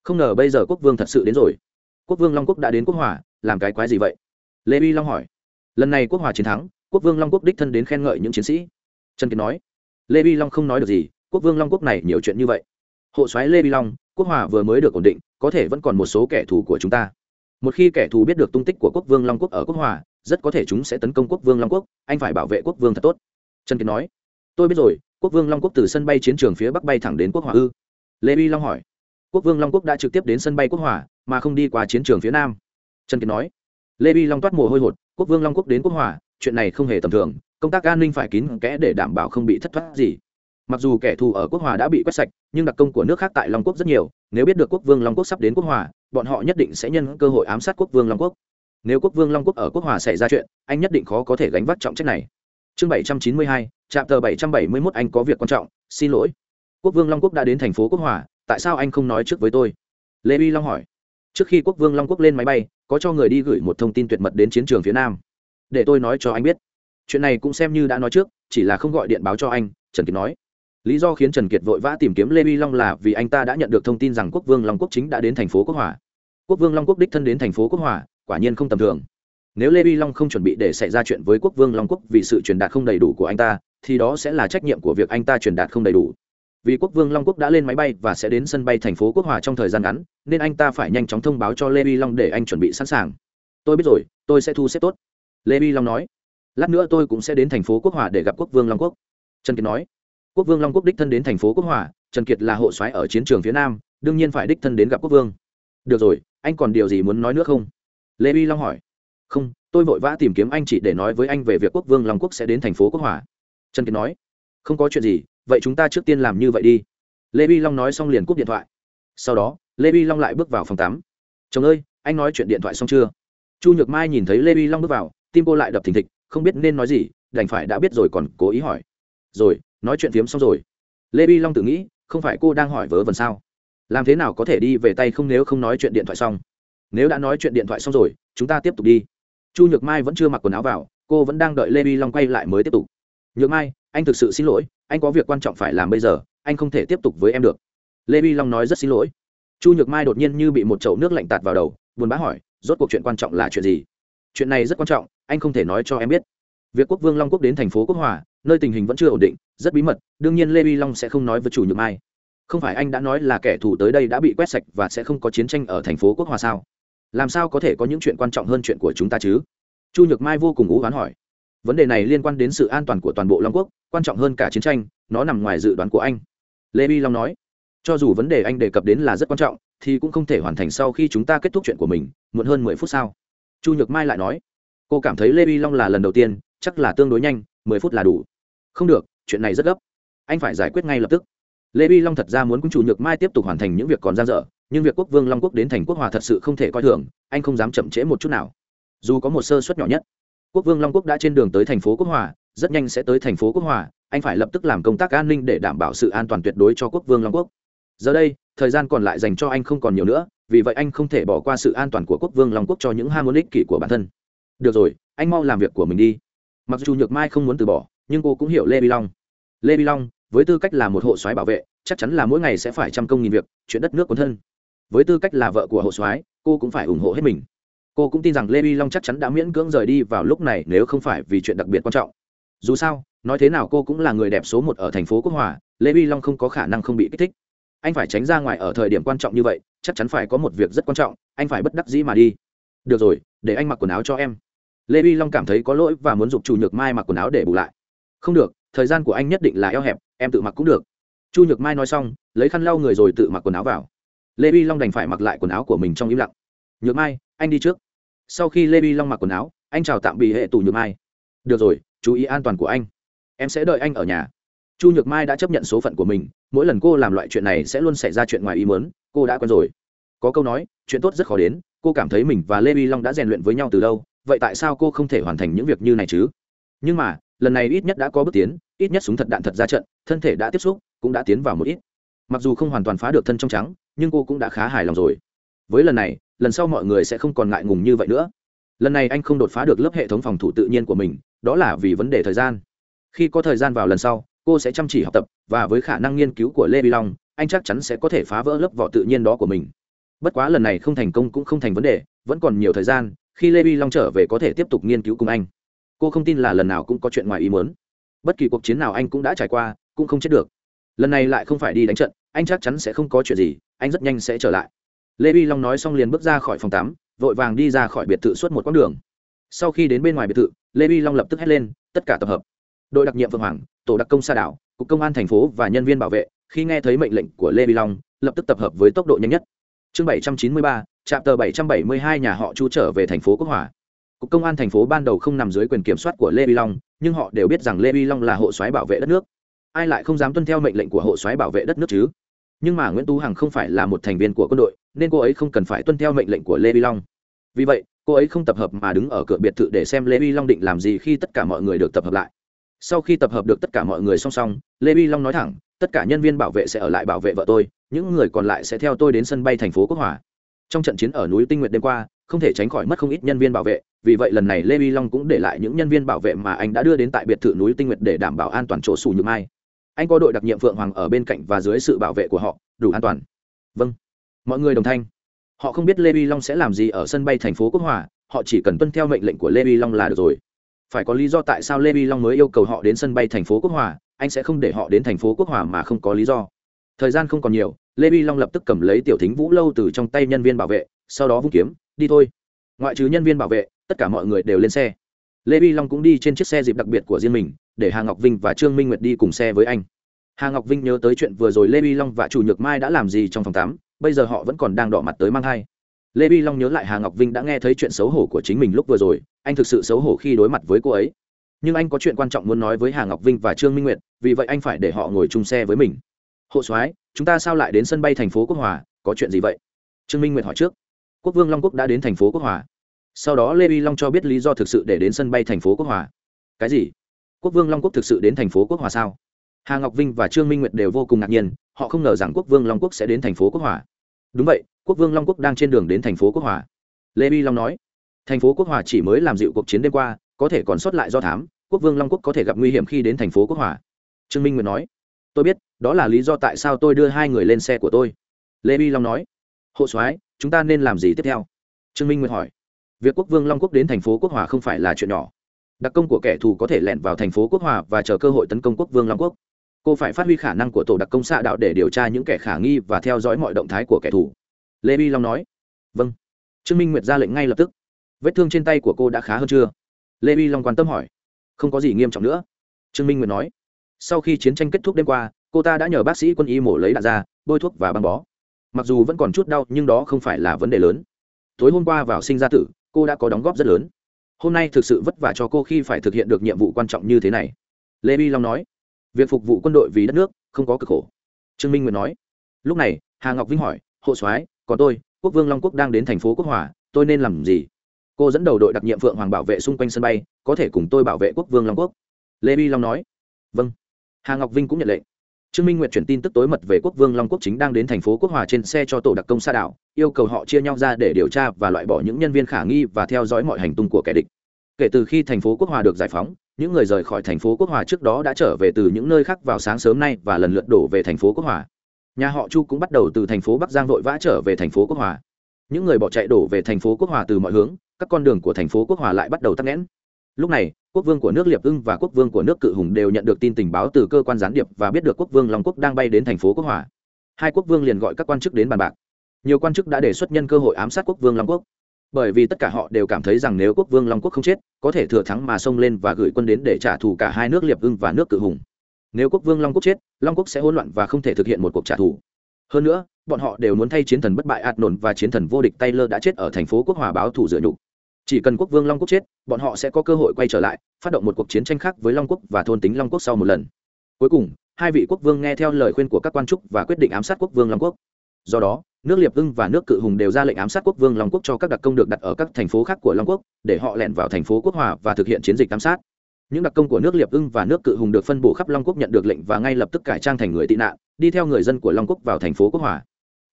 A: Không ngờ bây giờ quốc vương thật sự đến rồi. Quốc vương long quốc đã đến quốc hòa, làm cái quái gì vậy? Lê vi long hỏi. Lần này quốc hòa chiến thắng, quốc vương long quốc đích thân đến khen ngợi những chiến sĩ. Trần kiệt nói. Lê vi long không nói được gì, quốc vương long quốc này nhiều chuyện như vậy. Hộ soái lê vi long, quốc hòa vừa mới được ổn định, có thể vẫn còn một số kẻ thù của chúng ta. Một khi kẻ thù biết được tung tích của quốc vương long quốc ở quốc hòa, rất có thể chúng sẽ tấn công quốc vương long quốc, anh phải bảo vệ quốc vương thật tốt trần kiệt nói, tôi biết rồi, quốc vương long quốc từ sân bay chiến trường phía bắc bay thẳng đến quốc hòa ư? Lê uy long hỏi, quốc vương long quốc đã trực tiếp đến sân bay quốc hòa, mà không đi qua chiến trường phía nam. Trần kiệt nói, lê uy long toát mồ hôi hột, quốc vương long quốc đến quốc hòa, chuyện này không hề tầm thường, công tác an ninh phải kín kẽ để đảm bảo không bị thất thoát gì. Mặc dù kẻ thù ở quốc hòa đã bị quét sạch, nhưng đặc công của nước khác tại long quốc rất nhiều, nếu biết được quốc vương long quốc sắp đến quốc hòa, bọn họ nhất định sẽ nhân cơ hội ám sát quốc vương long quốc. Nếu quốc vương long quốc ở quốc hòa xảy ra chuyện, anh nhất định khó có thể gánh vác trọng trách này chương bảy trăm chín mươi hai trạm tờ bảy trăm bảy mươi mốt anh có việc quan trọng, xin lỗi. Quốc vương long quốc đã đến thành phố quốc hòa, tại sao anh không nói trước với tôi? Lê uy long hỏi. Trước khi quốc vương long quốc lên máy bay, có cho người đi gửi một thông tin tuyệt mật đến chiến trường phía nam. Để tôi nói cho anh biết. Chuyện này cũng xem như đã nói trước, chỉ là không gọi điện báo cho anh, trần kiệt nói. Lý do khiến trần kiệt vội vã tìm kiếm lê uy long là vì anh ta đã nhận được thông tin rằng quốc vương long quốc chính đã đến thành phố quốc hòa. Quốc vương long quốc đích thân đến thành phố quốc hòa, quả nhiên không tầm thường nếu lê uy long không chuẩn bị để xảy ra chuyện với quốc vương long quốc vì sự truyền đạt không đầy đủ của anh ta, thì đó sẽ là trách nhiệm của việc anh ta truyền đạt không đầy đủ. Vì quốc vương long quốc đã lên máy bay và sẽ đến sân bay thành phố quốc hòa trong thời gian ngắn, nên anh ta phải nhanh chóng thông báo cho lê uy long để anh chuẩn bị sẵn sàng. Tôi biết rồi, tôi sẽ thu xếp tốt. Lê uy long nói. Lát nữa tôi cũng sẽ đến thành phố quốc hòa để gặp quốc vương long quốc. Trần kiệt nói. Quốc vương long quốc đích thân đến thành phố quốc hòa, trần kiệt là hộ soái ở chiến trường phía nam, đương nhiên phải đích thân đến gặp quốc vương. Được rồi, anh còn điều gì muốn nói nữa không? Lê uy long hỏi không, tôi vội vã tìm kiếm anh chỉ để nói với anh về việc quốc vương long quốc sẽ đến thành phố quốc hòa. Trần kiệt nói, không có chuyện gì, vậy chúng ta trước tiên làm như vậy đi. Lê vi long nói xong liền cúp điện thoại. Sau đó, lê vi long lại bước vào phòng tắm. Chồng ơi, anh nói chuyện điện thoại xong chưa? Chu nhược mai nhìn thấy lê vi long bước vào, tim cô lại đập thình thịch, không biết nên nói gì, đành phải đã biết rồi còn cố ý hỏi. Rồi, nói chuyện phiếm xong rồi. Lê vi long tự nghĩ, không phải cô đang hỏi vớ vẩn sao? Làm thế nào có thể đi về tay không nếu không nói chuyện điện thoại xong? Nếu đã nói chuyện điện thoại xong rồi, chúng ta tiếp tục đi chu nhược mai vẫn chưa mặc quần áo vào, cô vẫn đang đợi lê uy long quay lại mới tiếp tục. Nhược mai, anh thực sự xin lỗi, anh có việc quan trọng phải làm bây giờ, anh không thể tiếp tục với em được. Lê uy long nói rất xin lỗi. Chu nhược mai đột nhiên như bị một chậu nước lạnh tạt vào đầu, buồn bã hỏi, rốt cuộc chuyện quan trọng là chuyện gì? Chuyện này rất quan trọng, anh không thể nói cho em biết. Việc quốc vương long quốc đến thành phố quốc hòa, nơi tình hình vẫn chưa ổn định, rất bí mật, đương nhiên lê uy long sẽ không nói với chủ nhược mai. Không phải anh đã nói là kẻ thù tới đây đã bị quét sạch và sẽ không có chiến tranh ở thành phố quốc hòa sao? Làm sao có thể có những chuyện quan trọng hơn chuyện của chúng ta chứ? Chu nhược mai vô cùng ú oán hỏi. Vấn đề này liên quan đến sự an toàn của toàn bộ long quốc, quan trọng hơn cả chiến tranh, nó nằm ngoài dự đoán của anh. Lê vi long nói, cho dù vấn đề anh đề cập đến là rất quan trọng, thì cũng không thể hoàn thành sau khi chúng ta kết thúc chuyện của mình, muộn hơn mười phút sau. Chu nhược mai lại nói, cô cảm thấy lê vi long là lần đầu tiên, chắc là tương đối nhanh, mười phút là đủ. Không được, chuyện này rất gấp. Anh phải giải quyết ngay lập tức. Lê vi long thật ra muốn cũng chủ nhược mai tiếp tục hoàn thành những việc còn gian dở nhưng việc quốc vương long quốc đến thành quốc hòa thật sự không thể coi thường, anh không dám chậm trễ một chút nào. Dù có một sơ suất nhỏ nhất, quốc vương long quốc đã trên đường tới thành phố quốc hòa, rất nhanh sẽ tới thành phố quốc hòa, anh phải lập tức làm công tác an ninh để đảm bảo sự an toàn tuyệt đối cho quốc vương long quốc. Giờ đây, thời gian còn lại dành cho anh không còn nhiều nữa, vì vậy anh không thể bỏ qua sự an toàn của quốc vương long quốc cho những ham muốn ích kỷ của bản thân. Được rồi, anh mau làm việc của mình đi. Mặc dù nhược mai không muốn từ bỏ, nhưng cô cũng hiểu lê bi long. Lê bi long, với tư cách là một hộ soái bảo vệ, chắc chắn là mỗi ngày sẽ phải trăm công nghìn việc, chuyện đất nước quấn thân với tư cách là vợ của hộ soái, cô cũng phải ủng hộ hết mình. Cô cũng tin rằng lê vi long chắc chắn đã miễn cưỡng rời đi vào lúc này nếu không phải vì chuyện đặc biệt quan trọng. Dù sao, nói thế nào cô cũng là người đẹp số một ở thành phố quốc hòa, lê vi long không có khả năng không bị kích thích. Anh phải tránh ra ngoài ở thời điểm quan trọng như vậy, chắc chắn phải có một việc rất quan trọng, anh phải bất đắc dĩ mà đi. Được rồi, để anh mặc quần áo cho em. Lê vi long cảm thấy có lỗi và muốn giục chủ nhược mai mặc quần áo để bù lại. Không được, thời gian của anh nhất định là eo hẹp, em tự mặc cũng được. Chu nhược mai nói xong, lấy khăn lau người rồi tự mặc quần áo vào lê vi long đành phải mặc lại quần áo của mình trong im lặng. Nhược mai, anh đi trước. Sau khi lê vi long mặc quần áo, anh chào tạm bị hệ tù nhược mai. Được rồi, chú ý an toàn của anh. Em sẽ đợi anh ở nhà. Chu nhược mai đã chấp nhận số phận của mình, mỗi lần cô làm loại chuyện này sẽ luôn xảy ra chuyện ngoài ý mớn cô đã quen rồi. Có câu nói, chuyện tốt rất khó đến, cô cảm thấy mình và lê vi long đã rèn luyện với nhau từ lâu, vậy tại sao cô không thể hoàn thành những việc như này chứ? Nhưng mà, lần này ít nhất đã có bước tiến, ít nhất súng thật đạn thật ra trận, thân thể đã tiếp xúc, cũng đã tiến vào một ít mặc dù không hoàn toàn phá được thân trong trắng, nhưng cô cũng đã khá hài lòng rồi. Với lần này, lần sau mọi người sẽ không còn ngại ngùng như vậy nữa. Lần này anh không đột phá được lớp hệ thống phòng thủ tự nhiên của mình, đó là vì vấn đề thời gian. Khi có thời gian vào lần sau, cô sẽ chăm chỉ học tập, và với khả năng nghiên cứu của lê vi long, anh chắc chắn sẽ có thể phá vỡ lớp vỏ tự nhiên đó của mình. Bất quá lần này không thành công cũng không thành vấn đề, vẫn còn nhiều thời gian, khi lê vi long trở về có thể tiếp tục nghiên cứu cùng anh. Cô không tin là lần nào cũng có chuyện ngoài ý muốn. Bất kỳ cuộc chiến nào anh cũng đã trải qua, cũng không chết được. Lần này lại không phải đi đánh trận anh chắc chắn sẽ không có chuyện gì, anh rất nhanh sẽ trở lại. Lê vi long nói xong liền bước ra khỏi phòng tắm, vội vàng đi ra khỏi biệt thự suốt một quãng đường. Sau khi đến bên ngoài biệt thự, lê vi long lập tức hét lên, tất cả tập hợp. Đội đặc nhiệm phượng hoàng, tổ đặc công sa đảo, cục công an thành phố và nhân viên bảo vệ, khi nghe thấy mệnh lệnh của lê vi long, lập tức tập hợp với tốc độ nhanh nhất. Chương bảy trăm chín mươi ba trạm tờ bảy trăm bảy mươi hai nhà họ chu trở về thành phố quốc hòa. Cục công an thành phố ban đầu không nằm dưới quyền kiểm soát của lê vi long, nhưng họ đều biết rằng lê vi long là hộ soái bảo vệ đất nước ai lại không dám tuân theo mệnh lệnh của hộ soái bảo vệ đất nước chứ? Nhưng mà nguyễn tú hằng không phải là một thành viên của quân đội, nên cô ấy không cần phải tuân theo mệnh lệnh của lê vi long. Vì vậy, cô ấy không tập hợp mà đứng ở cửa biệt thự để xem lê vi long định làm gì khi tất cả mọi người được tập hợp lại. Sau khi tập hợp được tất cả mọi người song song, lê vi long nói thẳng, tất cả nhân viên bảo vệ sẽ ở lại bảo vệ vợ tôi, những người còn lại sẽ theo tôi đến sân bay thành phố quốc hòa. Trong trận chiến ở núi tinh nguyệt đêm qua, không thể tránh khỏi mất không ít nhân viên bảo vệ, vì vậy lần này lê vi long cũng để lại những nhân viên bảo vệ mà anh đã đưa đến tại biệt thự núi tinh nguyệt để đảm bảo an toàn chỗ xù như mai anh có đội đặc nhiệm phượng hoàng ở bên cạnh và dưới sự bảo vệ của họ, đủ an toàn. Vâng. Mọi người đồng thanh. Họ không biết lê vi long sẽ làm gì ở sân bay thành phố quốc hòa, họ chỉ cần tuân theo mệnh lệnh của lê vi long là được rồi. Phải có lý do tại sao lê vi long mới yêu cầu họ đến sân bay thành phố quốc hòa, anh sẽ không để họ đến thành phố quốc hòa mà không có lý do. Thời gian không còn nhiều, lê vi long lập tức cầm lấy tiểu thính vũ lâu từ trong tay nhân viên bảo vệ, sau đó vung kiếm, đi thôi. Ngoại trừ nhân viên bảo vệ, tất cả mọi người đều lên xe. Lê vi long cũng đi trên chiếc xe dịp đặc biệt của riêng mình để hà ngọc vinh và trương minh nguyệt đi cùng xe với anh. Hà ngọc vinh nhớ tới chuyện vừa rồi lê vi long và chủ nhược mai đã làm gì trong phòng tắm, bây giờ họ vẫn còn đang đỏ mặt tới mang hai lê vi long nhớ lại hà ngọc vinh đã nghe thấy chuyện xấu hổ của chính mình lúc vừa rồi, anh thực sự xấu hổ khi đối mặt với cô ấy. Nhưng anh có chuyện quan trọng muốn nói với hà ngọc vinh và trương minh nguyệt, vì vậy anh phải để họ ngồi chung xe với mình. Hộ soái, chúng ta sao lại đến sân bay thành phố quốc hòa, có chuyện gì vậy? Trương minh nguyệt hỏi trước. Quốc vương long quốc đã đến thành phố quốc hòa. Sau đó lê vi long cho biết lý do thực sự để đến sân bay thành phố quốc hòa. Cái gì? Quốc vương long quốc thực sự đến thành phố quốc hòa sao? Hà ngọc vinh và trương minh nguyệt đều vô cùng ngạc nhiên, họ không ngờ rằng quốc vương long quốc sẽ đến thành phố quốc hòa. Đúng vậy, quốc vương long quốc đang trên đường đến thành phố quốc hòa. Lê bi long nói, thành phố quốc hòa chỉ mới làm dịu cuộc chiến đêm qua, có thể còn sót lại do thám, quốc vương long quốc có thể gặp nguy hiểm khi đến thành phố quốc hòa. Trương minh nguyệt nói, tôi biết, đó là lý do tại sao tôi đưa hai người lên xe của tôi. Lê bi long nói, hộ soái, chúng ta nên làm gì tiếp theo? Trương minh nguyệt hỏi, việc quốc vương long quốc đến thành phố quốc hòa không phải là chuyện nhỏ đặc công của kẻ thù có thể lẻn vào thành phố quốc hòa và chờ cơ hội tấn công quốc vương long quốc. Cô phải phát huy khả năng của tổ đặc công xạ đạo để điều tra những kẻ khả nghi và theo dõi mọi động thái của kẻ thù. Lê vi long nói. Vâng. Trương minh nguyệt ra lệnh ngay lập tức. Vết thương trên tay của cô đã khá hơn chưa? Lê vi long quan tâm hỏi. Không có gì nghiêm trọng nữa. Trương minh nguyệt nói. Sau khi chiến tranh kết thúc đêm qua, cô ta đã nhờ bác sĩ quân y mổ lấy đạn ra, bôi thuốc và băng bó. Mặc dù vẫn còn chút đau, nhưng đó không phải là vấn đề lớn. Tối hôm qua vào sinh ra tử, cô đã có đóng góp rất lớn hôm nay thực sự vất vả cho cô khi phải thực hiện được nhiệm vụ quan trọng như thế này. Lê vi long nói, việc phục vụ quân đội vì đất nước không có cực khổ. Trương minh nguyệt nói, lúc này, hà ngọc vinh hỏi, hộ soái, còn tôi, quốc vương long quốc đang đến thành phố quốc hòa, tôi nên làm gì? Cô dẫn đầu đội đặc nhiệm phượng hoàng bảo vệ xung quanh sân bay, có thể cùng tôi bảo vệ quốc vương long quốc. Lê vi long nói vâng. Hà ngọc vinh cũng nhận lệnh trương minh nguyệt chuyển tin tức tối mật về quốc vương long quốc chính đang đến thành phố quốc hòa trên xe cho tổ đặc công xa đảo, yêu cầu họ chia nhau ra để điều tra và loại bỏ những nhân viên khả nghi và theo dõi mọi hành tung của kẻ địch. Kể từ khi thành phố quốc hòa được giải phóng, những người rời khỏi thành phố quốc hòa trước đó đã trở về từ những nơi khác vào sáng sớm nay và lần lượt đổ về thành phố quốc hòa. Nhà họ chu cũng bắt đầu từ thành phố bắc giang vội vã trở về thành phố quốc hòa. Những người bỏ chạy đổ về thành phố quốc hòa từ mọi hướng, các con đường của thành phố quốc hòa lại bắt đầu tắc nghẽn lúc này, quốc vương của nước liệp ưng và quốc vương của nước cự hùng đều nhận được tin tình báo từ cơ quan gián điệp và biết được quốc vương long quốc đang bay đến thành phố quốc hòa. Hai quốc vương liền gọi các quan chức đến bàn bạc. Nhiều quan chức đã đề xuất nhân cơ hội ám sát quốc vương long quốc. Bởi vì tất cả họ đều cảm thấy rằng nếu quốc vương long quốc không chết, có thể thừa thắng mà xông lên và gửi quân đến để trả thù cả hai nước liệp ưng và nước cự hùng. Nếu quốc vương long quốc chết, long quốc sẽ hỗn loạn và không thể thực hiện một cuộc trả thù. Hơn nữa, bọn họ đều muốn thay chiến thần bất bại ạt nổn và chiến thần vô địch taylor đã chết ở thành phố quốc hòa báo thủ dựa nhục chỉ cần quốc vương long quốc chết, bọn họ sẽ có cơ hội quay trở lại, phát động một cuộc chiến tranh khác với long quốc và thôn tính long quốc sau một lần. Cuối cùng, hai vị quốc vương nghe theo lời khuyên của các quan trúc và quyết định ám sát quốc vương long quốc. Do đó, nước liệp ưng và nước cự hùng đều ra lệnh ám sát quốc vương long quốc cho các đặc công được đặt ở các thành phố khác của long quốc, để họ lẻn vào thành phố quốc hòa và thực hiện chiến dịch ám sát. Những đặc công của nước liệp ưng và nước cự hùng được phân bổ khắp long quốc nhận được lệnh và ngay lập tức cải trang thành người tị nạn, đi theo người dân của long quốc vào thành phố quốc hòa.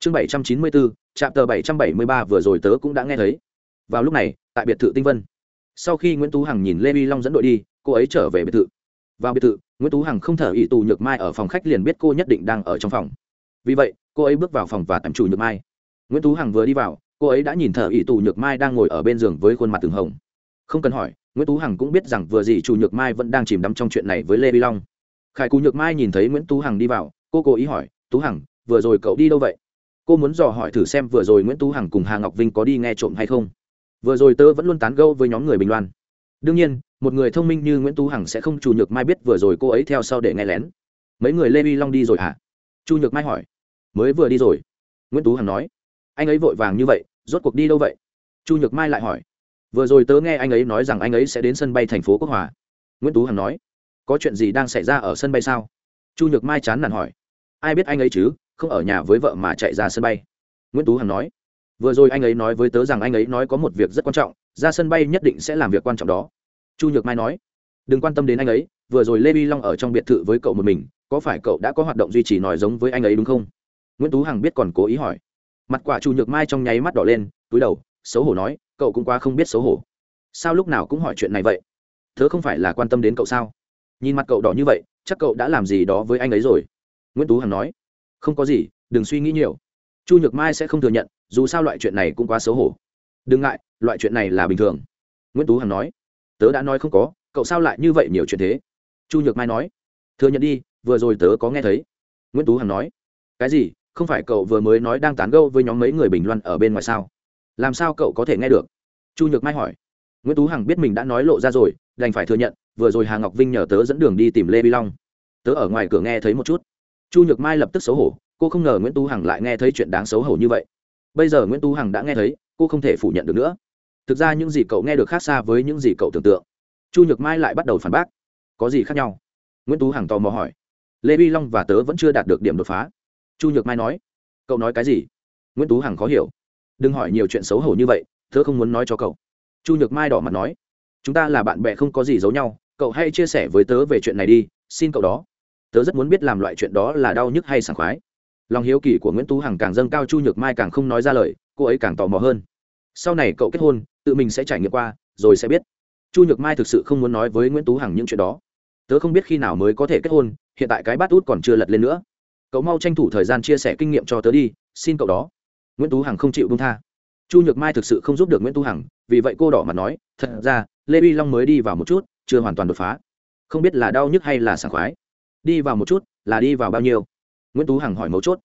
A: Chương bảy trăm chín mươi bốn trạm tờ bảy trăm bảy mươi ba vừa rồi tớ cũng đã nghe thấy vào lúc này, tại biệt thự tinh vân, sau khi nguyễn tú hằng nhìn lê vi long dẫn đội đi, cô ấy trở về biệt thự. Vào biệt thự, nguyễn tú hằng không thở ỵ tù nhược mai ở phòng khách liền biết cô nhất định đang ở trong phòng. Vì vậy, cô ấy bước vào phòng và tạm chủ nhược mai. Nguyễn tú hằng vừa đi vào, cô ấy đã nhìn thở ỵ tù nhược mai đang ngồi ở bên giường với khuôn mặt từng hồng. Không cần hỏi, nguyễn tú hằng cũng biết rằng vừa gì chủ nhược mai vẫn đang chìm đắm trong chuyện này với lê vi long. Khải cù nhược mai nhìn thấy nguyễn tú hằng đi vào, cô cố ý hỏi, tú hằng, vừa rồi cậu đi đâu vậy? Cô muốn dò hỏi thử xem vừa rồi nguyễn tú hằng cùng hà ngọc vinh có đi nghe trộm hay không vừa rồi tớ vẫn luôn tán gẫu với nhóm người bình loan. Đương nhiên, một người thông minh như nguyễn tú hằng sẽ không chủ nhược mai biết vừa rồi cô ấy theo sau để nghe lén. Mấy người lê vi long đi rồi hả? Chu nhược mai hỏi. Mới vừa đi rồi, nguyễn tú hằng nói. Anh ấy vội vàng như vậy, rốt cuộc đi đâu vậy? Chu nhược mai lại hỏi. Vừa rồi tớ nghe anh ấy nói rằng anh ấy sẽ đến sân bay thành phố quốc hòa. Nguyễn tú hằng nói. Có chuyện gì đang xảy ra ở sân bay sao? Chu nhược mai chán nản hỏi. Ai biết anh ấy chứ? Không ở nhà với vợ mà chạy ra sân bay. Nguyễn tú hằng nói vừa rồi anh ấy nói với tớ rằng anh ấy nói có một việc rất quan trọng, ra sân bay nhất định sẽ làm việc quan trọng đó. Chu nhược mai nói, đừng quan tâm đến anh ấy, vừa rồi lê vi long ở trong biệt thự với cậu một mình, có phải cậu đã có hoạt động duy trì nói giống với anh ấy đúng không? Nguyễn tú hằng biết còn cố ý hỏi. Mặt quả chu nhược mai trong nháy mắt đỏ lên, túi đầu, xấu hổ nói, cậu cũng quá không biết xấu hổ. Sao lúc nào cũng hỏi chuyện này vậy? Tớ không phải là quan tâm đến cậu sao? Nhìn mặt cậu đỏ như vậy, chắc cậu đã làm gì đó với anh ấy rồi. Nguyễn tú hằng nói, không có gì, đừng suy nghĩ nhiều chu nhược mai sẽ không thừa nhận, dù sao loại chuyện này cũng quá xấu hổ. Đừng ngại, loại chuyện này là bình thường. Nguyễn tú hằng nói. Tớ đã nói không có, cậu sao lại như vậy nhiều chuyện thế? Chu nhược mai nói. Thừa nhận đi, vừa rồi tớ có nghe thấy. Nguyễn tú hằng nói. Cái gì? Không phải cậu vừa mới nói đang tán gâu với nhóm mấy người bình luận ở bên ngoài sao? Làm sao cậu có thể nghe được? Chu nhược mai hỏi. Nguyễn tú hằng biết mình đã nói lộ ra rồi, đành phải thừa nhận, vừa rồi hà ngọc vinh nhờ tớ dẫn đường đi tìm lê vi long. Tớ ở ngoài cửa nghe thấy một chút. Chu nhược mai lập tức xấu hổ cô không ngờ nguyễn tú hằng lại nghe thấy chuyện đáng xấu hổ như vậy bây giờ nguyễn tú hằng đã nghe thấy cô không thể phủ nhận được nữa thực ra những gì cậu nghe được khác xa với những gì cậu tưởng tượng chu nhược mai lại bắt đầu phản bác có gì khác nhau nguyễn tú hằng tò mò hỏi lê vi long và tớ vẫn chưa đạt được điểm đột phá chu nhược mai nói cậu nói cái gì nguyễn tú hằng khó hiểu đừng hỏi nhiều chuyện xấu hổ như vậy tớ không muốn nói cho cậu chu nhược mai đỏ mặt nói chúng ta là bạn bè không có gì giấu nhau cậu hãy chia sẻ với tớ về chuyện này đi xin cậu đó tớ rất muốn biết làm loại chuyện đó là đau nhức hay sảng khoái lòng hiếu kỳ của nguyễn tú hằng càng dâng cao chu nhược mai càng không nói ra lời, cô ấy càng tò mò hơn. Sau này cậu kết hôn, tự mình sẽ trải nghiệm qua, rồi sẽ biết. Chu nhược mai thực sự không muốn nói với nguyễn tú hằng những chuyện đó. Tớ không biết khi nào mới có thể kết hôn, hiện tại cái bát út còn chưa lật lên nữa. Cậu mau tranh thủ thời gian chia sẻ kinh nghiệm cho tớ đi, xin cậu đó. Nguyễn tú hằng không chịu bông tha. Chu nhược mai thực sự không giúp được nguyễn tú hằng, vì vậy cô đỏ mặt nói, thật ra, lê vi long mới đi vào một chút, chưa hoàn toàn đột phá. Không biết là đau nhức hay là sảng khoái. Đi vào một chút, là đi vào bao nhiêu? Nguyễn tú hằng hỏi mấu chốt.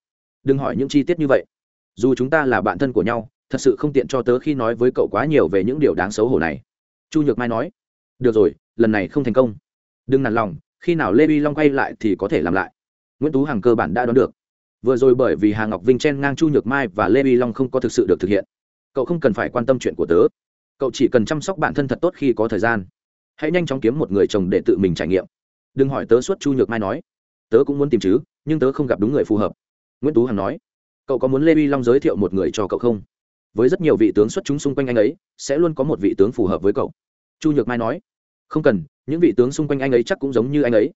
A: Đừng hỏi những chi tiết như vậy. Dù chúng ta là bạn thân của nhau, thật sự không tiện cho tớ khi nói với cậu quá nhiều về những điều đáng xấu hổ này. Chu nhược mai nói. Được rồi, lần này không thành công. Đừng nản lòng, khi nào lê vi long quay lại thì có thể làm lại. Nguyễn tú hằng cơ bản đã đoán được. Vừa rồi bởi vì hà ngọc vinh chen ngang chu nhược mai và lê vi long không có thực sự được thực hiện. Cậu không cần phải quan tâm chuyện của tớ. Cậu chỉ cần chăm sóc bản thân thật tốt khi có thời gian. Hãy nhanh chóng kiếm một người chồng để tự mình trải nghiệm. Đừng hỏi tớ suốt, chu nhược mai nói. Tớ cũng muốn tìm chứ nhưng tớ không gặp đúng người phù hợp. Nguyễn tú hằng nói, cậu có muốn lê vi long giới thiệu một người cho cậu không? Với rất nhiều vị tướng xuất chúng xung quanh anh ấy, sẽ luôn có một vị tướng phù hợp với cậu. Chu nhược mai nói, không cần, những vị tướng xung quanh anh ấy chắc cũng giống như anh ấy.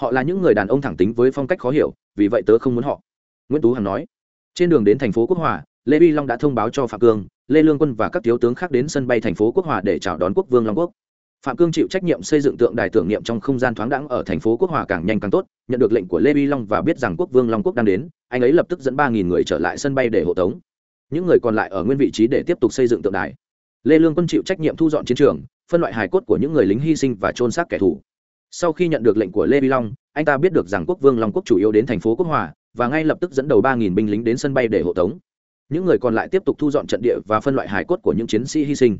A: Họ là những người đàn ông thẳng tính với phong cách khó hiểu, vì vậy tớ không muốn họ. Nguyễn tú hằng nói, trên đường đến thành phố quốc hòa, lê vi long đã thông báo cho phạm cương, lê lương quân và các thiếu tướng khác đến sân bay thành phố quốc hòa để chào đón quốc vương long quốc phạm cương chịu trách nhiệm xây dựng tượng đài tưởng niệm trong không gian thoáng đẳng ở thành phố quốc hòa càng nhanh càng tốt, nhận được lệnh của lê vi long và biết rằng quốc vương long quốc đang đến, anh ấy lập tức dẫn ba nghìn người trở lại sân bay để hộ tống. Những người còn lại ở nguyên vị trí để tiếp tục xây dựng tượng đài. Lê lương quân chịu trách nhiệm thu dọn chiến trường, phân loại hài cốt của những người lính hy sinh và trôn xác kẻ thù. Sau khi nhận được lệnh của lê vi long, anh ta biết được rằng quốc vương long quốc chủ yếu đến thành phố quốc hòa, và ngay lập tức dẫn đầu ba nghìn binh lính đến sân bay để hộ tống. Những người còn lại tiếp tục thu dọn trận địa và phân loại hài cốt của những chiến sĩ hy sinh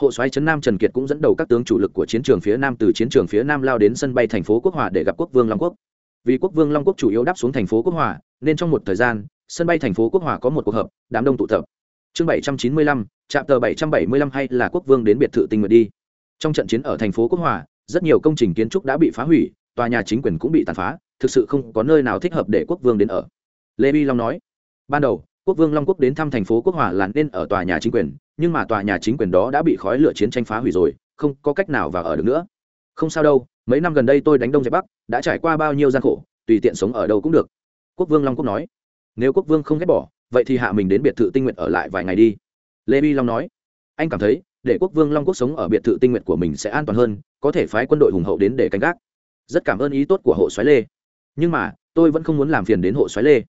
A: hộ soái trấn nam trần kiệt cũng dẫn đầu các tướng chủ lực của chiến trường phía nam từ chiến trường phía nam lao đến sân bay thành phố quốc hòa để gặp quốc vương long quốc. Vì quốc vương long quốc chủ yếu đáp xuống thành phố quốc hòa, nên trong một thời gian, sân bay thành phố quốc hòa có một cuộc họp, đám đông tụ tập. Chương bảy trăm chín mươi lăm trạm tờ bảy trăm bảy mươi lăm hay là quốc vương đến biệt thự tinh nguyện đi. Trong trận chiến ở thành phố quốc hòa, rất nhiều công trình kiến trúc đã bị phá hủy, tòa nhà chính quyền cũng bị tàn phá, thực sự không có nơi nào thích hợp để quốc vương đến ở. Lê bi long nói, ban đầu quốc vương long quốc đến thăm thành phố quốc hòa là nên ở tòa nhà chính quyền, nhưng mà tòa nhà chính quyền đó đã bị khói lửa chiến tranh phá hủy rồi, không có cách nào vào ở được nữa. Không sao đâu, mấy năm gần đây tôi đánh đông dẹp bắc, đã trải qua bao nhiêu gian khổ, tùy tiện sống ở đâu cũng được. Quốc vương long quốc nói. Nếu quốc vương không ghét bỏ, vậy thì hạ mình đến biệt thự tinh nguyện ở lại vài ngày đi. Lê bi long nói. Anh cảm thấy, để quốc vương long quốc sống ở biệt thự tinh nguyện của mình sẽ an toàn hơn, có thể phái quân đội hùng hậu đến để canh gác. Rất cảm ơn ý tốt của hộ xoáy lê. Nhưng mà, tôi vẫn không muốn làm phiền đến hộ xoáy lê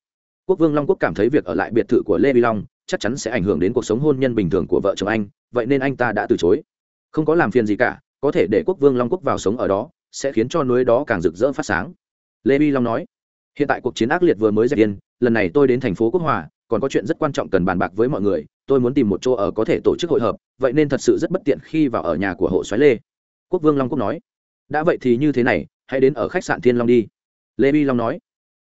A: quốc vương long quốc cảm thấy việc ở lại biệt thự của lê vi long chắc chắn sẽ ảnh hưởng đến cuộc sống hôn nhân bình thường của vợ chồng anh, vậy nên anh ta đã từ chối. Không có làm phiền gì cả, có thể để quốc vương long quốc vào sống ở đó, sẽ khiến cho núi đó càng rực rỡ phát sáng. Lê vi long nói. Hiện tại cuộc chiến ác liệt vừa mới dẹp yên, lần này tôi đến thành phố quốc hòa, còn có chuyện rất quan trọng cần bàn bạc với mọi người, tôi muốn tìm một chỗ ở có thể tổ chức hội hợp, vậy nên thật sự rất bất tiện khi vào ở nhà của hộ xoáy lê. Quốc vương long quốc nói. Đã vậy thì như thế này, hãy đến ở khách sạn thiên long đi. Lê vi long nói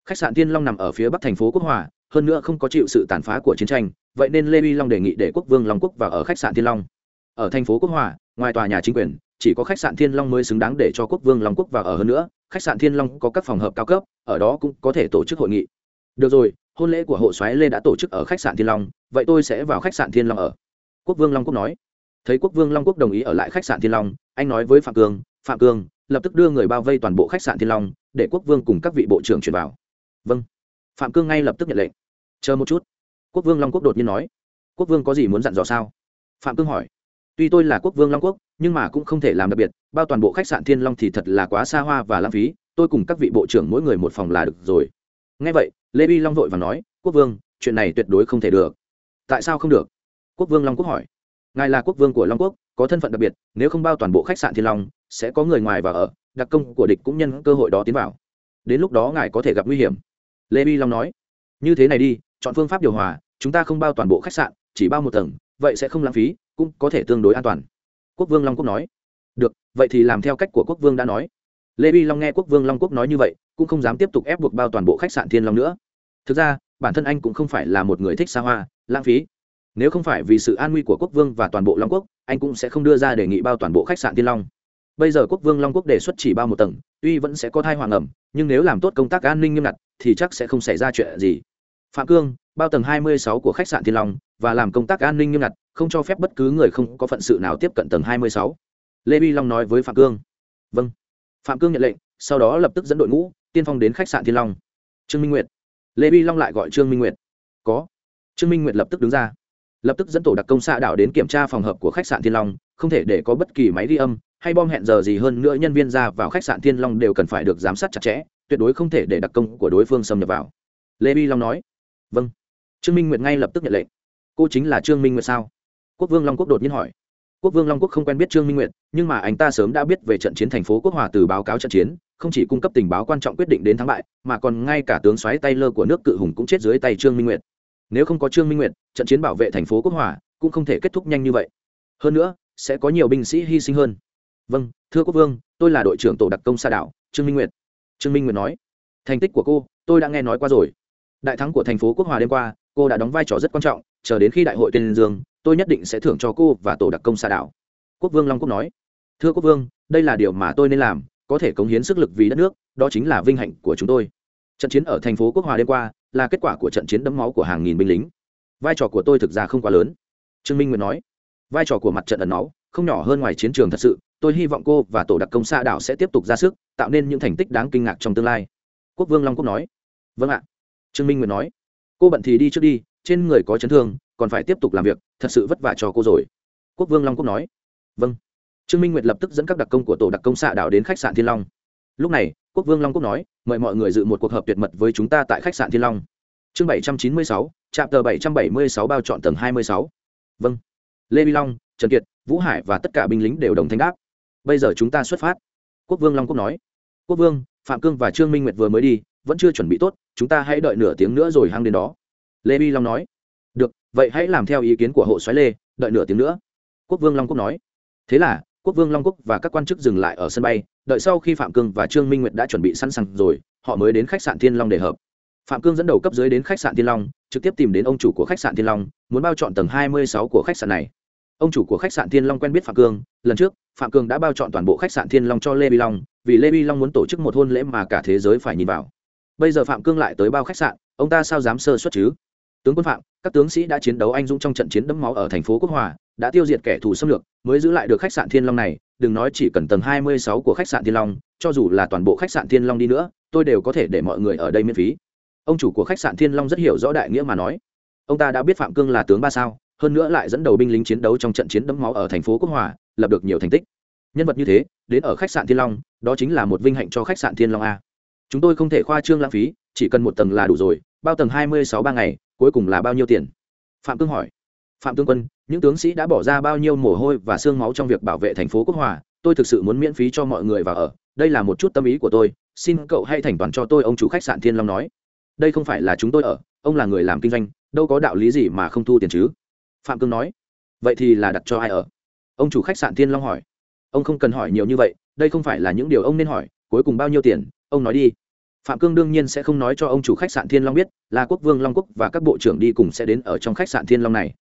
A: khách sạn thiên long nằm ở phía bắc thành phố quốc hòa, hơn nữa không có chịu sự tàn phá của chiến tranh, vậy nên lê vi long đề nghị để quốc vương long quốc vào ở khách sạn thiên long. Ở thành phố quốc hòa, ngoài tòa nhà chính quyền, chỉ có khách sạn thiên long mới xứng đáng để cho quốc vương long quốc vào ở hơn nữa, khách sạn thiên long có các phòng hợp cao cấp, ở đó cũng có thể tổ chức hội nghị. Được rồi, hôn lễ của hộ soái lê đã tổ chức ở khách sạn thiên long, vậy tôi sẽ vào khách sạn thiên long ở. Quốc vương long quốc nói. Thấy quốc vương long quốc đồng ý ở lại khách sạn thiên long, anh nói với phạm cương phạm cương lập tức đưa người bao vây toàn bộ khách sạn thiên long, để quốc vương cùng các vị bộ trưởng chuyển vào vâng. Phạm cương ngay lập tức nhận lệnh. Chờ một chút. Quốc vương long quốc đột nhiên nói. Quốc vương có gì muốn dặn dò sao? Phạm cương hỏi. Tuy tôi là quốc vương long quốc, nhưng mà cũng không thể làm đặc biệt, bao toàn bộ khách sạn thiên long thì thật là quá xa hoa và lãng phí, tôi cùng các vị bộ trưởng mỗi người một phòng là được rồi. Ngay vậy, lê vi long vội và nói, quốc vương, chuyện này tuyệt đối không thể được. Tại sao không được? Quốc vương long quốc hỏi. Ngài là quốc vương của long quốc, có thân phận đặc biệt, nếu không bao toàn bộ khách sạn thiên long, sẽ có người ngoài vào ở, đặc công của địch cũng nhân cơ hội đó tiến vào. Đến lúc đó ngài có thể gặp nguy hiểm lê bi long nói, như thế này đi, chọn phương pháp điều hòa, chúng ta không bao toàn bộ khách sạn, chỉ bao một tầng, vậy sẽ không lãng phí, cũng có thể tương đối an toàn. Quốc vương long quốc nói, được, vậy thì làm theo cách của quốc vương đã nói. Lê bi long nghe quốc vương long quốc nói như vậy, cũng không dám tiếp tục ép buộc bao toàn bộ khách sạn thiên long nữa. Thực ra, bản thân anh cũng không phải là một người thích xa hoa, lãng phí. Nếu không phải vì sự an nguy của quốc vương và toàn bộ long quốc, anh cũng sẽ không đưa ra đề nghị bao toàn bộ khách sạn thiên long. Bây giờ quốc vương long quốc đề xuất chỉ bao một tầng, tuy vẫn sẽ có thai hoàng ẩm, nhưng nếu làm tốt công tác an ninh nghiêm ngặt thì chắc sẽ không xảy ra chuyện gì. Phạm cương, bao tầng 26 của khách sạn thiên long, và làm công tác an ninh nghiêm ngặt, không cho phép bất cứ người không có phận sự nào tiếp cận tầng 26. lê vi long nói với phạm cương. Vâng. Phạm cương nhận lệnh, sau đó lập tức dẫn đội ngũ, tiên phong đến khách sạn thiên long. Trương minh nguyệt. Lê vi long lại gọi trương minh nguyệt. Có. Trương minh nguyệt lập tức đứng ra. Lập tức dẫn tổ đặc công xạ đảo đến kiểm tra phòng hợp của khách sạn thiên long, không thể để có bất kỳ máy ghi âm hay bom hẹn giờ gì hơn nữa nhân viên ra vào khách sạn thiên long đều cần phải được giám sát chặt chẽ, tuyệt đối không thể để đặc công của đối phương xâm nhập vào. Lê bi long nói. Vâng. Trương minh nguyệt ngay lập tức nhận lệnh. Cô chính là trương minh nguyệt sao? Quốc vương long quốc đột nhiên hỏi. Quốc vương long quốc không quen biết trương minh nguyệt, nhưng mà anh ta sớm đã biết về trận chiến thành phố quốc hòa từ báo cáo trận chiến, không chỉ cung cấp tình báo quan trọng quyết định đến thắng bại, mà còn ngay cả tướng xoáy tay lơ của nước cự hùng cũng chết dưới tay trương minh nguyệt. Nếu không có trương minh nguyệt, trận chiến bảo vệ thành phố quốc hòa cũng không thể kết thúc nhanh như vậy. Hơn nữa, sẽ có nhiều binh sĩ hy sinh hơn vâng thưa quốc vương, tôi là đội trưởng tổ đặc công xa đảo, trương minh nguyệt. Trương minh nguyệt nói. Thành tích của cô, tôi đã nghe nói qua rồi. Đại thắng của thành phố quốc hòa đêm qua, cô đã đóng vai trò rất quan trọng, chờ đến khi đại hội tên dương, tôi nhất định sẽ thưởng cho cô và tổ đặc công xa đảo. Quốc vương long quốc nói. Thưa quốc vương, đây là điều mà tôi nên làm, có thể cống hiến sức lực vì đất nước, đó chính là vinh hạnh của chúng tôi. Trận chiến ở thành phố quốc hòa đêm qua là kết quả của trận chiến đẫm máu của hàng nghìn binh lính. Vai trò của tôi thực ra không quá lớn. Trương minh nguyệt nói. Vai trò của mặt trận ẩn máu không nhỏ hơn ngoài chiến trường thật sự, tôi hy vọng cô và tổ đặc công xa đảo sẽ tiếp tục ra sức, tạo nên những thành tích đáng kinh ngạc trong tương lai. Quốc vương long quốc nói. Vâng ạ. Trương minh nguyệt nói. Cô bận thì đi trước đi, trên người có chấn thương, còn phải tiếp tục làm việc, thật sự vất vả cho cô rồi. Quốc vương long quốc nói. Vâng. Trương minh nguyệt lập tức dẫn các đặc công của tổ đặc công xạ đảo đến khách sạn thiên long. Lúc này, quốc vương long quốc nói, mời mọi người dự một cuộc họp tuyệt mật với chúng ta tại khách sạn thiên long. Chương bảy trăm chín mươi sáu trạm tờ bảy trăm bảy mươi sáu, bao chọn tầng hai mươi sáu. Vâng. Lê vi long trần kiệt, vũ hải và tất cả binh lính đều đồng thanh đáp. Bây giờ chúng ta xuất phát. Quốc vương long quốc nói. Quốc vương, phạm cương và trương minh nguyệt vừa mới đi, vẫn chưa chuẩn bị tốt, chúng ta hãy đợi nửa tiếng nữa rồi hăng đến đó. Lê vi long nói. Được, vậy hãy làm theo ý kiến của hộ xoáy lê, đợi nửa tiếng nữa. Quốc vương long quốc nói. Thế là, quốc vương long quốc và các quan chức dừng lại ở sân bay, đợi sau khi phạm cương và trương minh nguyệt đã chuẩn bị sẵn sàng rồi, họ mới đến khách sạn thiên long để hợp. Phạm cương dẫn đầu cấp dưới đến khách sạn thiên long, trực tiếp tìm đến ông chủ của khách sạn thiên long, muốn bao chọn tầng hai mươi sáu của khách sạn này ông chủ của khách sạn thiên long quen biết phạm cương lần trước, phạm cương đã bao chọn toàn bộ khách sạn thiên long cho lê vi long, vì lê vi long muốn tổ chức một hôn lễ mà cả thế giới phải nhìn vào. Bây giờ phạm cương lại tới bao khách sạn, ông ta sao dám sơ xuất chứ? Tướng quân phạm, các tướng sĩ đã chiến đấu anh dũng trong trận chiến đẫm máu ở thành phố quốc hòa, đã tiêu diệt kẻ thù xâm lược, mới giữ lại được khách sạn thiên long này. Đừng nói chỉ cần tầng hai mươi sáu của khách sạn thiên long, cho dù là toàn bộ khách sạn thiên long đi nữa, tôi đều có thể để mọi người ở đây miễn phí. Ông chủ của khách sạn thiên long rất hiểu rõ đại nghĩa mà nói. Ông ta đã biết phạm cương là tướng ba sao hơn nữa lại dẫn đầu binh lính chiến đấu trong trận chiến đẫm máu ở thành phố quốc hòa, lập được nhiều thành tích. Nhân vật như thế, đến ở khách sạn thiên long, đó chính là một vinh hạnh cho khách sạn thiên long a. Chúng tôi không thể khoa trương lãng phí, chỉ cần một tầng là đủ rồi, bao tầng hai mươi sáu ba ngày, cuối cùng là bao nhiêu tiền? Phạm tương hỏi. Phạm tướng quân, những tướng sĩ đã bỏ ra bao nhiêu mồ hôi và xương máu trong việc bảo vệ thành phố quốc hòa? Tôi thực sự muốn miễn phí cho mọi người vào ở. Đây là một chút tâm ý của tôi. Xin cậu hãy thành toàn cho tôi, ông chủ khách sạn thiên long nói. Đây không phải là chúng tôi ở, ông là người làm kinh doanh, đâu có đạo lý gì mà không thu tiền chứ? Phạm cương nói, vậy thì là đặt cho ai ở? Ông chủ khách sạn thiên long hỏi. Ông không cần hỏi nhiều như vậy, đây không phải là những điều ông nên hỏi, cuối cùng bao nhiêu tiền, ông nói đi. Phạm cương đương nhiên sẽ không nói cho ông chủ khách sạn thiên long biết, là quốc vương long quốc và các bộ trưởng đi cùng sẽ đến ở trong khách sạn thiên long này.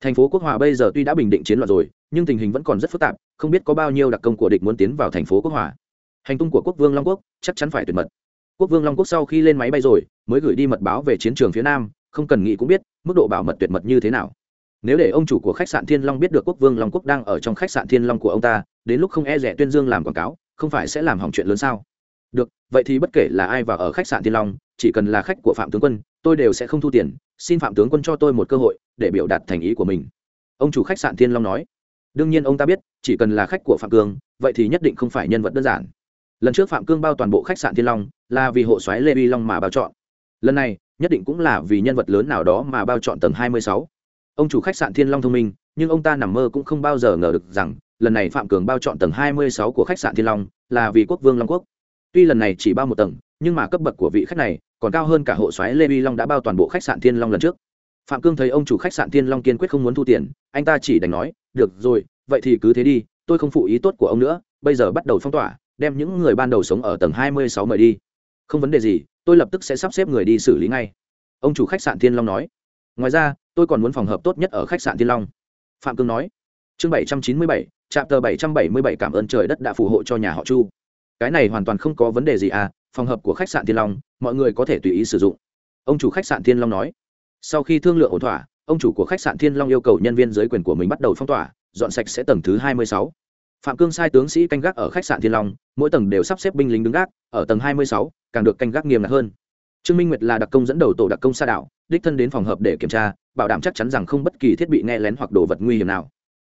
A: Thành phố quốc hòa bây giờ tuy đã bình định chiến loạn rồi, nhưng tình hình vẫn còn rất phức tạp, không biết có bao nhiêu đặc công của địch muốn tiến vào thành phố quốc hòa. Hành tung của quốc vương long quốc chắc chắn phải tuyệt mật. Quốc vương long quốc sau khi lên máy bay rồi, mới gửi đi mật báo về chiến trường phía nam, không cần nghĩ cũng biết mức độ bảo mật tuyệt mật như thế nào nếu để ông chủ của khách sạn thiên long biết được quốc vương long quốc đang ở trong khách sạn thiên long của ông ta, đến lúc không e rẻ tuyên dương làm quảng cáo, không phải sẽ làm hỏng chuyện lớn sao? Được, vậy thì bất kể là ai vào ở khách sạn thiên long, chỉ cần là khách của phạm tướng quân, tôi đều sẽ không thu tiền, xin phạm tướng quân cho tôi một cơ hội để biểu đạt thành ý của mình. Ông chủ khách sạn thiên long nói. Đương nhiên ông ta biết, chỉ cần là khách của phạm cương, vậy thì nhất định không phải nhân vật đơn giản. Lần trước phạm cương bao toàn bộ khách sạn thiên long là vì hộ xoáy lê vi long mà bao chọn. Lần này, nhất định cũng là vì nhân vật lớn nào đó mà bao chọn tầng hai mươi sáu ông chủ khách sạn thiên long thông minh, nhưng ông ta nằm mơ cũng không bao giờ ngờ được rằng, lần này phạm cường bao chọn tầng hai mươi sáu của khách sạn thiên long là vì quốc vương long quốc. Tuy lần này chỉ bao một tầng, nhưng mà cấp bậc của vị khách này còn cao hơn cả hộ xoáy lê vi long đã bao toàn bộ khách sạn thiên long lần trước. Phạm cương thấy ông chủ khách sạn thiên long kiên quyết không muốn thu tiền, anh ta chỉ đành nói, được rồi, vậy thì cứ thế đi, tôi không phụ ý tốt của ông nữa, bây giờ bắt đầu phong tỏa, đem những người ban đầu sống ở tầng hai mươi sáu mời đi. Không vấn đề gì, tôi lập tức sẽ sắp xếp người đi xử lý ngay. Ông chủ khách sạn thiên long nói. Ngoài ra tôi còn muốn phòng hợp tốt nhất ở khách sạn thiên long. Phạm cương nói. Chương bảy trăm chín mươi bảy trạm tờ bảy trăm bảy mươi bảy cảm ơn trời đất đã phù hộ cho nhà họ chu. Cái này hoàn toàn không có vấn đề gì à phòng hợp của khách sạn thiên long, mọi người có thể tùy ý sử dụng. Ông chủ khách sạn thiên long nói. Sau khi thương lượng ổn thỏa, ông chủ của khách sạn thiên long yêu cầu nhân viên dưới quyền của mình bắt đầu phong tỏa, dọn sạch sẽ tầng thứ hai mươi sáu. Phạm cương sai tướng sĩ canh gác ở khách sạn thiên long, mỗi tầng đều sắp xếp binh lính đứng gác, ở tầng hai mươi sáu, càng được canh gác nghiêm ngặt hơn trương minh nguyệt là đặc công dẫn đầu tổ đặc công sa đảo, đích thân đến phòng hợp để kiểm tra, bảo đảm chắc chắn rằng không bất kỳ thiết bị nghe lén hoặc đồ vật nguy hiểm nào.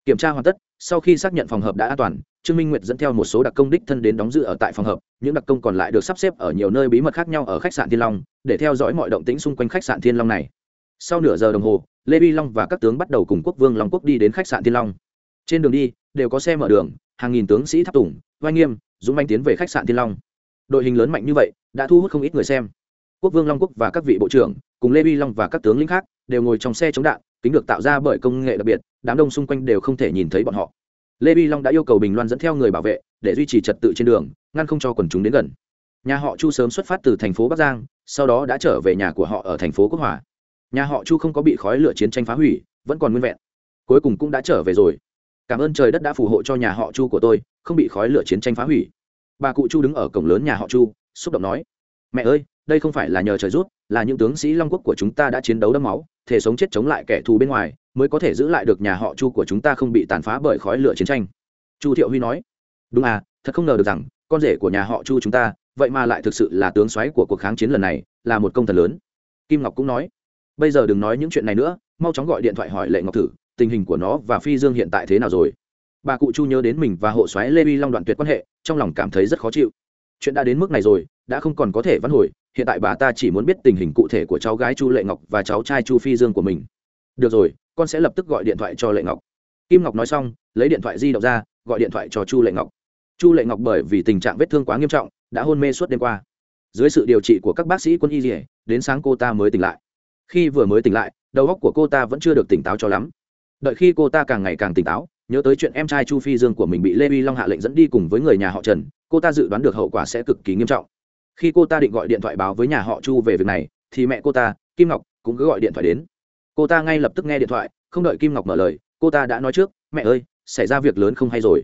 A: Kiểm tra hoàn tất, sau khi xác nhận phòng hợp đã an toàn, trương minh nguyệt dẫn theo một số đặc công đích thân đến đóng giữ ở tại phòng hợp, những đặc công còn lại được sắp xếp ở nhiều nơi bí mật khác nhau ở khách sạn thiên long, để theo dõi mọi động tĩnh xung quanh khách sạn thiên long này. Sau nửa giờ đồng hồ, lê vi long và các tướng bắt đầu cùng quốc vương long quốc đi đến khách sạn thiên long. Trên đường đi, đều có xe mở đường, hàng nghìn tướng sĩ tháp tùng oai nghiêm, dũng manh tiến về khách sạn thiên long. Đội hình lớn mạnh như vậy, đã thu hút không ít người xem quốc vương long quốc và các vị bộ trưởng, cùng lê vi long và các tướng lĩnh khác, đều ngồi trong xe chống đạn, kính được tạo ra bởi công nghệ đặc biệt, đám đông xung quanh đều không thể nhìn thấy bọn họ. Lê vi long đã yêu cầu bình loan dẫn theo người bảo vệ, để duy trì trật tự trên đường, ngăn không cho quần chúng đến gần. Nhà họ chu sớm xuất phát từ thành phố bắc giang, sau đó đã trở về nhà của họ ở thành phố quốc hòa. Nhà họ chu không có bị khói lửa chiến tranh phá hủy, vẫn còn nguyên vẹn. Cuối cùng cũng đã trở về rồi. Cảm ơn trời đất đã phù hộ cho nhà họ chu của tôi, không bị khói lửa chiến tranh phá hủy. Bà cụ chu đứng ở cổng lớn nhà họ chu, xúc động nói mẹ ơi, đây không phải là nhờ trời rút, là những tướng sĩ long quốc của chúng ta đã chiến đấu đẫm máu, thể sống chết chống lại kẻ thù bên ngoài, mới có thể giữ lại được nhà họ chu của chúng ta không bị tàn phá bởi khói lửa chiến tranh. Chu thiệu huy nói. Đúng à thật không ngờ được rằng, con rể của nhà họ chu chúng ta, vậy mà lại thực sự là tướng soái của cuộc kháng chiến lần này, là một công thần lớn. Kim ngọc cũng nói. Bây giờ đừng nói những chuyện này nữa, mau chóng gọi điện thoại hỏi lệ ngọc thử, tình hình của nó và phi dương hiện tại thế nào rồi. Bà cụ chu nhớ đến mình và hộ xoáy lê vi long đoạn tuyệt quan hệ, trong lòng cảm thấy rất khó chịu chuyện đã đến mức này rồi, đã không còn có thể văn hồi, hiện tại bà ta chỉ muốn biết tình hình cụ thể của cháu gái chu lệ ngọc và cháu trai chu phi dương của mình. Được rồi, con sẽ lập tức gọi điện thoại cho lệ ngọc. Kim ngọc nói xong, lấy điện thoại di động ra, gọi điện thoại cho chu lệ ngọc. Chu lệ ngọc bởi vì tình trạng vết thương quá nghiêm trọng, đã hôn mê suốt đêm qua. Dưới sự điều trị của các bác sĩ quân y dỉa đến sáng cô ta mới tỉnh lại. Khi vừa mới tỉnh lại, đầu óc của cô ta vẫn chưa được tỉnh táo cho lắm. Đợi khi cô ta càng ngày càng tỉnh táo, nhớ tới chuyện em trai chu phi dương của mình bị lê uy long hạ lệnh dẫn đi cùng với người nhà họ trần cô ta dự đoán được hậu quả sẽ cực kỳ nghiêm trọng. Khi cô ta định gọi điện thoại báo với nhà họ chu về việc này, thì mẹ cô ta, kim ngọc, cũng cứ gọi điện thoại đến. Cô ta ngay lập tức nghe điện thoại, không đợi kim ngọc mở lời, cô ta đã nói trước, mẹ ơi, xảy ra việc lớn không hay rồi.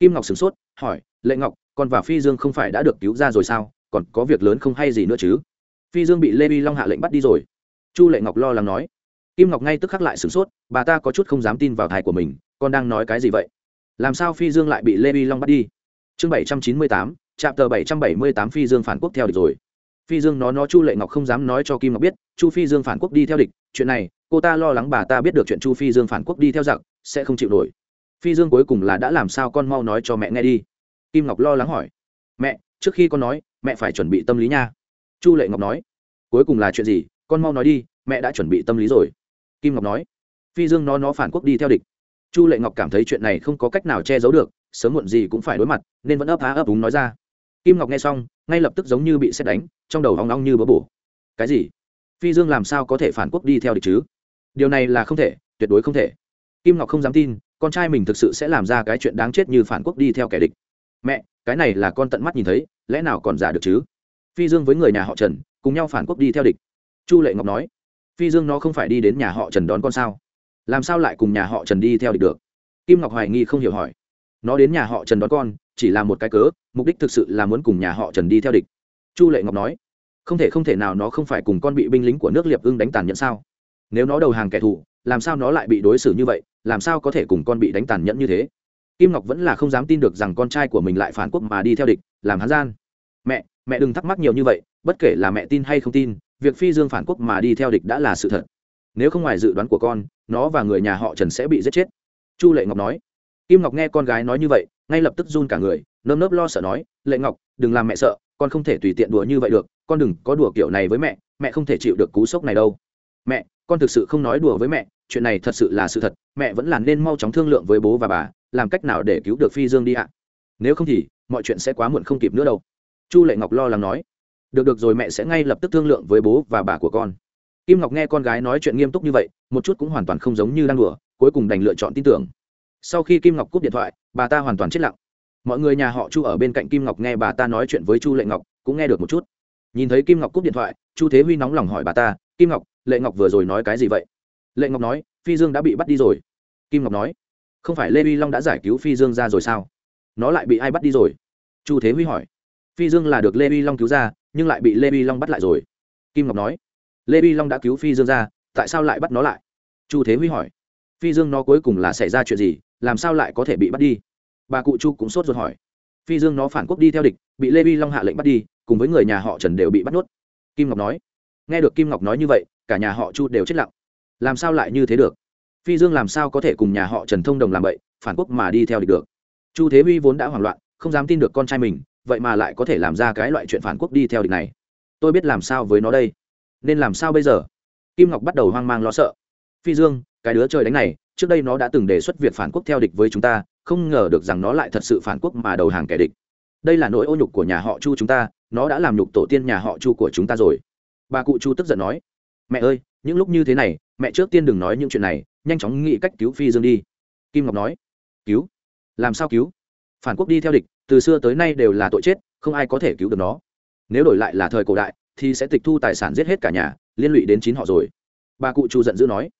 A: Kim ngọc sửng sốt, hỏi, lệ ngọc, con và phi dương không phải đã được cứu ra rồi sao? Còn có việc lớn không hay gì nữa chứ? Phi dương bị lê vi long hạ lệnh bắt đi rồi. Chu lệ ngọc lo lắng nói. Kim ngọc ngay tức khắc lại sửng sốt, bà ta có chút không dám tin vào thai của mình, con đang nói cái gì vậy? Làm sao phi dương lại bị lê vi long bắt đi? Chương bảy trăm chín mươi tám trạm tờ bảy trăm bảy mươi tám phi dương phản quốc theo địch rồi. Phi dương nó nó chu lệ ngọc không dám nói cho kim ngọc biết, chu phi dương phản quốc đi theo địch, chuyện này, cô ta lo lắng bà ta biết được chuyện chu phi dương phản quốc đi theo giặc, sẽ không chịu nổi. Phi dương cuối cùng là đã làm sao con mau nói cho mẹ nghe đi. Kim ngọc lo lắng hỏi. Mẹ, trước khi con nói, mẹ phải chuẩn bị tâm lý nha. Chu lệ ngọc nói. Cuối cùng là chuyện gì, con mau nói đi, mẹ đã chuẩn bị tâm lý rồi. Kim ngọc nói. Phi dương nó nó phản quốc đi theo địch. Chu lệ ngọc cảm thấy chuyện này không có cách nào che giấu được sớm muộn gì cũng phải đối mặt, nên vẫn ấp á ấp úng nói ra. Kim ngọc nghe xong, ngay lập tức giống như bị xét đánh, trong đầu hóng long như bỡ bổ. Cái gì? Phi dương làm sao có thể phản quốc đi theo địch chứ? Điều này là không thể, tuyệt đối không thể. Kim ngọc không dám tin, con trai mình thực sự sẽ làm ra cái chuyện đáng chết như phản quốc đi theo kẻ địch. Mẹ, cái này là con tận mắt nhìn thấy, lẽ nào còn giả được chứ? Phi dương với người nhà họ trần, cùng nhau phản quốc đi theo địch. Chu lệ ngọc nói, phi dương nó không phải đi đến nhà họ trần đón con sao? Làm sao lại cùng nhà họ trần đi theo địch được? Kim ngọc hoài nghi không hiểu hỏi nó đến nhà họ trần đón con, chỉ là một cái cớ, mục đích thực sự là muốn cùng nhà họ trần đi theo địch. Chu lệ ngọc nói, không thể không thể nào nó không phải cùng con bị binh lính của nước liệp ưng đánh tàn nhẫn sao? Nếu nó đầu hàng kẻ thù, làm sao nó lại bị đối xử như vậy? Làm sao có thể cùng con bị đánh tàn nhẫn như thế? Kim ngọc vẫn là không dám tin được rằng con trai của mình lại phản quốc mà đi theo địch, làm hắn gian. Mẹ mẹ đừng thắc mắc nhiều như vậy, bất kể là mẹ tin hay không tin, việc phi dương phản quốc mà đi theo địch đã là sự thật. Nếu không ngoài dự đoán của con, nó và người nhà họ trần sẽ bị giết chết. Chu lệ ngọc nói kim ngọc nghe con gái nói như vậy, ngay lập tức run cả người, nơm nớp lo sợ nói, lệ ngọc, đừng làm mẹ sợ, con không thể tùy tiện đùa như vậy được, con đừng có đùa kiểu này với mẹ mẹ không thể chịu được cú sốc này đâu. Mẹ, con thực sự không nói đùa với mẹ, chuyện này thật sự là sự thật, mẹ vẫn là nên mau chóng thương lượng với bố và bà, làm cách nào để cứu được phi dương đi ạ. Nếu không thì, mọi chuyện sẽ quá muộn không kịp nữa đâu. Chu lệ ngọc lo lắng nói. Được được rồi, mẹ sẽ ngay lập tức thương lượng với bố và bà của con. Kim ngọc nghe con gái nói chuyện nghiêm túc như vậy, một chút cũng hoàn toàn không giống như đang đùa, cuối cùng đành lựa chọn tin tưởng sau khi kim ngọc cúp điện thoại, bà ta hoàn toàn chết lặng. Mọi người nhà họ chu ở bên cạnh kim ngọc nghe bà ta nói chuyện với chu lệ ngọc, cũng nghe được một chút. Nhìn thấy kim ngọc cúp điện thoại, chu thế huy nóng lòng hỏi bà ta, kim ngọc, lệ ngọc vừa rồi nói cái gì vậy? Lệ ngọc nói, phi dương đã bị bắt đi rồi. Kim ngọc nói, không phải lê vi long đã giải cứu phi dương ra rồi sao? Nó lại bị ai bắt đi rồi? Chu thế huy hỏi, phi dương là được lê vi long cứu ra, nhưng lại bị lê vi long bắt lại rồi. Kim ngọc nói, lê vi long đã cứu phi dương ra, tại sao lại bắt nó lại? Chu thế huy hỏi, phi dương nó cuối cùng là xảy ra chuyện gì? Làm sao lại có thể bị bắt đi? Bà cụ chu cũng sốt ruột hỏi. Phi dương nó phản quốc đi theo địch, bị lê vi long hạ lệnh bắt đi, cùng với người nhà họ trần đều bị bắt nuốt. Kim ngọc nói. Nghe được kim ngọc nói như vậy, cả nhà họ chu đều chết lặng. Làm sao lại như thế được? Phi dương làm sao có thể cùng nhà họ trần thông đồng làm vậy, phản quốc mà đi theo địch được? Chu thế huy vốn đã hoảng loạn, không dám tin được con trai mình, vậy mà lại có thể làm ra cái loại chuyện phản quốc đi theo địch này. Tôi biết làm sao với nó đây. Nên làm sao bây giờ? Kim ngọc bắt đầu hoang mang lo sợ. Phi dương, cái đứa trời đánh này trước đây nó đã từng đề xuất việc phản quốc theo địch với chúng ta, không ngờ được rằng nó lại thật sự phản quốc mà đầu hàng kẻ địch. Đây là nỗi ô nhục của nhà họ chu chúng ta, nó đã làm nhục tổ tiên nhà họ chu của chúng ta rồi. Bà cụ chu tức giận nói. Mẹ ơi, những lúc như thế này, mẹ trước tiên đừng nói những chuyện này, nhanh chóng nghĩ cách cứu phi dương đi. Kim ngọc nói. Cứu? Làm sao cứu? Phản quốc đi theo địch, từ xưa tới nay đều là tội chết, không ai có thể cứu được nó. Nếu đổi lại là thời cổ đại, thì sẽ tịch thu tài sản giết hết cả nhà, liên lụy đến chín họ rồi. Bà cụ chu giận dữ nói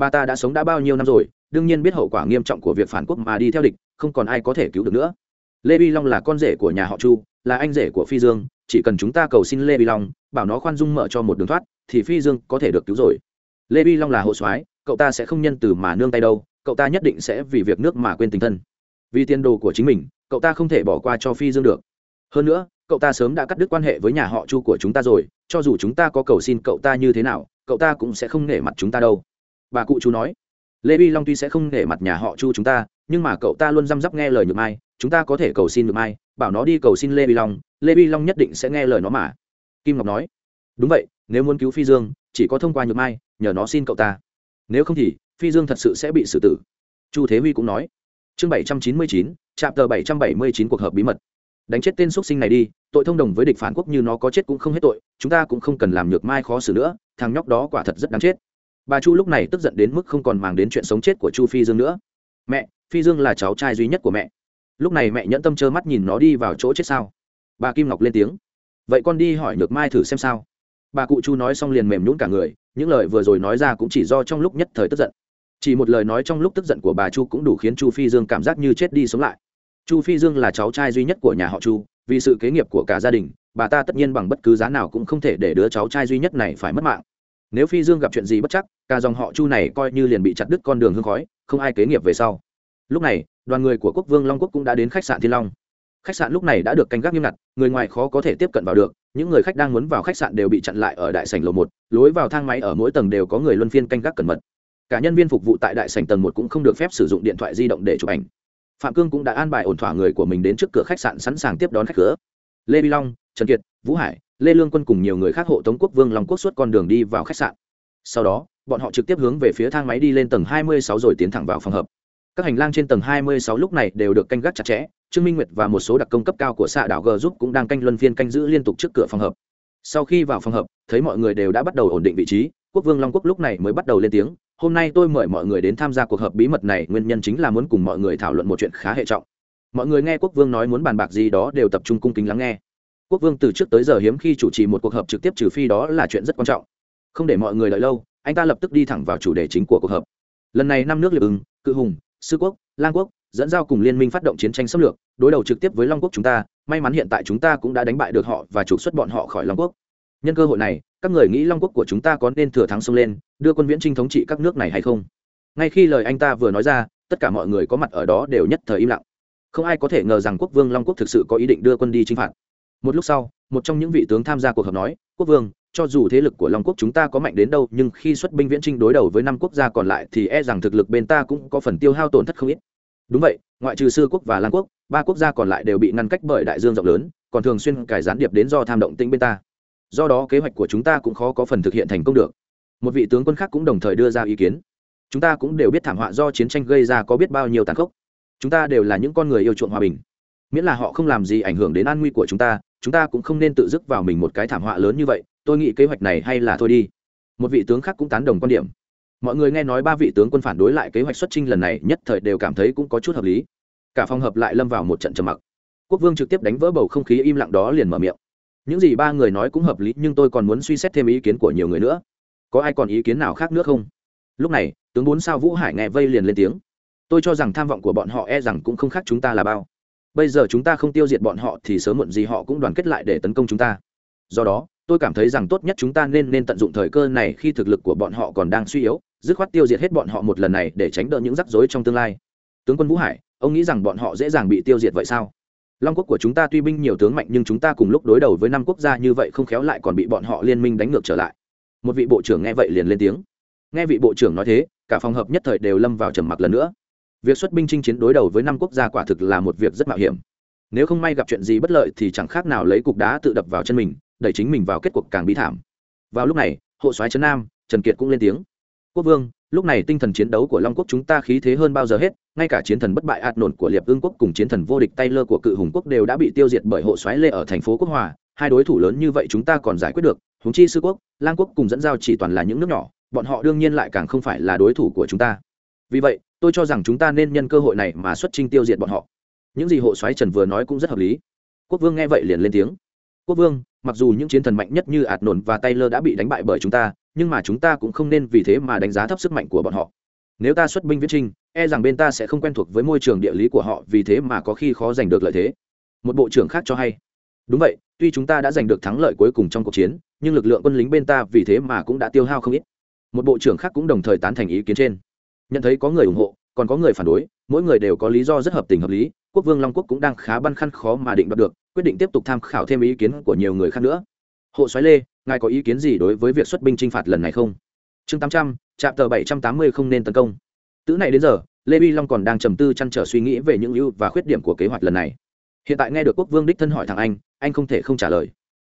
A: bà ta đã sống đã bao nhiêu năm rồi, đương nhiên biết hậu quả nghiêm trọng của việc phản quốc mà đi theo địch, không còn ai có thể cứu được nữa. Lê vi long là con rể của nhà họ chu, là anh rể của phi dương, chỉ cần chúng ta cầu xin lê vi long, bảo nó khoan dung mở cho một đường thoát, thì phi dương có thể được cứu rồi. Lê vi long là hộ soái, cậu ta sẽ không nhân từ mà nương tay đâu, cậu ta nhất định sẽ vì việc nước mà quên tình thân. Vì tiền đồ của chính mình, cậu ta không thể bỏ qua cho phi dương được. Hơn nữa, cậu ta sớm đã cắt đứt quan hệ với nhà họ chu của chúng ta rồi, cho dù chúng ta có cầu xin cậu ta như thế nào, cậu ta cũng sẽ không nể mặt chúng ta đâu bà cụ chú nói, lê vi long tuy sẽ không để mặt nhà họ chu chúng ta, nhưng mà cậu ta luôn răm rắp nghe lời nhược mai, chúng ta có thể cầu xin nhược mai, bảo nó đi cầu xin lê vi long, lê vi long nhất định sẽ nghe lời nó mà. Kim ngọc nói, đúng vậy, nếu muốn cứu phi dương, chỉ có thông qua nhược mai, nhờ nó xin cậu ta. Nếu không thì, phi dương thật sự sẽ bị xử tử. Chu thế huy cũng nói, chương bảy trăm chín mươi chín trạm tờ bảy trăm bảy mươi chín cuộc họp bí mật. Đánh chết tên x sinh này đi, tội thông đồng với địch phản quốc như nó có chết cũng không hết tội, chúng ta cũng không cần làm nhược mai khó xử nữa, thằng nhóc đó quả thật rất đáng chết bà chu lúc này tức giận đến mức không còn màng đến chuyện sống chết của chu phi dương nữa. Mẹ, phi dương là cháu trai duy nhất của mẹ. Lúc này mẹ nhẫn tâm trơ mắt nhìn nó đi vào chỗ chết sao? Bà kim ngọc lên tiếng. Vậy con đi hỏi nhược mai thử xem sao. Bà cụ chu nói xong liền mềm nhún cả người, những lời vừa rồi nói ra cũng chỉ do trong lúc nhất thời tức giận. Chỉ một lời nói trong lúc tức giận của bà chu cũng đủ khiến chu phi dương cảm giác như chết đi sống lại. Chu phi dương là cháu trai duy nhất của nhà họ chu, vì sự kế nghiệp của cả gia đình, bà ta tất nhiên bằng bất cứ giá nào cũng không thể để đứa cháu trai duy nhất này phải mất mạng nếu phi dương gặp chuyện gì bất chắc, cả dòng họ chu này coi như liền bị chặt đứt con đường hương khói, không ai kế nghiệp về sau. Lúc này, đoàn người của quốc vương long quốc cũng đã đến khách sạn thiên long. Khách sạn lúc này đã được canh gác nghiêm ngặt, người ngoài khó có thể tiếp cận vào được, những người khách đang muốn vào khách sạn đều bị chặn lại ở đại sảnh lầu một, lối vào thang máy ở mỗi tầng đều có người luân phiên canh gác cẩn mật. Cả nhân viên phục vụ tại đại sảnh tầng một cũng không được phép sử dụng điện thoại di động để chụp ảnh. Phạm cương cũng đã an bài ổn thỏa người của mình đến trước cửa khách sạn sẵn sàng tiếp đón khách cửa. Lê bi long, trần kiệt, vũ hải lê lương quân cùng nhiều người khác hộ tống quốc vương long quốc suốt con đường đi vào khách sạn. Sau đó, bọn họ trực tiếp hướng về phía thang máy đi lên tầng 26 rồi tiến thẳng vào phòng hợp các hành lang trên tầng 26 lúc này đều được canh gác chặt chẽ, trương minh nguyệt và một số đặc công cấp cao của xạ đảo g giúp cũng đang canh luân phiên canh giữ liên tục trước cửa phòng hợp sau khi vào phòng hợp thấy mọi người đều đã bắt đầu ổn định vị trí, quốc vương long quốc lúc này mới bắt đầu lên tiếng, hôm nay tôi mời mọi người đến tham gia cuộc họp bí mật này, nguyên nhân chính là muốn cùng mọi người thảo luận một chuyện khá hệ trọng. Mọi người nghe quốc vương nói muốn bàn bạc gì đó đều tập trung cung kính lắng nghe quốc vương từ trước tới giờ hiếm khi chủ trì một cuộc họp trực tiếp trừ phi đó là chuyện rất quan trọng. Không để mọi người đợi lâu, anh ta lập tức đi thẳng vào chủ đề chính của cuộc họp. Lần này năm nước liệp ứng cự hùng, sư quốc, lang quốc, dẫn giao cùng liên minh phát động chiến tranh xâm lược, đối đầu trực tiếp với long quốc chúng ta, may mắn hiện tại chúng ta cũng đã đánh bại được họ và trục xuất bọn họ khỏi long quốc. Nhân cơ hội này, các người nghĩ long quốc của chúng ta có nên thừa thắng xông lên, đưa quân viễn trinh thống trị các nước này hay không? Ngay khi lời anh ta vừa nói ra, tất cả mọi người có mặt ở đó đều nhất thời im lặng. Không ai có thể ngờ rằng quốc vương long quốc thực sự có ý định đưa quân đi chinh phạt một lúc sau, một trong những vị tướng tham gia cuộc họp nói, quốc vương, cho dù thế lực của long quốc chúng ta có mạnh đến đâu, nhưng khi xuất binh viễn trinh đối đầu với năm quốc gia còn lại thì e rằng thực lực bên ta cũng có phần tiêu hao tổn thất không ít. Đúng vậy, ngoại trừ sư quốc và lan quốc, ba quốc gia còn lại đều bị ngăn cách bởi đại dương rộng lớn, còn thường xuyên cải gián điệp đến do tham động tĩnh bên ta. Do đó kế hoạch của chúng ta cũng khó có phần thực hiện thành công được. Một vị tướng quân khác cũng đồng thời đưa ra ý kiến. Chúng ta cũng đều biết thảm họa do chiến tranh gây ra có biết bao nhiêu tàn khốc. Chúng ta đều là những con người yêu chuộng hòa bình. Miễn là họ không làm gì ảnh hưởng đến an nguy của chúng ta chúng ta cũng không nên tự dứt vào mình một cái thảm họa lớn như vậy, tôi nghĩ kế hoạch này hay là thôi đi. Một vị tướng khác cũng tán đồng quan điểm. Mọi người nghe nói ba vị tướng quân phản đối lại kế hoạch xuất trinh lần này, nhất thời đều cảm thấy cũng có chút hợp lý. Cả phòng hợp lại lâm vào một trận trầm mặc. Quốc vương trực tiếp đánh vỡ bầu không khí im lặng đó liền mở miệng. Những gì ba người nói cũng hợp lý, nhưng tôi còn muốn suy xét thêm ý kiến của nhiều người nữa. Có ai còn ý kiến nào khác nữa không? Lúc này, tướng bốn sao vũ hải nghe vây liền lên tiếng. Tôi cho rằng tham vọng của bọn họ e rằng cũng không khác chúng ta là bao bây giờ chúng ta không tiêu diệt bọn họ thì sớm muộn gì họ cũng đoàn kết lại để tấn công chúng ta. Do đó, tôi cảm thấy rằng tốt nhất chúng ta nên nên tận dụng thời cơ này khi thực lực của bọn họ còn đang suy yếu, dứt khoát tiêu diệt hết bọn họ một lần này để tránh đỡ những rắc rối trong tương lai. Tướng quân vũ hải, ông nghĩ rằng bọn họ dễ dàng bị tiêu diệt vậy sao? Long quốc của chúng ta tuy binh nhiều tướng mạnh nhưng chúng ta cùng lúc đối đầu với năm quốc gia như vậy không khéo lại còn bị bọn họ liên minh đánh ngược trở lại. Một vị bộ trưởng nghe vậy liền lên tiếng. Nghe vị bộ trưởng nói thế, cả phòng hợp nhất thời đều lâm vào trầm mặc lần nữa việc xuất binh chinh chiến đối đầu với năm quốc gia quả thực là một việc rất mạo hiểm. Nếu không may gặp chuyện gì bất lợi thì chẳng khác nào lấy cục đá tự đập vào chân mình, đẩy chính mình vào kết cuộc càng bi thảm. Vào lúc này, hộ soái trấn nam, trần kiệt cũng lên tiếng. Quốc vương, lúc này tinh thần chiến đấu của long quốc chúng ta khí thế hơn bao giờ hết, ngay cả chiến thần bất bại ạt nổn của liệp ương quốc cùng chiến thần vô địch tay lơ của cự hùng quốc đều đã bị tiêu diệt bởi hộ soái lê ở thành phố quốc hòa. Hai đối thủ lớn như vậy chúng ta còn giải quyết được húng chi sư quốc, lang quốc cùng dẫn giao chỉ toàn là những nước nhỏ, bọn họ đương nhiên lại càng không phải là đối thủ của chúng ta vì vậy, tôi cho rằng chúng ta nên nhân cơ hội này mà xuất trinh tiêu diệt bọn họ. Những gì hộ soái trần vừa nói cũng rất hợp lý. Quốc vương nghe vậy liền lên tiếng. Quốc vương, mặc dù những chiến thần mạnh nhất như ạt nổn và taylor đã bị đánh bại bởi chúng ta, nhưng mà chúng ta cũng không nên vì thế mà đánh giá thấp sức mạnh của bọn họ. Nếu ta xuất binh viễn trinh e rằng bên ta sẽ không quen thuộc với môi trường địa lý của họ vì thế mà có khi khó giành được lợi thế. Một bộ trưởng khác cho hay. Đúng vậy, tuy chúng ta đã giành được thắng lợi cuối cùng trong cuộc chiến, nhưng lực lượng quân lính bên ta vì thế mà cũng đã tiêu hao không ít. Một bộ trưởng khác cũng đồng thời tán thành ý kiến trên nhận thấy có người ủng hộ, còn có người phản đối, mỗi người đều có lý do rất hợp tình hợp lý. Quốc vương long quốc cũng đang khá băn khăn khó mà định đoạt được, quyết định tiếp tục tham khảo thêm ý kiến của nhiều người khác nữa. Hộ soái lê, ngài có ý kiến gì đối với việc xuất binh t r i n h phạt lần này không? Chương tám trăm trạm tờ bảy trăm tám mươi không nên tấn công. Từ này đến giờ, lê vi long còn đang trầm tư chăn trở suy nghĩ về những ưu và khuyết điểm của kế hoạch lần này. Hiện tại nghe được quốc vương đích thân hỏi thằng anh anh không thể không trả lời.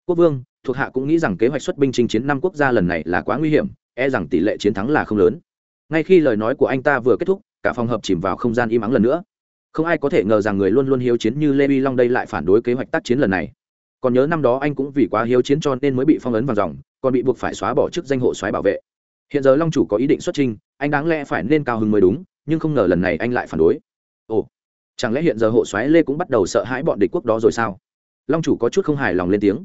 A: Quốc vương, thuộc hạ cũng nghĩ rằng kế hoạch xuất binh chinh chiến năm quốc gia lần này là quá nguy hiểm e rằng tỷ lệ chiến thắng là không lớn ngay khi lời nói của anh ta vừa kết thúc, cả phòng hợp chìm vào không gian im ắng lần nữa. Không ai có thể ngờ rằng người luôn luôn hiếu chiến như lê vi long đây lại phản đối kế hoạch tác chiến lần này. Còn nhớ năm đó anh cũng vì quá hiếu chiến cho nên mới bị phong ấn vào dòng, còn bị buộc phải xóa bỏ chức danh hộ xoáy bảo vệ. Hiện giờ long chủ có ý định xuất trình anh đáng lẽ phải nên cao hứng mới đúng, nhưng không ngờ lần này anh lại phản đối. Ồ, chẳng lẽ hiện giờ hộ xoáy lê cũng bắt đầu sợ hãi bọn địch quốc đó rồi sao? Long chủ có chút không hài lòng lên tiếng.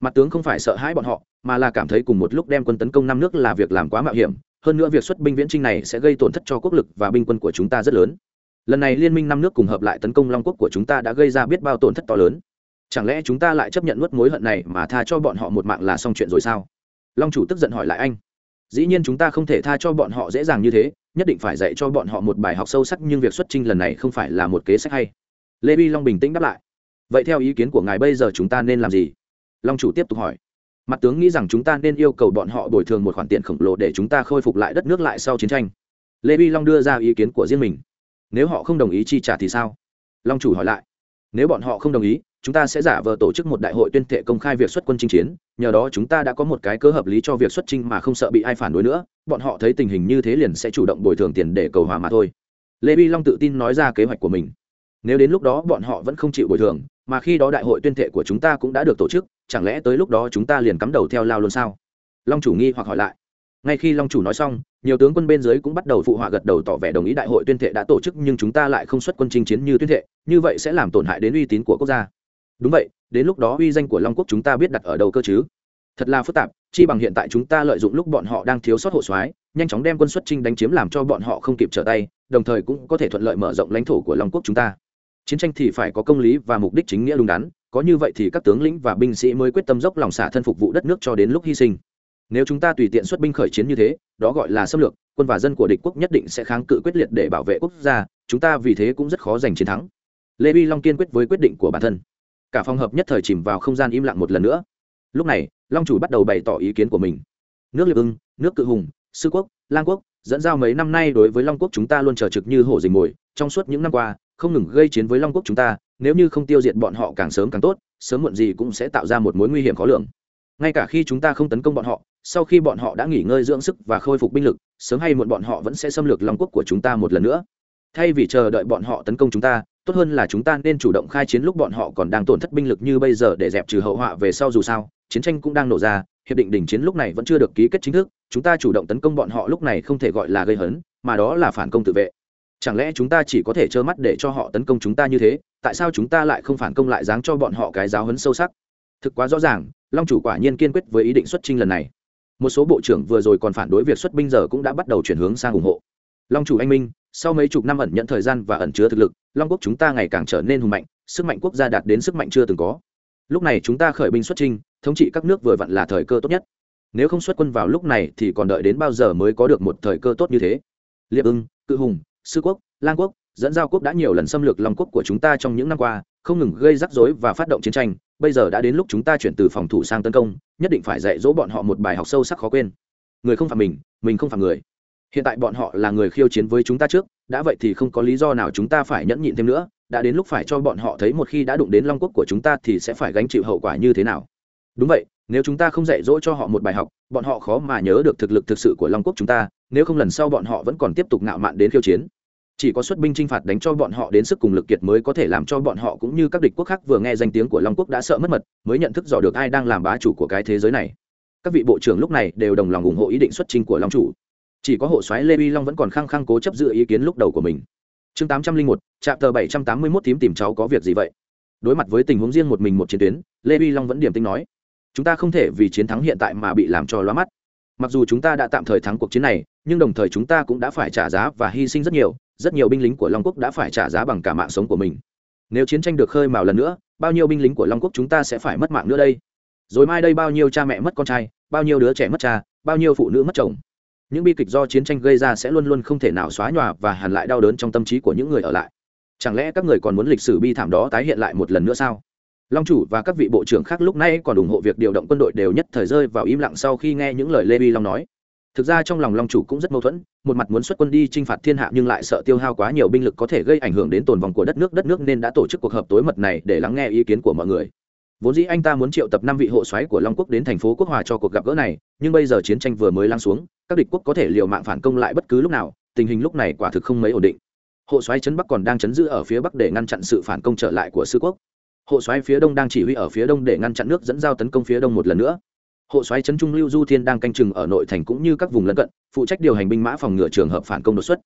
A: Mặt tướng không phải sợ hãi bọn họ, mà là cảm thấy cùng một lúc đem quân tấn công năm nước là việc làm quá mạo hiểm hơn nữa việc xuất binh viễn trinh này sẽ gây tổn thất cho quốc lực và binh quân của chúng ta rất lớn. Lần này liên minh năm nước cùng hợp lại tấn công long quốc của chúng ta đã gây ra biết bao tổn thất to lớn. Chẳng lẽ chúng ta lại chấp nhận nuốt mối hận này mà tha cho bọn họ một mạng là xong chuyện rồi sao? Long chủ tức giận hỏi lại anh. Dĩ nhiên chúng ta không thể tha cho bọn họ dễ dàng như thế, nhất định phải dạy cho bọn họ một bài học sâu sắc nhưng việc xuất trinh lần này không phải là một kế sách hay. Lê vi long bình tĩnh đáp lại. Vậy theo ý kiến của ngài bây giờ chúng ta nên làm gì? Long chủ tiếp tục hỏi mặt tướng nghĩ rằng chúng ta nên yêu cầu bọn họ bồi thường một khoản tiền khổng lồ để chúng ta khôi phục lại đất nước lại sau chiến tranh. Lê vi long đưa ra ý kiến của riêng mình. Nếu họ không đồng ý chi trả thì sao? Long chủ hỏi lại. Nếu bọn họ không đồng ý, chúng ta sẽ giả vờ tổ chức một đại hội tuyên thệ công khai việc xuất quân chinh chiến. Nhờ đó chúng ta đã có một cái cơ hợp lý cho việc xuất chinh mà không sợ bị ai phản đối nữa. Bọn họ thấy tình hình như thế liền sẽ chủ động bồi thường tiền để cầu hòa mà thôi. Lê vi long tự tin nói ra kế hoạch của mình. Nếu đến lúc đó bọn họ vẫn không chịu bồi thường, mà khi đó đại hội tuyên thệ của chúng ta cũng đã được tổ chức chẳng lẽ tới lúc đó chúng ta liền cắm đầu theo lao luôn sao? Long chủ nghi hoặc hỏi lại. Ngay khi long chủ nói xong, nhiều tướng quân bên dưới cũng bắt đầu phụ họa gật đầu tỏ vẻ đồng ý đại hội tuyên thệ đã tổ chức nhưng chúng ta lại không xuất quân chinh chiến như tuyên thệ, như vậy sẽ làm tổn hại đến uy tín của quốc gia. Đúng vậy, đến lúc đó uy danh của long quốc chúng ta biết đặt ở đâu cơ chứ? Thật là phức tạp, chi bằng hiện tại chúng ta lợi dụng lúc bọn họ đang thiếu sót hộ soái, nhanh chóng đem quân xuất chinh đánh chiếm làm cho bọn họ không kịp trở tay, đồng thời cũng có thể thuận lợi mở rộng lãnh thổ của long quốc chúng ta chiến tranh thì phải có công lý và mục đích chính nghĩa đúng đắn, có như vậy thì các tướng lĩnh và binh sĩ mới quyết tâm dốc lòng xả thân phục vụ đất nước cho đến lúc hy sinh. Nếu chúng ta tùy tiện xuất binh khởi chiến như thế, đó gọi là xâm lược, quân và dân của địch quốc nhất định sẽ kháng cự quyết liệt để bảo vệ quốc gia, chúng ta vì thế cũng rất khó giành chiến thắng. Lê vi long kiên quyết với quyết định của bản thân. Cả phòng hợp nhất thời chìm vào không gian im lặng một lần nữa. Lúc này, long chủ bắt đầu bày tỏ ý kiến của mình. Nước liệp ưng, nước cự hùng, sư quốc, lang quốc, dẫn giao mấy năm nay đối với long quốc chúng ta luôn trở trực như hổ dình mồi, trong suốt những năm qua không ngừng gây chiến với long quốc chúng ta, nếu như không tiêu diệt bọn họ càng sớm càng tốt, sớm muộn gì cũng sẽ tạo ra một mối nguy hiểm khó lường. Ngay cả khi chúng ta không tấn công bọn họ, sau khi bọn họ đã nghỉ ngơi dưỡng sức và khôi phục binh lực, sớm hay muộn bọn họ vẫn sẽ xâm lược long quốc của chúng ta một lần nữa. Thay vì chờ đợi bọn họ tấn công chúng ta, tốt hơn là chúng ta nên chủ động khai chiến lúc bọn họ còn đang tổn thất binh lực như bây giờ để dẹp trừ hậu họa về sau dù sao, chiến tranh cũng đang nổ ra, hiệp định đình chiến lúc này vẫn chưa được ký kết chính thức, chúng ta chủ động tấn công bọn họ lúc này không thể gọi là gây hấn, mà đó là phản công tự vệ chẳng lẽ chúng ta chỉ có thể trơ mắt để cho họ tấn công chúng ta như thế? Tại sao chúng ta lại không phản công lại dáng cho bọn họ cái giáo hấn sâu sắc? Thực quá rõ ràng, long chủ quả nhiên kiên quyết với ý định xuất trinh lần này. Một số bộ trưởng vừa rồi còn phản đối việc xuất binh giờ cũng đã bắt đầu chuyển hướng sang ủng hộ. Long chủ anh minh, sau mấy chục năm ẩn nhận thời gian và ẩn chứa thực lực, long quốc chúng ta ngày càng trở nên hùng mạnh, sức mạnh quốc gia đạt đến sức mạnh chưa từng có. Lúc này chúng ta khởi binh xuất trinh thống trị các nước vừa vặn là thời cơ tốt nhất. Nếu không xuất quân vào lúc này thì còn đợi đến bao giờ mới có được một thời cơ tốt như thế? Liệp ưng, cự hùng sư quốc, lang quốc, dẫn giao quốc đã nhiều lần xâm lược long quốc của chúng ta trong những năm qua, không ngừng gây rắc rối và phát động chiến tranh, bây giờ đã đến lúc chúng ta chuyển từ phòng thủ sang tấn công, nhất định phải dạy dỗ bọn họ một bài học sâu sắc khó quên. Người không phạm mình mình không phạm người. Hiện tại bọn họ là người khiêu chiến với chúng ta trước, đã vậy thì không có lý do nào chúng ta phải nhẫn nhịn thêm nữa, đã đến lúc phải cho bọn họ thấy một khi đã đụng đến long quốc của chúng ta thì sẽ phải gánh chịu hậu quả như thế nào. Đúng vậy, nếu chúng ta không dạy dỗ cho họ một bài học, bọn họ khó mà nhớ được thực lực thực sự của long quốc chúng ta nếu không lần sau bọn họ vẫn còn tiếp tục ngạo mạn đến khiêu chiến. Chỉ có xuất binh chinh phạt đánh cho bọn họ đến sức cùng lực kiệt mới có thể làm cho bọn họ cũng như các địch quốc khác vừa nghe danh tiếng của long quốc đã sợ mất mật, mới nhận thức dò được ai đang làm bá chủ của cái thế giới này. Các vị bộ trưởng lúc này đều đồng lòng ủng hộ ý định xuất trình của long chủ. Chỉ có hộ soái lê uy long vẫn còn khăng khăng cố chấp giữ ý kiến lúc đầu của mình. Chương tám trăm linh một trạm tờ bảy trăm tám mươi mốt thím tìm cháu có việc gì vậy? Đối mặt với tình huống riêng một mình một chiến tuyến, lê uy long vẫn điểm tinh nói, chúng ta không thể vì chiến thắng hiện tại mà bị làm cho lóa mắt mặc dù chúng ta đã tạm thời thắng cuộc chiến này, nhưng đồng thời chúng ta cũng đã phải trả giá và hy sinh rất nhiều rất nhiều binh lính của long quốc đã phải trả giá bằng cả mạng sống của mình. Nếu chiến tranh được khơi mào lần nữa, bao nhiêu binh lính của long quốc chúng ta sẽ phải mất mạng nữa đây? Rồi mai đây bao nhiêu cha mẹ mất con trai, bao nhiêu đứa trẻ mất cha, bao nhiêu phụ nữ mất chồng? Những bi kịch do chiến tranh gây ra sẽ luôn luôn không thể nào xóa nhòa và hàn lại đau đớn trong tâm trí của những người ở lại. Chẳng lẽ các người còn muốn lịch sử bi thảm đó tái hiện lại một lần nữa sao? Long chủ và các vị bộ trưởng khác lúc này còn ủng hộ việc điều động quân đội đều nhất thời rơi vào im lặng sau khi nghe những lời lê vi long nói. Thực ra trong lòng long chủ cũng rất mâu thuẫn, một mặt muốn xuất quân đi t r i n h phạt thiên hạ nhưng lại sợ tiêu hao quá nhiều binh lực có thể gây ảnh hưởng đến tồn vong của đất nước đất nước nên đã tổ chức cuộc họp tối mật này để lắng nghe ý kiến của mọi người. Vốn dĩ anh ta muốn triệu tập năm vị hộ xoáy của long quốc đến thành phố quốc hòa cho cuộc gặp gỡ này, nhưng bây giờ chiến tranh vừa mới lắng xuống, các địch quốc có thể liều mạng phản công lại bất cứ lúc nào, tình hình lúc này quả thực không mấy ổn định. Hộ xoáy trấn bắc còn đang chấn giữ ở phía bắc để ngăn chặn sự phản công trở lại của sư quốc hộ xoáy phía đông đang chỉ huy ở phía đông để ngăn chặn nước dẫn giao tấn công phía đông một lần nữa. Hộ soái trấn trung lưu du thiên đang canh chừng ở nội thành cũng như các vùng lân cận, phụ trách điều hành binh mã phòng ngừa trường hợp phản công đột xuất.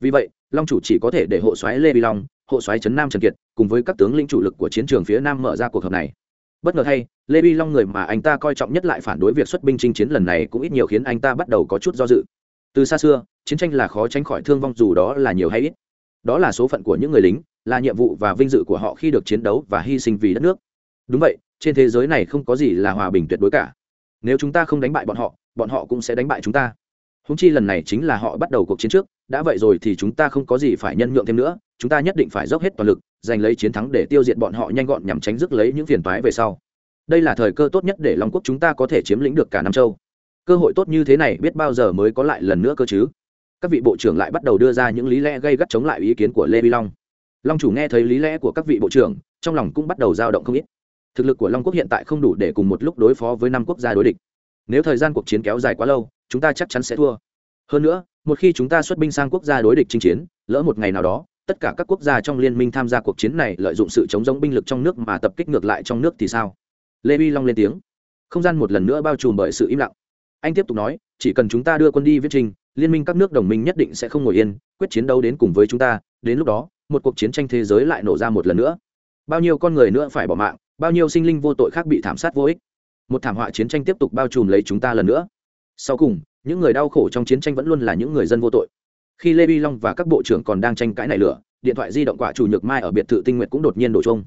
A: Vì vậy, long chủ chỉ có thể để hộ soái lê vi long, hộ soái trấn nam trần kiệt cùng với các tướng lĩnh chủ lực của chiến trường phía nam mở ra cuộc họp này. Bất ngờ thay, lê vi long người mà anh ta coi trọng nhất lại phản đối việc xuất binh chinh chiến lần này cũng ít nhiều khiến anh ta bắt đầu có chút do dự. Từ xa xưa, chiến tranh là khó tránh khỏi thương vong dù đó là nhiều hay ít đó là số phận của những người lính, là nhiệm vụ và vinh dự của họ khi được chiến đấu và hy sinh vì đất nước. Đúng vậy, trên thế giới này không có gì là hòa bình tuyệt đối cả. Nếu chúng ta không đánh bại bọn họ bọn họ cũng sẽ đánh bại chúng ta. Húng chi lần này chính là họ bắt đầu cuộc chiến trước, đã vậy rồi thì chúng ta không có gì phải nhân nhượng thêm nữa, chúng ta nhất định phải dốc hết toàn lực, giành lấy chiến thắng để tiêu diệt bọn họ nhanh gọn nhằm tránh rước lấy những phiền toái về sau. Đây là thời cơ tốt nhất để long quốc chúng ta có thể chiếm lĩnh được cả nam châu. Cơ hội tốt như thế này biết bao giờ mới có lại lần nữa cơ chứ? Các vị bộ trưởng lại bắt đầu đưa ra những lý lẽ gây gắt chống lại ý kiến của lê vi long. Long chủ nghe thấy lý lẽ của các vị bộ trưởng, trong lòng cũng bắt đầu dao động không ít. Thực lực của long quốc hiện tại không đủ để cùng một lúc đối phó với năm quốc gia đối địch. Nếu thời gian cuộc chiến kéo dài quá lâu, chúng ta chắc chắn sẽ thua. Hơn nữa, một khi chúng ta xuất binh sang quốc gia đối địch chinh chiến, lỡ một ngày nào đó, tất cả các quốc gia trong liên minh tham gia cuộc chiến này lợi dụng sự chống giống binh lực trong nước mà tập kích ngược lại trong nước thì sao? Lê vi long lên tiếng. Không gian một lần nữa bao trùm bởi sự im lặng. Anh tiếp tục nói, chỉ cần chúng ta đưa quân đi viết trình liên minh các nước đồng minh nhất định sẽ không ngồi yên, quyết chiến đấu đến cùng với chúng ta, đến lúc đó, một cuộc chiến tranh thế giới lại nổ ra một lần nữa. Bao nhiêu con người nữa phải bỏ mạng, bao nhiêu sinh linh vô tội khác bị thảm sát vô ích. Một thảm họa chiến tranh tiếp tục bao trùm lấy chúng ta lần nữa. Sau cùng, những người đau khổ trong chiến tranh vẫn luôn là những người dân vô tội. Khi lê vi long và các bộ trưởng còn đang tranh cãi nảy lửa, điện thoại di động quả chủ nhược mai ở biệt thự tinh nguyện cũng đột nhiên đổ trông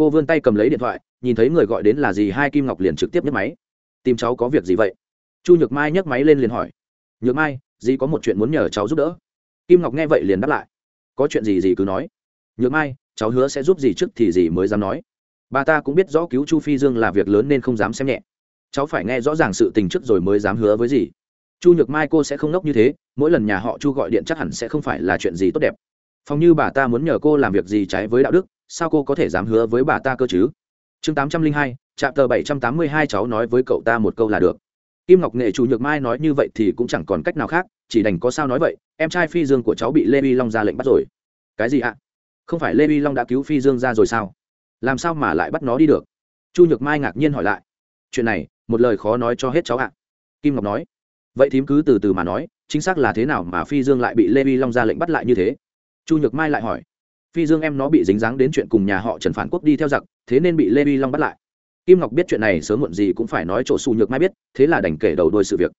A: cô vươn tay cầm lấy điện thoại, nhìn thấy người gọi đến là gì, hai kim ngọc liền trực tiếp nhấc máy. Tìm cháu có việc gì vậy? Chu nhược mai nhấc máy lên liền hỏi. Nhược mai dì có một chuyện muốn nhờ cháu giúp đỡ? Kim ngọc nghe vậy liền đáp lại. Có chuyện gì dì cứ nói. Nhược mai, cháu hứa sẽ giúp dì trước thì dì mới dám nói. Bà ta cũng biết rõ cứu chu phi dương là việc lớn nên không dám xem nhẹ. Cháu phải nghe rõ ràng sự tình trước rồi mới dám hứa với dì chu nhược mai cô sẽ không ngốc như thế, mỗi lần nhà họ chu gọi điện chắc hẳn sẽ không phải là chuyện gì tốt đẹp. Phòng như bà ta muốn nhờ cô làm việc gì trái với đạo đức, sao cô có thể dám hứa với bà ta cơ chứ? Chương tám trăm linh hai trạm tờ bảy trăm tám mươi hai cháu nói với cậu ta một câu là được kim ngọc nghệ chủ nhược mai nói như vậy thì cũng chẳng còn cách nào khác, chỉ đành có sao nói vậy, em trai phi dương của cháu bị lê vi long ra lệnh bắt rồi. Cái gì ạ? Không phải lê vi long đã cứu phi dương ra rồi sao? Làm sao mà lại bắt nó đi được? Chu nhược mai ngạc nhiên hỏi lại. Chuyện này, một lời khó nói cho hết cháu ạ. Kim ngọc nói. Vậy thím cứ từ từ mà nói, chính xác là thế nào mà phi dương lại bị lê vi long ra lệnh bắt lại như thế? Chu nhược mai lại hỏi. Phi dương em nó bị dính dáng đến chuyện cùng nhà họ trần phản quốc đi theo giặc, thế nên bị lê vi long bắt lại kim ngọc biết chuyện này sớm muộn gì cũng phải nói chỗ xù nhược mai biết, thế là đành kể đầu đôi sự việc.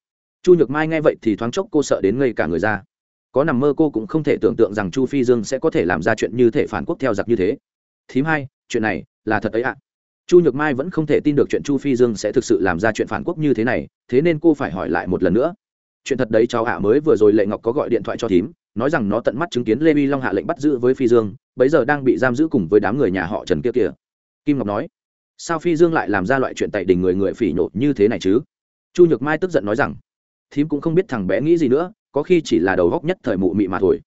A: Chu nhược mai nghe vậy thì thoáng chốc cô sợ đến ngây cả người ra. Có nằm mơ cô cũng không thể tưởng tượng rằng chu phi dương sẽ có thể làm ra chuyện như thể phản quốc theo giặc như thế. Thím hai, chuyện này là thật ấy ạ. Chu nhược mai vẫn không thể tin được chuyện chu phi dương sẽ thực sự làm ra chuyện phản quốc như thế này, thế nên cô phải hỏi lại một lần nữa. Chuyện thật đấy cháu ạ, mới vừa rồi lệ ngọc có gọi điện thoại cho thím, nói rằng nó tận mắt chứng kiến lê vi long hạ lệnh bắt giữ với phi dương, bấy giờ đang bị giam giữ cùng với đám người nhà họ trần kia kìa. Kim ngọc nói sao phi dương lại làm ra loại chuyện tẩy đình người người phỉ nhột như thế này chứ? Chu nhược mai tức giận nói rằng, thím cũng không biết thằng bé nghĩ gì nữa, có khi chỉ là đầu góc nhất thời mụ mị mà thôi.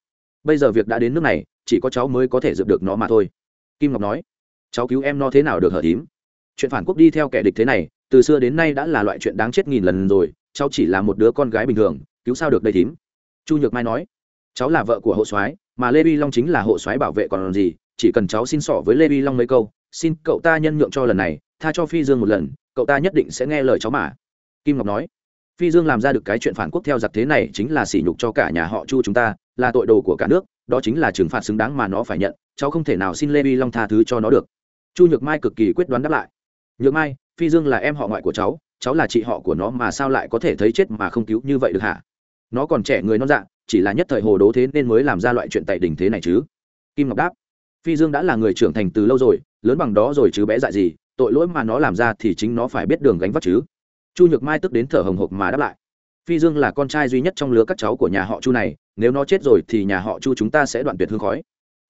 A: Bây giờ việc đã đến nước này, chỉ có cháu mới có thể dựa được nó mà thôi. Kim ngọc nói, cháu cứu em nó thế nào được hở thím? Chuyện phản quốc đi theo kẻ địch thế này, từ xưa đến nay đã là loại chuyện đáng chết nghìn lần rồi, cháu chỉ là một đứa con gái bình thường, cứu sao được đây thím? Chu nhược mai nói, cháu là vợ của hộ soái, mà lê vi long chính là hộ soái bảo vệ còn gì, chỉ cần cháu xin sỏ với lê vi long mấy câu xin cậu ta nhân nhượng cho lần này, tha cho phi dương một lần, cậu ta nhất định sẽ nghe lời cháu mà. Kim ngọc nói. Phi dương làm ra được cái chuyện phản quốc theo giặc thế này chính là sỉ nhục cho cả nhà họ chu chúng ta, là tội đồ của cả nước, đó chính là trừng phạt xứng đáng mà nó phải nhận, cháu không thể nào xin lê vi long tha thứ cho nó được. Chu nhược mai cực kỳ quyết đoán đáp lại. Nhược mai, phi dương là em họ ngoại của cháu cháu là chị họ của nó mà sao lại có thể thấy chết mà không cứu như vậy được hả? Nó còn trẻ người non dạ chỉ là nhất thời hồ đố thế nên mới làm ra loại chuyện tại đình thế này chứ. Kim ngọc đáp. Phi dương đã là người trưởng thành từ lâu rồi lớn bằng đó rồi chứ bé dại gì, tội lỗi mà nó làm ra thì chính nó phải biết đường gánh vác chứ. Chu nhược mai tức đến thở hồng hộc mà đáp lại. Phi dương là con trai duy nhất trong lứa các cháu của nhà họ chu này, nếu nó chết rồi thì nhà họ chu chúng ta sẽ đoạn tuyệt hương khói.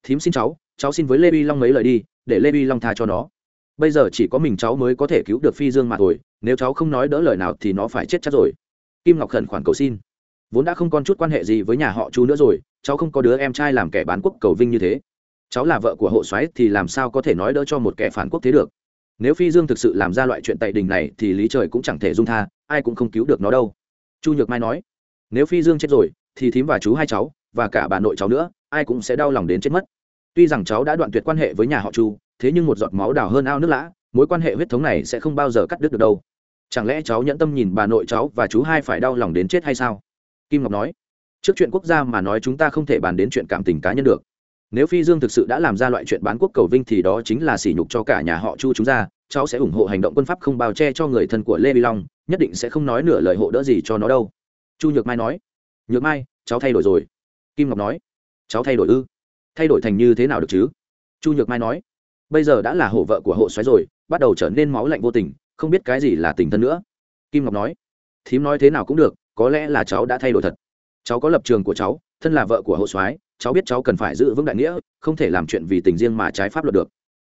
A: Thím xin cháu cháu xin với lê vi long mấy lời đi, để lê vi long tha cho nó. Bây giờ chỉ có mình cháu mới có thể cứu được phi dương mà thôi, nếu cháu không nói đỡ lời nào thì nó phải chết chắc rồi. Kim ngọc khẩn khoản cầu xin. Vốn đã không còn chút quan hệ gì với nhà họ chu nữa rồi, cháu không có đứa em trai làm kẻ bán quốc cầu vinh như thế cháu là vợ của hộ soái thì làm sao có thể nói đỡ cho một kẻ phản quốc thế được? Nếu phi dương thực sự làm ra loại chuyện tày đình này thì lý trời cũng chẳng thể dung tha, ai cũng không cứu được nó đâu. Chu nhược mai nói, nếu phi dương chết rồi, thì thím và chú hai cháu, và cả bà nội cháu nữa, ai cũng sẽ đau lòng đến chết mất. Tuy rằng cháu đã đoạn tuyệt quan hệ với nhà họ chu, thế nhưng một giọt máu đào hơn ao nước lã, mối quan hệ huyết thống này sẽ không bao giờ cắt đứt được đâu. Chẳng lẽ cháu nhẫn tâm nhìn bà nội cháu và chú hai phải đau lòng đến chết hay sao? Kim ngọc nói, trước chuyện quốc gia mà nói chúng ta không thể bàn đến chuyện cảm tình cá nhân được nếu phi dương thực sự đã làm ra loại chuyện bán quốc cầu vinh thì đó chính là sỉ nhục cho cả nhà họ chu chúng ta cháu sẽ ủng hộ hành động quân pháp không bao che cho người thân của lê vi long, nhất định sẽ không nói nửa lời hộ đỡ gì cho nó đâu. Chu nhược mai nói. Nhược mai, cháu thay đổi rồi. Kim ngọc nói. Cháu thay đổi ư? Thay đổi thành như thế nào được chứ? Chu nhược mai nói. Bây giờ đã là hộ vợ của hộ xoáy rồi, bắt đầu trở nên máu lạnh vô tình, không biết cái gì là tình thân nữa. Kim ngọc nói. Thím nói thế nào cũng được, có lẽ là cháu đã thay đổi thật. Cháu có lập trường của cháu, thân là vợ của hộ soái cháu biết cháu cần phải giữ vững đại nghĩa, không thể làm chuyện vì tình riêng mà trái pháp luật được.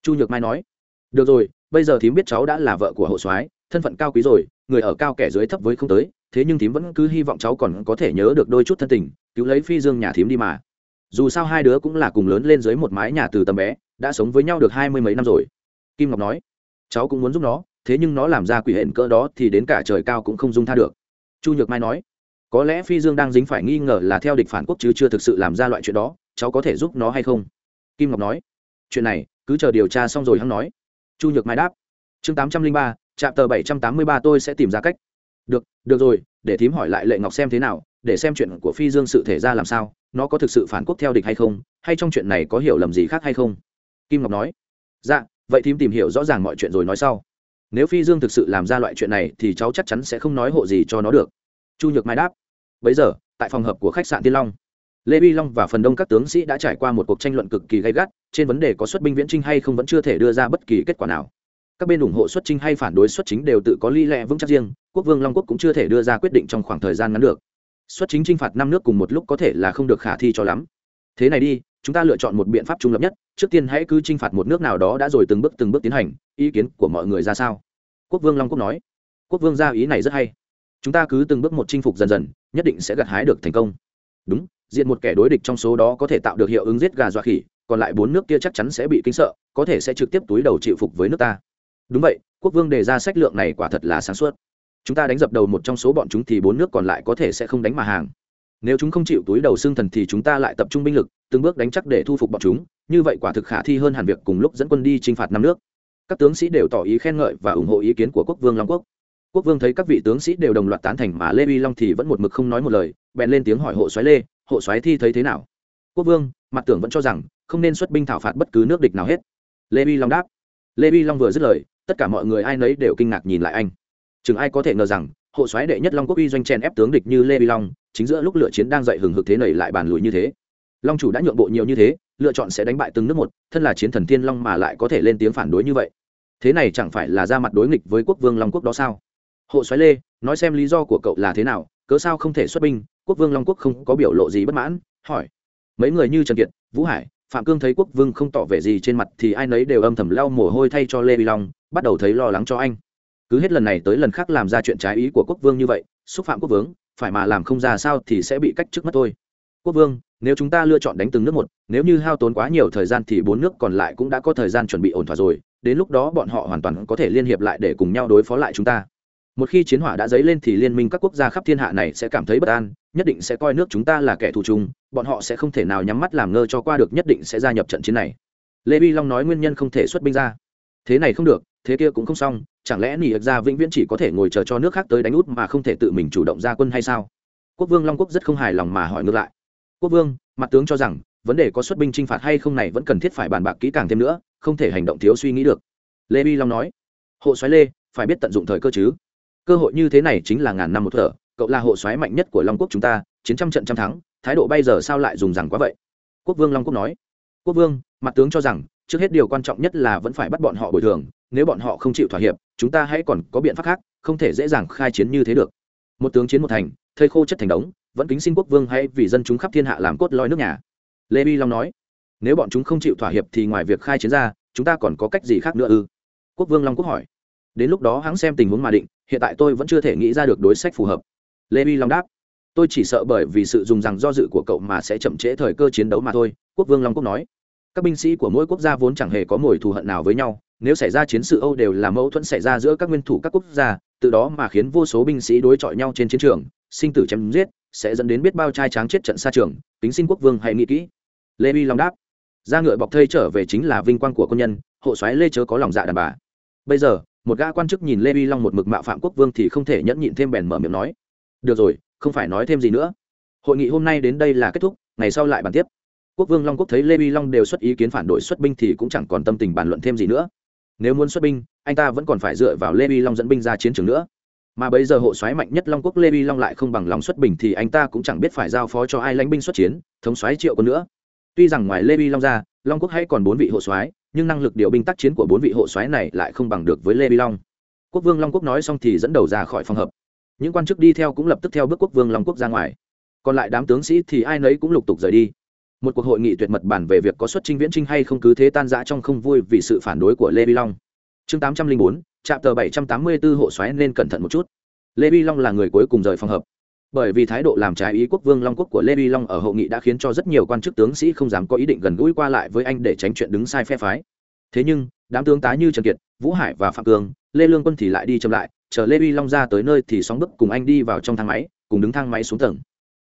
A: Chu nhược mai nói, được rồi, bây giờ thím biết cháu đã là vợ của hộ soái, thân phận cao quý rồi, người ở cao kẻ dưới thấp với không tới, thế nhưng thím vẫn cứ hy vọng cháu còn có thể nhớ được đôi chút thân tình, cứu lấy phi dương nhà thím đi mà. Dù sao hai đứa cũng là cùng lớn lên dưới một mái nhà từ tầm bé, đã sống với nhau được hai mươi mấy năm rồi. Kim ngọc nói, cháu cũng muốn giúp nó, thế nhưng nó làm ra quỷ hển cỡ đó thì đến cả trời cao cũng không dung tha được. Chu nhược mai nói có lẽ phi dương đang dính phải nghi ngờ là theo địch phản quốc chứ chưa thực sự làm ra loại chuyện đó, cháu có thể giúp nó hay không? Kim ngọc nói. Chuyện này, cứ chờ điều tra xong rồi hắn nói. Chu nhược mai đáp. Chương tám trăm linh ba trạm tờ bảy trăm tám mươi ba tôi sẽ tìm ra cách. Được được rồi, để thím hỏi lại lệ ngọc xem thế nào, để xem chuyện của phi dương sự thể ra làm sao, nó có thực sự phản quốc theo địch hay không, hay trong chuyện này có hiểu lầm gì khác hay không? Kim ngọc nói. Dạ vậy thím tìm hiểu rõ ràng mọi chuyện rồi nói sau. Nếu phi dương thực sự làm ra loại chuyện này thì cháu chắc chắn sẽ không nói hộ gì cho nó được chu nhược mai đáp, bấy giờ, tại phòng hợp của khách sạn tiên long, lê vi long và phần đông các tướng sĩ đã trải qua một cuộc tranh luận cực kỳ gay gắt, trên vấn đề có xuất binh viễn trinh hay không vẫn chưa thể đưa ra bất kỳ kết quả nào. Các bên ủng hộ xuất trinh hay phản đối xuất chính đều tự có lý lẽ vững chắc riêng, quốc vương long quốc cũng chưa thể đưa ra quyết định trong khoảng thời gian ngắn được. Xuất chính t r i n h phạt năm nước cùng một lúc có thể là không được khả thi cho lắm. Thế này đi, chúng ta lựa chọn một biện pháp trung lập nhất, trước tiên hãy cứ t r i n h phạt một nước nào đó đã rồi từng bước từng bước tiến hành, ý kiến của mọi người ra sao? Quốc vương long quốc nói. Quốc vương ra ý này rất hay chúng ta cứ từng bước một chinh phục dần dần, nhất định sẽ gặt hái được thành công. Đúng, diện một kẻ đối địch trong số đó có thể tạo được hiệu ứng giết gà dọa khỉ, còn lại bốn nước kia chắc chắn sẽ bị kinh sợ, có thể sẽ trực tiếp túi đầu chịu phục với nước ta. Đúng vậy, quốc vương đề ra sách lượng này quả thật là sáng suốt. Chúng ta đánh dập đầu một trong số bọn chúng thì bốn nước còn lại có thể sẽ không đánh mà hàng. Nếu chúng không chịu túi đầu xương thần thì chúng ta lại tập trung binh lực, từng bước đánh chắc để thu phục bọn chúng, như vậy quả thực khả thi hơn hẳn việc cùng lúc dẫn quân đi t r i n h phạt năm nước. Các tướng sĩ đều tỏ ý khen ngợi và ủng hộ ý kiến của quốc vương long quốc quốc vương thấy các vị tướng sĩ đều đồng loạt tán thành mà lê vi long thì vẫn một mực không nói một lời, bèn lên tiếng hỏi hộ xoáy lê, hộ xoáy thi thấy thế nào? Quốc vương, mặt tưởng vẫn cho rằng không nên xuất binh thảo phạt bất cứ nước địch nào hết. Lê vi long đáp. Lê vi long vừa dứt lời, tất cả mọi người ai nấy đều kinh ngạc nhìn lại anh. Chừng ai có thể ngờ rằng, hộ soái đệ nhất long quốc uy doanh chen ép tướng địch như lê vi long, chính giữa lúc lựa chiến đang dậy hừng hực thế này lại bàn lùi như thế. Long chủ đã nhượng bộ nhiều như thế, lựa chọn sẽ đánh bại từng nước một, thân là chiến thần thiên long mà lại có thể lên tiếng phản đối như vậy. Thế này chẳng phải là ra mặt đối nghịch với quốc vương long quốc đó sao? Hộ soái lê, nói xem lý do của cậu là thế nào, cớ sao không thể xuất binh, quốc vương long quốc không có biểu lộ gì bất mãn, hỏi. Mấy người như trần kiệt, vũ hải, phạm cương thấy quốc vương không tỏ vẻ gì trên mặt thì ai nấy đều âm thầm lau mồ hôi thay cho lê vi long, bắt đầu thấy lo lắng cho anh. Cứ hết lần này tới lần khác làm ra chuyện trái ý của quốc vương như vậy, xúc phạm quốc vương, phải mà làm không ra sao thì sẽ bị cách chức mất thôi. Quốc vương, nếu chúng ta lựa chọn đánh từng nước một, nếu như hao tốn quá nhiều thời gian thì bốn nước còn lại cũng đã có thời gian chuẩn bị ổn thỏa rồi, đến lúc đó bọn họ hoàn toàn có thể liên hiệp lại để cùng nhau đối phó lại chúng ta một khi chiến hỏa đã dấy lên thì liên minh các quốc gia khắp thiên hạ này sẽ cảm thấy bất an, nhất định sẽ coi nước chúng ta là kẻ thù chung, bọn họ sẽ không thể nào nhắm mắt làm ngơ cho qua được nhất định sẽ gia nhập trận chiến này. Lê bi long nói nguyên nhân không thể xuất binh ra. Thế này không được, thế kia cũng không xong, chẳng lẽ nỉ ực ra vĩnh viễn chỉ có thể ngồi chờ cho nước khác tới đánh út mà không thể tự mình chủ động ra quân hay sao? Quốc vương long quốc rất không hài lòng mà hỏi ngược lại. Quốc vương, mặt tướng cho rằng, vấn đề có xuất binh t r i n h phạt hay không này vẫn cần thiết phải bàn bạc kỹ càng thêm nữa, không thể hành động thiếu suy nghĩ được. Lê bi long nói. Hộ soái lê, phải biết tận dụng thời cơ chứ cơ hội như thế này chính là ngàn năm một thở, cậu là hộ soái mạnh nhất của long quốc chúng ta, chiến trăm trận trăm thắng, thái độ bây giờ sao lại dùng rằng quá vậy? Quốc vương long quốc nói. Quốc vương, mặt tướng cho rằng, trước hết điều quan trọng nhất là vẫn phải bắt bọn họ bồi thường, nếu bọn họ không chịu thỏa hiệp, chúng ta hãy còn có biện pháp khác, không thể dễ dàng khai chiến như thế được. Một tướng chiến một thành thây khô chất thành đống, vẫn kính xin quốc vương hay vì dân chúng khắp thiên hạ làm cốt lõi nước nhà. Lê bi long nói. Nếu bọn chúng không chịu thỏa hiệp thì ngoài việc khai chiến ra, chúng ta còn có cách gì khác nữa ư? Quốc vương long quốc hỏi đến lúc đó hãng xem tình huống mà định, hiện tại tôi vẫn chưa thể nghĩ ra được đối sách phù hợp. Lê vi long đáp, tôi chỉ sợ bởi vì sự dùng rằng do dự của cậu mà sẽ chậm trễ thời cơ chiến đấu mà thôi, quốc vương long quốc nói. Các binh sĩ của mỗi quốc gia vốn chẳng hề có mồi thù hận nào với nhau, nếu xảy ra chiến sự âu đều là mâu thuẫn xảy ra giữa các nguyên thủ các quốc gia, từ đó mà khiến vô số binh sĩ đối chọi nhau trên chiến trường, sinh tử chém giết, sẽ dẫn đến biết bao trai tráng chết trận xa trường tính xin quốc vương hãy nghĩ kỹ. Lê vi long đáp ra ngựa bọc thây trở về chính là vinh quang của quân nhân, hộ soái lê chớ có lòng dạ đàn bà. Bây giờ một gã quan chức nhìn lê vi long một mực mạo phạm quốc vương thì không thể nhẫn nhịn thêm bèn mở miệng nói, được rồi, không phải nói thêm gì nữa. Hội nghị hôm nay đến đây là kết thúc, ngày sau lại bàn tiếp. Quốc vương long quốc thấy lê vi long đều xuất ý kiến phản đối xuất binh thì cũng chẳng còn tâm tình bàn luận thêm gì nữa. Nếu muốn xuất binh, anh ta vẫn còn phải dựa vào lê vi long dẫn binh ra chiến trường nữa. Mà bây giờ hộ soái mạnh nhất long quốc lê vi long lại không bằng lòng xuất binh thì anh ta cũng chẳng biết phải giao phó cho ai lãnh binh xuất chiến, thống soái triệu còn nữa tuy rằng ngoài lê vi long ra, long quốc hay còn bốn vị hộ soái, nhưng năng lực điều binh tác chiến của bốn vị hộ soái này lại không bằng được với lê vi long. Quốc vương long quốc nói xong thì dẫn đầu ra khỏi phòng hợp. Những quan chức đi theo cũng lập tức theo bước quốc vương long quốc ra ngoài. Còn lại đám tướng sĩ thì ai nấy cũng lục tục rời đi. Một cuộc hội nghị tuyệt mật bản về việc có xuất trinh viễn trinh hay không cứ thế tan rã trong không vui vì sự phản đối của lê vi long. Chương tám trăm linh bốn trạm tờ bảy trăm tám mươi b ố hộ xoáy nên cẩn thận một chút. Lê vi long là người cuối cùng rời phòng hợp bởi vì thái độ làm trái ý quốc vương long quốc của lê vi long ở hội nghị đã khiến cho rất nhiều quan chức tướng sĩ không dám có ý định gần gũi qua lại với anh để tránh chuyện đứng sai phe phái. Thế nhưng đám tướng tá như trần kiệt vũ hải và phạm cường, lê lương quân thì lại đi chậm lại chờ lê vi long ra tới nơi thì sóng bước cùng anh đi vào trong thang máy cùng đứng thang máy xuống tầng.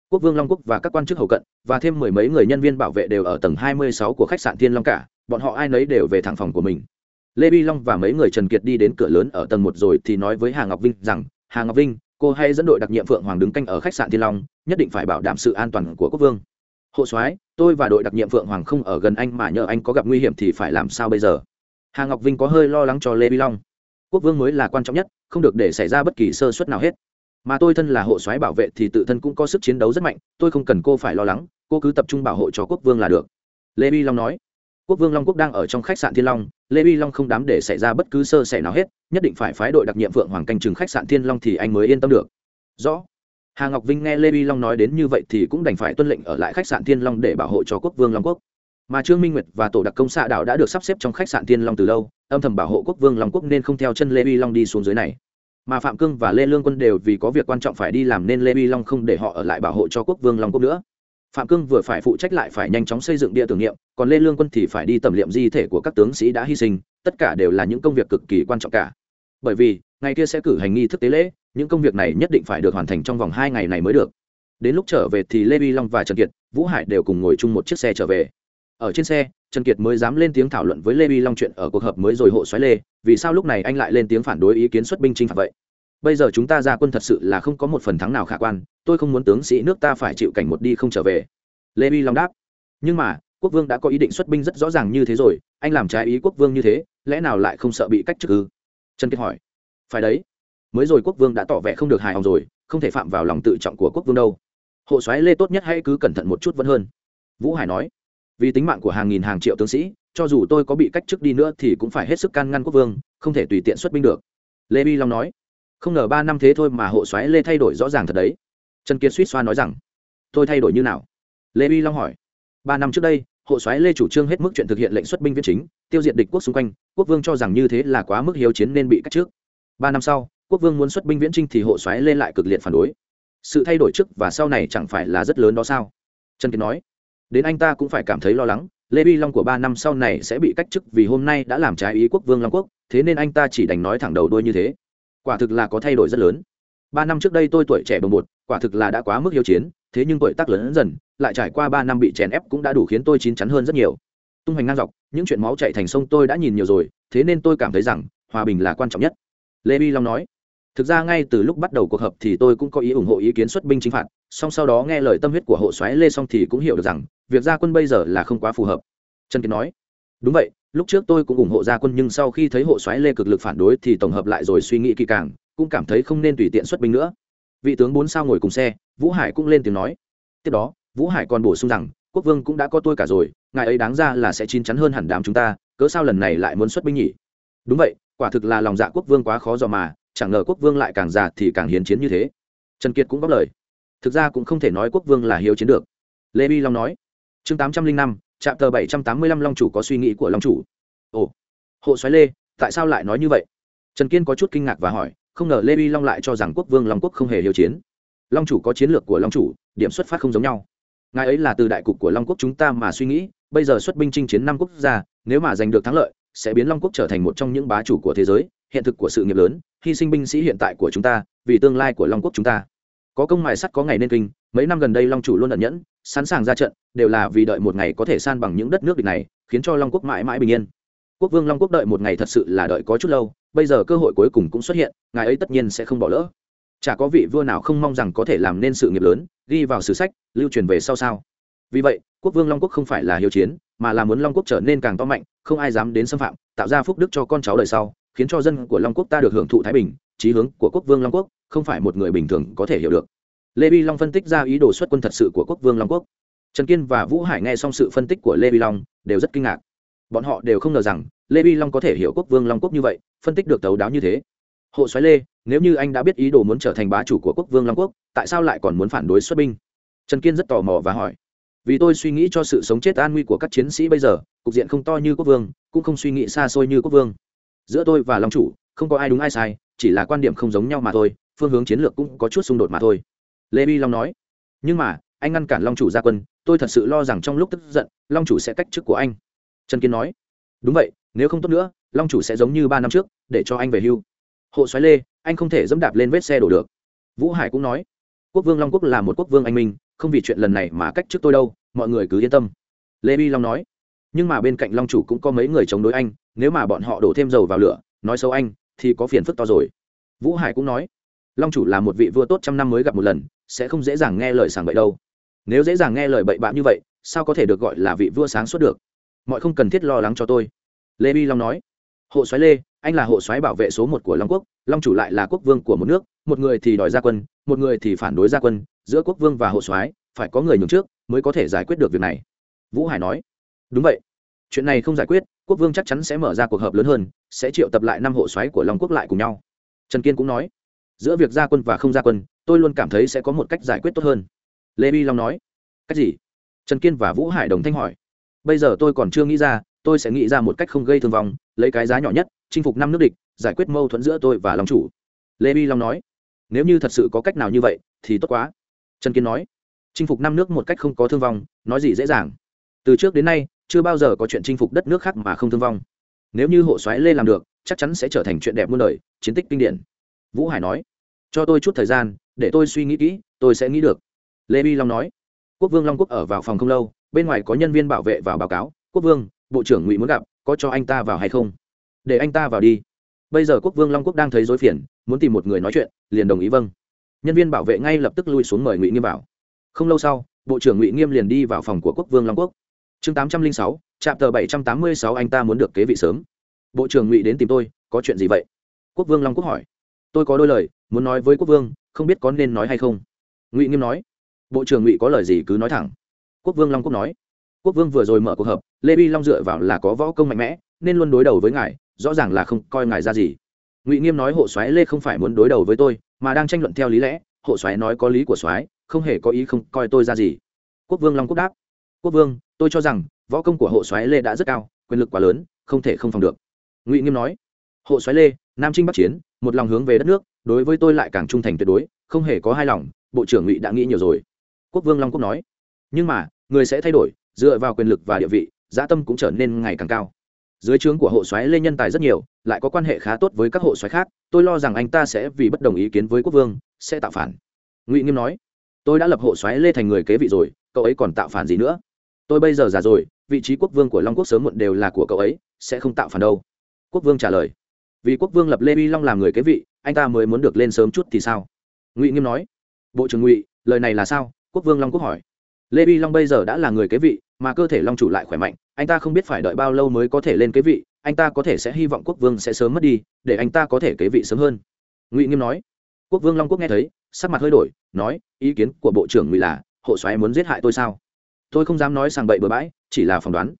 A: Quốc vương long quốc và các quan chức hậu cận và thêm mười mấy người nhân viên bảo vệ đều ở tầng hai mươi sáu của khách sạn thiên long cả bọn họ ai nấy đều về thẳng phòng của mình. Lê vi long và mấy người trần kiệt đi đến cửa lớn ở tầng một rồi thì nói với hà ngọc vinh rằng hà ngọc vinh cô hay dẫn đội đặc nhiệm phượng hoàng đứng canh ở khách sạn thiên long, nhất định phải bảo đảm sự an toàn của quốc vương. Hộ soái, tôi và đội đặc nhiệm phượng hoàng không ở gần anh mà nhờ anh có gặp nguy hiểm thì phải làm sao bây giờ? Hà ngọc vinh có hơi lo lắng cho lê vi long. Quốc vương mới là quan trọng nhất, không được để xảy ra bất kỳ sơ suất nào hết. Mà tôi thân là hộ soái bảo vệ thì tự thân cũng có sức chiến đấu rất mạnh, tôi không cần cô phải lo lắng, cô cứ tập trung bảo hộ cho quốc vương là được. Lê vi long nói quốc vương long quốc đang ở trong khách sạn thiên long, lê vi long không dám để xảy ra bất cứ sơ sẩy nào hết, nhất định phải phái đội đặc nhiệm phượng hoàng canh chừng khách sạn thiên long thì anh mới yên tâm được. Rõ. Hà ngọc vinh nghe lê vi long nói đến như vậy thì cũng đành phải tuân lệnh ở lại khách sạn thiên long để bảo hộ cho quốc vương long quốc. Mà trương minh nguyệt và tổ đặc công xạ đảo đã được sắp xếp trong khách sạn thiên long từ lâu, âm thầm bảo hộ quốc vương long quốc nên không theo chân lê vi long đi xuống dưới này. Mà phạm cương và lê lương quân đều vì có việc quan trọng phải đi làm nên lê vi long không để họ ở lại bảo hộ cho quốc vương long quốc nữa. Phạm cương vừa phải phụ trách lại phải nhanh chóng xây dựng địa tưởng niệm còn lê lương quân thì phải đi tầm liệm di thể của các tướng sĩ đã hy sinh, tất cả đều là những công việc cực kỳ quan trọng cả. Bởi vì, ngày kia sẽ cử hành nghi thức tế lễ, những công việc này nhất định phải được hoàn thành trong vòng hai ngày này mới được. Đến lúc trở về thì lê vi long và trần kiệt, vũ hải đều cùng ngồi chung một chiếc xe trở về. Ở trên xe, trần kiệt mới dám lên tiếng thảo luận với lê vi long chuyện ở cuộc họp mới rồi hộ xoáy lê, vì sao lúc này anh lại lên tiếng phản đối ý kiến xuất binh chinh phạt vậy? Bây giờ chúng ta ra quân thật sự là không có một phần thắng nào khả quan, tôi không muốn tướng sĩ nước ta phải chịu cảnh một đi không trở về. Lê vi long đáp, nhưng mà quốc vương đã có ý định xuất binh rất rõ ràng như thế rồi, anh làm trái ý quốc vương như thế, lẽ nào lại không sợ bị cách chức ư? Trần kiệt hỏi. Phải đấy. Mới rồi quốc vương đã tỏ vẻ không được hài lòng rồi, không thể phạm vào lòng tự trọng của quốc vương đâu. Hộ soái lê tốt nhất hãy cứ cẩn thận một chút vẫn hơn. Vũ hải nói. Vì tính mạng của hàng nghìn hàng triệu tướng sĩ, cho dù tôi có bị cách chức đi nữa thì cũng phải hết sức can ngăn quốc vương, không thể tùy tiện xuất binh được. Lê Bi long nói. Không ngờ ba năm thế thôi mà hộ soái lê thay đổi rõ ràng thật đấy. Trần kiệt suýt xoa nói rằng. Tôi thay đổi như nào? Lê Bi long hỏi ba năm trước đây, hộ soái lê chủ trương hết mức chuyện thực hiện lệnh xuất binh viễn chính, tiêu diệt địch quốc xung quanh, quốc vương cho rằng như thế là quá mức hiếu chiến nên bị cách trước. Ba năm sau, quốc vương muốn xuất binh viễn trinh thì hộ soái lê lại cực liệt phản đối. Sự thay đổi trước và sau này chẳng phải là rất lớn đó sao? Trần kiệt nói, đến anh ta cũng phải cảm thấy lo lắng, lê vi long của ba năm sau này sẽ bị cách chức vì hôm nay đã làm trái ý quốc vương long quốc, thế nên anh ta chỉ đành nói thẳng đầu đuôi như thế. Quả thực là có thay đổi rất lớn. Ba năm trước đây tôi tuổi trẻ bồng bột, quả thực là đã quá mức hiếu chiến thế nhưng tuổi tác lớn dần, lại trải qua ba năm bị chèn ép cũng đã đủ khiến tôi chín chắn hơn rất nhiều. Tung hoành ngang dọc, những chuyện máu chạy thành sông tôi đã nhìn nhiều rồi, thế nên tôi cảm thấy rằng, hòa bình là quan trọng nhất. Lê bi long nói, thực ra ngay từ lúc bắt đầu cuộc họp thì tôi cũng có ý ủng hộ ý kiến xuất binh chính phạt, song sau đó nghe lời tâm huyết của hộ soái lê xong thì cũng hiểu được rằng, việc gia quân bây giờ là không quá phù hợp. Trần kiệt nói, đúng vậy, lúc trước tôi cũng ủng hộ gia quân nhưng sau khi thấy hộ soái lê cực lực phản đối thì tổng hợp lại rồi suy nghĩ kỹ càng, cũng cảm thấy không nên tùy tiện xuất binh nữa. Vị tướng bốn sao ngồi cùng xe vũ hải cũng lên tiếng nói. Tiếp đó, vũ hải còn bổ sung rằng, quốc vương cũng đã có tôi cả rồi, ngài ấy đáng ra là sẽ chín chắn hơn hẳn đám chúng ta, cớ sao lần này lại muốn xuất binh nhỉ? Đúng vậy, quả thực là lòng dạ quốc vương quá khó dò mà, chẳng ngờ quốc vương lại càng già thì càng hiến chiến như thế. Trần kiệt cũng góp lời. Thực ra cũng không thể nói quốc vương là hiếu chiến được. Lê bi long nói. Chương tám trăm linh năm trạm tờ bảy trăm tám mươi lăm long chủ có suy nghĩ của long chủ. Ồ, hộ xoáy lê, tại sao lại nói như vậy? Trần kiên có chút kinh ngạc và hỏi, không ngờ lê bi long lại cho rằng quốc vương long quốc không hề hiếu chiến long chủ có chiến lược của long chủ, điểm xuất phát không giống nhau. Ngài ấy là từ đại cục của long quốc chúng ta mà suy nghĩ, bây giờ xuất binh chinh chiến năm quốc gia, nếu mà giành được thắng lợi, sẽ biến long quốc trở thành một trong những bá chủ của thế giới. Hiện thực của sự nghiệp lớn, hy sinh binh sĩ hiện tại của chúng ta, vì tương lai của long quốc chúng ta. Có công mài sắt, có ngày nên kinh. Mấy năm gần đây long chủ luôn ẩn nhẫn, sẵn sàng ra trận, đều là vì đợi một ngày có thể san bằng những đất nước địch này, khiến cho long quốc mãi mãi bình yên. Quốc vương long quốc đợi một ngày thật sự là đợi có chút lâu, bây giờ cơ hội cuối cùng cũng xuất hiện, ngài ấy tất nhiên sẽ không bỏ lỡ chả có vị vua nào không mong rằng có thể làm nên sự nghiệp lớn, ghi vào sử sách, lưu truyền về sau sao? Vì vậy, quốc vương long quốc không phải là hiếu chiến, mà là muốn long quốc trở nên càng to mạnh, không ai dám đến xâm phạm, tạo ra phúc đức cho con cháu đời sau, khiến cho dân của long quốc ta được hưởng thụ thái bình trí hướng của quốc vương long quốc, không phải một người bình thường có thể hiểu được. Lê vi long phân tích ra ý đồ xuất quân thật sự của quốc vương long quốc. Trần kiên và vũ hải nghe xong sự phân tích của lê vi long, đều rất kinh ngạc. Bọn họ đều không ngờ rằng, lê vi long có thể hiểu quốc vương long quốc như vậy, phân tích được tấu đáo như thế hộ xoáy lê, nếu như anh đã biết ý đồ muốn trở thành bá chủ của quốc vương long quốc, tại sao lại còn muốn phản đối xuất binh? Trần kiên rất tò mò và hỏi. Vì tôi suy nghĩ cho sự sống chết an nguy của các chiến sĩ bây giờ, cục diện không to như quốc vương, cũng không suy nghĩ xa xôi như quốc vương. Giữa tôi và long chủ, không có ai đúng ai sai, chỉ là quan điểm không giống nhau mà thôi, phương hướng chiến lược cũng có chút xung đột mà thôi. Lê bi long nói. Nhưng mà, anh ngăn cản long chủ ra quân, tôi thật sự lo rằng trong lúc tức giận, long chủ sẽ cách chức của anh. Trần kiên nói. Đúng vậy, nếu không tốt nữa, long chủ sẽ giống như ba năm trước, để cho anh về hưu hộ xoáy lê, anh không thể dẫm đạp lên vết xe đổ được. Vũ hải cũng nói, quốc vương long quốc là một quốc vương anh minh, không vì chuyện lần này mà cách trước tôi đâu, mọi người cứ yên tâm. Lê bi long nói, nhưng mà bên cạnh long chủ cũng có mấy người chống đối anh, nếu mà bọn họ đổ thêm dầu vào lửa, nói xấu anh, thì có phiền phức to rồi. Vũ hải cũng nói, long chủ là một vị vua tốt trăm năm mới gặp một lần, sẽ không dễ dàng nghe lời sàng bậy đâu. Nếu dễ dàng nghe lời bậy bạ như vậy, sao có thể được gọi là vị vua sáng suốt được? Mọi không cần thiết lo lắng cho tôi. Lê bi long nói hộ soái lê, anh là hộ soái bảo vệ số một của long quốc, long chủ lại là quốc vương của một nước, một người thì đòi gia quân, một người thì phản đối gia quân, giữa quốc vương và hộ soái, phải có người nhường trước mới có thể giải quyết được việc này. Vũ hải nói. Đúng vậy. Chuyện này không giải quyết, quốc vương chắc chắn sẽ mở ra cuộc họp lớn hơn, sẽ triệu tập lại năm hộ xoáy của long quốc lại cùng nhau. Trần kiên cũng nói. Giữa việc ra quân và không ra quân, tôi luôn cảm thấy sẽ có một cách giải quyết tốt hơn. Lê bi long nói. Cách gì? Trần kiên và vũ hải đồng thanh hỏi. Bây giờ tôi còn chưa nghĩ ra tôi sẽ nghĩ ra một cách không gây thương vong, lấy cái giá nhỏ nhất, chinh phục năm nước địch, giải quyết mâu thuẫn giữa tôi và long chủ. Lê vi long nói. Nếu như thật sự có cách nào như vậy, thì tốt quá. Trần kiên nói. Chinh phục năm nước một cách không có thương vong, nói gì dễ dàng. Từ trước đến nay, chưa bao giờ có chuyện chinh phục đất nước khác mà không thương vong. Nếu như hộ xoáy lê làm được, chắc chắn sẽ trở thành chuyện đẹp muôn đời, chiến tích kinh điển. Vũ hải nói. Cho tôi chút thời gian, để tôi suy nghĩ kỹ, tôi sẽ nghĩ được. Lê vi long nói. Quốc vương long quốc ở vào phòng không lâu, bên ngoài có nhân viên bảo vệ vào báo cáo. Quốc vương bộ trưởng ngụy muốn gặp, có cho anh ta vào hay không? Để anh ta vào đi. Bây giờ quốc vương long quốc đang thấy dối phiền, muốn tìm một người nói chuyện, liền đồng ý vâng. Nhân viên bảo vệ ngay lập tức lui xuống mời ngụy nghiêm vào. Không lâu sau, bộ trưởng ngụy nghiêm liền đi vào phòng của quốc vương long quốc. Chương tám trăm linh sáu trạm tờ bảy trăm tám mươi sáu anh ta muốn được kế vị sớm. Bộ trưởng ngụy đến tìm tôi, có chuyện gì vậy? Quốc vương long quốc hỏi. Tôi có đôi lời, muốn nói với quốc vương, không biết có nên nói hay không? Ngụy nghiêm nói. Bộ trưởng ngụy có lời gì cứ nói thẳng. Quốc vương long quốc nói quốc vương vừa rồi mở cuộc họp lê Vi long dựa vào là có võ công mạnh mẽ, nên luôn đối đầu với ngài, rõ ràng là không coi ngài ra gì. Ngụy nghiêm nói hộ soái lê không phải muốn đối đầu với tôi, mà đang tranh luận theo lý lẽ, hộ soái nói có lý của soái, không hề có ý không coi tôi ra gì. Quốc vương long quốc đáp, quốc vương, tôi cho rằng, võ công của hộ soái lê đã rất cao, quyền lực quá lớn, không thể không phòng được. Ngụy nghiêm nói, hộ soái lê, nam trinh bắc chiến, một lòng hướng về đất nước, đối với tôi lại càng trung thành tuyệt đối, không hề có hai lòng, bộ trưởng ngụy đã nghĩ nhiều rồi. Quốc vương long quốc nói, nhưng mà, người sẽ thay đổi dựa vào quyền lực và địa vị dã tâm cũng trở nên ngày càng cao. Dưới trướng của hộ soái lê nhân tài rất nhiều, lại có quan hệ khá tốt với các hộ soái khác, tôi lo rằng anh ta sẽ vì bất đồng ý kiến với quốc vương, sẽ tạo phản. Ngụy nghiêm nói, tôi đã lập hộ soái lê thành người kế vị rồi, cậu ấy còn tạo phản gì nữa? Tôi bây giờ già rồi, vị trí quốc vương của long quốc sớm muộn đều là của cậu ấy, sẽ không tạo phản đâu. Quốc vương trả lời, vì quốc vương lập lê vi long làm người kế vị, anh ta mới muốn được lên sớm chút thì sao? Ngụy nghiêm nói, bộ trưởng ngụy, lời này là sao? Quốc vương long quốc hỏi, lê vi long bây giờ đã là người kế vị mà cơ thể long chủ lại khỏe mạnh, anh ta không biết phải đợi bao lâu mới có thể lên kế vị, anh ta có thể sẽ hy vọng quốc vương sẽ sớm mất đi, để anh ta có thể kế vị sớm hơn. Ngụy nghiêm nói. Quốc vương long quốc nghe thấy, sắc mặt hơi đổi, nói, ý kiến của bộ trưởng ngụy là, hộ xoáy muốn giết hại tôi sao? Tôi không dám nói sàng bậy bừa bãi, chỉ là phỏng đoán.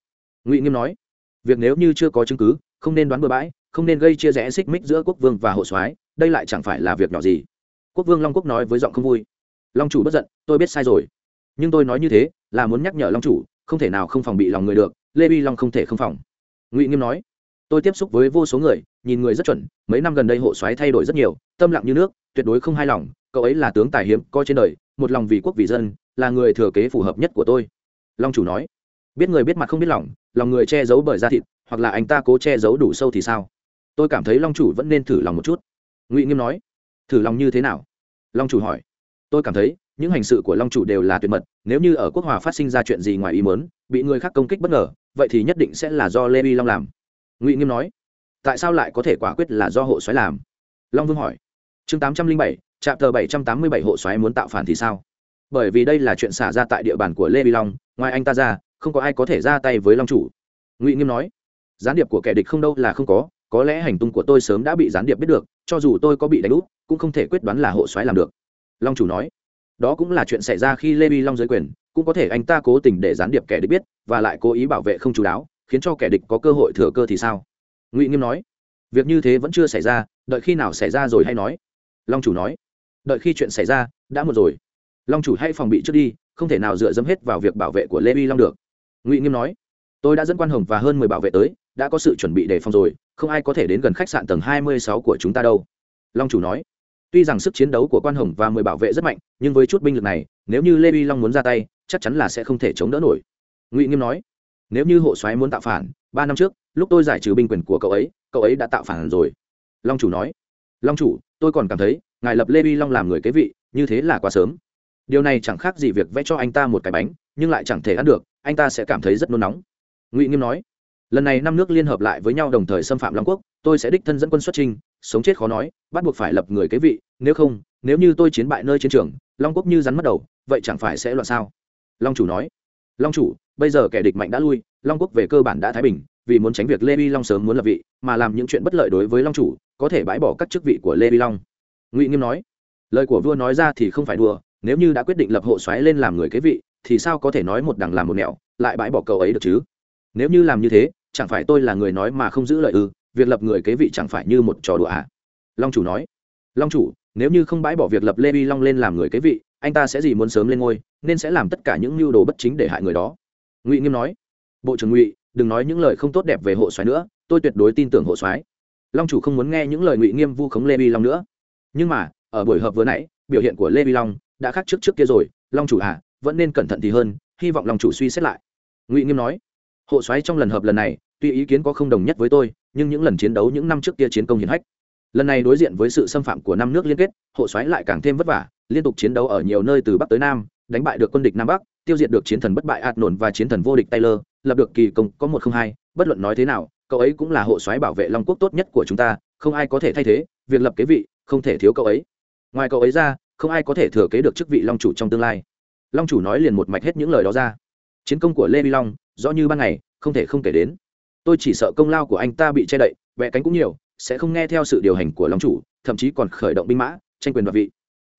A: Ngụy nghiêm nói. Việc nếu như chưa có chứng cứ, không nên đoán bừa bãi, không nên gây chia rẽ xích mích giữa quốc vương và hộ soái, đây lại chẳng phải là việc nhỏ gì. Quốc vương long quốc nói với giọng không vui. Long chủ bất giận, tôi biết sai rồi. Nhưng tôi nói như thế là muốn nhắc nhở long chủ không thể nào không phòng bị lòng người được, lê bi long không thể không phòng. Ngụy nghiêm nói, tôi tiếp xúc với vô số người, nhìn người rất chuẩn, mấy năm gần đây hộ soái thay đổi rất nhiều, tâm lặng như nước, tuyệt đối không hài lòng, cậu ấy là tướng tài hiếm coi trên đời, một lòng vì quốc vì dân, là người thừa kế phù hợp nhất của tôi. Long chủ nói, biết người biết mặt không biết lòng lòng người che giấu bởi da thịt, hoặc là anh ta cố che giấu đủ sâu thì sao? Tôi cảm thấy long chủ vẫn nên thử lòng một chút. Ngụy nghiêm nói, thử lòng như thế nào? Long chủ hỏi, tôi cảm thấy những hành sự của long chủ đều là tuyệt mật, nếu như ở quốc hòa phát sinh ra chuyện gì ngoài ý mớn bị người khác công kích bất ngờ, vậy thì nhất định sẽ là do lê uy long làm. Ngụy nghiêm nói, tại sao lại có thể quả quyết là do hộ xoáy làm? Long vương hỏi, chương tám trăm linh bảy trạm tờ bảy trăm tám mươi bảy hộ xoáy muốn tạo phản thì sao? Bởi vì đây là chuyện xả ra tại địa bàn của lê uy long, ngoài anh ta ra, không có ai có thể ra tay với long chủ. Ngụy nghiêm nói, gián điệp của kẻ địch không đâu là không có có lẽ hành tung của tôi sớm đã bị gián điệp biết được, cho dù tôi có bị đánh úp, cũng không thể quyết đoán là hộ xoáy làm được. Long chủ nói đó cũng là chuyện xảy ra khi lê vi long giới quyền, cũng có thể anh ta cố tình để gián điệp kẻ địch biết, và lại cố ý bảo vệ không chú đáo, khiến cho kẻ địch có cơ hội thừa cơ thì sao? Ngụy nghiêm nói, việc như thế vẫn chưa xảy ra, đợi khi nào xảy ra rồi hay nói. Long chủ nói, đợi khi chuyện xảy ra, đã một rồi. Long chủ hay phòng bị trước đi, không thể nào dựa dẫm hết vào việc bảo vệ của lê vi long được. Ngụy nghiêm nói, tôi đã dẫn quan hồng và hơn mười bảo vệ tới, đã có sự chuẩn bị đề phòng rồi, không ai có thể đến gần khách sạn tầng hai mươi sáu của chúng ta đâu. Long chủ nói tuy rằng sức chiến đấu của quan hồng và mười bảo vệ rất mạnh, nhưng với chút binh lực này, nếu như lê vi long muốn ra tay, chắc chắn là sẽ không thể chống đỡ nổi. Ngụy nghiêm nói, nếu như hộ soái muốn tạo phản, ba năm trước, lúc tôi giải trừ binh quyền của cậu ấy cậu ấy đã tạo phản rồi. Long chủ nói, long chủ, tôi còn cảm thấy ngài lập lê vi long làm người kế vị, như thế là quá sớm. Điều này chẳng khác gì việc vẽ cho anh ta một cái bánh, nhưng lại chẳng thể ăn được, anh ta sẽ cảm thấy rất nôn nóng. Ngụy nghiêm nói, lần này năm nước liên hợp lại với nhau đồng thời xâm phạm long quốc, tôi sẽ đích thân dẫn quân xuất trình sống chết khó nói, bắt buộc phải lập người kế vị, nếu không, nếu như tôi chiến bại nơi chiến trường, long quốc như rắn mất đầu, vậy chẳng phải sẽ loạn sao? Long chủ nói. Long chủ, bây giờ kẻ địch mạnh đã lui, long quốc về cơ bản đã thái bình, vì muốn tránh việc lê vi long sớm muốn lập vị, mà làm những chuyện bất lợi đối với long chủ, có thể bãi bỏ các chức vị của lê vi long. Ngụy nghiêm nói. Lời của vua nói ra thì không phải đùa, nếu như đã quyết định lập hộ xoáy lên làm người kế vị, thì sao có thể nói một đằng làm một nẻo, lại bãi bỏ cậu ấy được chứ? Nếu như làm như thế, chẳng phải tôi là người nói mà không giữ lời ư? Việc lập người kế vị chẳng phải như một trò đùa à? Long chủ nói. Long chủ, nếu như không bãi bỏ việc lập lê vi long lên làm người kế vị, anh ta sẽ gì muốn sớm lên ngôi, nên sẽ làm tất cả những mưu đồ bất chính để hại người đó. Ngụy nghiêm nói. Bộ trưởng ngụy, đừng nói những lời không tốt đẹp về hộ soái nữa, tôi tuyệt đối tin tưởng hộ soái. Long chủ không muốn nghe những lời ngụy nghiêm vu khống lê vi long nữa. Nhưng mà, ở buổi họp vừa nãy, biểu hiện của lê vi long đã khác trước trước kia rồi, long chủ à vẫn nên cẩn thận thì hơn, hy vọng long chủ suy xét lại. Ngụy nghiêm nói. Hộ soái trong lần họp lần này, tuy ý kiến có không đồng nhất với tôi nhưng những lần chiến đấu những năm trước kia chiến công hiển hách, lần này đối diện với sự xâm phạm của năm nước liên kết, hộ xoáy lại càng thêm vất vả, liên tục chiến đấu ở nhiều nơi từ bắc tới nam, đánh bại được quân địch nam bắc, tiêu diệt được chiến thần bất bại ạt nổn và chiến thần vô địch taylor, lập được kỳ công có một không hai, bất luận nói thế nào, cậu ấy cũng là hộ xoáy bảo vệ long quốc tốt nhất của chúng ta, không ai có thể thay thế, việc lập kế vị, không thể thiếu cậu ấy. Ngoài cậu ấy ra, không ai có thể thừa kế được chức vị long chủ trong tương lai. Long chủ nói liền một mạch hết những lời đó ra. Chiến công của lê vi long, rõ như ban ngày, không thể không kể đến tôi chỉ sợ công lao của anh ta bị che đậy, vẽ cánh cũng nhiều, sẽ không nghe theo sự điều hành của long chủ, thậm chí còn khởi động binh mã, tranh quyền đoạt vị.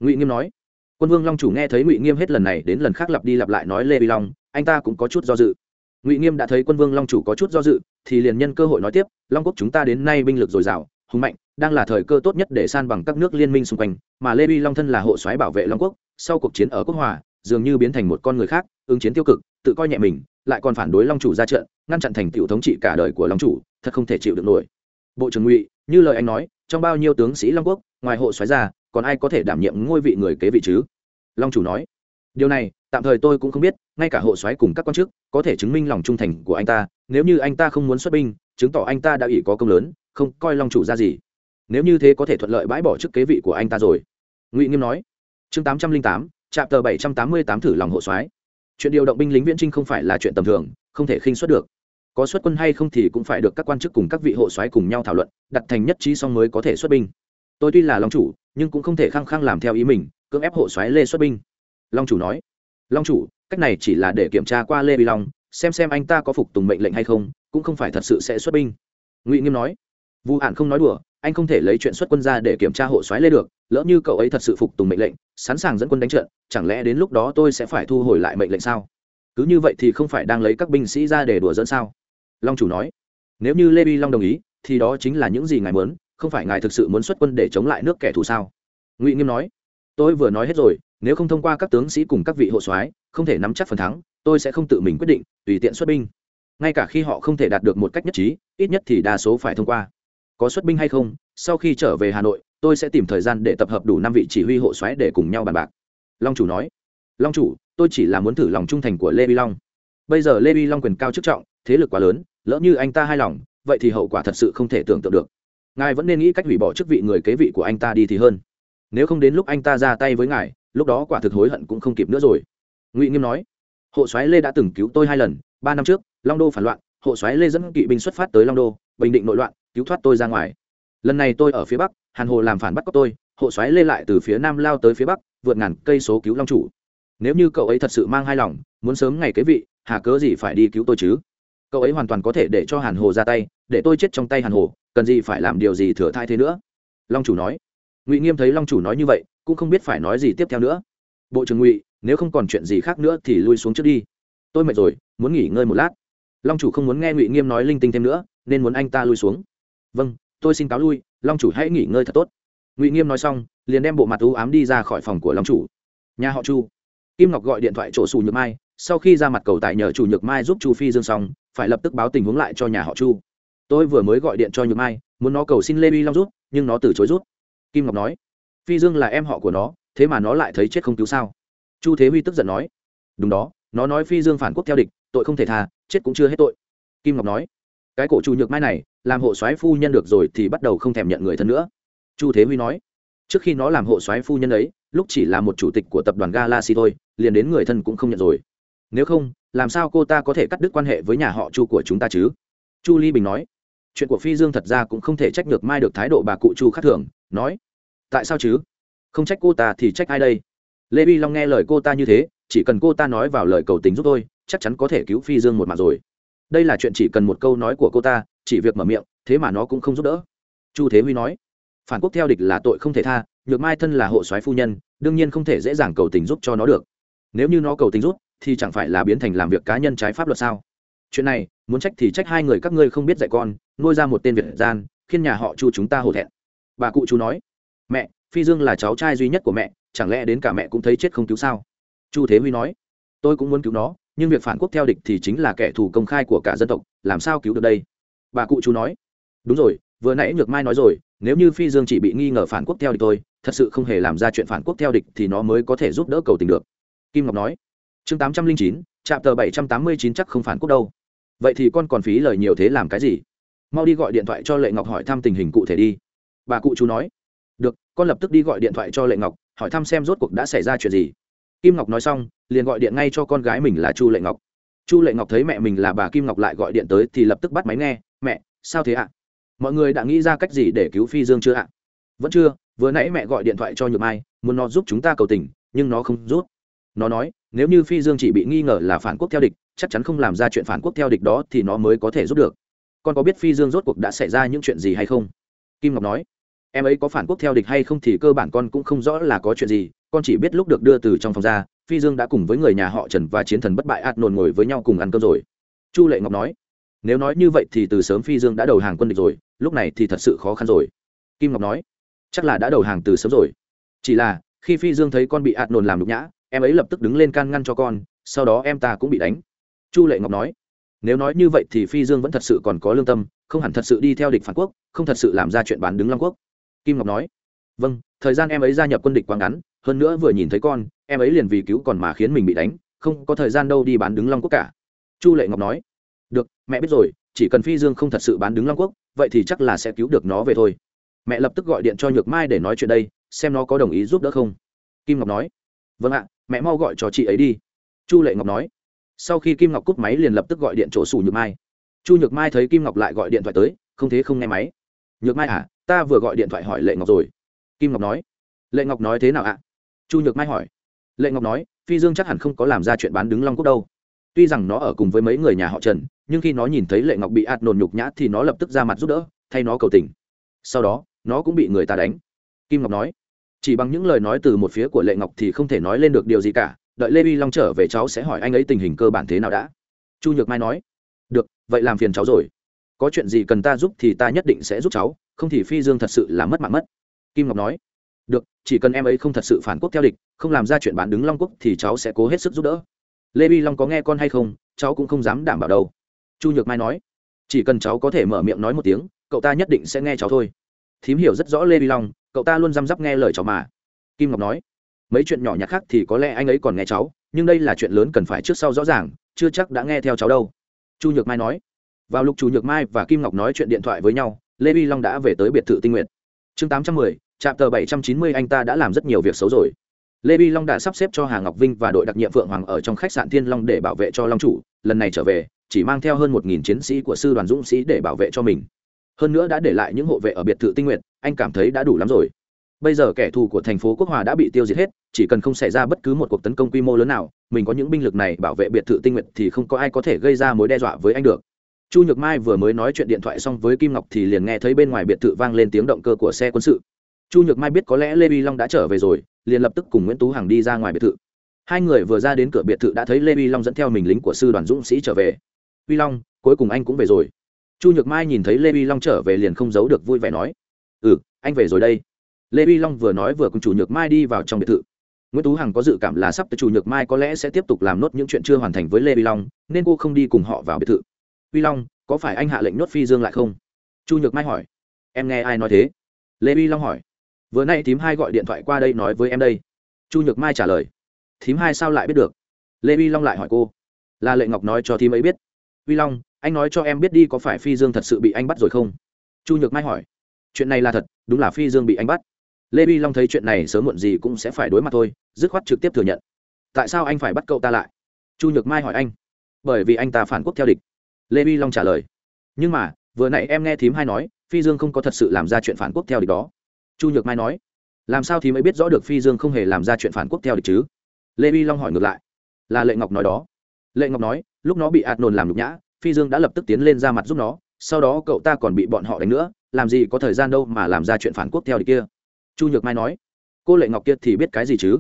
A: Ngụy nghiêm nói. Quân vương long chủ nghe thấy ngụy nghiêm hết lần này đến lần khác lặp đi lặp lại nói lê vi long, anh ta cũng có chút do dự. Ngụy nghiêm đã thấy quân vương long chủ có chút do dự, thì liền nhân cơ hội nói tiếp, long quốc chúng ta đến nay binh lực dồi dào, hùng mạnh, đang là thời cơ tốt nhất để san bằng các nước liên minh xung quanh, mà lê vi long thân là hộ soái bảo vệ long quốc, sau cuộc chiến ở quốc hòa, dường như biến thành một con người khác, ứng chiến tiêu cực, tự coi nhẹ mình lại còn phản đối long chủ ra trận, ngăn chặn thành tiểu thống trị cả đời của long chủ, thật không thể chịu được nổi. Bộ trưởng ngụy, như lời anh nói, trong bao nhiêu tướng sĩ long quốc, ngoài hộ Xoáy ra, còn ai có thể đảm nhiệm ngôi vị người kế vị chứ? Long chủ nói, điều này, tạm thời tôi cũng không biết, ngay cả hộ Xoáy cùng các quan chức, có thể chứng minh lòng trung thành của anh ta, nếu như anh ta không muốn xuất binh, chứng tỏ anh ta đã ủy có công lớn, không coi long chủ ra gì. Nếu như thế có thể thuận lợi bãi bỏ chức kế vị của anh ta rồi. Ngụy nghiêm nói, chương tám trăm linh tám trạm tờ bảy trăm tám mươi tám thử lòng hộ soái chuyện điều động binh lính viễn trinh không phải là chuyện tầm thường, không thể khinh xuất được. Có xuất quân hay không thì cũng phải được các quan chức cùng các vị hộ soái cùng nhau thảo luận, đặt thành nhất trí xong mới có thể xuất binh. Tôi tuy là long chủ, nhưng cũng không thể khăng khăng làm theo ý mình, cưỡng ép hộ soái lê xuất binh. Long chủ nói. Long chủ, cách này chỉ là để kiểm tra qua lê bị long, xem xem anh ta có phục tùng mệnh lệnh hay không, cũng không phải thật sự sẽ xuất binh. Ngụy nghiêm nói. Vu hạn không nói đùa anh không thể lấy chuyện xuất quân ra để kiểm tra hộ soái lê được, lỡ như cậu ấy thật sự phục tùng mệnh lệnh, sẵn sàng dẫn quân đánh trận, chẳng lẽ đến lúc đó tôi sẽ phải thu hồi lại mệnh lệnh sao? Cứ như vậy thì không phải đang lấy các binh sĩ ra để đùa dẫn sao? Long chủ nói. Nếu như lê vi long đồng ý, thì đó chính là những gì ngài muốn, không phải ngài thực sự muốn xuất quân để chống lại nước kẻ thù sao? Ngụy nghiêm nói. Tôi vừa nói hết rồi, nếu không thông qua các tướng sĩ cùng các vị hộ soái, không thể nắm chắc phần thắng, tôi sẽ không tự mình quyết định, tùy tiện xuất binh. Ngay cả khi họ không thể đạt được một cách nhất trí, ít nhất thì đa số phải thông qua có xuất binh hay không, sau khi trở về hà nội, tôi sẽ tìm thời gian để tập hợp đủ năm vị chỉ huy hộ xoáy để cùng nhau bàn bạc. Long chủ nói. Long chủ, tôi chỉ là muốn thử lòng trung thành của lê vi long. Bây giờ lê vi long quyền cao chức trọng, thế lực quá lớn, lỡ như anh ta hài lòng, vậy thì hậu quả thật sự không thể tưởng tượng được. Ngài vẫn nên nghĩ cách hủy bỏ chức vị người kế vị của anh ta đi thì hơn. Nếu không đến lúc anh ta ra tay với ngài, lúc đó quả thực hối hận cũng không kịp nữa rồi. Ngụy nghiêm nói. Hộ soái lê đã từng cứu tôi hai lần, ba năm trước, long đô phản loạn, hộ soái lê dẫn kỵ binh xuất phát tới long đô, bình định nội loạn cứu thoát tôi ra ngoài. Lần này tôi ở phía bắc, hàn hồ làm phản bắt cóc tôi, hộ xoáy lê lại từ phía nam lao tới phía bắc, vượt ngàn cây số cứu long chủ. Nếu như cậu ấy thật sự mang hai lòng, muốn sớm ngày kế vị, hà cớ gì phải đi cứu tôi chứ? Cậu ấy hoàn toàn có thể để cho hàn hồ ra tay, để tôi chết trong tay hàn hồ, cần gì phải làm điều gì thừa thai thế nữa? Long chủ nói. Ngụy nghiêm thấy long chủ nói như vậy, cũng không biết phải nói gì tiếp theo nữa. Bộ trưởng ngụy, nếu không còn chuyện gì khác nữa thì lui xuống trước đi. Tôi mệt rồi, muốn nghỉ ngơi một lát. Long chủ không muốn nghe ngụy nghiêm nói linh tinh thêm nữa, nên muốn anh ta lui xuống vâng tôi xin cáo lui, long chủ hãy nghỉ ngơi thật tốt. Ngụy nghiêm nói xong, liền đem bộ mặt u ám đi ra khỏi phòng của long chủ. Nhà họ chu. Kim ngọc gọi điện thoại chỗ xù nhược mai, sau khi ra mặt cầu tại nhờ chủ nhược mai giúp chu phi dương xong, phải lập tức báo tình huống lại cho nhà họ chu. Tôi vừa mới gọi điện cho nhược mai, muốn nó cầu xin lê vi long rút nhưng nó từ chối rút kim ngọc nói. Phi dương là em họ của nó, thế mà nó lại thấy chết không cứu sao? Chu thế huy tức giận nói. Đúng đó, nó nói phi dương phản quốc theo địch, tội không thể tha, chết cũng chưa hết tội. Kim ngọc nói cái cổ chu nhược mai này, làm hộ soái phu nhân được rồi thì bắt đầu không thèm nhận người thân nữa. Chu thế huy nói, trước khi nó làm hộ soái phu nhân ấy, lúc chỉ là một chủ tịch của tập đoàn galaxy thôi, liền đến người thân cũng không nhận rồi. Nếu không, làm sao cô ta có thể cắt đứt quan hệ với nhà họ chu của chúng ta chứ? Chu ly bình nói, chuyện của phi dương thật ra cũng không thể trách được mai được thái độ bà cụ chu khác thường, nói, tại sao chứ? Không trách cô ta thì trách ai đây? Lê vi long nghe lời cô ta như thế, chỉ cần cô ta nói vào lời cầu tình giúp tôi, chắc chắn có thể cứu phi dương một mặt rồi đây là chuyện chỉ cần một câu nói của cô ta, chỉ việc mở miệng, thế mà nó cũng không giúp đỡ. Chu thế huy nói, phản quốc theo địch là tội không thể tha, nhược mai thân là hộ soái phu nhân, đương nhiên không thể dễ dàng cầu tình giúp cho nó được. Nếu như nó cầu tình giúp, thì chẳng phải là biến thành làm việc cá nhân trái pháp luật sao? Chuyện này, muốn trách thì trách hai người các ngươi không biết dạy con, nuôi ra một tên việt gian, khiến nhà họ chu chúng ta hổ thẹn. Bà cụ chú nói, mẹ, phi dương là cháu trai duy nhất của mẹ, chẳng lẽ đến cả mẹ cũng thấy chết không cứu sao? Chu thế huy nói, tôi cũng muốn cứu nó nhưng việc phản quốc theo địch thì chính là kẻ thù công khai của cả dân tộc, làm sao cứu được đây? Bà cụ chú nói. Đúng rồi, vừa nãy nhược mai nói rồi, nếu như phi dương chỉ bị nghi ngờ phản quốc theo địch tôi thật sự không hề làm ra chuyện phản quốc theo địch thì nó mới có thể giúp đỡ cầu tình được. Kim ngọc nói. Chương tám trăm linh chín, trạm tờ bảy trăm tám mươi chín chắc không phản quốc đâu. Vậy thì con còn phí lời nhiều thế làm cái gì? Mau đi gọi điện thoại cho lệ ngọc hỏi thăm tình hình cụ thể đi. Bà cụ chú nói. Được, con lập tức đi gọi điện thoại cho lệ ngọc, hỏi thăm xem rốt cuộc đã xảy ra chuyện gì kim ngọc nói xong, liền gọi điện ngay cho con gái mình là chu lệ ngọc. Chu lệ ngọc thấy mẹ mình là bà kim ngọc lại gọi điện tới thì lập tức bắt máy nghe, mẹ, sao thế ạ? Mọi người đã nghĩ ra cách gì để cứu phi dương chưa ạ? Vẫn chưa, vừa nãy mẹ gọi điện thoại cho nhược mai, muốn nó giúp chúng ta cầu tình, nhưng nó không rút nó nói, nếu như phi dương chỉ bị nghi ngờ là phản quốc theo địch, chắc chắn không làm ra chuyện phản quốc theo địch đó thì nó mới có thể giúp được. Con có biết phi dương rốt cuộc đã xảy ra những chuyện gì hay không? Kim ngọc nói em ấy có phản quốc theo địch hay không thì cơ bản con cũng không rõ là có chuyện gì, con chỉ biết lúc được đưa từ trong phòng ra, phi dương đã cùng với người nhà họ trần và chiến thần bất bại ạt nồn ngồi với nhau cùng ăn cơm rồi. Chu lệ ngọc nói, nếu nói như vậy thì từ sớm phi dương đã đầu hàng quân địch rồi, lúc này thì thật sự khó khăn rồi. Kim ngọc nói, chắc là đã đầu hàng từ sớm rồi. Chỉ là, khi phi dương thấy con bị ạt nồn làm nhục nhã, em ấy lập tức đứng lên can ngăn cho con, sau đó em ta cũng bị đánh. Chu lệ ngọc nói, nếu nói như vậy thì phi dương vẫn thật sự còn có lương tâm, không hẳn thật sự đi theo địch phản quốc, không thật sự làm ra chuyện bán đứng long quốc kim ngọc nói. Vâng thời gian em ấy gia nhập quân địch quá ngắn, hơn nữa vừa nhìn thấy con, em ấy liền vì cứu còn mà khiến mình bị đánh, không có thời gian đâu đi bán đứng long quốc cả. Chu lệ ngọc nói. Được, mẹ biết rồi, chỉ cần phi dương không thật sự bán đứng long quốc, vậy thì chắc là sẽ cứu được nó về thôi. Mẹ lập tức gọi điện cho nhược mai để nói chuyện đây, xem nó có đồng ý giúp đỡ không. Kim ngọc nói. Vâng ạ, mẹ mau gọi cho chị ấy đi. Chu lệ ngọc nói. Sau khi kim ngọc cúp máy liền lập tức gọi điện chỗ sủ nhược mai. Chu nhược mai thấy kim ngọc lại gọi điện thoại tới, không thế không nghe máy. Nhược mai à ta vừa gọi điện thoại hỏi lệ ngọc rồi. Kim ngọc nói. Lệ ngọc nói thế nào ạ? Chu nhược mai hỏi. Lệ ngọc nói, phi dương chắc hẳn không có làm ra chuyện bán đứng long quốc đâu. Tuy rằng nó ở cùng với mấy người nhà họ trần, nhưng khi nó nhìn thấy lệ ngọc bị ạt nồn nhục nhã thì nó lập tức ra mặt giúp đỡ, thay nó cầu tình. Sau đó, nó cũng bị người ta đánh. Kim ngọc nói, chỉ bằng những lời nói từ một phía của lệ ngọc thì không thể nói lên được điều gì cả, đợi lê vi long trở về cháu sẽ hỏi anh ấy tình hình cơ bản thế nào đã. Chu nhược mai nói, được, vậy làm phiền cháu rồi. Có chuyện gì cần ta giúp thì ta nhất định sẽ giúp cháu không thì phi dương thật sự là mất mạng mất. Kim ngọc nói, được, chỉ cần em ấy không thật sự phản quốc theo địch, không làm ra chuyện bán đứng long quốc thì cháu sẽ cố hết sức giúp đỡ. Lê bi long có nghe con hay không, cháu cũng không dám đảm bảo đâu. Chu nhược mai nói, chỉ cần cháu có thể mở miệng nói một tiếng, cậu ta nhất định sẽ nghe cháu thôi. Thím hiểu rất rõ lê bi long, cậu ta luôn răm rắp nghe lời cháu mà. Kim ngọc nói, mấy chuyện nhỏ nhặt khác thì có lẽ anh ấy còn nghe cháu, nhưng đây là chuyện lớn cần phải trước sau rõ ràng, chưa chắc đã nghe theo cháu đâu. Chu nhược mai nói, vào lúc chu nhược mai và kim ngọc nói chuyện điện thoại với nhau lê vi long đã về tới biệt thự tinh nguyện chương tám trăm mười trạm tờ bảy trăm chín mươi anh ta đã làm rất nhiều việc xấu rồi. Lê vi long đã sắp xếp cho hà ngọc vinh và đội đặc nhiệm phượng hoàng ở trong khách sạn thiên long để bảo vệ cho long chủ. Lần này trở về, chỉ mang theo hơn một nghìn chiến sĩ của sư đoàn dũng sĩ để bảo vệ cho mình. Hơn nữa đã để lại những hộ vệ ở biệt thự tinh nguyện anh cảm thấy đã đủ lắm rồi. Bây giờ kẻ thù của thành phố quốc hòa đã bị tiêu diệt hết, chỉ cần không xảy ra bất cứ một cuộc tấn công quy mô lớn nào, mình có những binh lực này bảo vệ biệt thự tinh nguyện thì không có ai có thể gây ra mối đe dọa với anh được chu nhược mai vừa mới nói chuyện điện thoại xong với kim ngọc thì liền nghe thấy bên ngoài biệt thự vang lên tiếng động cơ của xe quân sự. Chu nhược mai biết có lẽ lê vi long đã trở về rồi, liền lập tức cùng nguyễn tú hằng đi ra ngoài biệt thự. Hai người vừa ra đến cửa biệt thự đã thấy lê vi long dẫn theo mình lính của sư đoàn dũng sĩ trở về. Vi long, cuối cùng anh cũng về rồi. Chu nhược mai nhìn thấy lê vi long trở về liền không giấu được vui vẻ nói. Ừ anh về rồi đây. Lê vi long vừa nói vừa cùng chủ nhược mai đi vào trong biệt thự. Nguyễn tú hằng có dự cảm là sắp tới chủ nhược mai có lẽ sẽ tiếp tục làm nốt những chuyện chưa hoàn thành với lê vi long, nên cô không đi cùng họ vào biệt thự vi long, có phải anh hạ lệnh nhốt phi dương lại không? Chu nhược mai hỏi. Em nghe ai nói thế? Lê vi long hỏi. Vừa nay thím hai gọi điện thoại qua đây nói với em đây. Chu nhược mai trả lời. Thím hai sao lại biết được? Lê vi long lại hỏi cô. Là lệ ngọc nói cho thím ấy biết. Vi long, anh nói cho em biết đi có phải phi dương thật sự bị anh bắt rồi không? Chu nhược mai hỏi. Chuyện này là thật, đúng là phi dương bị anh bắt. Lê vi long thấy chuyện này sớm muộn gì cũng sẽ phải đối mặt thôi, dứt khoát trực tiếp thừa nhận. Tại sao anh phải bắt cậu ta lại? Chu nhược mai hỏi anh. Bởi vì anh ta phản quốc theo địch lê vi long trả lời. Nhưng mà, vừa nãy em nghe thím hai nói, phi dương không có thật sự làm ra chuyện phản quốc theo địch đó. Chu nhược mai nói, làm sao thì mới biết rõ được phi dương không hề làm ra chuyện phản quốc theo địch chứ? Lê vi long hỏi ngược lại, là lệ ngọc nói đó. Lệ ngọc nói, lúc nó bị ạt nồn làm nhục nhã, phi dương đã lập tức tiến lên ra mặt giúp nó, sau đó cậu ta còn bị bọn họ đánh nữa, làm gì có thời gian đâu mà làm ra chuyện phản quốc theo địch kia. Chu nhược mai nói, cô lệ ngọc kia thì biết cái gì chứ?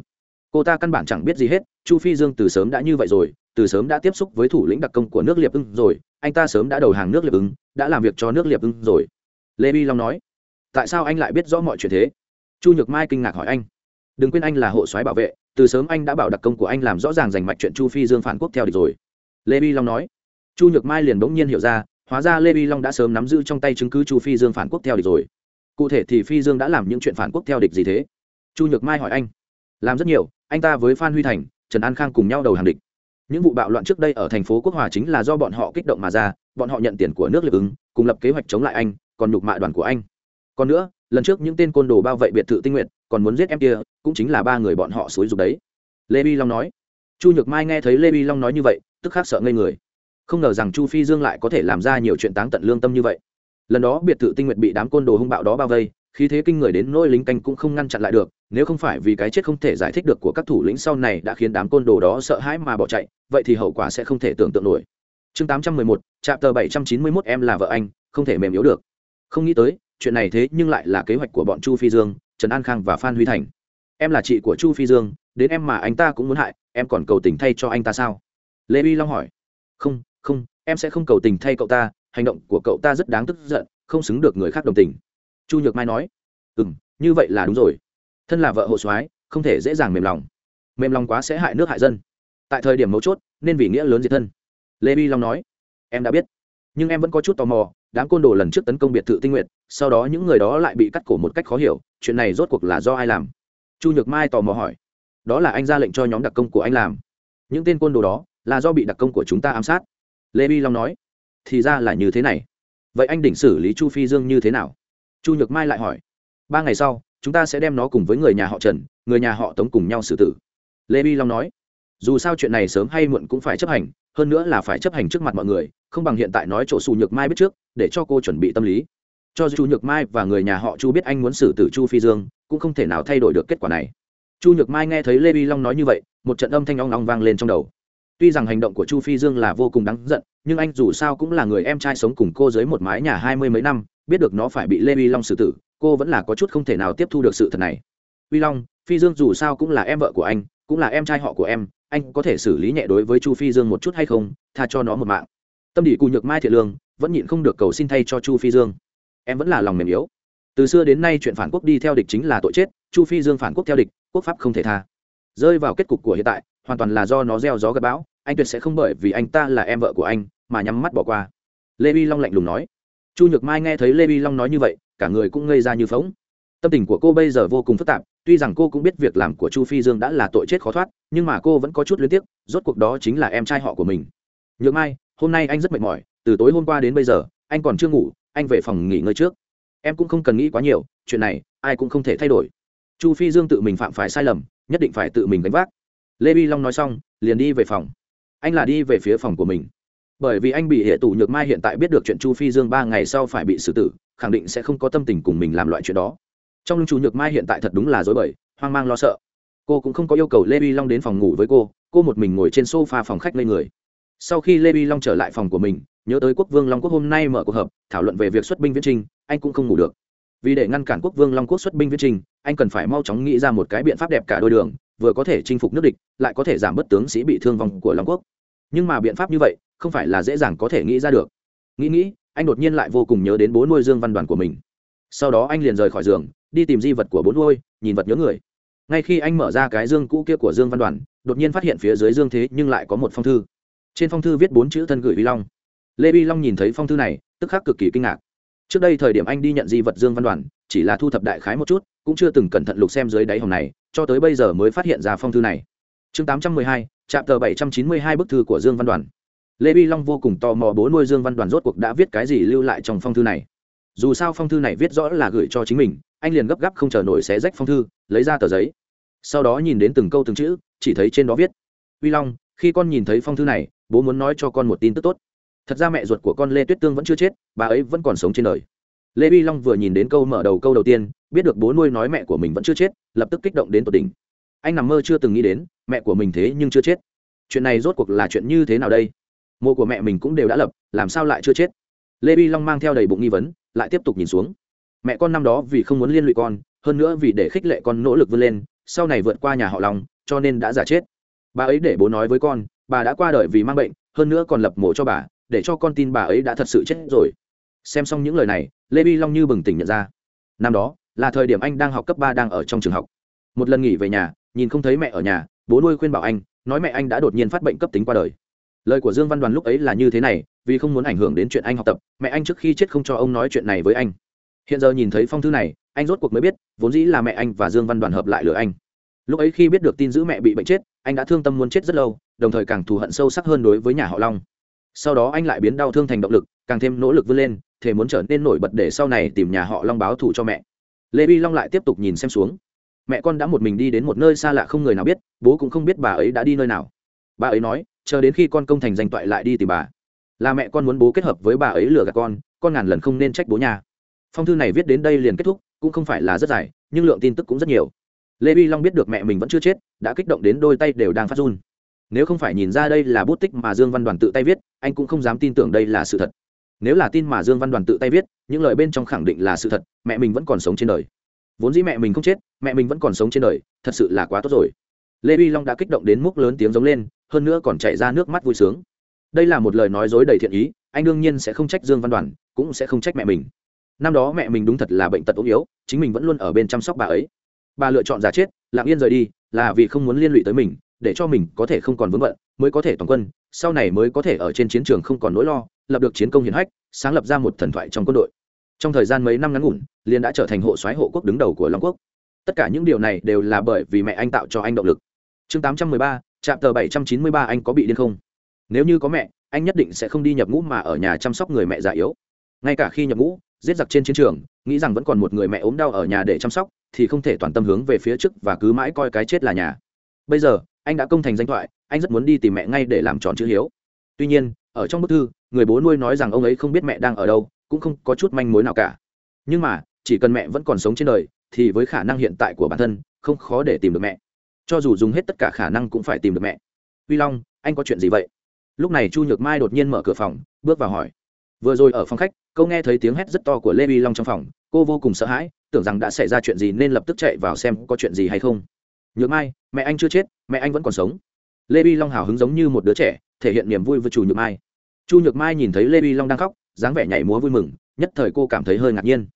A: Cô ta căn bản chẳng biết gì hết, chu phi dương từ sớm đã như vậy rồi từ sớm đã tiếp xúc với thủ lĩnh đặc công của nước liệp ưng rồi, anh ta sớm đã đầu hàng nước liệp ưng, đã làm việc cho nước liệp ưng rồi. Lê vi long nói, tại sao anh lại biết rõ mọi chuyện thế? Chu nhược mai kinh ngạc hỏi anh, đừng quên anh là hộ soái bảo vệ, từ sớm anh đã bảo đặc công của anh làm rõ ràng giành mạch chuyện chu phi dương phản quốc theo địch rồi. Lê vi long nói, chu nhược mai liền bỗng nhiên hiểu ra, hóa ra lê vi long đã sớm nắm giữ trong tay chứng cứ chu phi dương phản quốc theo địch rồi. Cụ thể thì phi dương đã làm những chuyện phản quốc theo địch gì thế? Chu nhược mai hỏi anh, làm rất nhiều, anh ta với phan huy thành, trần an khang cùng nhau đầu hàng địch những vụ bạo loạn trước đây ở thành phố quốc hòa chính là do bọn họ kích động mà ra, bọn họ nhận tiền của nước lực ứng, cùng lập kế hoạch chống lại anh, còn nhục mạ đoàn của anh. Còn nữa, lần trước những tên côn đồ bao vây biệt thự tinh nguyện còn muốn giết em kia, cũng chính là ba người bọn họ xúi dục đấy. Lê vi long nói. Chu nhược mai nghe thấy lê vi long nói như vậy, tức khắc sợ ngây người. Không ngờ rằng chu phi dương lại có thể làm ra nhiều chuyện táng tận lương tâm như vậy. Lần đó biệt thự tinh nguyện bị đám côn đồ hung bạo đó bao vây khí thế kinh người đến nỗi lính canh cũng không ngăn chặn lại được nếu không phải vì cái chết không thể giải thích được của các thủ lĩnh sau này đã khiến đám côn đồ đó sợ hãi mà bỏ chạy vậy thì hậu quả sẽ không thể tưởng tượng nổi. Chương 811, trạm tờ 791 em là vợ anh không thể mềm yếu được. Không nghĩ tới chuyện này thế nhưng lại là kế hoạch của bọn chu phi dương trần an khang và phan huy thành. Em là chị của chu phi dương đến em mà anh ta cũng muốn hại em còn cầu tình thay cho anh ta sao? Lê uy long hỏi. Không không em sẽ không cầu tình thay cậu ta hành động của cậu ta rất đáng tức giận không xứng được người khác đồng tình chu nhược mai nói ừ m như vậy là đúng rồi. Thân là vợ hộ soái, không thể dễ dàng mềm lòng. Mềm lòng quá sẽ hại nước hại dân. Tại thời điểm mấu chốt, nên vì nghĩa lớn diệt thân. Lê vi long nói, em đã biết. Nhưng em vẫn có chút tò mò, đám côn đồ lần trước tấn công biệt thự tinh nguyện sau đó những người đó lại bị cắt cổ một cách khó hiểu, chuyện này rốt cuộc là do ai làm? Chu nhược mai tò mò hỏi, đó là anh ra lệnh cho nhóm đặc công của anh làm. Những tên côn đồ đó là do bị đặc công của chúng ta ám sát. Lê vi long nói, thì ra là như thế này. Vậy anh định xử lý chu phi dương như thế nào? Chu nhược mai lại hỏi, ba ngày sau, chúng ta sẽ đem nó cùng với người nhà họ trần, người nhà họ tống cùng nhau xử tử. Lê vi long nói, dù sao chuyện này sớm hay muộn cũng phải chấp hành, hơn nữa là phải chấp hành trước mặt mọi người, không bằng hiện tại nói chỗ xù nhược mai biết trước, để cho cô chuẩn bị tâm lý. Cho chu nhược mai và người nhà họ chu biết anh muốn xử tử chu phi dương, cũng không thể nào thay đổi được kết quả này. Chu nhược mai nghe thấy lê vi long nói như vậy, một trận âm thanh ong ong vang lên trong đầu. Tuy rằng hành động của chu phi dương là vô cùng đáng giận, nhưng anh dù sao cũng là người em trai sống cùng cô dưới một mái nhà hai mươi mấy năm biết được nó phải bị lê vi long xử tử, cô vẫn là có chút không thể nào tiếp thu được sự thật này. Vi long, phi dương dù sao cũng là em vợ của anh, cũng là em trai họ của em, anh có thể xử lý nhẹ đối với chu phi dương một chút hay không? Tha cho nó một mạng. Tâm địa cù nhược mai thiện lương, vẫn nhịn không được cầu xin thay cho chu phi dương. Em vẫn là lòng mềm yếu. Từ xưa đến nay chuyện phản quốc đi theo địch chính là tội chết, chu phi dương phản quốc theo địch, quốc pháp không thể tha. Rơi vào kết cục của hiện tại, hoàn toàn là do nó gieo gió gặp bão, anh tuyệt sẽ không bởi vì anh ta là em vợ của anh mà nhắm mắt bỏ qua. Lê vi long lạnh lùng nói chu nhược mai nghe thấy lê vi long nói như vậy, cả người cũng ngây ra như phóng. Tâm tình của cô bây giờ vô cùng phức tạp, tuy rằng cô cũng biết việc làm của chu phi dương đã là tội chết khó thoát, nhưng mà cô vẫn có chút liên tiếc, rốt cuộc đó chính là em trai họ của mình. Nhược mai, hôm nay anh rất mệt mỏi, từ tối hôm qua đến bây giờ, anh còn chưa ngủ, anh về phòng nghỉ ngơi trước. Em cũng không cần nghĩ quá nhiều, chuyện này, ai cũng không thể thay đổi. Chu phi dương tự mình phạm phải sai lầm, nhất định phải tự mình gánh vác. Lê vi long nói xong, liền đi về phòng. Anh là đi về phía phòng của mình bởi vì anh bị hệ tủ nhược mai hiện tại biết được chuyện chu phi dương ba ngày sau phải bị xử tử, khẳng định sẽ không có tâm tình cùng mình làm loại chuyện đó. Trong lưng chu nhược mai hiện tại thật đúng là dối bời, hoang mang lo sợ. Cô cũng không có yêu cầu lê vi long đến phòng ngủ với cô cô một mình ngồi trên s o f a phòng khách lên người. Sau khi lê vi long trở lại phòng của mình, nhớ tới quốc vương long quốc hôm nay mở cuộc họp, thảo luận về việc xuất binh viễn trinh anh cũng không ngủ được. Vì để ngăn cản quốc vương long quốc xuất binh viễn trinh anh cần phải mau chóng nghĩ ra một cái biện pháp đẹp cả đôi đường, vừa có thể chinh phục nước địch, lại có thể giảm bớt tướng sĩ bị thương vong của long quốc. Nhưng mà biện pháp như vậy không phải là dễ dàng có thể nghĩ ra được. Nghĩ nghĩ, anh đột nhiên lại vô cùng nhớ đến bố nuôi dương văn đoàn của mình. Sau đó anh liền rời khỏi giường, đi tìm di vật của bố nuôi, nhìn vật nhớ người. Ngay khi anh mở ra cái dương cũ kia của dương văn đoàn, đột nhiên phát hiện phía dưới dương thế nhưng lại có một phong thư. Trên phong thư viết bốn chữ thân gửi vi long. Lê vi long nhìn thấy phong thư này, tức khắc cực kỳ kinh ngạc. Trước đây thời điểm anh đi nhận di vật dương văn đoàn, chỉ là thu thập đại khái một chút, cũng chưa từng cẩn thận lục xem dưới đáy hòm này, cho tới bây giờ mới phát hiện ra phong thư này. Chương tám trăm mười hai trạm tờ bảy trăm chín mươi hai bức thư của dương văn đoàn lê vi long vô cùng tò mò bố nuôi dương văn đoàn rốt cuộc đã viết cái gì lưu lại trong phong thư này. Dù sao phong thư này viết rõ là gửi cho chính mình, anh liền gấp gáp không chờ nổi xé rách phong thư, lấy ra tờ giấy. Sau đó nhìn đến từng câu từng chữ, chỉ thấy trên đó viết vi long, khi con nhìn thấy phong thư này, bố muốn nói cho con một tin tức tốt. Thật ra mẹ ruột của con lê tuyết tương vẫn chưa chết, bà ấy vẫn còn sống trên đời. Lê vi long vừa nhìn đến câu mở đầu câu đầu tiên, biết được bố nuôi nói mẹ của mình vẫn chưa chết, lập tức kích động đến tột đỉnh. Anh nằm mơ chưa từng nghĩ đến, mẹ của mình thế nhưng chưa chết. Chuyện này rốt cuộc là chuyện như thế nào đây? Mộ của mẹ mình cũng đều đã lập, làm sao lại chưa chết? Lê bi long mang theo đầy bụng nghi vấn, lại tiếp tục nhìn xuống. Mẹ con năm đó vì không muốn liên lụy con, hơn nữa vì để khích lệ con nỗ lực vươn lên, sau này vượt qua nhà họ long, cho nên đã giả chết. Bà ấy để bố nói với con, bà đã qua đời vì mang bệnh, hơn nữa còn lập mổ cho bà, để cho con tin bà ấy đã thật sự chết rồi. Xem xong những lời này, lê bi long như bừng tỉnh nhận ra. Năm đó, là thời điểm anh đang học cấp ba đang ở trong trường học. Một lần nghỉ về nhà, nhìn không thấy mẹ ở nhà, bố nuôi khuyên bảo anh, nói mẹ anh đã đột nhiên phát bệnh cấp tính qua đời lời của dương văn đoàn lúc ấy là như thế này, vì không muốn ảnh hưởng đến chuyện anh học tập, mẹ anh trước khi chết không cho ông nói chuyện này với anh. Hiện giờ nhìn thấy phong thư này, anh rốt cuộc mới biết, vốn dĩ là mẹ anh và dương văn đoàn hợp lại lừa anh. Lúc ấy khi biết được tin giữ mẹ bị bệnh chết, anh đã thương tâm muốn chết rất lâu, đồng thời càng thù hận sâu sắc hơn đối với nhà họ long. Sau đó anh lại biến đau thương thành động lực, càng thêm nỗ lực vươn lên thể muốn trở nên nổi bật để sau này tìm nhà họ long báo thù cho mẹ. Lê vi long lại tiếp tục nhìn xem xuống. Mẹ con đã một mình đi đến một nơi xa lạ không người nào biết, bố cũng không biết bà ấy đã đi nơi nào. Bà ấy nói chờ đến khi con công thành danh toại lại đi tìm bà. Là mẹ con muốn bố kết hợp với bà ấy lừa gạt con con ngàn lần không nên trách bố nhà phong thư này viết đến đây liền kết thúc, cũng không phải là rất dài, nhưng lượng tin tức cũng rất nhiều. Lê vi long biết được mẹ mình vẫn chưa chết, đã kích động đến đôi tay đều đang phát run. Nếu không phải nhìn ra đây là bút tích mà dương văn đoàn tự tay viết, anh cũng không dám tin tưởng đây là sự thật. Nếu là tin mà dương văn đoàn tự tay viết, những lời bên trong khẳng định là sự thật, mẹ mình vẫn còn sống trên đời. Vốn dĩ mẹ mình không chết, mẹ mình vẫn còn sống trên đời, thật sự là quá tốt rồi. Lê vi long đã kích động đến mức lớn tiếng giống lên hơn nữa còn chảy ra nước mắt vui sướng. Đây là một lời nói dối đầy thiện ý anh đương nhiên sẽ không trách dương văn đoàn cũng sẽ không trách mẹ mình. Năm đó mẹ mình đúng thật là bệnh tật yếu yếu chính mình vẫn luôn ở bên chăm sóc bà ấy. Bà lựa chọn giả chết lặng yên rời đi là vì không muốn liên lụy tới mình để cho mình có thể không còn vướng bận mới có thể toàn quân sau này mới có thể ở trên chiến trường không còn nỗi lo lập được chiến công hiển hách sáng lập ra một thần thoại trong quân đội. Trong thời gian mấy năm ngắn ngủn liên đã trở thành hộ soái hộ quốc đứng đầu của long quốc. Tất cả những điều này đều là bởi vì mẹ anh tạo cho anh động lực. Chương 813, Trạm tờ bảy trăm chín mươi ba anh có bị điên không? Nếu như có mẹ, anh nhất định sẽ không đi nhập ngũ mà ở nhà chăm sóc người mẹ già yếu. Ngay cả khi nhập ngũ, giết giặc trên chiến trường, nghĩ rằng vẫn còn một người mẹ ốm đau ở nhà để chăm sóc, thì không thể toàn tâm hướng về phía trước và cứ mãi coi cái chết là nhà. Bây giờ, anh đã công thành danh thoại, anh rất muốn đi tìm mẹ ngay để làm tròn chữ hiếu. Tuy nhiên, ở trong bức thư, người bố nuôi nói rằng ông ấy không biết mẹ đang ở đâu, cũng không có chút manh mối nào cả. Nhưng mà, chỉ cần mẹ vẫn còn sống trên đời, thì với khả năng hiện tại của bản thân, không khó để tìm được mẹ cho dù dùng hết tất cả khả năng cũng phải tìm được mẹ. Uy long, anh có chuyện gì vậy? Lúc này chu nhược mai đột nhiên mở cửa phòng, bước vào hỏi. Vừa rồi ở phòng khách câu nghe thấy tiếng hét rất to của lê uy long trong phòng. Cô vô cùng sợ hãi, tưởng rằng đã xảy ra chuyện gì nên lập tức chạy vào xem có chuyện gì hay không. Nhược mai, mẹ anh chưa chết, mẹ anh vẫn còn sống. Lê uy long hào hứng giống như một đứa trẻ, thể hiện niềm vui với chủ nhược mai. Chu nhược mai nhìn thấy lê uy long đang khóc, dáng vẻ nhảy múa vui mừng, nhất thời cô cảm thấy hơi ngạc nhiên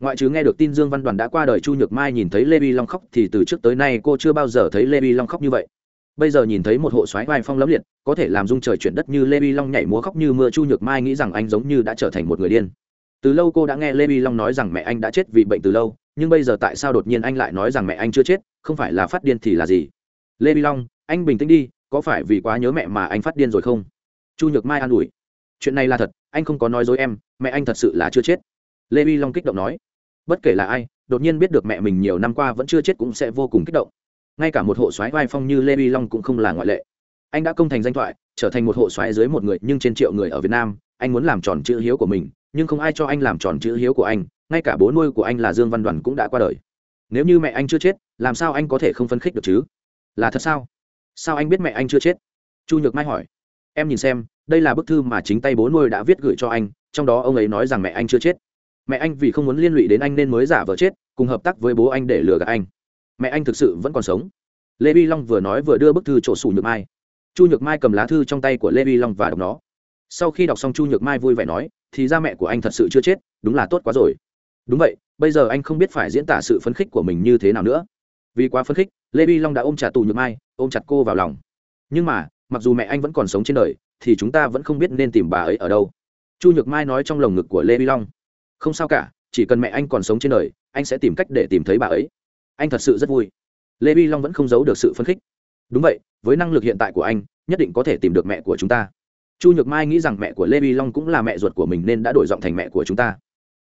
A: ngoại trừ nghe được tin dương văn đoàn đã qua đời chu nhược mai nhìn thấy lê vi long khóc thì từ trước tới nay cô chưa bao giờ thấy lê vi long khóc như vậy. Bây giờ nhìn thấy một hộ xoáy vai phong lẫm liệt, có thể làm rung trời chuyển đất như lê vi long nhảy múa khóc như mưa chu nhược mai nghĩ rằng anh giống như đã trở thành một người điên. Từ lâu cô đã nghe lê vi long nói rằng mẹ anh đã chết vì bệnh từ lâu, nhưng bây giờ tại sao đột nhiên anh lại nói rằng mẹ anh chưa chết, không phải là phát điên thì là gì? Lê vi long, anh bình tĩnh đi, có phải vì quá nhớ mẹ mà anh phát điên rồi không? Chu nhược mai an ủi. Chuyện này là thật, anh không có nói dối em, mẹ anh thật sự là chưa chết. Lê vi long kích động nói bất kể là ai, đột nhiên biết được mẹ mình nhiều năm qua vẫn chưa chết cũng sẽ vô cùng kích động. Ngay cả một hộ soái vai phong như lê uy long cũng không là ngoại lệ. Anh đã công thành danh thoại, trở thành một hộ soái dưới một người nhưng trên triệu người ở việt nam, anh muốn làm tròn chữ hiếu của mình, nhưng không ai cho anh làm tròn chữ hiếu của anh, ngay cả bố nuôi của anh là dương văn đoàn cũng đã qua đời. Nếu như mẹ anh chưa chết, làm sao anh có thể không phấn khích được chứ? Là thật sao? Sao anh biết mẹ anh chưa chết? Chu nhược mai hỏi. Em nhìn xem, đây là bức thư mà chính tay bố nuôi đã viết gửi cho anh, trong đó ông ấy nói rằng mẹ anh chưa chết mẹ anh vì không muốn liên lụy đến anh nên mới giả vờ chết, cùng hợp tác với bố anh để lừa gạt anh. Mẹ anh thực sự vẫn còn sống. Lê vi long vừa nói vừa đưa bức thư chỗ sủ nhược mai. Chu nhược mai cầm lá thư trong tay của lê vi long và đọc nó. Sau khi đọc xong chu nhược mai vui vẻ nói, thì ra mẹ của anh thật sự chưa chết, đúng là tốt quá rồi. Đúng vậy, bây giờ anh không biết phải diễn tả sự phấn khích của mình như thế nào nữa. Vì quá phấn khích, lê vi long đã ôm trả tù nhược mai, ôm chặt cô vào lòng. Nhưng mà, mặc dù mẹ anh vẫn còn sống trên đời, thì chúng ta vẫn không biết nên tìm bà ấy ở đâu. Chu nhược mai nói trong lồng ngực của lê vi long không sao cả, chỉ cần mẹ anh còn sống trên đời, anh sẽ tìm cách để tìm thấy bà ấy. Anh thật sự rất vui. Lê vi long vẫn không giấu được sự phấn khích. Đúng vậy, với năng lực hiện tại của anh, nhất định có thể tìm được mẹ của chúng ta. Chu nhược mai nghĩ rằng mẹ của lê vi long cũng là mẹ ruột của mình nên đã đổi giọng thành mẹ của chúng ta.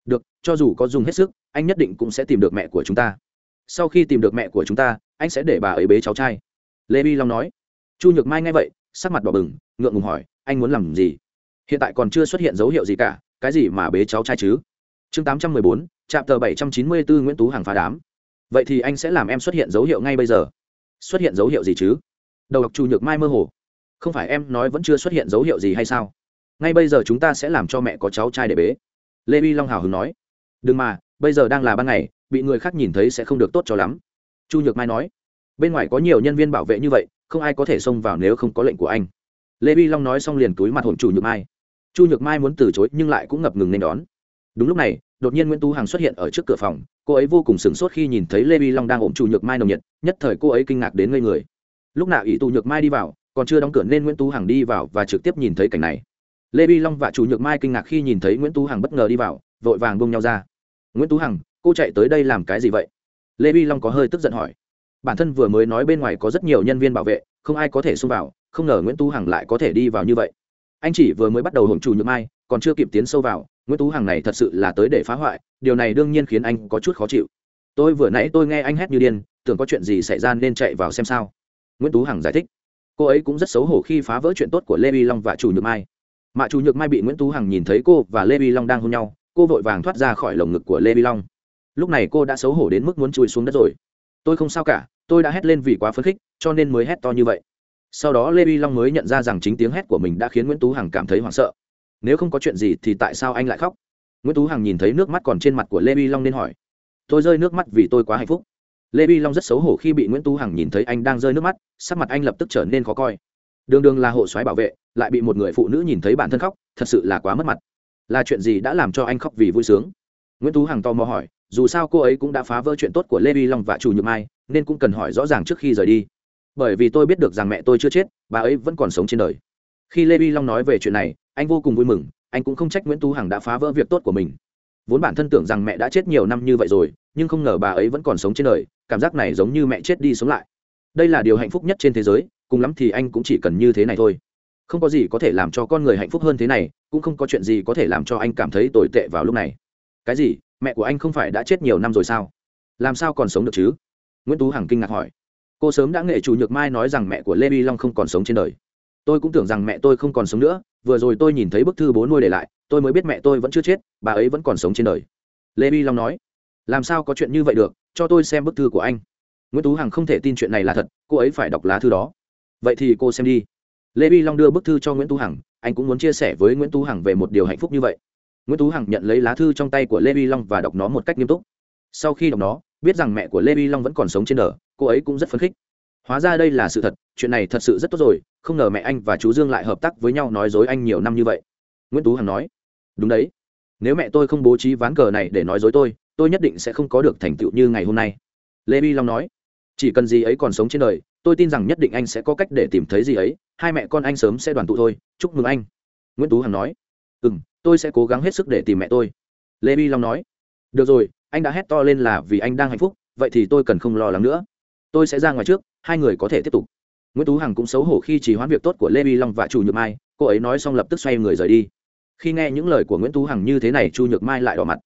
A: Được, cho dù có dùng hết sức, anh nhất định cũng sẽ tìm được mẹ của chúng ta. Sau khi tìm được mẹ của chúng ta, anh sẽ để bà ấy bế cháu trai. Lê vi long nói. Chu nhược mai nghe vậy, sắc mặt đỏ bừng, ngượng ngùng hỏi, anh muốn làm gì? Hiện tại còn chưa xuất hiện dấu hiệu gì cả, cái gì mà bế cháu trai chứ? Chương tám trăm mười bốn trạm tờ bảy trăm chín mươi bốn nguyễn tú hằng phá đám. Vậy thì anh sẽ làm em xuất hiện dấu hiệu ngay bây giờ. Xuất hiện dấu hiệu gì chứ? Đầu độc chu nhược mai mơ hồ. Không phải em nói vẫn chưa xuất hiện dấu hiệu gì hay sao? Ngay bây giờ chúng ta sẽ làm cho mẹ có cháu trai để bế. Lê vi long hào hứng nói. Đừng mà, bây giờ đang là ban ngày, bị người khác nhìn thấy sẽ không được tốt cho lắm. Chu nhược mai nói. Bên ngoài có nhiều nhân viên bảo vệ như vậy, không ai có thể xông vào nếu không có lệnh của anh. Lê vi long nói xong liền túi mặt hồn chủ nhược mai. Chu nhược mai muốn từ chối nhưng lại cũng ngập ngừng nên đón đúng lúc này, đột nhiên nguyễn tú hằng xuất hiện ở trước cửa phòng, cô ấy vô cùng sửng sốt khi nhìn thấy lê vi long đang ôm chủ nhược mai nồng nhiệt, nhất thời cô ấy kinh ngạc đến ngây người. Lúc nào ỷ tù nhược mai đi vào, còn chưa đóng cửa nên nguyễn tú hằng đi vào và trực tiếp nhìn thấy cảnh này. Lê vi long và chủ nhược mai kinh ngạc khi nhìn thấy nguyễn tú hằng bất ngờ đi vào, vội vàng bông nhau ra. Nguyễn tú hằng, cô chạy tới đây làm cái gì vậy? Lê vi long có hơi tức giận hỏi. Bản thân vừa mới nói bên ngoài có rất nhiều nhân viên bảo vệ, không ai có thể xông vào, không ngờ nguyễn tú hằng lại có thể đi vào như vậy. Anh chỉ vừa mới bắt đầu hưởng chủ nhược mai còn chưa kịp tiến sâu vào, nguyễn tú hằng này thật sự là tới để phá hoại, điều này đương nhiên khiến anh có chút khó chịu. Tôi vừa nãy tôi nghe anh hét như điên, tưởng có chuyện gì xảy ra nên chạy vào xem sao. Nguyễn tú hằng giải thích. Cô ấy cũng rất xấu hổ khi phá vỡ chuyện tốt của lê vi long và chủ nhược mai. Mạ chủ nhược mai bị nguyễn tú hằng nhìn thấy cô và lê vi long đang hôn nhau, cô vội vàng thoát ra khỏi lồng ngực của lê vi long. Lúc này cô đã xấu hổ đến mức muốn chui xuống đất rồi. Tôi không sao cả, tôi đã hét lên vì quá phấn khích, cho nên mới hét to như vậy. Sau đó lê vi long mới nhận ra rằng chính tiếng hét của mình đã khiến nguyễn tú hằng cảm thấy hoảng sợ nếu không có chuyện gì thì tại sao anh lại khóc? Nguyễn tú hằng nhìn thấy nước mắt còn trên mặt của lê vi long nên hỏi. Tôi rơi nước mắt vì tôi quá hạnh phúc. Lê vi long rất xấu hổ khi bị nguyễn tú hằng nhìn thấy anh đang rơi nước mắt, sắc mặt anh lập tức trở nên khó coi. Đường đường là hộ soái bảo vệ, lại bị một người phụ nữ nhìn thấy bản thân khóc, thật sự là quá mất mặt. Là chuyện gì đã làm cho anh khóc vì vui sướng? Nguyễn tú hằng tò mò hỏi, dù sao cô ấy cũng đã phá vỡ chuyện tốt của lê vi long và chủ nhược mai, nên cũng cần hỏi rõ ràng trước khi rời đi. Bởi vì tôi biết được rằng mẹ tôi chưa chết, bà ấy vẫn còn sống trên đời khi lê vi long nói về chuyện này, anh vô cùng vui mừng, anh cũng không trách nguyễn tú hằng đã phá vỡ việc tốt của mình. Vốn bản thân tưởng rằng mẹ đã chết nhiều năm như vậy rồi, nhưng không ngờ bà ấy vẫn còn sống trên đời, cảm giác này giống như mẹ chết đi sống lại. Đây là điều hạnh phúc nhất trên thế giới, cùng lắm thì anh cũng chỉ cần như thế này thôi. Không có gì có thể làm cho con người hạnh phúc hơn thế này, cũng không có chuyện gì có thể làm cho anh cảm thấy tồi tệ vào lúc này. Cái gì? Mẹ của anh không phải đã chết nhiều năm rồi sao? Làm sao còn sống được chứ? Nguyễn tú hằng kinh ngạc hỏi. Cô sớm đã nghệ chủ nhược mai nói rằng mẹ của lê vi long không còn sống trên đời tôi cũng tưởng rằng mẹ tôi không còn sống nữa, vừa rồi tôi nhìn thấy bức thư bố nuôi để lại, tôi mới biết mẹ tôi vẫn chưa chết, bà ấy vẫn còn sống trên đời. Lê vi long nói. Làm sao có chuyện như vậy được, cho tôi xem bức thư của anh. Nguyễn tú hằng không thể tin chuyện này là thật, cô ấy phải đọc lá thư đó. Vậy thì cô xem đi. Lê vi long đưa bức thư cho nguyễn tú hằng, anh cũng muốn chia sẻ với nguyễn tú hằng về một điều hạnh phúc như vậy. Nguyễn tú hằng nhận lấy lá thư trong tay của lê vi long và đọc nó một cách nghiêm túc. Sau khi đọc nó, biết rằng mẹ của lê vi long vẫn còn sống trên đời, cô ấy cũng rất phấn khích. Hóa ra đây là sự thật, chuyện này thật sự rất tốt rồi không ngờ mẹ anh và chú dương lại hợp tác với nhau nói dối anh nhiều năm như vậy. Nguyễn tú hằng nói, đúng đấy, nếu mẹ tôi không bố trí ván cờ này để nói dối tôi tôi nhất định sẽ không có được thành tựu như ngày hôm nay. Lê vi long nói, chỉ cần gì ấy còn sống trên đời, tôi tin rằng nhất định anh sẽ có cách để tìm thấy gì ấy, hai mẹ con anh sớm sẽ đoàn tụ thôi, chúc mừng anh. Nguyễn tú hằng nói ừ m tôi sẽ cố gắng hết sức để tìm mẹ tôi. Lê vi long nói, được rồi, anh đã hét to lên là vì anh đang hạnh phúc, vậy thì tôi cần không lo lắng nữa. Tôi sẽ ra ngoài trước, hai người có thể tiếp tục nguyễn tú hằng cũng xấu hổ khi chỉ hoãn việc tốt của lê vi long và Chu nhược mai, cô ấy nói xong lập tức xoay người rời đi. Khi nghe những lời của nguyễn tú hằng như thế này, chu nhược mai lại đỏ mặt.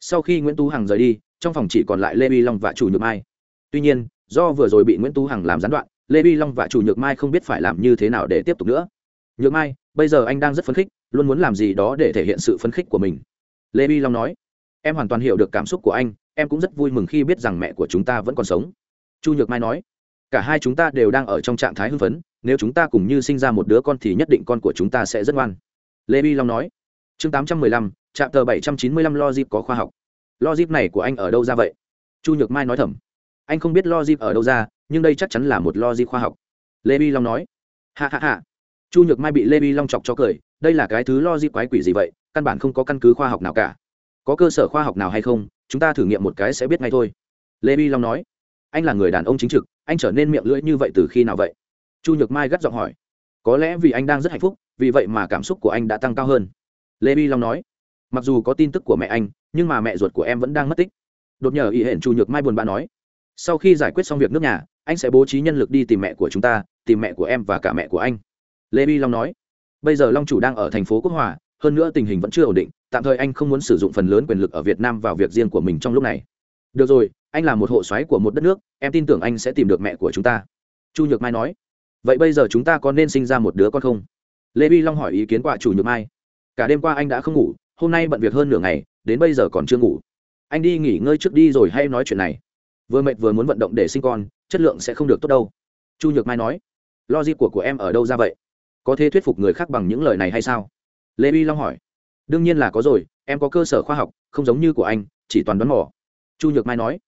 A: Sau khi nguyễn tú hằng rời đi, trong phòng chỉ còn lại lê vi long và Chu nhược mai. Tuy nhiên, do vừa rồi bị nguyễn tú hằng làm gián đoạn, lê vi long và Chu nhược mai không biết phải làm như thế nào để tiếp tục nữa. Nhược mai, bây giờ anh đang rất phấn khích, luôn muốn làm gì đó để thể hiện sự phấn khích của mình. Lê vi long nói. Em hoàn toàn hiểu được cảm xúc của anh, em cũng rất vui mừng khi biết rằng mẹ của chúng ta vẫn còn sống. Chu nhược mai nói cả hai chúng ta đều đang ở trong trạng thái hưng phấn, nếu chúng ta cùng như sinh ra một đứa con thì nhất định con của chúng ta sẽ rất ngoan. Lê bi long nói. Chương tám trăm mười lăm trạm tờ bảy trăm chín mươi lăm lo dip có khoa học. Lo dip này của anh ở đâu ra vậy? Chu nhược mai nói thầm. Anh không biết lo dip ở đâu ra, nhưng đây chắc chắn là một lo dip khoa học. Lê bi long nói. Hạ hạ hạ chu nhược mai bị lê bi long chọc cho cười. Đây là cái thứ lo dip quái quỷ gì vậy? Căn bản không có căn cứ khoa học nào cả. Có cơ sở khoa học nào hay không? Chúng ta thử nghiệm một cái sẽ biết ngay thôi. Lê bi long nói anh là người đàn ông chính trực, anh trở nên miệng lưỡi như vậy từ khi nào vậy? Chu nhược mai gắt giọng hỏi. Có lẽ vì anh đang rất hạnh phúc, vì vậy mà cảm xúc của anh đã tăng cao hơn. Lê vi long nói. Mặc dù có tin tức của mẹ anh, nhưng mà mẹ ruột của em vẫn đang mất tích. Đột nhờ ý hển chu nhược mai buồn bã nói. Sau khi giải quyết xong việc nước nhà, anh sẽ bố trí nhân lực đi tìm mẹ của chúng ta, tìm mẹ của em và cả mẹ của anh. Lê vi long nói. Bây giờ long chủ đang ở thành phố quốc hòa, hơn nữa tình hình vẫn chưa ổn định, tạm thời anh không muốn sử dụng phần lớn quyền lực ở việt nam vào việc riêng của mình trong lúc này được rồi, anh là một hộ soái của một đất nước, em tin tưởng anh sẽ tìm được mẹ của chúng ta. Chu nhược mai nói. Vậy bây giờ chúng ta có nên sinh ra một đứa con không? Lê vi long hỏi ý kiến quả chủ nhược mai. Cả đêm qua anh đã không ngủ, hôm nay bận việc hơn nửa ngày, đến bây giờ còn chưa ngủ. Anh đi nghỉ ngơi trước đi rồi hay nói chuyện này? Vừa mệt vừa muốn vận động để sinh con, chất lượng sẽ không được tốt đâu. Chu nhược mai nói. Lo di của của em ở đâu ra vậy? Có thể thuyết phục người khác bằng những lời này hay sao? Lê vi long hỏi. Đương nhiên là có rồi, em có cơ sở khoa học, không giống như của anh, chỉ toàn đoán mỏ chu nhược mai nói.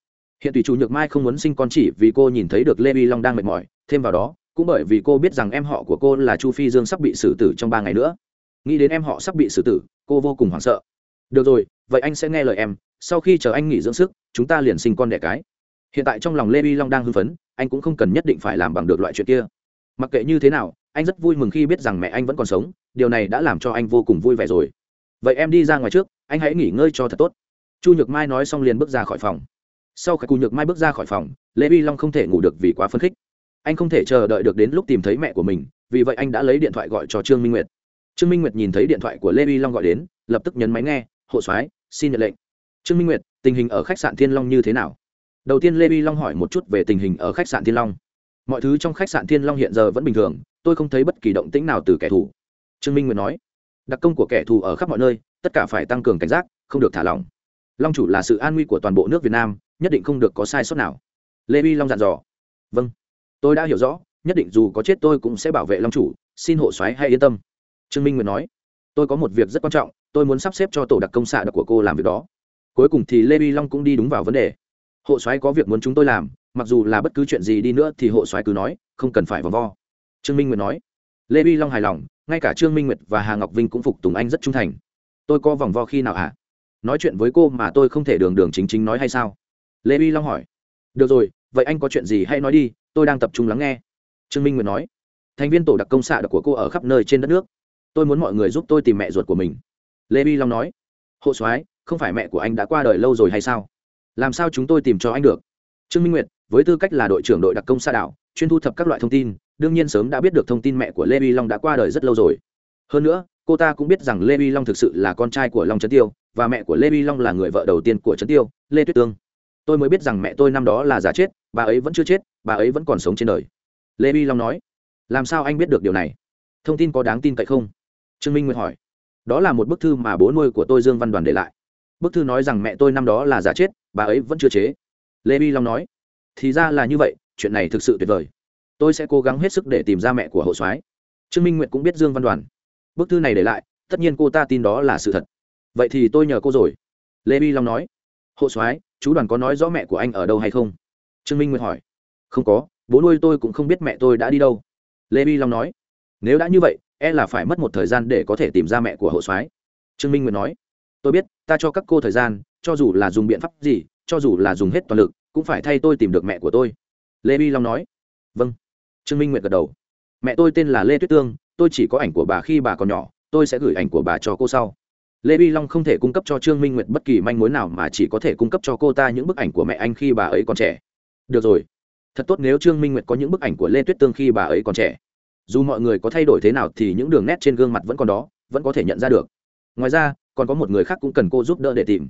A: Hiện tùy chủ nhược mai không muốn sinh con chỉ vì cô nhìn thấy được lê vi long đang mệt mỏi, thêm vào đó, cũng bởi vì cô biết rằng em họ của cô là chu phi dương sắp bị xử tử trong ba ngày nữa. Nghĩ đến em họ sắp bị xử tử, cô vô cùng hoảng sợ. Được rồi, vậy anh sẽ nghe lời em, sau khi chờ anh nghỉ dưỡng sức, chúng ta liền sinh con đẻ cái. Hiện tại trong lòng lê vi long đang hưng phấn, anh cũng không cần nhất định phải làm bằng được loại chuyện kia. Mặc kệ như thế nào, anh rất vui mừng khi biết rằng mẹ anh vẫn còn sống, điều này đã làm cho anh vô cùng vui vẻ rồi. Vậy em đi ra ngoài trước, anh hãy nghỉ ngơi cho thật tốt chu nhược mai nói xong liền bước ra khỏi phòng. Sau khi cù nhược mai bước ra khỏi phòng, lê vi long không thể ngủ được vì quá phấn khích. Anh không thể chờ đợi được đến lúc tìm thấy mẹ của mình, vì vậy anh đã lấy điện thoại gọi cho trương minh nguyệt. Trương minh nguyệt nhìn thấy điện thoại của lê vi long gọi đến, lập tức nhấn máy nghe, hộ soái, xin nhận lệnh. Trương minh nguyệt, tình hình ở khách sạn thiên long như thế nào? Đầu tiên lê vi long hỏi một chút về tình hình ở khách sạn thiên long. Mọi thứ trong khách sạn thiên long hiện giờ vẫn bình thường, tôi không thấy bất kỳ động tĩnh nào từ kẻ thù. Trương minh nguyệt nói. Đặc công của kẻ thù ở khắp mọi nơi, tất cả phải tăng cường cảnh giác, không được thả lỏng long chủ là sự an nguy của toàn bộ nước việt nam, nhất định không được có sai sót nào. Lê vi long dặn dò. Vâng. Tôi đã hiểu rõ, nhất định dù có chết tôi cũng sẽ bảo vệ long chủ, xin hộ xoáy hay yên tâm. Trương minh nguyệt nói. Tôi có một việc rất quan trọng, tôi muốn sắp xếp cho tổ đặc công xạ đặc của cô làm việc đó. Cuối cùng thì lê vi long cũng đi đúng vào vấn đề. Hộ soái có việc muốn chúng tôi làm, mặc dù là bất cứ chuyện gì đi nữa thì hộ soái cứ nói, không cần phải vòng vo. Trương minh nguyệt nói. Lê vi long hài lòng, ngay cả trương minh nguyệt và hà ngọc vinh cũng phục tùng anh rất trung thành. Tôi có vòng vo khi nào ạ à? Nói chuyện với cô mà tôi không thể đường đường chính chính nói hay sao? Lê vi long hỏi. Được rồi, vậy anh có chuyện gì hãy nói đi, tôi đang tập trung lắng nghe. Trương minh nguyệt nói. Thành viên tổ đặc công xạ đặc của cô ở khắp nơi trên đất nước. Tôi muốn mọi người giúp tôi tìm mẹ ruột của mình. Lê vi long nói. Hộ soái, không phải mẹ của anh đã qua đời lâu rồi hay sao? Làm sao chúng tôi tìm cho anh được? Trương minh nguyệt, với tư cách là đội trưởng đội đặc công xa đảo, chuyên thu thập các loại thông tin, đương nhiên sớm đã biết được thông tin mẹ của lê vi long đã qua đời rất lâu rồi. Hơn nữa, cô ta cũng biết rằng lê vi long thực sự là con trai của long trấn tiêu và mẹ của lê vi long là người vợ đầu tiên của trấn tiêu, lê tuyết tương. Tôi mới biết rằng mẹ tôi năm đó là giả chết, bà ấy vẫn chưa chết, bà ấy vẫn còn sống trên đời. Lê vi long nói, làm sao anh biết được điều này? Thông tin có đáng tin cậy không? Trương minh nguyệt hỏi. Đó là một bức thư mà bố nuôi của tôi dương văn đoàn để lại. Bức thư nói rằng mẹ tôi năm đó là giả chết, bà ấy vẫn chưa chế. Lê vi long nói, thì ra là như vậy, chuyện này thực sự tuyệt vời. Tôi sẽ cố gắng hết sức để tìm ra mẹ của hộ soái. Trương minh nguyệt cũng biết dương văn đoàn. Bức thư này để lại, tất nhiên cô ta tin đó là sự thật vậy thì tôi nhờ cô rồi. Lê bi long nói. Hộ soái, chú đoàn có nói rõ mẹ của anh ở đâu hay không? Trương minh nguyệt hỏi. Không có, bố nuôi tôi cũng không biết mẹ tôi đã đi đâu. Lê bi long nói. Nếu đã như vậy e là phải mất một thời gian để có thể tìm ra mẹ của hộ soái. Trương minh nguyệt nói. Tôi biết, ta cho các cô thời gian, cho dù là dùng biện pháp gì, cho dù là dùng hết toàn lực, cũng phải thay tôi tìm được mẹ của tôi. Lê bi long nói. Vâng. Trương minh nguyệt gật đầu. Mẹ tôi tên là lê tuyết tương, tôi chỉ có ảnh của bà khi bà còn nhỏ, tôi sẽ gửi ảnh của bà cho cô sau lê vi long không thể cung cấp cho trương minh nguyệt bất kỳ manh mối nào mà chỉ có thể cung cấp cho cô ta những bức ảnh của mẹ anh khi bà ấy còn trẻ. Được rồi. Thật tốt nếu trương minh nguyệt có những bức ảnh của lê tuyết tương khi bà ấy còn trẻ. Dù mọi người có thay đổi thế nào thì những đường nét trên gương mặt vẫn còn đó, vẫn có thể nhận ra được. Ngoài ra, còn có một người khác cũng cần cô giúp đỡ để tìm.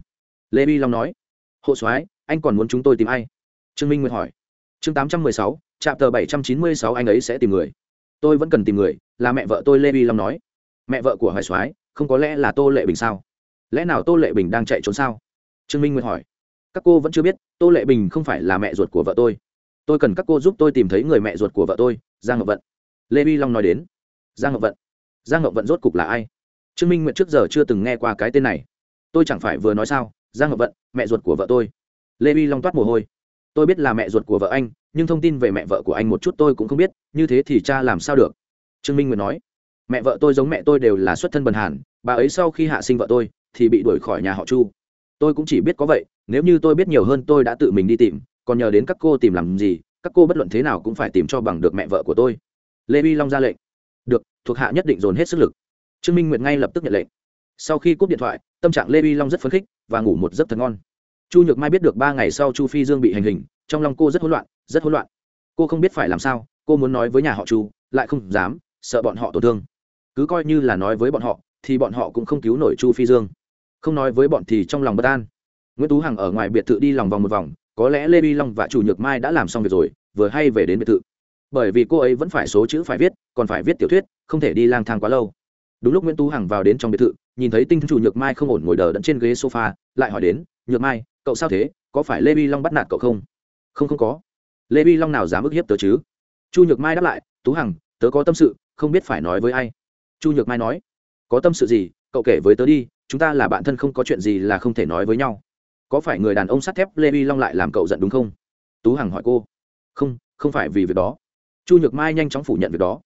A: Lê vi long nói. Hộ soái, anh còn muốn chúng tôi tìm ai? Trương minh nguyệt hỏi. Chương tám trăm mười sáu trạm tờ bảy trăm chín mươi sáu, anh ấy sẽ tìm người. Tôi vẫn cần tìm người, là mẹ vợ tôi, lê vi long nói. Mẹ vợ của hoài soái không có lẽ là tô lệ bình sao? Lẽ nào tô lệ bình đang chạy trốn sao? Trương minh nguyệt hỏi. Các cô vẫn chưa biết, tô lệ bình không phải là mẹ ruột của vợ tôi. Tôi cần các cô giúp tôi tìm thấy người mẹ ruột của vợ tôi, giang ngọc vận. Lê vi long nói đến. Giang ngọc vận. Giang ngọc vận rốt cục là ai? Trương minh nguyệt trước giờ chưa từng nghe qua cái tên này. Tôi chẳng phải vừa nói sao, giang ngọc vận, mẹ ruột của vợ tôi. Lê vi long toát mồ hôi. Tôi biết là mẹ ruột của vợ anh, nhưng thông tin về mẹ vợ của anh một chút tôi cũng không biết, như thế thì cha làm sao được? Trương minh nguyệt nói mẹ vợ tôi giống mẹ tôi đều là xuất thân bần hàn, bà ấy sau khi hạ sinh vợ tôi thì bị đuổi khỏi nhà họ chu. Tôi cũng chỉ biết có vậy, nếu như tôi biết nhiều hơn tôi đã tự mình đi tìm, còn nhờ đến các cô tìm làm gì, các cô bất luận thế nào cũng phải tìm cho bằng được mẹ vợ của tôi. Lê vi long ra lệnh. Được, thuộc hạ nhất định dồn hết sức lực. Trương minh nguyệt ngay lập tức nhận lệnh. Sau khi cúp điện thoại, tâm trạng lê vi long rất phấn khích và ngủ một giấc thật ngon. Chu nhược mai biết được ba ngày sau chu phi dương bị hành hình, trong lòng cô rất hỗn loạn, rất hỗn loạn. Cô không biết phải làm sao, cô muốn nói với nhà họ chu, lại không dám, sợ bọn họ tổn thương cứ coi như là nói với bọn họ, thì bọn họ cũng không cứu nổi chu phi dương. Không nói với bọn thì trong lòng bất an. Nguyễn tú hằng ở ngoài biệt thự đi lòng vòng một vòng, có lẽ lê bi long và chủ nhược mai đã làm xong việc rồi, vừa hay về đến biệt thự. Bởi vì cô ấy vẫn phải số chữ phải viết, còn phải viết tiểu thuyết, không thể đi lang thang quá lâu. Đúng lúc nguyễn tú hằng vào đến trong biệt thự, nhìn thấy tinh chủ nhược mai không ổn ngồi đờ đẫn trên ghế sofa, lại hỏi đến, nhược mai, cậu sao thế? Có phải lê bi long bắt nạt cậu không? Không không có. Lê bi long nào dám ức hiếp tớ chứ? Chu nhược mai đáp lại, tú hằng, tớ có tâm sự, không biết phải nói với ai chu nhược mai nói, có tâm sự gì, cậu kể với tớ đi, chúng ta là bạn thân không có chuyện gì là không thể nói với nhau. Có phải người đàn ông sắt thép lê vi long lại làm cậu giận đúng không? Tú hằng hỏi cô. Không không phải vì việc đó. Chu nhược mai nhanh chóng phủ nhận việc đó.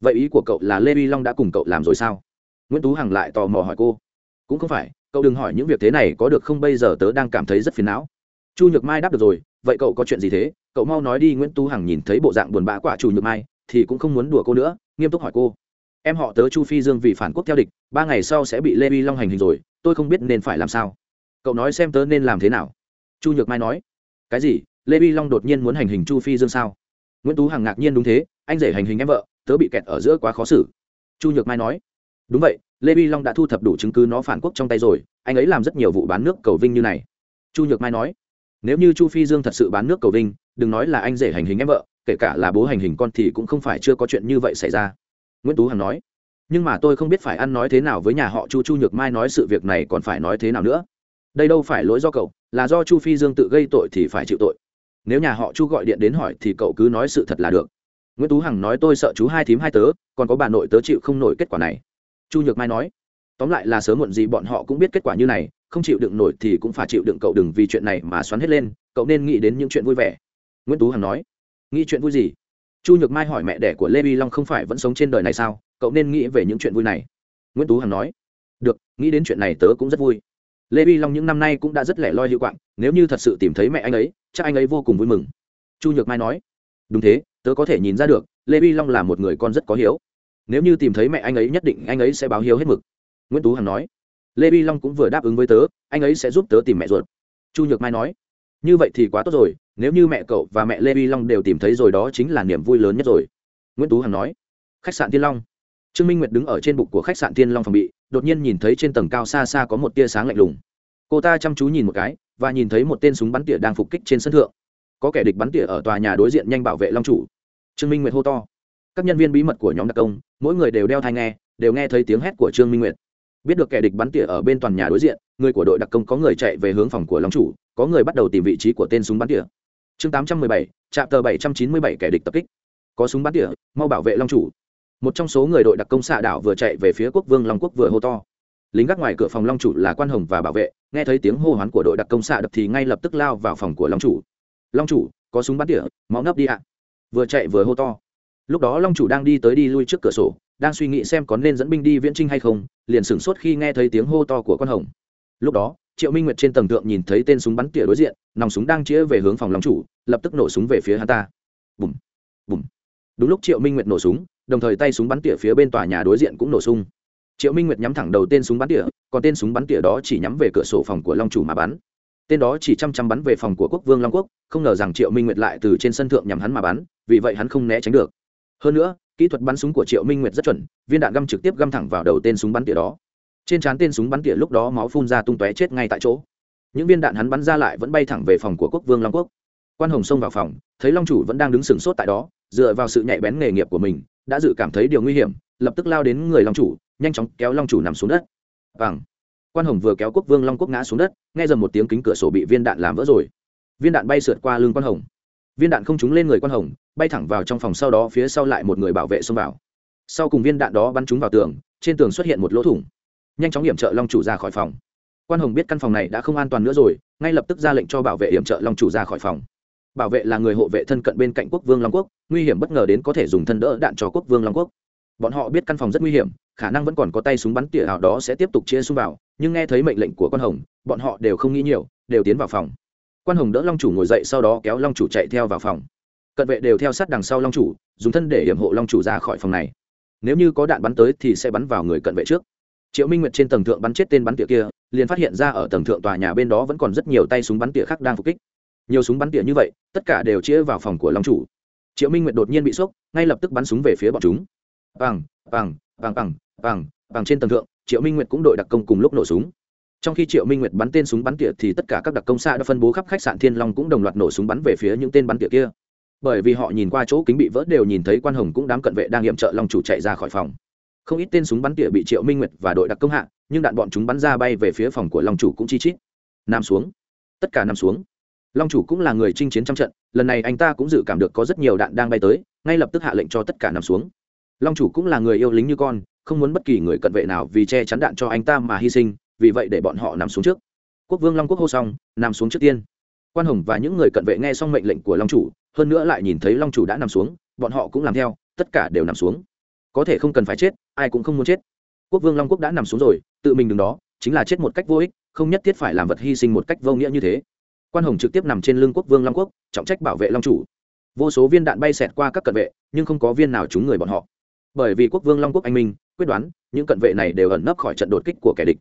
A: Vậy ý của cậu là lê vi long đã cùng cậu làm rồi sao? Nguyễn tú hằng lại tò mò hỏi cô. Cũng không phải, cậu đừng hỏi những việc thế này, có được không bây giờ tớ đang cảm thấy rất phiền não. Chu nhược mai đáp được rồi. Vậy cậu có chuyện gì thế? Cậu mau nói đi. Nguyễn tú hằng nhìn thấy bộ dạng buồn bã quả chu nhược mai thì cũng không muốn đùa cô nữa, nghiêm túc hỏi cô em họ tớ chu phi dương vì phản quốc theo địch, ba ngày sau sẽ bị lê vi long hành hình rồi, tôi không biết nên phải làm sao. Cậu nói xem tớ nên làm thế nào. Chu nhược mai nói. Cái gì? Lê vi long đột nhiên muốn hành hình chu phi dương sao? Nguyễn tú hằng ngạc nhiên đúng thế, anh rể hành hình em vợ, tớ bị kẹt ở giữa quá khó xử. Chu nhược mai nói. Đúng vậy, lê vi long đã thu thập đủ chứng cứ nó phản quốc trong tay rồi, anh ấy làm rất nhiều vụ bán nước cầu vinh như này. Chu nhược mai nói. Nếu như chu phi dương thật sự bán nước cầu vinh, đừng nói là anh rể hành hình em vợ, kể cả là bố hành hình con thì cũng không phải chưa có chuyện như vậy xảy ra nguyễn tú hằng nói, nhưng mà tôi không biết phải ăn nói thế nào với nhà họ chu chu nhược mai nói sự việc này còn phải nói thế nào nữa. Đây đâu phải lỗi do cậu, là do chu phi dương tự gây tội thì phải chịu tội. Nếu nhà họ chu gọi điện đến hỏi thì cậu cứ nói sự thật là được. Nguyễn tú hằng nói, tôi sợ chú hai thím hai tớ, còn có bà nội tớ chịu không nổi kết quả này. Chu nhược mai nói, tóm lại là sớm muộn gì bọn họ cũng biết kết quả như này, không chịu đựng nổi thì cũng phải chịu đựng cậu đừng vì chuyện này mà xoắn hết lên, cậu nên nghĩ đến những chuyện vui vẻ. Nguyễn tú hằng nói, nghĩ chuyện vui gì? Chu nhược mai hỏi mẹ đẻ của lê vi long không phải vẫn sống trên đời này sao? Cậu nên nghĩ về những chuyện vui này. Nguyễn tú hằng nói. Được, nghĩ đến chuyện này tớ cũng rất vui. Lê vi long những năm nay cũng đã rất lẻ loi hiệu quạng, nếu như thật sự tìm thấy mẹ anh ấy, chắc anh ấy vô cùng vui mừng. Chu nhược mai nói. Đúng thế, tớ có thể nhìn ra được, lê vi long là một người con rất có hiếu. Nếu như tìm thấy mẹ anh ấy nhất định anh ấy sẽ báo hiếu hết mực. Nguyễn tú hằng nói. Lê vi long cũng vừa đáp ứng với tớ, anh ấy sẽ giúp tớ tìm mẹ ruột. Chu nhược mai nói. Như vậy thì quá tốt rồi nếu như mẹ cậu và mẹ lê vi long đều tìm thấy rồi đó chính là niềm vui lớn nhất rồi. Nguyễn tú hằng nói. Khách sạn tiên long. Trương minh nguyệt đứng ở trên bục của khách sạn tiên long phòng bị, đột nhiên nhìn thấy trên tầng cao xa xa có một tia sáng lạnh lùng. Cô ta chăm chú nhìn một cái, và nhìn thấy một tên súng bắn tỉa đang phục kích trên sân thượng. Có kẻ địch bắn tỉa ở tòa nhà đối diện nhanh bảo vệ long chủ. Trương minh nguyệt hô to. Các nhân viên bí mật của nhóm đặc công, mỗi người đều đeo thai nghe, đều nghe thấy tiếng hét của trương minh nguyệt. Biết được kẻ địch bắn tỉa ở bên toàn nhà đối diện, người của đội đặc công có người chạy về hướng phòng của long chủ, có người bắt đầu tìm vị trí của tên súng bắn tỉa chương tám trăm mười bảy, trạm tờ bảy trăm chín mươi bảy kẻ địch tập kích. Có súng bắn tỉa, mau bảo vệ long chủ. Một trong số người đội đặc công xạ đảo vừa chạy về phía quốc vương long quốc vừa hô to. Lính gác ngoài cửa phòng long chủ là quan hồng và bảo vệ, nghe thấy tiếng hô hoán của đội đặc công xạ đập thì ngay lập tức lao vào phòng của long chủ. Long chủ, có súng bắn tỉa máu nấp đi ạ. Vừa chạy vừa hô to. Lúc đó long chủ đang đi tới đi lui trước cửa sổ, đang suy nghĩ xem có nên dẫn binh đi viễn trinh hay không, liền sửng sốt khi nghe thấy tiếng hô to của Quan hồng. Lúc đó triệu minh nguyệt trên tầng tượng nhìn thấy tên súng bắn tỉa đối diện, nòng súng đang chĩa về hướng phòng long chủ, lập tức nổ súng về phía hắn ta. Bùm bùm. Đúng lúc triệu minh nguyệt nổ súng, đồng thời tay súng bắn tỉa phía bên tòa nhà đối diện cũng nổ sung. Triệu minh nguyệt nhắm thẳng đầu tên súng bắn tỉa, còn tên súng bắn tỉa đó chỉ nhắm về cửa sổ phòng của long chủ mà bắn. Tên đó chỉ chăm chăm bắn về phòng của quốc vương long quốc, không ngờ rằng triệu minh nguyệt lại từ trên sân thượng nhằm hắn mà bắn, vì vậy hắn không né tránh được. Hơn nữa, kỹ thuật bắn súng của triệu minh nguyệt rất chuẩn, viên đạn găm trực tiếp găm thẳng vào đầu tên súng bắn tỉa đó trên trán tên súng bắn tỉa lúc đó máu phun ra tung tóe chết ngay tại chỗ. Những viên đạn hắn bắn ra lại vẫn bay thẳng về phòng của quốc vương long quốc. Quan hồng xông vào phòng, thấy long chủ vẫn đang đứng sừng sốt tại đó, dựa vào sự nhạy bén nghề nghiệp của mình, đã dự cảm thấy điều nguy hiểm, lập tức lao đến người long chủ, nhanh chóng kéo long chủ nằm xuống đất. Vàng quan hồng vừa kéo quốc vương long quốc ngã xuống đất, nghe dầm một tiếng kính cửa sổ bị viên đạn làm vỡ rồi. Viên đạn bay sượt qua lưng quan hồng. Viên đạn không trúng lên người quan hồng, bay thẳng vào trong phòng sau đó phía sau lại một người bảo vệ xông vào. Sau cùng viên đạn đó bắn trúng vào tường, trên tường xuất hiện một lỗ thủng nhanh chóng hiểm trợ long chủ ra khỏi phòng. Quan hồng biết căn phòng này đã không an toàn nữa rồi, ngay lập tức ra lệnh cho bảo vệ hiểm trợ long chủ ra khỏi phòng. Bảo vệ là người hộ vệ thân cận bên cạnh quốc vương long quốc, nguy hiểm bất ngờ đến có thể dùng thân đỡ đạn cho quốc vương long quốc. Bọn họ biết căn phòng rất nguy hiểm, khả năng vẫn còn có tay súng bắn tỉa nào đó sẽ tiếp tục chia xung vào, nhưng nghe thấy mệnh lệnh của quan hồng, bọn họ đều không nghĩ nhiều, đều tiến vào phòng. Quan hồng đỡ long chủ ngồi dậy sau đó kéo long chủ chạy theo vào phòng. Cận vệ đều theo sát đằng sau long chủ, dùng thân để hiểm hộ long chủ ra khỏi phòng này. Nếu như có đạn bắn tới thì sẽ bắn vào người cận vệ trước triệu minh nguyệt trên tầng thượng bắn chết tên bắn tỉa kia, liền phát hiện ra ở tầng thượng tòa nhà bên đó vẫn còn rất nhiều tay súng bắn tỉa khác đang phục kích. Nhiều súng bắn tỉa như vậy, tất cả đều chia vào phòng của long chủ. Triệu minh nguyệt đột nhiên bị sốc, ngay lập tức bắn súng về phía bọn chúng. Bằng bằng bằng bằng bằng bằng trên tầng thượng, triệu minh nguyệt cũng đội đặc công cùng lúc nổ súng. Trong khi triệu minh nguyệt bắn tên súng bắn tỉa thì tất cả các đặc công xa đã phân bố khắp khách sạn thiên long cũng đồng loạt nổ súng bắn về phía những tên bắn tỉa kia. Bởi vì họ nhìn qua chỗ kính bị vỡ đều nhìn thấy quan hồng cũng đám cận vệ đang nghiệm trợ long chủ chạy ra khỏi phòng không ít tên súng bắn tỉa bị triệu minh nguyệt và đội đặc công hạ, nhưng đạn bọn chúng bắn ra bay về phía phòng của long chủ cũng chi chít. Nằm xuống. Tất cả nằm xuống. Long chủ cũng là người chinh chiến trăm trận, lần này anh ta cũng dự cảm được có rất nhiều đạn đang bay tới, ngay lập tức hạ lệnh cho tất cả nằm xuống. Long chủ cũng là người yêu lính như con, không muốn bất kỳ người cận vệ nào vì che chắn đạn cho anh ta mà hy sinh, vì vậy để bọn họ nằm xuống trước. Quốc vương long quốc hô xong, nằm xuống trước tiên. Quan hồng và những người cận vệ nghe xong mệnh lệnh của long chủ, hơn nữa lại nhìn thấy long chủ đã nằm xuống, bọn họ cũng làm theo, tất cả đều nằm xuống có thể không cần phải chết ai cũng không muốn chết. Quốc vương long quốc đã nằm xuống rồi tự mình đứng đó chính là chết một cách vô ích không nhất thiết phải làm vật hy sinh một cách vô nghĩa như thế. Quan hồng trực tiếp nằm trên lưng quốc vương long quốc trọng trách bảo vệ long chủ. Vô số viên đạn bay xẹt qua các cận vệ nhưng không có viên nào trúng người bọn họ. Bởi vì quốc vương long quốc anh minh quyết đoán những cận vệ này đều ẩn nấp khỏi trận đột kích của kẻ địch.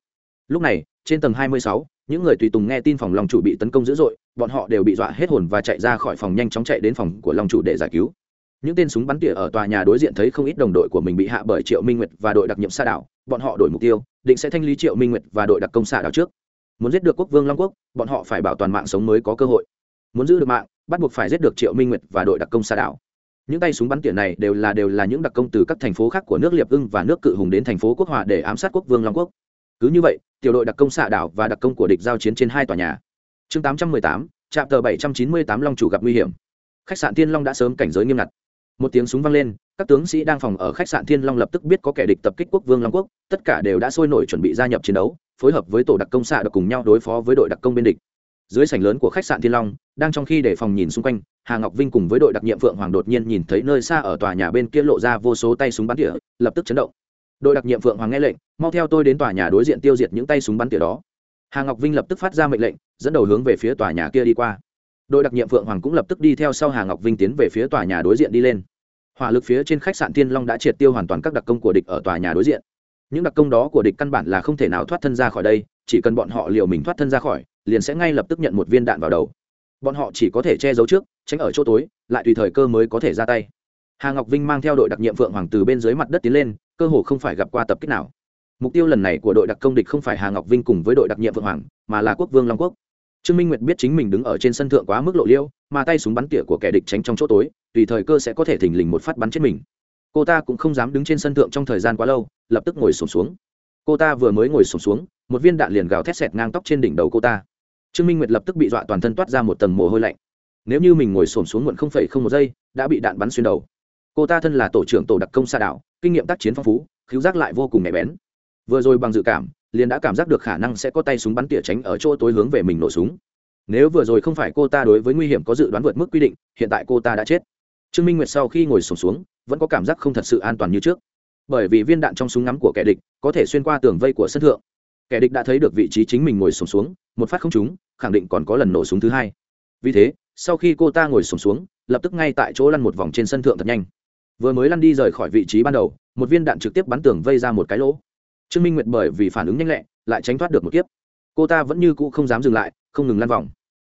A: Lúc này trên tầng 26, những người tùy tùng nghe tin phòng long chủ bị tấn công dữ dội bọn họ đều bị dọa hết hồn và chạy ra khỏi phòng nhanh chóng chạy đến phòng của long chủ để giải cứu những tên súng bắn tỉa ở tòa nhà đối diện thấy không ít đồng đội của mình bị hạ bởi triệu minh nguyệt và đội đặc nhiệm xa đảo. Bọn họ đổi mục tiêu định sẽ thanh lý triệu minh nguyệt và đội đặc công xa đảo trước. Muốn giết được quốc vương long quốc bọn họ phải bảo toàn mạng sống mới có cơ hội. Muốn giữ được mạng bắt buộc phải giết được triệu minh nguyệt và đội đặc công xa đảo. Những tay súng bắn tỉa này đều là đều là những đặc công từ các thành phố khác của nước liệp ưng và nước cự hùng đến thành phố quốc hòa để ám sát quốc vương long quốc. Cứ như vậy tiểu đội đặc công xạ đảo và đặc công của địch giao chiến trên hai tòa nhà. Chương 818, trạm tờ 798 long chủ gặp nguy hiểm. Khách sạn Tiên long đã sớm cảnh giới nghiêm ngặt một tiếng súng vang lên, các tướng sĩ đang phòng ở khách sạn thiên long lập tức biết có kẻ địch tập kích quốc vương long quốc, tất cả đều đã sôi nổi chuẩn bị gia nhập chiến đấu, phối hợp với tổ đặc công xạ được cùng nhau đối phó với đội đặc công bên địch. Dưới sảnh lớn của khách sạn thiên long, đang trong khi để phòng nhìn xung quanh, hà ngọc vinh cùng với đội đặc nhiệm phượng hoàng đột nhiên nhìn thấy nơi xa ở tòa nhà bên kia lộ ra vô số tay súng bắn tỉa, lập tức chấn động. Đội đặc nhiệm phượng hoàng nghe lệnh, mau theo tôi đến tòa nhà đối diện tiêu diệt những tay súng bắn tỉa đó. Hà ngọc vinh lập tức phát ra mệnh lệnh, dẫn đầu hướng về phía tòa nhà kia đi qua đội đặc nhiệm phượng hoàng cũng lập tức đi theo sau hà ngọc vinh tiến về phía tòa nhà đối diện đi lên. Hỏa lực phía trên khách sạn thiên long đã triệt tiêu hoàn toàn các đặc công của địch ở tòa nhà đối diện. Những đặc công đó của địch căn bản là không thể nào thoát thân ra khỏi đây, chỉ cần bọn họ liều mình thoát thân ra khỏi, liền sẽ ngay lập tức nhận một viên đạn vào đầu. Bọn họ chỉ có thể che giấu trước, tránh ở chỗ tối, lại tùy thời cơ mới có thể ra tay. Hà ngọc vinh mang theo đội đặc nhiệm phượng hoàng từ bên dưới mặt đất tiến lên, cơ hồ không phải gặp qua tập kích nào. Mục tiêu lần này của đội đặc công địch không phải hà ngọc vinh cùng với đội đặc nhiệm phượng hoàng, mà là quốc vương long quốc trương minh nguyệt biết chính mình đứng ở trên sân thượng quá mức lộ liêu, mà tay súng bắn tỉa của kẻ địch tránh trong chỗ tối, tùy thời cơ sẽ có thể thình lình một phát bắn chết mình. Cô ta cũng không dám đứng trên sân thượng trong thời gian quá lâu, lập tức ngồi sổm xuống. Cô ta vừa mới ngồi sổm xuống, một viên đạn liền gào thét xẹt ngang tóc trên đỉnh đầu cô ta. Trương minh nguyệt lập tức bị dọa toàn thân toát ra một tầng mồ hôi lạnh. Nếu như mình ngồi sổm xuống muộn không phẩy không một giây, đã bị đạn bắn xuyên đầu. Cô ta thân là tổ trưởng tổ đặc công xa đảo, kinh nghiệm tác chiến phong phú cứu giác lại vô cùng nhạy bén. Vừa rồi bằng dự cảm liền đã cảm giác được khả năng sẽ có tay súng bắn tỉa tránh ở chỗ tối hướng về mình nổ súng. Nếu vừa rồi không phải cô ta đối với nguy hiểm có dự đoán vượt mức quy định hiện tại cô ta đã chết. Trương minh nguyệt sau khi ngồi sùng xuống, xuống vẫn có cảm giác không thật sự an toàn như trước. Bởi vì viên đạn trong súng ngắm của kẻ địch có thể xuyên qua tường vây của sân thượng. Kẻ địch đã thấy được vị trí chính mình ngồi sùng xuống, xuống một phát không trúng khẳng định còn có lần nổ súng thứ hai. Vì thế sau khi cô ta ngồi sùng xuống, xuống lập tức ngay tại chỗ lăn một vòng trên sân thượng thật nhanh. Vừa mới lăn đi rời khỏi vị trí ban đầu một viên đạn trực tiếp bắn tường vây ra một cái lỗ trương minh nguyệt bởi vì phản ứng nhanh lẹ, lại tránh thoát được một kiếp. Cô ta vẫn như cũ không dám dừng lại, không ngừng lan vòng.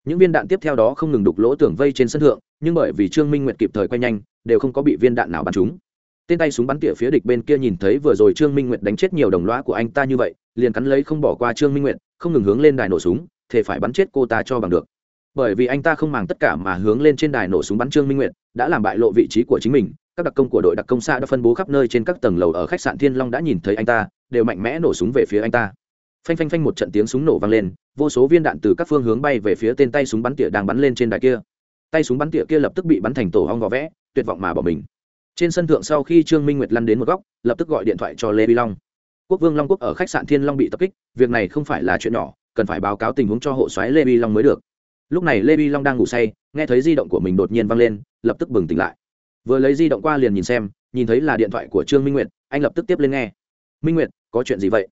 A: Những viên đạn tiếp theo đó không ngừng đục lỗ tường vây trên sân thượng, nhưng bởi vì trương minh nguyệt kịp thời quay nhanh, đều không có bị viên đạn nào bắn trúng. Tên tay súng bắn tỉa phía địch bên kia nhìn thấy vừa rồi trương minh nguyệt đánh chết nhiều đồng loa của anh ta như vậy, liền cắn lấy không bỏ qua trương minh nguyệt, không ngừng hướng lên đài nổ súng thể phải bắn chết cô ta cho bằng được. Bởi vì anh ta không màng tất cả mà hướng lên trên đài nổ súng bắn trương minh nguyệt, đã làm bại lộ vị trí của chính mình, các đặc công của đội đặc công xa đã phân bố khắp nơi trên các tầng lầu ở khách sạn thiên long đã nhìn thấy anh ta đều mạnh mẽ nổ súng về phía anh ta. Phanh phanh phanh một trận tiếng súng nổ vang lên, vô số viên đạn từ các phương hướng bay về phía tên tay súng bắn tỉa đang bắn lên trên đài kia. Tay súng bắn tỉa kia lập tức bị bắn thành tổ hong vỏ vẽ, tuyệt vọng mà bỏ mình. Trên sân thượng sau khi trương minh nguyệt lăn đến một góc, lập tức gọi điện thoại cho lê vi long. Quốc vương long quốc ở khách sạn thiên long bị tập kích, việc này không phải là chuyện nhỏ, cần phải báo cáo tình huống cho hộ soái lê vi long mới được. Lúc này lê vi long đang ngủ say, nghe thấy di động của mình đột nhiên vang lên, lập tức bừng tỉnh lại. Vừa lấy di động qua liền nhìn xem, nhìn thấy là điện thoại của trương minh nguyệt, anh lập tức tiếp lên nghe minh nguyệt, có chuyện gì vậy?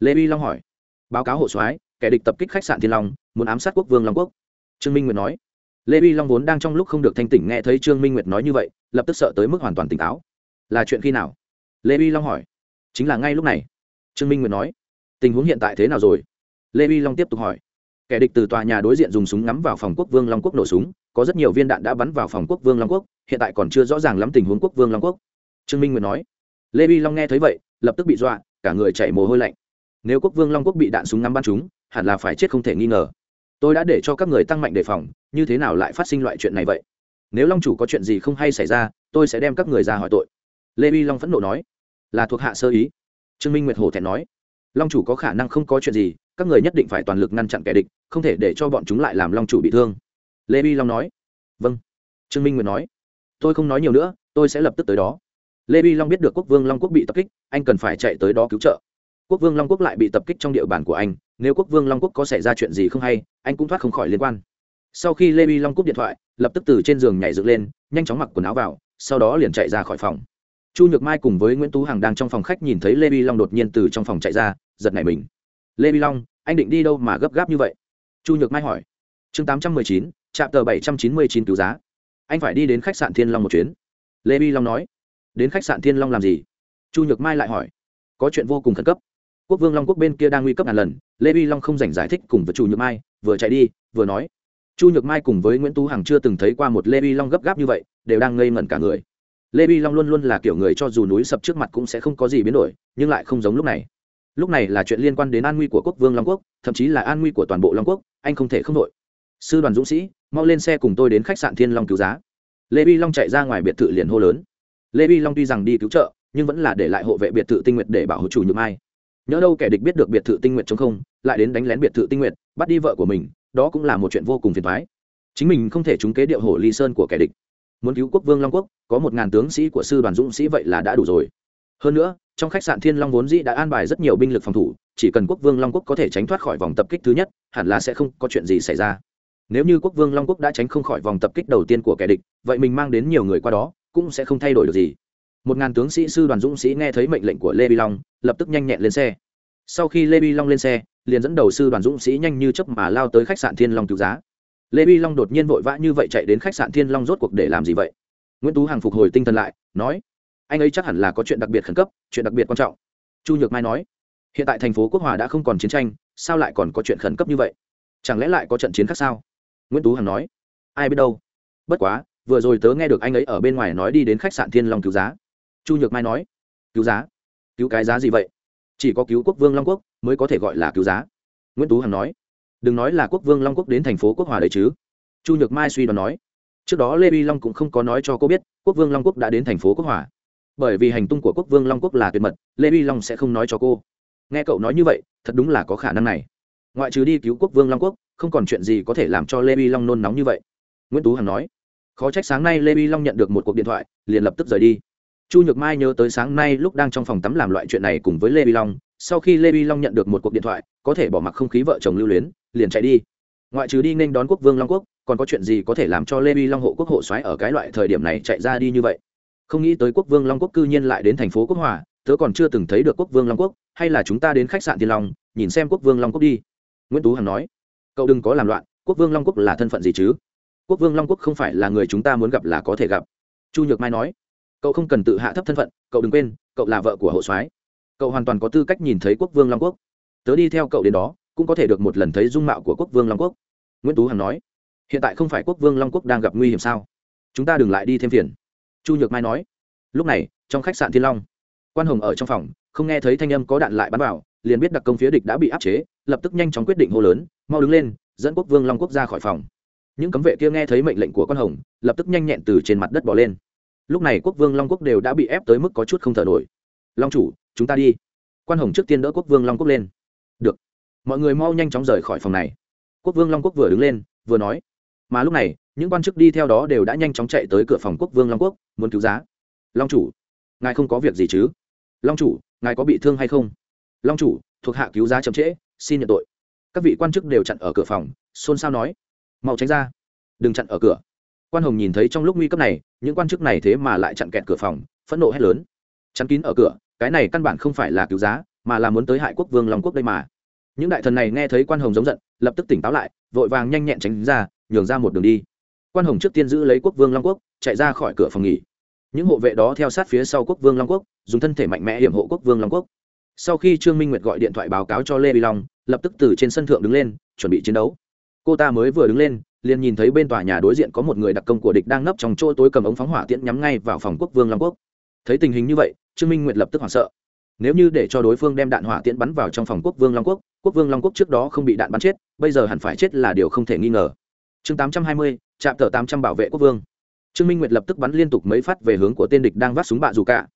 A: Lê vi long hỏi. Báo cáo hộ soái, kẻ địch tập kích khách sạn thiên long, muốn ám sát quốc vương long quốc. Trương minh nguyệt nói. Lê vi long vốn đang trong lúc không được thanh tỉnh nghe thấy trương minh nguyệt nói như vậy, lập tức sợ tới mức hoàn toàn tỉnh táo. Là chuyện khi nào? Lê vi long hỏi. Chính là ngay lúc này. Trương minh nguyệt nói. Tình huống hiện tại thế nào rồi? Lê vi long tiếp tục hỏi. Kẻ địch từ tòa nhà đối diện dùng súng ngắm vào phòng quốc vương long quốc nổ súng, có rất nhiều viên đạn đã bắn vào phòng quốc vương long quốc, hiện tại còn chưa rõ ràng lắm tình huống quốc vương long quốc. Trương minh nguyệt nói. Lê vi long nghe thấy vậy lập tức bị dọa, cả người chạy mồ hôi lạnh. Nếu quốc vương long quốc bị đạn súng ngắm bắn chúng, hẳn là phải chết không thể nghi ngờ. Tôi đã để cho các người tăng mạnh đề phòng, như thế nào lại phát sinh loại chuyện này vậy? Nếu long chủ có chuyện gì không hay xảy ra, tôi sẽ đem các người ra hỏi tội. Lê vi long phẫn nộ nói. Là thuộc hạ sơ ý. Trương minh nguyệt hổ thẹn nói. Long chủ có khả năng không có chuyện gì, các người nhất định phải toàn lực ngăn chặn kẻ địch, không thể để cho bọn chúng lại làm long chủ bị thương. Lê vi long nói. Vâng. Trương minh nguyệt nói. Tôi không nói nhiều nữa, tôi sẽ lập tức tới đó lê vi long biết được quốc vương long quốc bị tập kích, anh cần phải chạy tới đó cứu trợ. Quốc vương long quốc lại bị tập kích trong địa bàn của anh, nếu quốc vương long quốc có xảy ra chuyện gì không hay, anh cũng thoát không khỏi liên quan. Sau khi lê vi long cúp điện thoại, lập tức từ trên giường nhảy dựng lên, nhanh chóng mặc quần áo vào, sau đó liền chạy ra khỏi phòng. Chu nhược mai cùng với nguyễn tú hằng đang trong phòng khách nhìn thấy lê vi long đột nhiên từ trong phòng chạy ra, giật nảy mình. Lê vi long, anh định đi đâu mà gấp gáp như vậy? Chu nhược mai hỏi. Chương tám trăm mười chín trạm tờ bảy trăm chín mươi chín cứu giá. Anh phải đi đến khách sạn thiên long một chuyến. Lê vi long nói đến khách sạn thiên long làm gì? Chu nhược mai lại hỏi. Có chuyện vô cùng khẩn cấp. Quốc vương long quốc bên kia đang nguy cấp ngàn lần, lê vi long không dành giải thích cùng với chu nhược mai, vừa chạy đi, vừa nói. Chu nhược mai cùng với nguyễn tú hằng chưa từng thấy qua một lê vi long gấp gáp như vậy, đều đang ngây ngẩn cả người. Lê vi long luôn luôn là kiểu người cho dù núi sập trước mặt cũng sẽ không có gì biến đổi, nhưng lại không giống lúc này. Lúc này là chuyện liên quan đến an nguy của quốc vương long quốc, thậm chí là an nguy của toàn bộ long quốc, anh không thể không đội. Sư đoàn dũng sĩ, mau lên xe cùng tôi đến khách sạn thiên long cứu giá. Lê vi long chạy ra ngoài biệt thự liền hô lớn lê vi long tuy rằng đi cứu trợ, nhưng vẫn là để lại hộ vệ biệt thự tinh nguyệt để bảo hộ chủ nhược mai. Nhớ đâu kẻ địch biết được biệt thự tinh nguyệt chống không, lại đến đánh lén biệt thự tinh nguyệt, bắt đi vợ của mình, đó cũng là một chuyện vô cùng phiền thoái chính mình không thể trúng kế điệu hổ ly sơn của kẻ địch. Muốn cứu quốc vương long quốc, có một ngàn tướng sĩ của sư đoàn dũng sĩ vậy là đã đủ rồi. Hơn nữa, trong khách sạn thiên long vốn dĩ đã an bài rất nhiều binh lực phòng thủ, chỉ cần quốc vương long quốc có thể tránh thoát khỏi vòng tập kích thứ nhất, hẳn là sẽ không có chuyện gì xảy ra. Nếu như quốc vương long quốc đã tránh không khỏi vòng tập kích đầu tiên của kẻ địch, vậy mình mang đến nhiều người qua đó cũng sẽ không thay đổi được gì. Một ngàn tướng sĩ sư đoàn dũng sĩ nghe thấy mệnh lệnh của lê bi long, lập tức nhanh nhẹn lên xe. Sau khi lê bi long lên xe, liền dẫn đầu sư đoàn dũng sĩ nhanh như chấp mà lao tới khách sạn thiên long cứu giá. Lê bi long đột nhiên vội vã như vậy chạy đến khách sạn thiên long rốt cuộc để làm gì vậy? Nguyễn tú hằng phục hồi tinh thần lại, nói, anh ấy chắc hẳn là có chuyện đặc biệt khẩn cấp, chuyện đặc biệt quan trọng. Chu nhược mai nói, hiện tại thành phố quốc hòa đã không còn chiến tranh, sao lại còn có chuyện khẩn cấp như vậy? Chẳng lẽ lại có trận chiến khác sao? Nguyễn tú hằng nói, ai biết đâu. Bất quá vừa rồi tớ nghe được anh ấy ở bên ngoài nói đi đến khách sạn thiên long cứu giá. Chu nhược mai nói, cứu giá? Cứu cái giá gì vậy? Chỉ có cứu quốc vương long quốc mới có thể gọi là cứu giá. Nguyễn tú hằng nói, đừng nói là quốc vương long quốc đến thành phố quốc hòa đấy chứ. Chu nhược mai suy đoán nói, trước đó lê vi long cũng không có nói cho cô biết quốc vương long quốc đã đến thành phố quốc hòa. Bởi vì hành tung của quốc vương long quốc là tuyệt mật, lê vi long sẽ không nói cho cô. Nghe cậu nói như vậy, thật đúng là có khả năng này. Ngoại trừ đi cứu quốc vương long quốc, không còn chuyện gì có thể làm cho lê vi long nôn nóng như vậy. Nguyễn tú hằng nói khó trách sáng nay lê vi long nhận được một cuộc điện thoại, liền lập tức rời đi. Chu nhược mai nhớ tới sáng nay lúc đang trong phòng tắm làm loại chuyện này cùng với lê vi long, sau khi lê vi long nhận được một cuộc điện thoại, có thể bỏ mặc không khí vợ chồng lưu luyến, liền chạy đi. Ngoại trừ đi nên đón quốc vương long quốc, còn có chuyện gì có thể làm cho lê vi long hộ quốc hộ xoáy ở cái loại thời điểm này chạy ra đi như vậy? Không nghĩ tới quốc vương long quốc cư nhiên lại đến thành phố quốc hòa, tớ còn chưa từng thấy được quốc vương long quốc, hay là chúng ta đến khách sạn thiên long, nhìn xem quốc vương long quốc đi. Nguyễn tú hằng nói, cậu đừng có làm loạn, quốc vương long quốc là thân phận gì chứ? Quốc vương long quốc không phải là người chúng ta muốn gặp là có thể gặp chu nhược mai nói cậu không cần tự hạ thấp thân phận cậu đừng quên cậu là vợ của Hậu soái cậu hoàn toàn có tư cách nhìn thấy quốc vương long quốc tớ đi theo cậu đến đó cũng có thể được một lần thấy dung mạo của quốc vương long quốc nguyễn tú hằng nói hiện tại không phải quốc vương long quốc đang gặp nguy hiểm sao chúng ta đừng lại đi thêm phiền chu nhược mai nói lúc này trong khách sạn thiên long quan hồng ở trong phòng không nghe thấy thanh âm có đạn lại bắn vào liền biết đặc công phía địch đã bị áp chế lập tức nhanh chóng quyết định hô lớn mau đứng lên dẫn quốc vương long quốc ra khỏi phòng những cấm vệ kia nghe thấy mệnh lệnh của quan hồng, lập tức nhanh nhẹn từ trên mặt đất bỏ lên. Lúc này quốc vương long quốc đều đã bị ép tới mức có chút không thở nổi. Long chủ, chúng ta đi. Quan hồng trước tiên đỡ quốc vương long quốc lên. Được. Mọi người mau nhanh chóng rời khỏi phòng này. Quốc vương long quốc vừa đứng lên, vừa nói. Mà lúc này, những quan chức đi theo đó đều đã nhanh chóng chạy tới cửa phòng quốc vương long quốc, muốn cứu giá. Long chủ, ngài không có việc gì chứ? Long chủ, ngài có bị thương hay không? Long chủ, thuộc hạ cứu giá chậm trễ, xin nhận tội. Các vị quan chức đều chặn ở cửa phòng, xôn xao nói mau tránh ra. Đừng chặn ở cửa. Quan hồng nhìn thấy trong lúc nguy cấp này, những quan chức này thế mà lại chặn kẹt cửa phòng, phẫn nộ hét lớn. Chắn kín ở cửa, cái này căn bản không phải là cứu giá, mà là muốn tới hại quốc vương long quốc đây mà. Những đại thần này nghe thấy quan hồng giống giận, lập tức tỉnh táo lại, vội vàng nhanh nhẹn tránh ra, nhường ra một đường đi. Quan hồng trước tiên giữ lấy quốc vương long quốc, chạy ra khỏi cửa phòng nghỉ. Những hộ vệ đó theo sát phía sau quốc vương long quốc, dùng thân thể mạnh mẽ hiểm hộ quốc vương long quốc. Sau khi trương minh nguyệt gọi điện thoại báo cáo cho lê vi long, lập tức từ trên sân thượng đứng lên, chuẩn bị chiến đấu cô ta mới vừa đứng lên, liền nhìn thấy bên tòa nhà đối diện có một người đặc công của địch đang nấp trong chỗ tối cầm ống phóng hỏa tiễn nhắm ngay vào phòng quốc vương long quốc. Thấy tình hình như vậy, trương minh nguyệt lập tức hoảng sợ. Nếu như để cho đối phương đem đạn hỏa tiễn bắn vào trong phòng quốc vương long quốc quốc vương long quốc trước đó không bị đạn bắn chết, bây giờ hẳn phải chết là điều không thể nghi ngờ. Chương tám trăm hai mươi, trạm tờ tám trăm bảo vệ quốc vương. Trương minh nguyệt lập tức bắn liên tục mấy phát về hướng của tên địch đang vác súng bạ dù cả.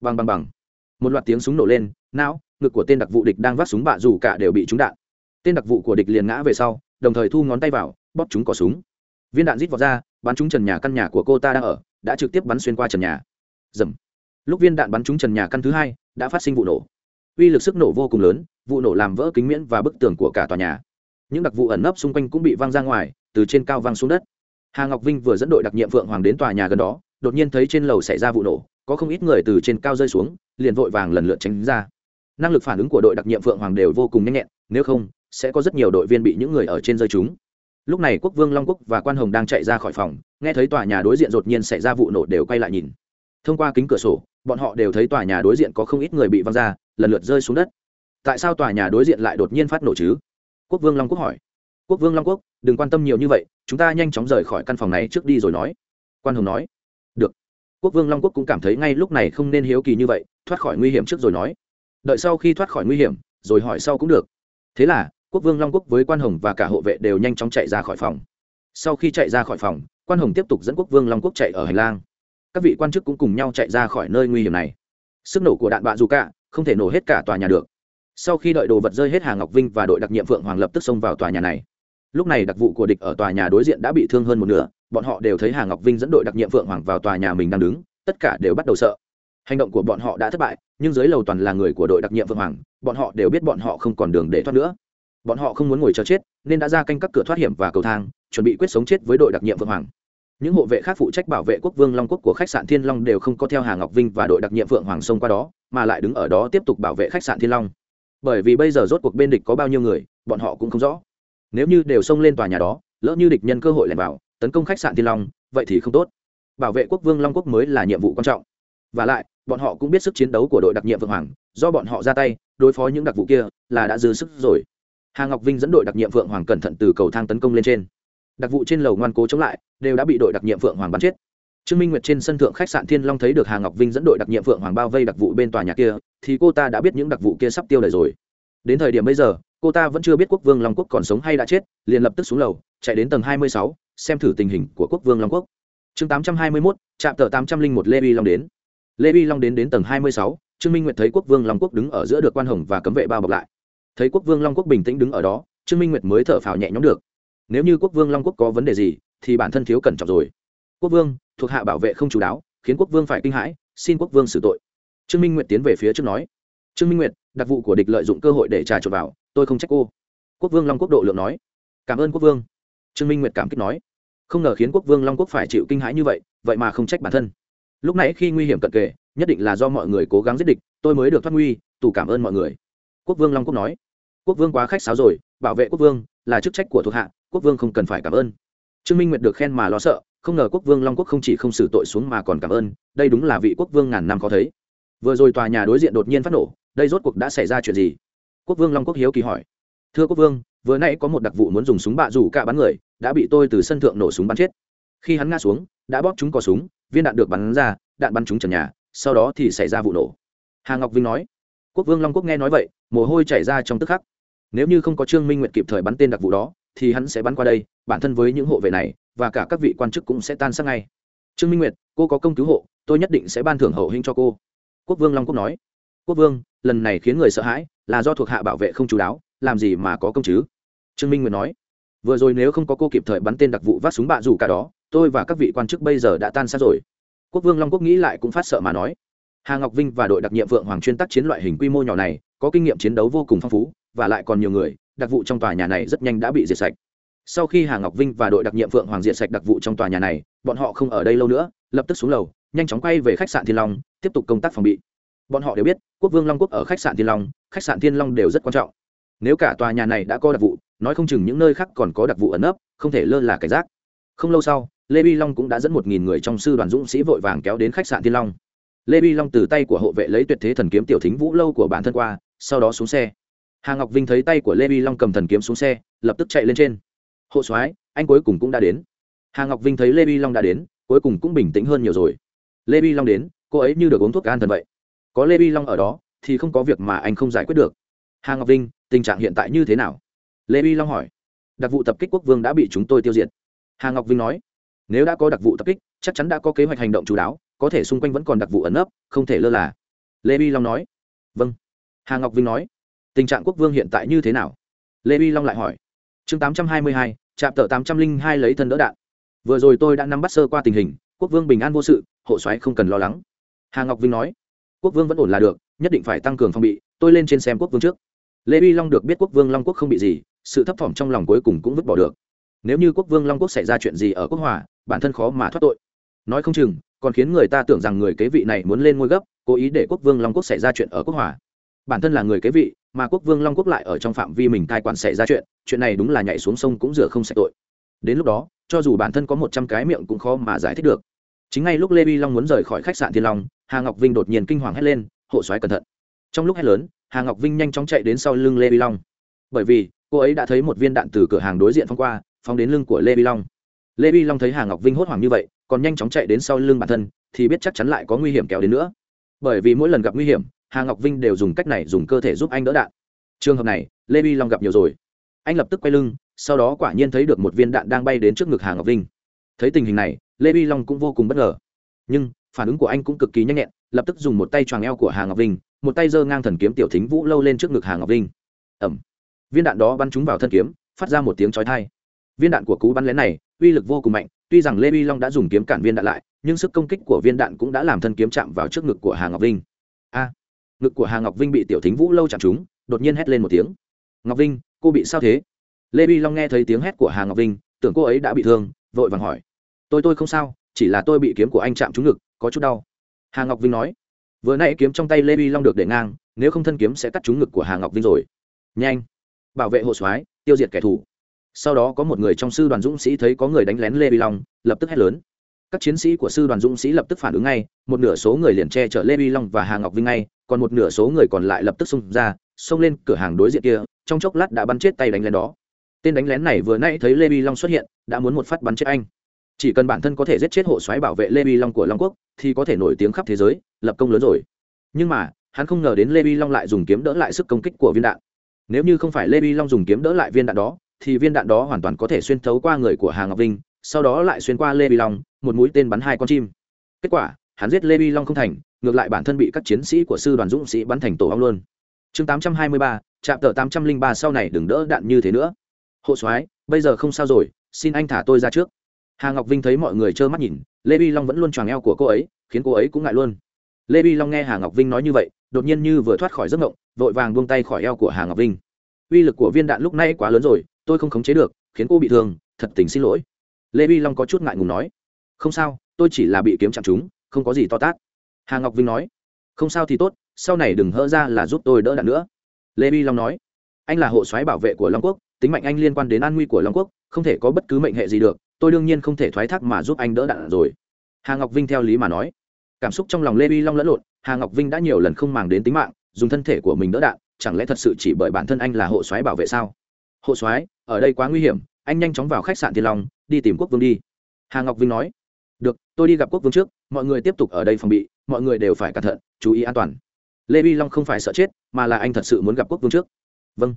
A: Bằng bằng bằng một loạt tiếng súng nổ lên, não, ngực của tên đặc vụ địch đang vác súng bạ dù cả đều bị trúng đạn. Tên đặc vụ của địch liền ngã về sau đồng thời thu ngón tay vào, bóp chúng cỏ súng. Viên đạn rít vào ra, bắn trúng trần nhà căn nhà của cô ta đang ở, đã trực tiếp bắn xuyên qua trần nhà. Dầm. Lúc viên đạn bắn trúng trần nhà căn thứ hai, đã phát sinh vụ nổ. Uy lực sức nổ vô cùng lớn, vụ nổ làm vỡ kính miễn và bức tường của cả tòa nhà. Những đặc vụ ẩn nấp xung quanh cũng bị văng ra ngoài, từ trên cao văng xuống đất. Hà ngọc vinh vừa dẫn đội đặc nhiệm phượng hoàng đến tòa nhà gần đó, đột nhiên thấy trên lầu xảy ra vụ nổ, có không ít người từ trên cao rơi xuống, liền vội vàng lần lượt tránh ra. Năng lực phản ứng của đội đặc nhiệm phượng hoàng đều vô cùng nhanh nhẹn, nếu không sẽ có rất nhiều đội viên bị những người ở trên rơi chúng lúc này quốc vương long quốc và quan hồng đang chạy ra khỏi phòng, nghe thấy tòa nhà đối diện đột nhiên xảy ra vụ nổ đều quay lại nhìn. Thông qua kính cửa sổ, bọn họ đều thấy tòa nhà đối diện có không ít người bị văng ra, lần lượt rơi xuống đất. Tại sao tòa nhà đối diện lại đột nhiên phát nổ chứ? Quốc vương long quốc hỏi. Quốc vương long quốc, đừng quan tâm nhiều như vậy, chúng ta nhanh chóng rời khỏi căn phòng này trước đi rồi nói. Quan hồng nói. Được. Quốc vương long quốc cũng cảm thấy ngay lúc này không nên hiếu kỳ như vậy, thoát khỏi nguy hiểm trước rồi nói. Đợi sau khi thoát khỏi nguy hiểm, rồi hỏi sau cũng được. Thế là quốc vương long quốc với quan hồng và cả hộ vệ đều nhanh chóng chạy ra khỏi phòng. Sau khi chạy ra khỏi phòng, quan hồng tiếp tục dẫn quốc vương long quốc chạy ở hành lang. Các vị quan chức cũng cùng nhau chạy ra khỏi nơi nguy hiểm này. Sức nổ của đạn bạ dù cả, không thể nổ hết cả tòa nhà được. Sau khi đợi đồ vật rơi hết hà ngọc vinh và đội đặc nhiệm phượng hoàng lập tức xông vào tòa nhà này. Lúc này đặc vụ của địch ở tòa nhà đối diện đã bị thương hơn một nửa, bọn họ đều thấy hà ngọc vinh dẫn đội đặc nhiệm phượng hoàng vào tòa nhà mình đang đứng, tất cả đều bắt đầu sợ. Hành động của bọn họ đã thất bại, nhưng dưới lầu toàn là người của đội đặc nhiệm phượng hoàng, bọn họ đều biết bọn họ không còn đường để thoát nữa bọn họ không muốn ngồi chờ chết, nên đã ra canh các cửa thoát hiểm và cầu thang, chuẩn bị quyết sống chết với đội đặc nhiệm phượng hoàng. Những hộ vệ khác phụ trách bảo vệ quốc vương long quốc của khách sạn thiên long đều không có theo hà ngọc vinh và đội đặc nhiệm phượng hoàng sông qua đó, mà lại đứng ở đó tiếp tục bảo vệ khách sạn thiên long. Bởi vì bây giờ rốt cuộc bên địch có bao nhiêu người, bọn họ cũng không rõ. Nếu như đều xông lên tòa nhà đó, lỡ như địch nhân cơ hội lẻn vào, tấn công khách sạn thiên long, vậy thì không tốt. Bảo vệ quốc vương long quốc mới là nhiệm vụ quan trọng. Và lại, bọn họ cũng biết sức chiến đấu của đội đặc nhiệm vượng hoàng, do bọn họ ra tay, đối phó những đặc vụ kia là đã dư sức rồi hà ngọc vinh dẫn đội đặc nhiệm vượng hoàng cẩn thận từ cầu thang tấn công lên trên. Đặc vụ trên lầu ngoan cố chống lại, đều đã bị đội đặc nhiệm vượng hoàng bắn chết. Trương minh nguyệt trên sân thượng khách sạn thiên long thấy được hà ngọc vinh dẫn đội đặc nhiệm vượng hoàng bao vây đặc vụ bên tòa nhà kia, thì cô ta đã biết những đặc vụ kia sắp tiêu đời rồi. Đến thời điểm bây giờ, cô ta vẫn chưa biết quốc vương long quốc còn sống hay đã chết, liền lập tức xuống lầu, chạy đến tầng hai mươi sáu, xem thử tình hình của quốc vương long quốc. Chương tám trăm hai mươi mốt, trạm tờ tám trăm linh một lê vi long đến. Lê vi long đến đến tầng hai mươi sáu, trương minh nguyệt thấy quốc vương long quốc đứng ở giữa được quan hồng và cấm vệ bao bọc lại thấy quốc vương long quốc bình tĩnh đứng ở đó, trương minh nguyệt mới thở phào nhẹ nhõm được. Nếu như quốc vương long quốc có vấn đề gì, thì bản thân thiếu cẩn trọng rồi. Quốc vương, thuộc hạ bảo vệ không chú đáo, khiến quốc vương phải kinh hãi, xin quốc vương xử tội. Trương minh nguyệt tiến về phía trước nói. Trương minh nguyệt, đặc vụ của địch lợi dụng cơ hội để trà trộn vào, tôi không trách cô. Quốc vương long quốc độ lượng nói. Cảm ơn quốc vương. Trương minh nguyệt cảm kích nói. Không ngờ khiến quốc vương long quốc phải chịu kinh hãi như vậy vậy mà không trách bản thân. Lúc nãy khi nguy hiểm cận kề, nhất định là do mọi người cố gắng giết địch, tôi mới được thoát nguy, tù cảm ơn mọi người. Quốc vương long quốc nói quốc vương quá khách sáo rồi, bảo vệ quốc vương là chức trách của thuộc hạ, quốc vương không cần phải cảm ơn. Trương minh nguyệt được khen mà lo sợ, không ngờ quốc vương long quốc không chỉ không xử tội xuống mà còn cảm ơn, đây đúng là vị quốc vương ngàn năm khó thấy. Vừa rồi tòa nhà đối diện đột nhiên phát nổ, đây rốt cuộc đã xảy ra chuyện gì? Quốc vương long quốc hiếu kỳ hỏi. Thưa quốc vương, vừa nãy có một đặc vụ muốn dùng súng bạ rủ cả bắn người, đã bị tôi từ sân thượng nổ súng bắn chết. Khi hắn ngã xuống, đã bóp chúng cò súng, viên đạn được bắn ra, đạn bắn trúng trần nhà, sau đó thì xảy ra vụ nổ. Hà ngọc vinh nói. Quốc vương long quốc nghe nói vậy, mồ hôi chảy ra trong tức khắc nếu như không có trương minh nguyện kịp thời bắn tên đặc vụ đó, thì hắn sẽ bắn qua đây, bản thân với những hộ vệ này, và cả các vị quan chức cũng sẽ tan xác ngay. Trương minh nguyệt, cô có công cứu hộ, tôi nhất định sẽ ban thưởng hậu hĩnh cho cô. Quốc vương long quốc nói. Quốc vương, lần này khiến người sợ hãi là do thuộc hạ bảo vệ không chú đáo, làm gì mà có công chứ? Trương minh nguyệt nói. Vừa rồi nếu không có cô kịp thời bắn tên đặc vụ vác súng bạ dù cả đó, tôi và các vị quan chức bây giờ đã tan xác rồi. Quốc vương long quốc nghĩ lại cũng phát sợ mà nói. Hà ngọc vinh và đội đặc nhiệm vượng hoàng chuyên tác chiến loại hình quy mô nhỏ này, có kinh nghiệm chiến đấu vô cùng phong phú và lại còn nhiều người, đặc vụ trong tòa nhà này rất nhanh đã bị diệt sạch. Sau khi hà ngọc vinh và đội đặc nhiệm vượng hoàng diệt sạch đặc vụ trong tòa nhà này, bọn họ không ở đây lâu nữa, lập tức xuống lầu, nhanh chóng quay về khách sạn thiên long, tiếp tục công tác phòng bị. Bọn họ đều biết, quốc vương long quốc ở khách sạn thiên long, khách sạn thiên long đều rất quan trọng. Nếu cả tòa nhà này đã có đặc vụ, nói không chừng những nơi khác còn có đặc vụ ẩn nấp, không thể lơ là cảnh giác. Không lâu sau, lê vi long cũng đã dẫn một nghìn người trong sư đoàn dũng sĩ vội vàng kéo đến khách sạn thiên long. Lê vi long từ tay của hộ vệ lấy tuyệt thế thần kiếm tiểu thính vũ lâu của bản thân qua, sau đó xuống xe hà ngọc vinh thấy tay của lê vi long cầm thần kiếm xuống xe, lập tức chạy lên trên. Hộ soái, anh cuối cùng cũng đã đến. Hà ngọc vinh thấy lê vi long đã đến, cuối cùng cũng bình tĩnh hơn nhiều rồi. Lê vi long đến, cô ấy như được uống thuốc an thần vậy. Có lê vi long ở đó, thì không có việc mà anh không giải quyết được. Hà ngọc vinh, tình trạng hiện tại như thế nào? Lê vi long hỏi. Đặc vụ tập kích quốc vương đã bị chúng tôi tiêu diệt. Hà ngọc vinh nói. Nếu đã có đặc vụ tập kích, chắc chắn đã có kế hoạch hành động chú đáo có thể xung quanh vẫn còn đặc vụ ẩn nấp, không thể lơ là. Lê vi long nói. Vâng. Hà ngọc vinh nói tình trạng quốc vương hiện tại như thế nào? Lê vi long lại hỏi. Chương tám trăm hai mươi hai, trạm tờ tám trăm linh hai lấy thân đỡ đạn. Vừa rồi tôi đã nắm bắt sơ qua tình hình, quốc vương bình an vô sự, hộ soái không cần lo lắng. Hà ngọc vinh nói. Quốc vương vẫn ổn là được, nhất định phải tăng cường phòng bị, tôi lên trên xem quốc vương trước. Lê vi long được biết quốc vương long quốc không bị gì, sự thấp thỏm trong lòng cuối cùng cũng vứt bỏ được. Nếu như quốc vương long quốc xảy ra chuyện gì ở quốc hòa, bản thân khó mà thoát tội. Nói không chừng, còn khiến người ta tưởng rằng người kế vị này muốn lên ngôi gấp, cố ý để quốc vương long quốc xảy ra chuyện ở quốc hòa bản thân là người kế vị, mà quốc vương long quốc lại ở trong phạm vi mình cai quản xảy ra chuyện chuyện này đúng là nhảy xuống sông cũng rửa không sạch tội. Đến lúc đó, cho dù bản thân có một trăm cái miệng cũng khó mà giải thích được. Chính ngay lúc lê vi long muốn rời khỏi khách sạn thiên long, hà ngọc vinh đột nhiên kinh hoàng hét lên, hộ soái cẩn thận. Trong lúc hét lớn, hà ngọc vinh nhanh chóng chạy đến sau lưng lê vi long. Bởi vì, cô ấy đã thấy một viên đạn từ cửa hàng đối diện phong qua, phóng đến lưng của lê vi long. Lê vi long thấy hà ngọc vinh hốt hoảng như vậy, còn nhanh chóng chạy đến sau lưng bản thân, thì biết chắc chắn lại có nguy hiểm kéo đến nữa. Bởi vì mỗi lần gặp nguy hiểm hà ngọc vinh đều dùng cách này dùng cơ thể giúp anh đỡ đạn. Trường hợp này, lê vi long gặp nhiều rồi. Anh lập tức quay lưng, sau đó quả nhiên thấy được một viên đạn đang bay đến trước ngực hà ngọc vinh. Thấy tình hình này, lê vi long cũng vô cùng bất ngờ. Nhưng, phản ứng của anh cũng cực kỳ nhanh nhẹn, lập tức dùng một tay choàng eo của hà ngọc vinh, một tay giơ ngang thần kiếm tiểu thính vũ lâu lên trước ngực hà ngọc vinh. Ẩm viên đạn đó bắn trúng vào thân kiếm, phát ra một tiếng chói thai viên đạn của cú bắn lén này, uy lực vô cùng mạnh, tuy rằng lê vi long đã dùng kiếm cản viên đạn lại, nhưng sức công kích của viên đạn cũng đã làm thân kiếm chạm vào trước ngực của hà ngọc vinh ngực của hà ngọc vinh bị tiểu thính vũ lâu chạm trúng đột nhiên hét lên một tiếng. Ngọc vinh, cô bị sao thế? Lê vi long nghe thấy tiếng hét của hà ngọc vinh, tưởng cô ấy đã bị thương, vội vàng hỏi. Tôi tôi không sao, chỉ là tôi bị kiếm của anh chạm trúng ngực, có chút đau. Hà ngọc vinh nói. Vừa nãy kiếm trong tay lê vi long được để ngang, nếu không thân kiếm sẽ cắt trúng ngực của hà ngọc vinh rồi. Nhanh. Bảo vệ hộ soái, tiêu diệt kẻ thù. Sau đó có một người trong sư đoàn dũng sĩ thấy có người đánh lén lê vi long, lập tức hét lớn các chiến sĩ của sư đoàn dũng sĩ lập tức phản ứng ngay, một nửa số người liền che chở lê vi long và hà ngọc vinh ngay, còn một nửa số người còn lại lập tức xông ra, xông lên cửa hàng đối diện kia, trong chốc lát đã bắn chết tay đánh lén đó. Tên đánh lén này vừa nãy thấy lê vi long xuất hiện, đã muốn một phát bắn chết anh. Chỉ cần bản thân có thể giết chết hộ xoáy bảo vệ lê vi long của long quốc, thì có thể nổi tiếng khắp thế giới, lập công lớn rồi. Nhưng mà, hắn không ngờ đến lê vi long lại dùng kiếm đỡ lại sức công kích của viên đạn. Nếu như không phải lê vi long dùng kiếm đỡ lại viên đạn đó, thì viên đạn đó hoàn toàn có thể xuyên thấu qua người của hà ngọc vinh sau đó lại xuyên qua lê vi long, một mũi tên bắn hai con chim. Kết quả, hắn giết lê vi long không thành, ngược lại bản thân bị các chiến sĩ của sư đoàn dũng sĩ bắn thành tổ ong luôn. Chương tám trăm hai mươi ba, trạm tờ tám trăm linh ba sau này đừng đỡ đạn như thế nữa. Hộ soái, bây giờ không sao rồi, xin anh thả tôi ra trước. Hà ngọc vinh thấy mọi người trơ mắt nhìn, lê vi long vẫn luôn choàng eo của cô ấy, khiến cô ấy cũng ngại luôn. Lê vi long nghe hà ngọc vinh nói như vậy, đột nhiên như vừa thoát khỏi giấc mộng, vội vàng buông tay khỏi eo của hà ngọc vinh. Uy lực của viên đạn lúc này quá lớn rồi, tôi không khống chế được, khiến cô bị thương, thật tình xin lỗi lê vi long có chút ngại ngùng nói, không sao, tôi chỉ là bị kiếm chạm chúng, không có gì to tát. Hà ngọc vinh nói, không sao thì tốt, sau này đừng hỡ ra là giúp tôi đỡ đạn nữa. Lê vi long nói, anh là hộ soái bảo vệ của long quốc, tính mạnh anh liên quan đến an nguy của long quốc, không thể có bất cứ mệnh hệ gì được, tôi đương nhiên không thể thoái thác mà giúp anh đỡ đạn rồi. Hà ngọc vinh theo lý mà nói. Cảm xúc trong lòng lê vi long lẫn lộn, hà ngọc vinh đã nhiều lần không màng đến tính mạng, dùng thân thể của mình đỡ đạn, chẳng lẽ thật sự chỉ bởi bản thân anh là hộ soái bảo vệ sao? Hộ soái, ở đây quá nguy hiểm, anh nhanh chóng vào khách sạn thiên long đi tìm quốc vương đi. Hà ngọc vinh nói, được, tôi đi gặp quốc vương trước, mọi người tiếp tục ở đây phòng bị, mọi người đều phải cẩn thận, chú ý an toàn. Lê vi long không phải sợ chết, mà là anh thật sự muốn gặp quốc vương trước. Vâng.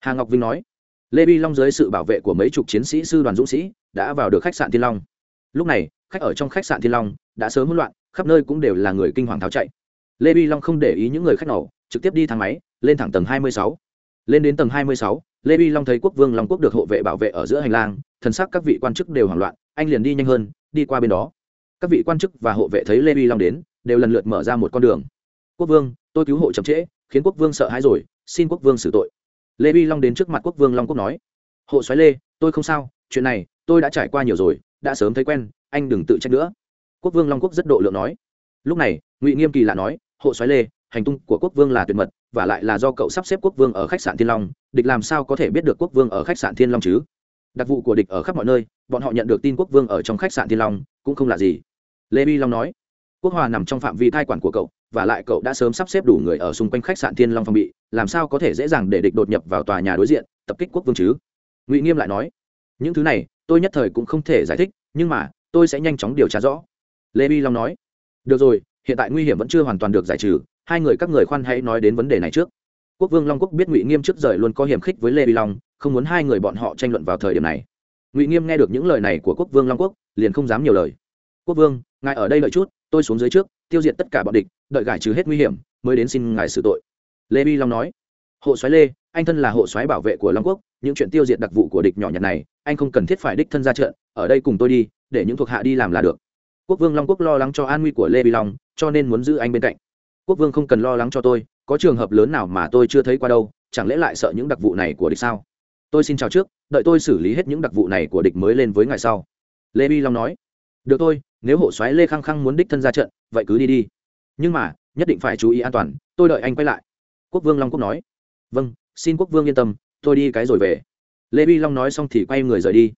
A: Hà ngọc vinh nói, lê vi long dưới sự bảo vệ của mấy chục chiến sĩ, sư đoàn dũng sĩ, đã vào được khách sạn thiên long. Lúc này, khách ở trong khách sạn thiên long đã sớm hỗn loạn, khắp nơi cũng đều là người kinh hoàng tháo chạy. Lê vi long không để ý những người khách nào trực tiếp đi thang máy, lên thẳng tầng hai mươi sáu. Lên đến tầng hai mươi sáu, lê vi long thấy quốc vương long quốc được hộ vệ bảo vệ ở giữa hành lang thần sắc các vị quan chức đều hoảng loạn, anh liền đi nhanh hơn, đi qua bên đó. Các vị quan chức và hộ vệ thấy lê vi long đến, đều lần lượt mở ra một con đường. Quốc vương, tôi cứu hộ chậm trễ, khiến quốc vương sợ hãi rồi, xin quốc vương xử tội. Lê vi long đến trước mặt quốc vương long quốc nói, hộ soái lê, tôi không sao, chuyện này, tôi đã trải qua nhiều rồi, đã sớm thấy quen, anh đừng tự trách nữa. Quốc vương long quốc rất độ lượng nói. Lúc này, ngụy nghiêm kỳ lạ nói, hộ soái lê, hành tung của quốc vương là tuyệt mật, và lại là do cậu sắp xếp quốc vương ở khách sạn thiên long, địch làm sao có thể biết được quốc vương ở khách sạn thiên long chứ? Đặc vụ của địch ở khắp mọi nơi, bọn họ nhận được tin quốc vương ở trong khách sạn thiên long, cũng không là gì. Lê bi long nói, quốc hòa nằm trong phạm vi thai quản của cậu, và lại cậu đã sớm sắp xếp đủ người ở xung quanh khách sạn thiên long phòng bị, làm sao có thể dễ dàng để địch đột nhập vào tòa nhà đối diện, tập kích quốc vương chứ? Ngụy nghiêm lại nói, những thứ này, tôi nhất thời cũng không thể giải thích, nhưng mà, tôi sẽ nhanh chóng điều tra rõ. Lê bi long nói, được rồi, hiện tại nguy hiểm vẫn chưa hoàn toàn được giải trừ, hai người các người khoan hãy nói đến vấn đề này trước. Quốc vương long quốc biết ngụy nghiêm trước rời luôn có hiểm khích với lê bi long không muốn hai người bọn họ tranh luận vào thời điểm này. Ngụy nghiêm nghe được những lời này của quốc vương long quốc, liền không dám nhiều lời. Quốc vương, ngài ở đây đợi chút, tôi xuống dưới trước, tiêu diệt tất cả bọn địch, đợi gải trừ hết nguy hiểm, mới đến xin ngài xử tội. Lê Bi long nói, hộ soái lê, anh thân là hộ soái bảo vệ của long quốc, những chuyện tiêu diệt đặc vụ của địch nhỏ nhặt này, anh không cần thiết phải đích thân ra trận, ở đây cùng tôi đi, để những thuộc hạ đi làm là được. Quốc vương long quốc lo lắng cho an nguy của lê Bi long, cho nên muốn giữ anh bên cạnh. Quốc vương không cần lo lắng cho tôi, có trường hợp lớn nào mà tôi chưa thấy qua đâu, chẳng lẽ lại sợ những đặc vụ này của địch sao? Tôi xin chào trước, đợi tôi xử lý hết những đặc vụ này của địch mới lên với ngài sau. Lê vi long nói. Được thôi, nếu hộ soái lê khăng khăng muốn đích thân ra trận, vậy cứ đi đi. Nhưng mà, nhất định phải chú ý an toàn, tôi đợi anh quay lại. Quốc vương long quốc nói. Vâng xin quốc vương yên tâm, tôi đi cái rồi về. Lê vi long nói xong thì quay người rời đi.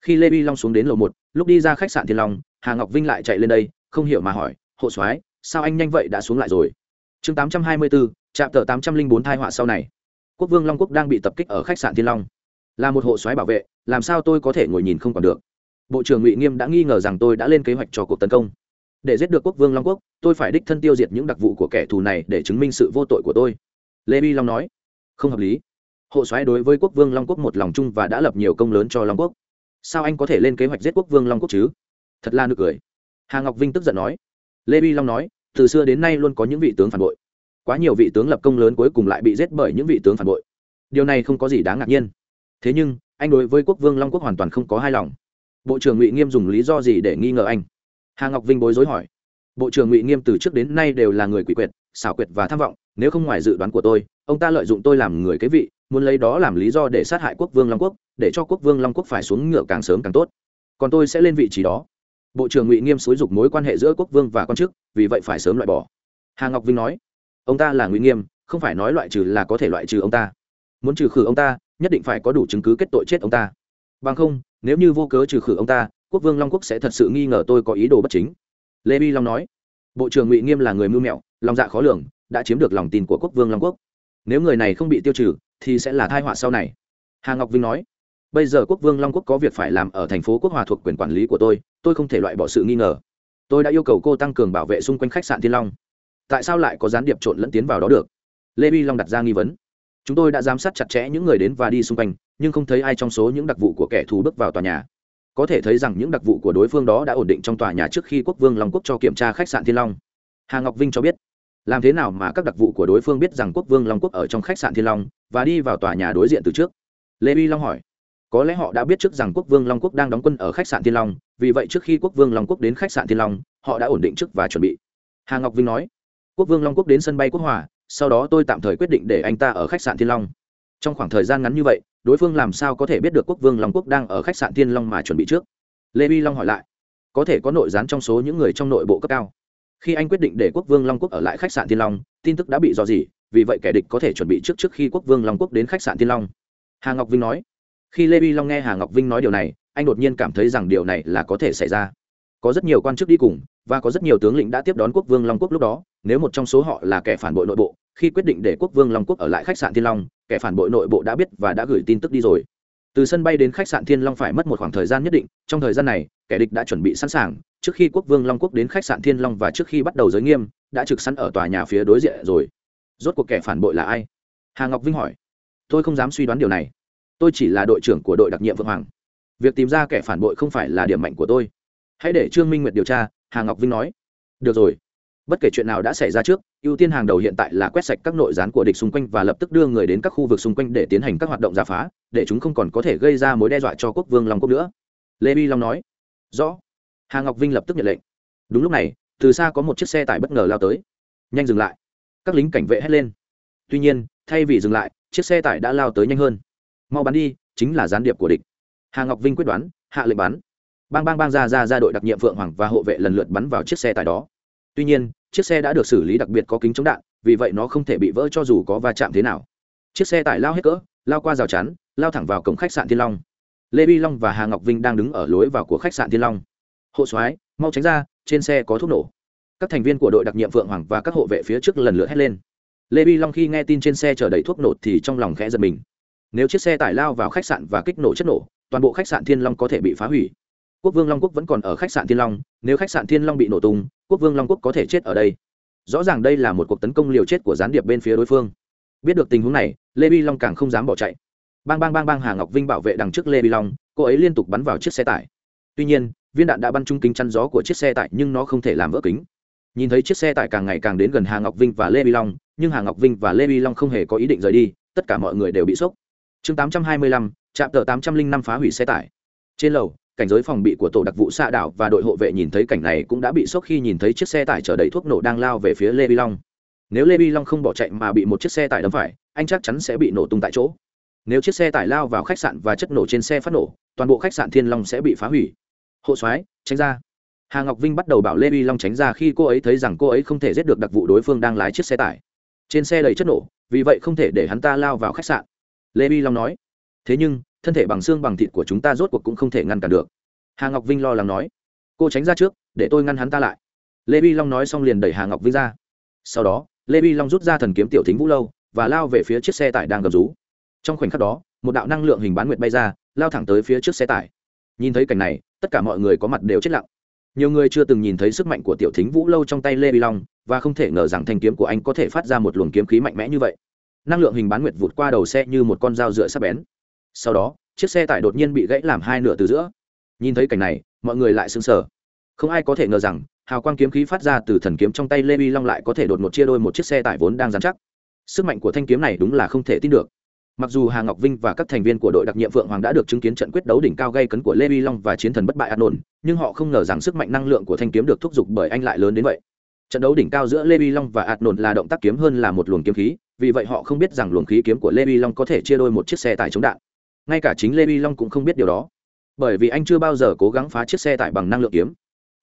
A: Khi lê vi long xuống đến lầu một, lúc đi ra khách sạn thiên long, hà ngọc vinh lại chạy lên đây, không hiểu mà hỏi, hộ soái, sao anh nhanh vậy đã xuống lại rồi? Chương tám trăm hai mươi bốn trạm tờ tám trăm linh bốn thai họa sau này. Quốc vương long quốc đang bị tập kích ở khách sạn thiên long là một hộ soái bảo vệ, làm sao tôi có thể ngồi nhìn không còn được? Bộ trưởng ngụy nghiêm đã nghi ngờ rằng tôi đã lên kế hoạch cho cuộc tấn công. Để giết được quốc vương long quốc, tôi phải đích thân tiêu diệt những đặc vụ của kẻ thù này để chứng minh sự vô tội của tôi. Lê bi long nói, không hợp lý. Hộ soái đối với quốc vương long quốc một lòng chung và đã lập nhiều công lớn cho long quốc. Sao anh có thể lên kế hoạch giết quốc vương long quốc chứ? Thật là nực cười. Hà ngọc vinh tức giận nói, lê bi long nói, từ xưa đến nay luôn có những vị tướng phản bội. Quá nhiều vị tướng lập công lớn cuối cùng lại bị giết bởi những vị tướng phản bội. Điều này không có gì đáng ngạc nhiên thế nhưng, anh đối với quốc vương long quốc hoàn toàn không có hai lòng. Bộ trưởng ngụy nghiêm dùng lý do gì để nghi ngờ anh? Hà ngọc vinh bối rối hỏi. Bộ trưởng ngụy nghiêm từ trước đến nay đều là người quỷ quyệt, xảo quyệt và tham vọng, nếu không ngoài dự đoán của tôi, ông ta lợi dụng tôi làm người kế vị, muốn lấy đó làm lý do để sát hại quốc vương long quốc, để cho quốc vương long quốc phải xuống ngựa càng sớm càng tốt. Còn tôi sẽ lên vị trí đó. Bộ trưởng ngụy nghiêm xúi dục mối quan hệ giữa quốc vương và quan chức, vì vậy phải sớm loại bỏ. Hà ngọc vinh nói. Ông ta là ngụy nghiêm, không phải nói loại trừ là có thể loại trừ ông ta. Muốn trừ khử ông ta nhất định phải có đủ chứng cứ kết tội chết ông ta. Bằng không, nếu như vô cớ trừ khử ông ta, quốc vương long quốc sẽ thật sự nghi ngờ tôi có ý đồ bất chính. Lê bi long nói. Bộ trưởng ngụy nghiêm là người mưu mẹo, lòng dạ khó lường, đã chiếm được lòng tin của quốc vương long quốc. Nếu người này không bị tiêu trừ, thì sẽ là thai họa sau này. Hà ngọc vinh nói. Bây giờ quốc vương long quốc có việc phải làm ở thành phố quốc hòa thuộc quyền quản lý của tôi tôi không thể loại bỏ sự nghi ngờ. Tôi đã yêu cầu cô tăng cường bảo vệ xung quanh khách sạn thiên long. Tại sao lại có gián điệp trộn lẫn tiến vào đó được? Lê bi long đặt ra nghi vấn chúng tôi đã giám sát chặt chẽ những người đến và đi xung quanh, nhưng không thấy ai trong số những đặc vụ của kẻ thù bước vào tòa nhà. Có thể thấy rằng những đặc vụ của đối phương đó đã ổn định trong tòa nhà trước khi quốc vương long quốc cho kiểm tra khách sạn thiên long. Hà ngọc vinh cho biết, làm thế nào mà các đặc vụ của đối phương biết rằng quốc vương long quốc ở trong khách sạn thiên long và đi vào tòa nhà đối diện từ trước? Lê uy long hỏi, có lẽ họ đã biết trước rằng quốc vương long quốc đang đóng quân ở khách sạn thiên long, vì vậy trước khi quốc vương long quốc đến khách sạn thiên long, họ đã ổn định trước và chuẩn bị. Hà ngọc vinh nói, quốc vương long quốc đến sân bay quốc hòa sau đó tôi tạm thời quyết định để anh ta ở khách sạn thiên long. Trong khoảng thời gian ngắn như vậy, đối phương làm sao có thể biết được quốc vương long quốc đang ở khách sạn thiên long mà chuẩn bị trước? Lê vi long hỏi lại. Có thể có nội gián trong số những người trong nội bộ cấp cao. Khi anh quyết định để quốc vương long quốc ở lại khách sạn thiên long, tin tức đã bị dò dỉ, vì vậy kẻ địch có thể chuẩn bị trước trước khi quốc vương long quốc đến khách sạn thiên long. Hà ngọc vinh nói. Khi lê vi long nghe hà ngọc vinh nói điều này, anh đột nhiên cảm thấy rằng điều này là có thể xảy ra. Có rất nhiều quan chức đi cùng, và có rất nhiều tướng lĩnh đã tiếp đón quốc vương long quốc lúc đó nếu một trong số họ là kẻ phản bội nội bộ, khi quyết định để quốc vương long quốc ở lại khách sạn thiên long, kẻ phản bội nội bộ đã biết và đã gửi tin tức đi rồi. Từ sân bay đến khách sạn thiên long phải mất một khoảng thời gian nhất định, trong thời gian này, kẻ địch đã chuẩn bị sẵn sàng, trước khi quốc vương long quốc đến khách sạn thiên long và trước khi bắt đầu giới nghiêm, đã trực sẵn ở tòa nhà phía đối diện rồi. Rốt cuộc kẻ phản bội là ai? Hà ngọc vinh hỏi. Tôi không dám suy đoán điều này. Tôi chỉ là đội trưởng của đội đặc nhiệm vượng hoàng. Việc tìm ra kẻ phản bội không phải là điểm mạnh của tôi. Hãy để trương minh nguyệt điều tra, hà ngọc vinh nói. Được rồi bất kể chuyện nào đã xảy ra trước, ưu tiên hàng đầu hiện tại là quét sạch các nội gián của địch xung quanh và lập tức đưa người đến các khu vực xung quanh để tiến hành các hoạt động giả phá, để chúng không còn có thể gây ra mối đe dọa cho quốc vương long quốc nữa. Lê Bi long nói. Rõ. Hà ngọc vinh lập tức nhận lệnh. Đúng lúc này, từ xa có một chiếc xe tải bất ngờ lao tới. Nhanh dừng lại. Các lính cảnh vệ hét lên. Tuy nhiên, thay vì dừng lại, chiếc xe tải đã lao tới nhanh hơn. Mau bắn đi, chính là gián điệp của địch. Hà ngọc vinh quyết đoán, hạ lệnh bắn. Bang bang bang ra ra ra đội đặc nhiệm phượng hoàng và hộ vệ lần lượt bắn vào chiếc xe tải đó tuy nhiên, chiếc xe đã được xử lý đặc biệt có kính chống đạn, vì vậy nó không thể bị vỡ cho dù có va chạm thế nào. Chiếc xe tải lao hết cỡ, lao qua rào chắn, lao thẳng vào cổng khách sạn thiên long. Lê vi long và hà ngọc vinh đang đứng ở lối vào của khách sạn thiên long. Hộ soái, mau tránh ra, trên xe có thuốc nổ. Các thành viên của đội đặc nhiệm phượng hoàng và các hộ vệ phía trước lần lượt hét lên. Lê vi long khi nghe tin trên xe chở đầy thuốc nổ thì trong lòng khẽ giật mình. Nếu chiếc xe tải lao vào khách sạn và kích nổ chất nổ, toàn bộ khách sạn thiên long có thể bị phá hủy quốc vương long quốc vẫn còn ở khách sạn thiên long, nếu khách sạn thiên long bị nổ tung, quốc vương long quốc có thể chết ở đây. Rõ ràng đây là một cuộc tấn công liều chết của gián điệp bên phía đối phương. Biết được tình huống này, lê bi long càng không dám bỏ chạy. Bang bang bang bang hà ngọc vinh bảo vệ đằng trước lê bi long, cô ấy liên tục bắn vào chiếc xe tải. Tuy nhiên, viên đạn đã bắn trúng kính chắn gió của chiếc xe tải nhưng nó không thể làm vỡ kính. Nhìn thấy chiếc xe tải càng ngày càng đến gần hà ngọc vinh và lê bi long, nhưng hà ngọc vinh và lê bi long không hề có ý định rời đi, tất cả mọi người đều bị sốc. Chương tám trăm hai mươi lăm, trạm tờ tám trăm linh năm phá hủy xe tải. Trên lầu cảnh giới phòng bị của tổ đặc vụ xạ đảo và đội hộ vệ nhìn thấy cảnh này cũng đã bị sốc khi nhìn thấy chiếc xe tải chở đầy thuốc nổ đang lao về phía lê bi long. Nếu lê bi long không bỏ chạy mà bị một chiếc xe tải đâm phải, anh chắc chắn sẽ bị nổ tung tại chỗ. Nếu chiếc xe tải lao vào khách sạn và chất nổ trên xe phát nổ, toàn bộ khách sạn thiên long sẽ bị phá hủy. Hộ soái, tránh ra. Hà ngọc vinh bắt đầu bảo lê bi long tránh ra khi cô ấy thấy rằng cô ấy không thể giết được đặc vụ đối phương đang lái chiếc xe tải. Trên xe đầy chất nổ, vì vậy không thể để hắn ta lao vào khách sạn. Lê bi long nói. Thế nhưng thân thể bằng xương bằng thịt của chúng ta rốt cuộc cũng không thể ngăn cản được. Hà ngọc vinh lo lắng nói. Cô tránh ra trước, để tôi ngăn hắn ta lại. Lê vi long nói xong liền đẩy hà ngọc vinh ra. Sau đó, lê vi long rút ra thần kiếm tiểu thính vũ lâu và lao về phía chiếc xe tải đang gầm rú. Trong khoảnh khắc đó, một đạo năng lượng hình bán nguyệt bay ra, lao thẳng tới phía trước xe tải. Nhìn thấy cảnh này, tất cả mọi người có mặt đều chết lặng. Nhiều người chưa từng nhìn thấy sức mạnh của tiểu thính vũ lâu trong tay lê vi long, và không thể ngờ rằng thanh kiếm của anh có thể phát ra một luồng kiếm khí mạnh mẽ như vậy. Năng lượng hình bán nguyệt vụt qua đầu xe như một con dao dựa sắp bén sau đó, chiếc xe tải đột nhiên bị gãy làm hai nửa từ giữa. Nhìn thấy cảnh này, mọi người lại sững sờ. Không ai có thể ngờ rằng, hào quang kiếm khí phát ra từ thần kiếm trong tay lê vi long lại có thể đột một chia đôi một chiếc xe tải vốn đang dán chắc. Sức mạnh của thanh kiếm này đúng là không thể tin được. Mặc dù hà ngọc vinh và các thành viên của đội đặc nhiệm phượng hoàng đã được chứng kiến trận quyết đấu đỉnh cao gây cấn của lê vi long và chiến thần bất bại an ổn nhưng họ không ngờ rằng sức mạnh năng lượng của thanh kiếm được thúc giục bởi anh lại lớn đến vậy. Trận đấu đỉnh cao giữa lê vi long và ạt nổn là động tác kiếm hơn là một luồng kiếm khí, vì vậy họ không biết rằng luồng khí kiếm của lê vi long có thể chia đôi một chiếc xe tải chống đạn ngay cả chính lê vi long cũng không biết điều đó. Bởi vì anh chưa bao giờ cố gắng phá chiếc xe tải bằng năng lượng kiếm.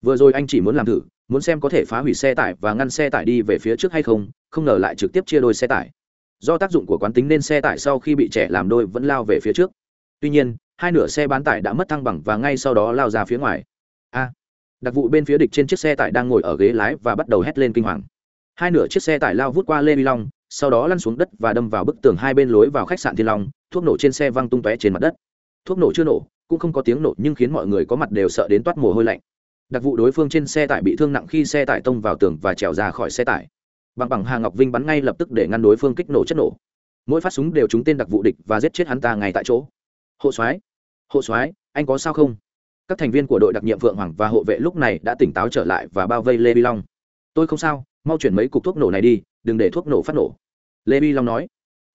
A: Vừa rồi anh chỉ muốn làm thử, muốn xem có thể phá hủy xe tải và ngăn xe tải đi về phía trước hay không không ngờ lại trực tiếp chia đôi xe tải. Do tác dụng của quán tính nên xe tải sau khi bị trẻ làm đôi vẫn lao về phía trước. Tuy nhiên, hai nửa xe bán tải đã mất thăng bằng và ngay sau đó lao ra phía ngoài. A! Đặc vụ bên phía địch trên chiếc xe tải đang ngồi ở ghế lái và bắt đầu hét lên kinh hoàng. Hai nửa chiếc xe tải lao vút qua lê vi long sau đó lăn xuống đất và đâm vào bức tường hai bên lối vào khách sạn thiên long, thuốc nổ trên xe văng tung tóe trên mặt đất. Thuốc nổ chưa nổ, cũng không có tiếng nổ nhưng khiến mọi người có mặt đều sợ đến toát mồ hôi lạnh. Đặc vụ đối phương trên xe tải bị thương nặng khi xe tải tông vào tường và trèo ra khỏi xe tải. Bằng bằng hà ngọc vinh bắn ngay lập tức để ngăn đối phương kích nổ chất nổ. Mỗi phát súng đều trúng tên đặc vụ địch và giết chết hắn ta ngay tại chỗ. Hộ soái hộ soái, anh có sao không? Các thành viên của đội đặc nhiệm vượng hoàng và hộ vệ lúc này đã tỉnh táo trở lại và bao vây lê vi long. Tôi không sao, mau chuyển mấy cục thuốc nổ này đi đừng để thuốc nổ phát nổ. Lê vi long nói.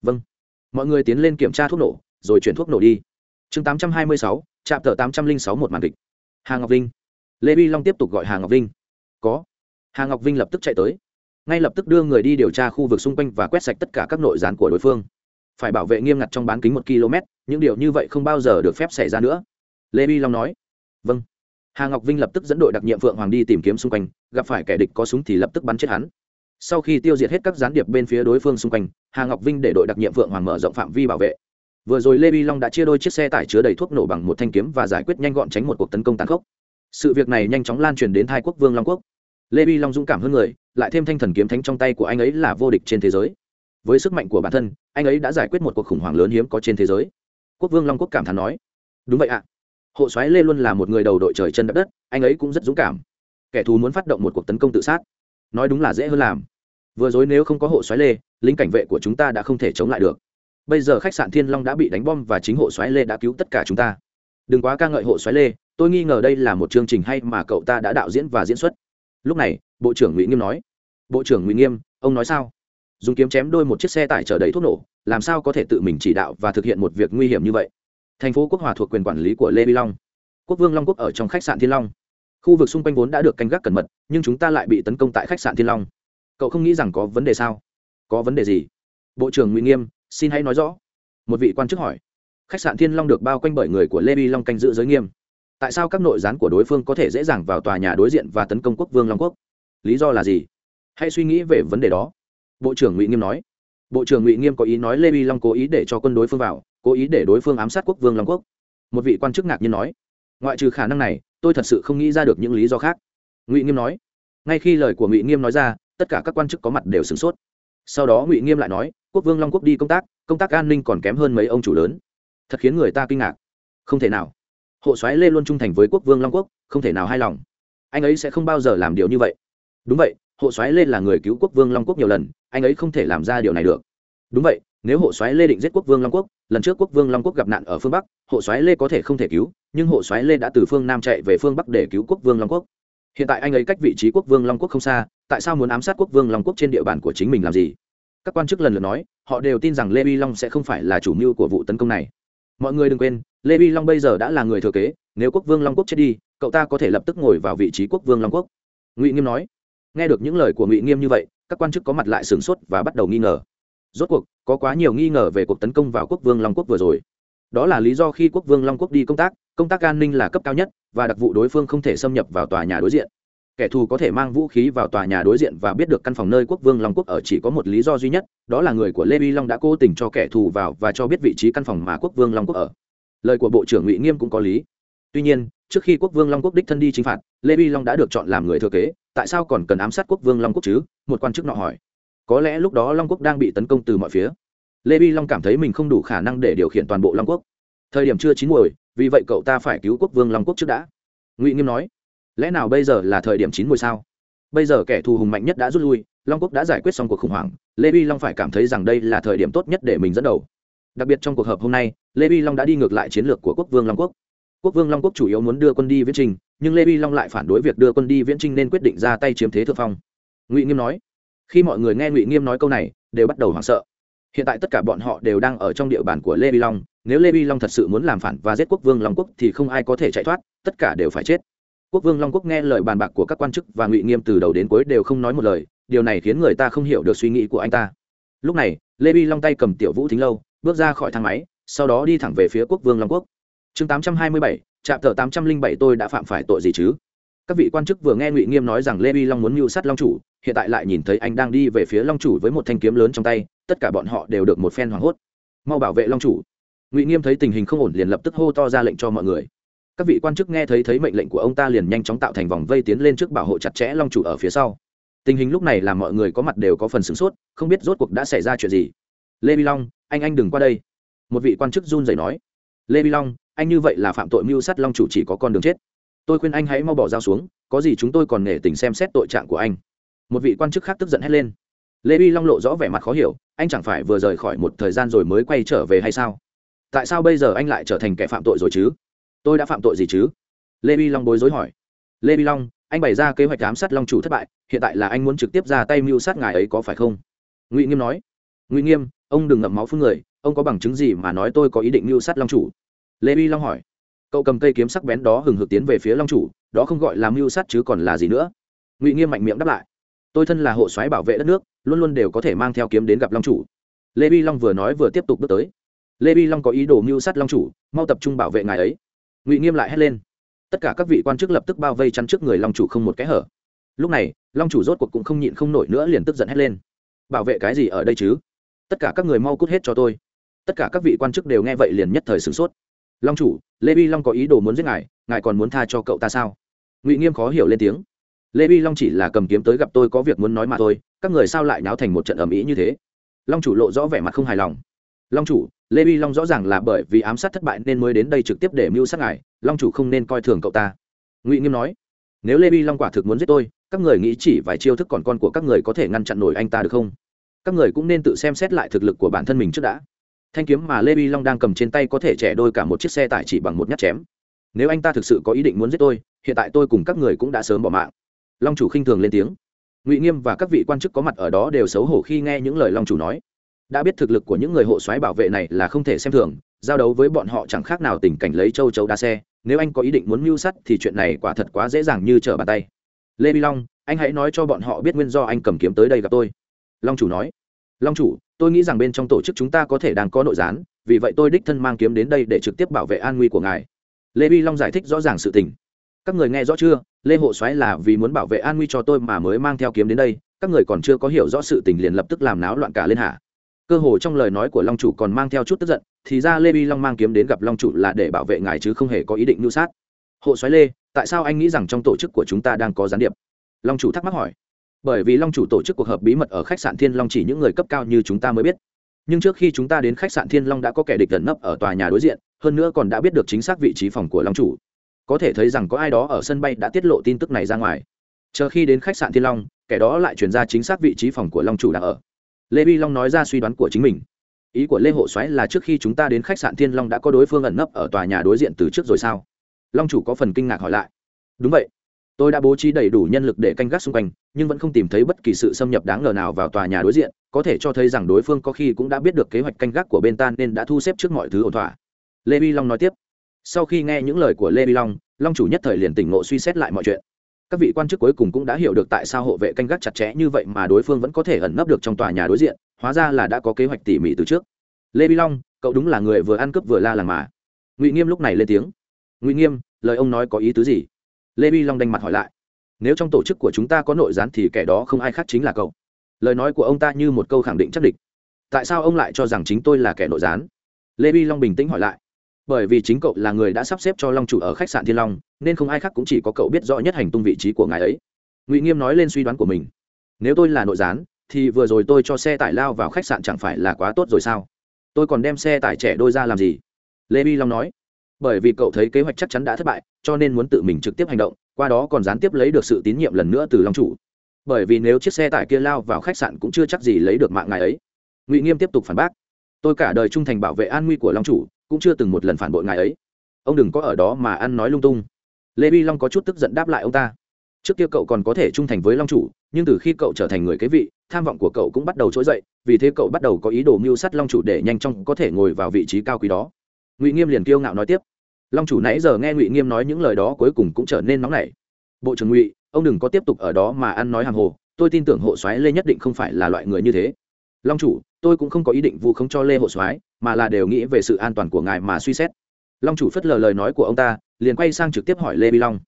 A: Vâng. Mọi người tiến lên kiểm tra thuốc nổ, rồi chuyển thuốc nổ đi. Chương tám trăm hai mươi sáu trạm tờ tám trăm linh sáu một màn kịch. Hà ngọc vinh. Lê vi long tiếp tục gọi hà ngọc vinh. Có. Hà ngọc vinh lập tức chạy tới. Ngay lập tức đưa người đi điều tra khu vực xung quanh và quét sạch tất cả các nội gián của đối phương. Phải bảo vệ nghiêm ngặt trong bán kính một km, những điều như vậy không bao giờ được phép xảy ra nữa. Lê vi long nói. Vâng. Hà ngọc vinh lập tức dẫn đội đặc nhiệm phượng hoàng đi tìm kiếm xung quanh, gặp phải kẻ địch có súng thì lập tức bắn chết hắn sau khi tiêu diệt hết các gián điệp bên phía đối phương xung quanh, hà ngọc vinh để đội đặc nhiệm phượng hoàng mở rộng phạm vi bảo vệ. Vừa rồi lê vi long đã chia đôi chiếc xe tải chứa đầy thuốc nổ bằng một thanh kiếm và giải quyết nhanh gọn tránh một cuộc tấn công tàn khốc. Sự việc này nhanh chóng lan truyền đến thái quốc vương long quốc. Lê vi long dũng cảm hơn người, lại thêm thanh thần kiếm thánh trong tay của anh ấy là vô địch trên thế giới. Với sức mạnh của bản thân, anh ấy đã giải quyết một cuộc khủng hoảng lớn hiếm có trên thế giới. Quốc vương long quốc cảm thán nói, đúng vậy ạ. Hộ soái lê luôn là một người đầu đội trời chân đất đất, anh ấy cũng rất dũng cảm. Kẻ thù muốn phát động một cuộc tấn công tự sát, nói đúng là dễ hơn làm vừa rồi nếu không có hộ Xoáy lê, lính cảnh vệ của chúng ta đã không thể chống lại được. Bây giờ khách sạn thiên long đã bị đánh bom và chính hộ Xoáy lê đã cứu tất cả chúng ta. Đừng quá ca ngợi hộ Xoáy lê, tôi nghi ngờ đây là một chương trình hay mà cậu ta đã đạo diễn và diễn xuất. Lúc này, bộ trưởng ngụy nghiêm nói. Bộ trưởng ngụy nghiêm, ông nói sao? Dùng kiếm chém đôi một chiếc xe tải chở đầy thuốc nổ, làm sao có thể tự mình chỉ đạo và thực hiện một việc nguy hiểm như vậy? Thành phố quốc hòa thuộc quyền quản lý của lê vi long. Quốc vương long quốc ở trong khách sạn thiên long. Khu vực xung quanh vốn đã được canh gác cẩn mật, nhưng chúng ta lại bị tấn công tại khách sạn thiên long cậu không nghĩ rằng có vấn đề sao? Có vấn đề gì? Bộ trưởng ngụy nghiêm, xin hãy nói rõ. Một vị quan chức hỏi. Khách sạn thiên long được bao quanh bởi người của lê vi long canh giữ giới nghiêm. Tại sao các nội gián của đối phương có thể dễ dàng vào tòa nhà đối diện và tấn công quốc vương long quốc? Lý do là gì? Hãy suy nghĩ về vấn đề đó. Bộ trưởng ngụy nghiêm nói. Bộ trưởng ngụy nghiêm có ý nói lê vi long cố ý để cho quân đối phương vào, cố ý để đối phương ám sát quốc vương long quốc. Một vị quan chức ngạc nhiên nói. Ngoại trừ khả năng này, tôi thật sự không nghĩ ra được những lý do khác. Ngụy nghiêm nói. Ngay khi lời của ngụy nghiêm nói ra tất cả các quan chức có mặt đều sửng sốt. Sau đó ngụy nghiêm lại nói, quốc vương long quốc đi công tác công tác an ninh còn kém hơn mấy ông chủ lớn. Thật khiến người ta kinh ngạc. Không thể nào. Hộ soái lê luôn trung thành với quốc vương long quốc, không thể nào hài lòng. Anh ấy sẽ không bao giờ làm điều như vậy. Đúng vậy, hộ soái lê là người cứu quốc vương long quốc nhiều lần, anh ấy không thể làm ra điều này được. Đúng vậy, nếu hộ soái lê định giết quốc vương long quốc, lần trước quốc vương long quốc gặp nạn ở phương bắc, hộ soái lê có thể không thể cứu, nhưng hộ soái lê đã từ phương nam chạy về phương bắc để cứu quốc vương long quốc hiện tại anh ấy cách vị trí quốc vương long quốc không xa, tại sao muốn ám sát quốc vương long quốc trên địa bàn của chính mình làm gì? Các quan chức lần lượt nói, họ đều tin rằng lê vi long sẽ không phải là chủ mưu của vụ tấn công này. Mọi người đừng quên, lê vi long bây giờ đã là người thừa kế, nếu quốc vương long quốc chết đi, cậu ta có thể lập tức ngồi vào vị trí quốc vương long quốc. Ngụy nghiêm nói, nghe được những lời của ngụy nghiêm như vậy, các quan chức có mặt lại sửng sốt và bắt đầu nghi ngờ. Rốt cuộc, có quá nhiều nghi ngờ về cuộc tấn công vào quốc vương long quốc vừa rồi đó là lý do khi quốc vương long quốc đi công tác công tác an ninh là cấp cao nhất, và đặc vụ đối phương không thể xâm nhập vào tòa nhà đối diện. Kẻ thù có thể mang vũ khí vào tòa nhà đối diện và biết được căn phòng nơi quốc vương long quốc ở chỉ có một lý do duy nhất, đó là người của lê vi long đã cố tình cho kẻ thù vào và cho biết vị trí căn phòng mà quốc vương long quốc ở. Lời của bộ trưởng ngụy nghiêm cũng có lý. Tuy nhiên, trước khi quốc vương long quốc đích thân đi chinh phạt, lê vi long đã được chọn làm người thừa kế, tại sao còn cần ám sát quốc vương long quốc chứ? Một quan chức nọ hỏi. Có lẽ lúc đó long quốc đang bị tấn công từ mọi phía lê vi long cảm thấy mình không đủ khả năng để điều khiển toàn bộ long quốc. Thời điểm chưa chín muồi, vì vậy cậu ta phải cứu quốc vương long quốc trước đã. Ngụy nghiêm nói, lẽ nào bây giờ là thời điểm chín muồi sao? Bây giờ kẻ thù hùng mạnh nhất đã rút lui, long quốc đã giải quyết xong cuộc khủng hoảng, lê vi long phải cảm thấy rằng đây là thời điểm tốt nhất để mình dẫn đầu. Đặc biệt trong cuộc họp hôm nay, lê vi long đã đi ngược lại chiến lược của quốc vương long quốc. Quốc vương long quốc chủ yếu muốn đưa quân đi viễn trình, nhưng lê vi long lại phản đối việc đưa quân đi viễn trinh nên quyết định ra tay chiếm thế thượng phong. Ngụy nghiêm nói. Khi mọi người nghe ngụy nghiêm nói câu này, đều bắt đầu hoảng sợ hiện tại tất cả bọn họ đều đang ở trong địa bàn của lê vi long, nếu lê vi long thật sự muốn làm phản và giết quốc vương long quốc thì không ai có thể chạy thoát, tất cả đều phải chết. Quốc vương long quốc nghe lời bàn bạc của các quan chức và ngụy nghiêm từ đầu đến cuối đều không nói một lời, điều này khiến người ta không hiểu được suy nghĩ của anh ta. Lúc này, lê vi long tay cầm tiểu vũ thính lâu, bước ra khỏi thang máy, sau đó đi thẳng về phía quốc vương long quốc. Chương tám trăm hai mươi bảy trạm thờ tám trăm linh bảy tôi đã phạm phải tội gì chứ? Các vị quan chức vừa nghe ngụy nghiêm nói rằng lê vi long muốn mưu sát long chủ hiện tại lại nhìn thấy anh đang đi về phía long chủ với một thanh kiếm lớn trong tay, tất cả bọn họ đều được một phen hoảng hốt. Mau bảo vệ long chủ. Ngụy nghiêm thấy tình hình không ổn liền lập tức hô to ra lệnh cho mọi người. Các vị quan chức nghe thấy thấy mệnh lệnh của ông ta liền nhanh chóng tạo thành vòng vây tiến lên trước bảo hộ chặt chẽ long chủ ở phía sau. Tình hình lúc này làm mọi người có mặt đều có phần sửng sốt, không biết rốt cuộc đã xảy ra chuyện gì. Lê vi long, anh anh đừng qua đây. Một vị quan chức run rẩy nói. Lê vi long, anh như vậy là phạm tội mưu sát long chủ chỉ có con đường chết. Tôi khuyên anh hãy mau bỏ dao xuống, có gì chúng tôi còn nể tình xem xét tội trạng của anh một vị quan chức khác tức giận hét lên. Lê vi long lộ rõ vẻ mặt khó hiểu, anh chẳng phải vừa rời khỏi một thời gian rồi mới quay trở về hay sao? Tại sao bây giờ anh lại trở thành kẻ phạm tội rồi chứ? Tôi đã phạm tội gì chứ? Lê vi long bối rối hỏi. Lê vi long, anh bày ra kế hoạch ám sát long chủ thất bại, hiện tại là anh muốn trực tiếp ra tay mưu sát ngài ấy có phải không? Ngụy nghiêm nói. Ngụy nghiêm, ông đừng ngậm máu phương người, ông có bằng chứng gì mà nói tôi có ý định mưu sát long chủ? Lê vi long hỏi. Cậu cầm cây kiếm sắc bén đó hừng hực tiến về phía long chủ, đó không gọi là mưu sát chứ còn là gì nữa? Ngụy nghiêm mạnh miệng đáp lại tôi thân là hộ soái bảo vệ đất nước, luôn luôn đều có thể mang theo kiếm đến gặp long chủ. Lê vi long vừa nói vừa tiếp tục bước tới. Lê vi long có ý đồ mưu sát long chủ, mau tập trung bảo vệ ngài ấy. Ngụy nghiêm lại hét lên. Tất cả các vị quan chức lập tức bao vây chắn trước người long chủ không một kẽ hở. Lúc này, long chủ rốt cuộc cũng không nhịn không nổi nữa liền tức giận hét lên. Bảo vệ cái gì ở đây chứ? Tất cả các người mau cút hết cho tôi. Tất cả các vị quan chức đều nghe vậy liền nhất thời sửng sốt. Long chủ, lê vi long có ý đồ muốn giết ngài ngài còn muốn tha cho cậu ta sao? Ngụy nghiêm khó hiểu lên tiếng lê vi long chỉ là cầm kiếm tới gặp tôi có việc muốn nói mà thôi, các người sao lại náo thành một trận ầm ĩ như thế? Long chủ lộ rõ vẻ mặt không hài lòng. Long chủ, lê vi long rõ ràng là bởi vì ám sát thất bại nên mới đến đây trực tiếp để mưu sát ngài, long chủ không nên coi thường cậu ta. Ngụy nghiêm nói, nếu lê vi long quả thực muốn giết tôi, các người nghĩ chỉ vài chiêu thức còn con của các người có thể ngăn chặn nổi anh ta được không? Các người cũng nên tự xem xét lại thực lực của bản thân mình trước đã. Thanh kiếm mà lê vi long đang cầm trên tay có thể trẻ đôi cả một chiếc xe tải chỉ bằng một nhát chém. Nếu anh ta thực sự có ý định muốn giết tôi, hiện tại tôi cùng các người cũng đã sớm bỏ mạng long chủ khinh thường lên tiếng. Ngụy nghiêm và các vị quan chức có mặt ở đó đều xấu hổ khi nghe những lời long chủ nói. Đã biết thực lực của những người hộ soái bảo vệ này là không thể xem thường, giao đấu với bọn họ chẳng khác nào tình cảnh lấy châu chấu đa xe. Nếu anh có ý định muốn mưu sắt thì chuyện này quả thật quá dễ dàng như trở bàn tay. Lê bi long, anh hãy nói cho bọn họ biết nguyên do anh cầm kiếm tới đây gặp tôi. Long chủ nói. Long chủ, tôi nghĩ rằng bên trong tổ chức chúng ta có thể đang có nội gián, vì vậy tôi đích thân mang kiếm đến đây để trực tiếp bảo vệ an nguy của ngài. Lê bi long giải thích rõ ràng sự tình các người nghe rõ chưa? Lê hộ soái là vì muốn bảo vệ an nguy cho tôi mà mới mang theo kiếm đến đây, các người còn chưa có hiểu rõ sự tình liền lập tức làm náo loạn cả lên hạ cơ hồ trong lời nói của long chủ còn mang theo chút tức giận, thì ra lê bi long mang kiếm đến gặp long chủ là để bảo vệ ngài chứ không hề có ý định mưu sát. Hộ soái lê, tại sao anh nghĩ rằng trong tổ chức của chúng ta đang có gián điệp? Long chủ thắc mắc hỏi. Bởi vì long chủ tổ chức cuộc họp bí mật ở khách sạn thiên long chỉ những người cấp cao như chúng ta mới biết. Nhưng trước khi chúng ta đến khách sạn thiên long đã có kẻ địch gần nấp ở tòa nhà đối diện, hơn nữa còn đã biết được chính xác vị trí phòng của long chủ có thể thấy rằng có ai đó ở sân bay đã tiết lộ tin tức này ra ngoài. Chờ khi đến khách sạn thiên long, kẻ đó lại chuyển ra chính xác vị trí phòng của long chủ đang ở. Lê vi long nói ra suy đoán của chính mình. Ý của lê hộ xoáy là trước khi chúng ta đến khách sạn thiên long đã có đối phương ẩn nấp ở tòa nhà đối diện từ trước rồi sao? Long chủ có phần kinh ngạc hỏi lại. Đúng vậy. Tôi đã bố trí đầy đủ nhân lực để canh gác xung quanh, nhưng vẫn không tìm thấy bất kỳ sự xâm nhập đáng ngờ nào vào tòa nhà đối diện, có thể cho thấy rằng đối phương có khi cũng đã biết được kế hoạch canh gác của bên ta nên đã thu xếp trước mọi thứ ổn thỏa. Lê vi long nói tiếp sau khi nghe những lời của lê vi long long chủ nhất thời liền tỉnh ngộ suy xét lại mọi chuyện. Các vị quan chức cuối cùng cũng đã hiểu được tại sao hộ vệ canh gác chặt chẽ như vậy mà đối phương vẫn có thể ẩn nấp được trong tòa nhà đối diện, hóa ra là đã có kế hoạch tỉ mỉ từ trước. Lê vi long, cậu đúng là người vừa ăn cướp vừa la làng mà. Ngụy nghiêm lúc này lên tiếng. Ngụy nghiêm, lời ông nói có ý tứ gì? Lê vi long đanh mặt hỏi lại. Nếu trong tổ chức của chúng ta có nội gián thì kẻ đó không ai khác chính là cậu. Lời nói của ông ta như một câu khẳng định chắc định tại sao ông lại cho rằng chính tôi là kẻ nội gián? Lê vi long bình tĩnh hỏi lại bởi vì chính cậu là người đã sắp xếp cho long chủ ở khách sạn thiên long, nên không ai khác cũng chỉ có cậu biết rõ nhất hành tung vị trí của ngài ấy. Ngụy nghiêm nói lên suy đoán của mình. Nếu tôi là nội gián, thì vừa rồi tôi cho xe tải lao vào khách sạn chẳng phải là quá tốt rồi sao? Tôi còn đem xe tải trẻ đôi ra làm gì? Lê bi long nói. Bởi vì cậu thấy kế hoạch chắc chắn đã thất bại, cho nên muốn tự mình trực tiếp hành động, qua đó còn gián tiếp lấy được sự tín nhiệm lần nữa từ long chủ. Bởi vì nếu chiếc xe tải kia lao vào khách sạn cũng chưa chắc gì lấy được mạng ngài ấy. Ngụy nghiêm tiếp tục phản bác. Tôi cả đời trung thành bảo vệ an nguy của long chủ cũng chưa từng một lần phản bội ngài ấy. Ông đừng có ở đó mà ăn nói lung tung. Lê vi long có chút tức giận đáp lại ông ta. Trước kia cậu còn có thể trung thành với long chủ, nhưng từ khi cậu trở thành người kế vị, tham vọng của cậu cũng bắt đầu trỗi dậy, vì thế cậu bắt đầu có ý đồ mưu sát long chủ để nhanh chóng có thể ngồi vào vị trí cao quý đó. Ngụy nghiêm liền kiêu ngạo nói tiếp. Long chủ nãy giờ nghe ngụy nghiêm nói những lời đó cuối cùng cũng trở nên nóng nảy. Bộ trưởng ngụy, ông đừng có tiếp tục ở đó mà ăn nói hàng hồ, tôi tin tưởng hộ soái lê nhất định không phải là loại người như thế. Long chủ tôi cũng không có ý định vu khống cho lê hộ soái, mà là đều nghĩ về sự an toàn của ngài mà suy xét. Long chủ phất lờ lời nói của ông ta, liền quay sang trực tiếp hỏi lê bi long.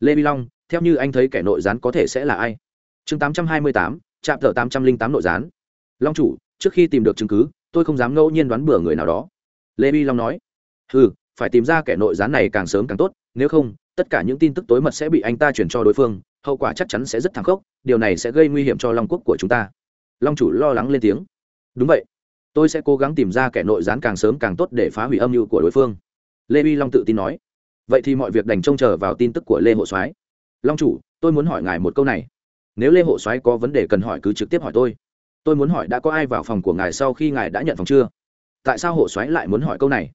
A: Lê bi long, theo như anh thấy kẻ nội gián có thể sẽ là ai? Chương tám trăm hai mươi tám, trạm thợ tám trăm linh tám nội gián. Long chủ, trước khi tìm được chứng cứ, tôi không dám ngẫu nhiên đoán bừa người nào đó. Lê bi long nói ừ phải tìm ra kẻ nội gián này càng sớm càng tốt, nếu không, tất cả những tin tức tối mật sẽ bị anh ta chuyển cho đối phương, hậu quả chắc chắn sẽ rất thảm khốc, điều này sẽ gây nguy hiểm cho long quốc của chúng ta. Long chủ lo lắng lên tiếng đúng vậy. Tôi sẽ cố gắng tìm ra kẻ nội gián càng sớm càng tốt để phá hủy âm mưu của đối phương. Lê vi long tự tin nói. Vậy thì mọi việc đành trông chờ vào tin tức của lê hộ soái. Long chủ, tôi muốn hỏi ngài một câu này. Nếu lê hộ soái có vấn đề cần hỏi cứ trực tiếp hỏi tôi. Tôi muốn hỏi đã có ai vào phòng của ngài sau khi ngài đã nhận phòng chưa? Tại sao hộ soái lại muốn hỏi câu này?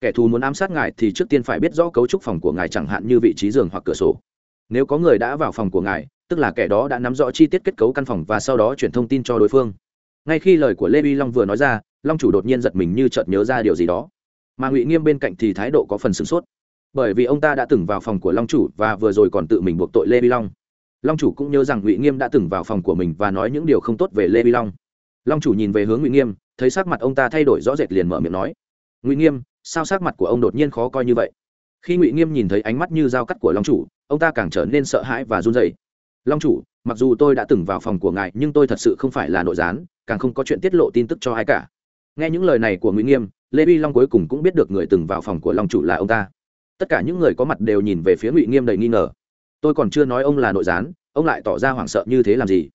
A: Kẻ thù muốn ám sát ngài thì trước tiên phải biết rõ cấu trúc phòng của ngài chẳng hạn như vị trí giường hoặc cửa sổ. Nếu có người đã vào phòng của ngài, tức là kẻ đó đã nắm rõ chi tiết kết cấu căn phòng và sau đó chuyển thông tin cho đối phương ngay khi lời của lê vi long vừa nói ra, long chủ đột nhiên giật mình như chợt nhớ ra điều gì đó. Mà ngụy nghiêm bên cạnh thì thái độ có phần sửng sốt. Bởi vì ông ta đã từng vào phòng của long chủ và vừa rồi còn tự mình buộc tội lê vi long. Long chủ cũng nhớ rằng ngụy nghiêm đã từng vào phòng của mình và nói những điều không tốt về lê vi long. Long chủ nhìn về hướng ngụy nghiêm, thấy sắc mặt ông ta thay đổi rõ rệt liền mở miệng nói, ngụy nghiêm, sao sắc mặt của ông đột nhiên khó coi như vậy? Khi ngụy nghiêm nhìn thấy ánh mắt như dao cắt của long chủ, ông ta càng trở nên sợ hãi và run dậy long chủ, mặc dù tôi đã từng vào phòng của ngài, nhưng tôi thật sự không phải là nội gián càng không có chuyện tiết lộ tin tức cho ai cả. Nghe những lời này của ngụy nghiêm, lê vi long cuối cùng cũng biết được người từng vào phòng của long chủ là ông ta. Tất cả những người có mặt đều nhìn về phía ngụy nghiêm đầy nghi ngờ. Tôi còn chưa nói ông là nội gián, ông lại tỏ ra hoảng sợ như thế làm gì?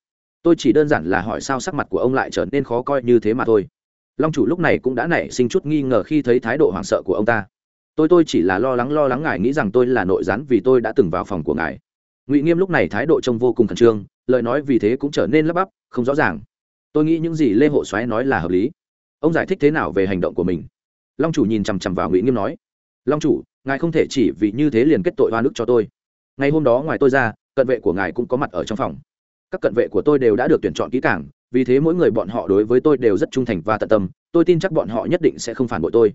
A: Tôi chỉ đơn giản là hỏi sao sắc mặt của ông lại trở nên khó coi như thế mà thôi. Long chủ lúc này cũng đã nảy sinh chút nghi ngờ khi thấy thái độ hoảng sợ của ông ta. Tôi tôi chỉ là lo lắng lo lắng ngài nghĩ rằng tôi là nội gián vì tôi đã từng vào phòng của ngài. Ngụy nghiêm lúc này thái độ trông vô cùng khẩn trương, lời nói vì thế cũng trở nên lấp bắp, không rõ ràng tôi nghĩ những gì lê hộ xoáy nói là hợp lý. Ông giải thích thế nào về hành động của mình? Long chủ nhìn chằm chằm vào ngụy nghiêm nói, long chủ, ngài không thể chỉ vì như thế liền kết tội hoa nước cho tôi. Ngày hôm đó ngoài tôi ra, cận vệ của ngài cũng có mặt ở trong phòng. Các cận vệ của tôi đều đã được tuyển chọn kỹ càng, vì thế mỗi người bọn họ đối với tôi đều rất trung thành và tận tâm. Tôi tin chắc bọn họ nhất định sẽ không phản bội tôi.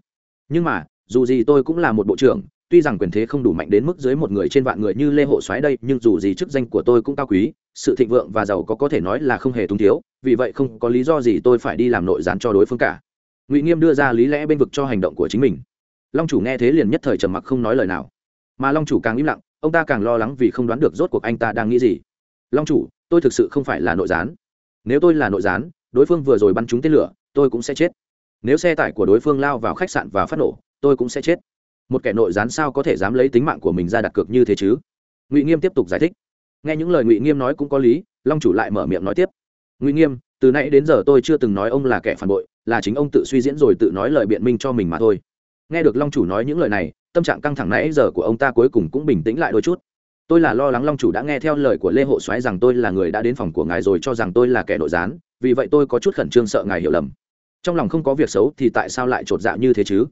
A: Nhưng mà, dù gì tôi cũng là một bộ trưởng tuy rằng quyền thế không đủ mạnh đến mức dưới một người trên vạn người như lê hộ xoáy đây, nhưng dù gì chức danh của tôi cũng cao quý, sự thịnh vượng và giàu có có thể nói là không hề túng thiếu, vì vậy không có lý do gì tôi phải đi làm nội gián cho đối phương cả. Ngụy nghiêm đưa ra lý lẽ bên vực cho hành động của chính mình. Long chủ nghe thế liền nhất thời trầm mặc không nói lời nào. Mà long chủ càng im lặng, ông ta càng lo lắng vì không đoán được rốt cuộc anh ta đang nghĩ gì. Long chủ, tôi thực sự không phải là nội gián. Nếu tôi là nội gián, đối phương vừa rồi bắn trúng tên lửa, tôi cũng sẽ chết. Nếu xe tải của đối phương lao vào khách sạn và phát nổ, tôi cũng sẽ chết một kẻ nội gián sao có thể dám lấy tính mạng của mình ra đặt cược như thế chứ? Ngụy nghiêm tiếp tục giải thích. Nghe những lời ngụy nghiêm nói cũng có lý, long chủ lại mở miệng nói tiếp. Ngụy nghiêm, từ nãy đến giờ tôi chưa từng nói ông là kẻ phản bội, là chính ông tự suy diễn rồi tự nói lời biện minh cho mình mà thôi. Nghe được long chủ nói những lời này, tâm trạng căng thẳng nãy giờ của ông ta cuối cùng cũng bình tĩnh lại đôi chút. Tôi là lo lắng long chủ đã nghe theo lời của lê hộ soái rằng tôi là người đã đến phòng của ngài rồi cho rằng tôi là kẻ nội gián, vì vậy tôi có chút khẩn trương sợ ngài hiểu lầm. Trong lòng không có việc xấu thì tại sao lại chột dạ như thế chứ?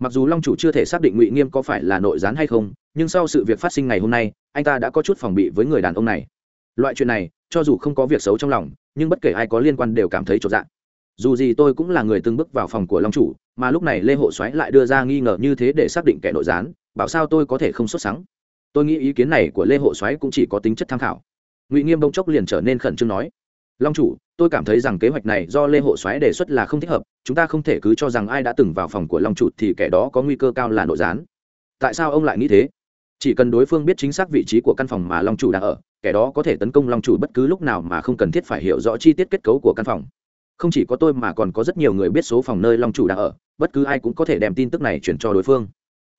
A: Mặc dù long chủ chưa thể xác định ngụy nghiêm có phải là nội gián hay không, nhưng sau sự việc phát sinh ngày hôm nay, anh ta đã có chút phòng bị với người đàn ông này. Loại chuyện này, cho dù không có việc xấu trong lòng, nhưng bất kể ai có liên quan đều cảm thấy chột dạ. Dù gì tôi cũng là người từng bước vào phòng của long chủ, mà lúc này lê hộ xoáy lại đưa ra nghi ngờ như thế để xác định kẻ nội gián, bảo sao tôi có thể không xuất sáng tôi nghĩ ý kiến này của lê hộ xoáy cũng chỉ có tính chất tham khảo. Ngụy nghiêm bông chốc liền trở nên khẩn trương nói long chủ, tôi cảm thấy rằng kế hoạch này do lê hộ xoáy đề xuất là không thích hợp, chúng ta không thể cứ cho rằng ai đã từng vào phòng của long chủ thì kẻ đó có nguy cơ cao là nội gián. Tại sao ông lại nghĩ thế? Chỉ cần đối phương biết chính xác vị trí của căn phòng mà long chủ đang ở, kẻ đó có thể tấn công long chủ bất cứ lúc nào mà không cần thiết phải hiểu rõ chi tiết kết cấu của căn phòng. Không chỉ có tôi mà còn có rất nhiều người biết số phòng nơi long chủ đang ở, bất cứ ai cũng có thể đem tin tức này chuyển cho đối phương.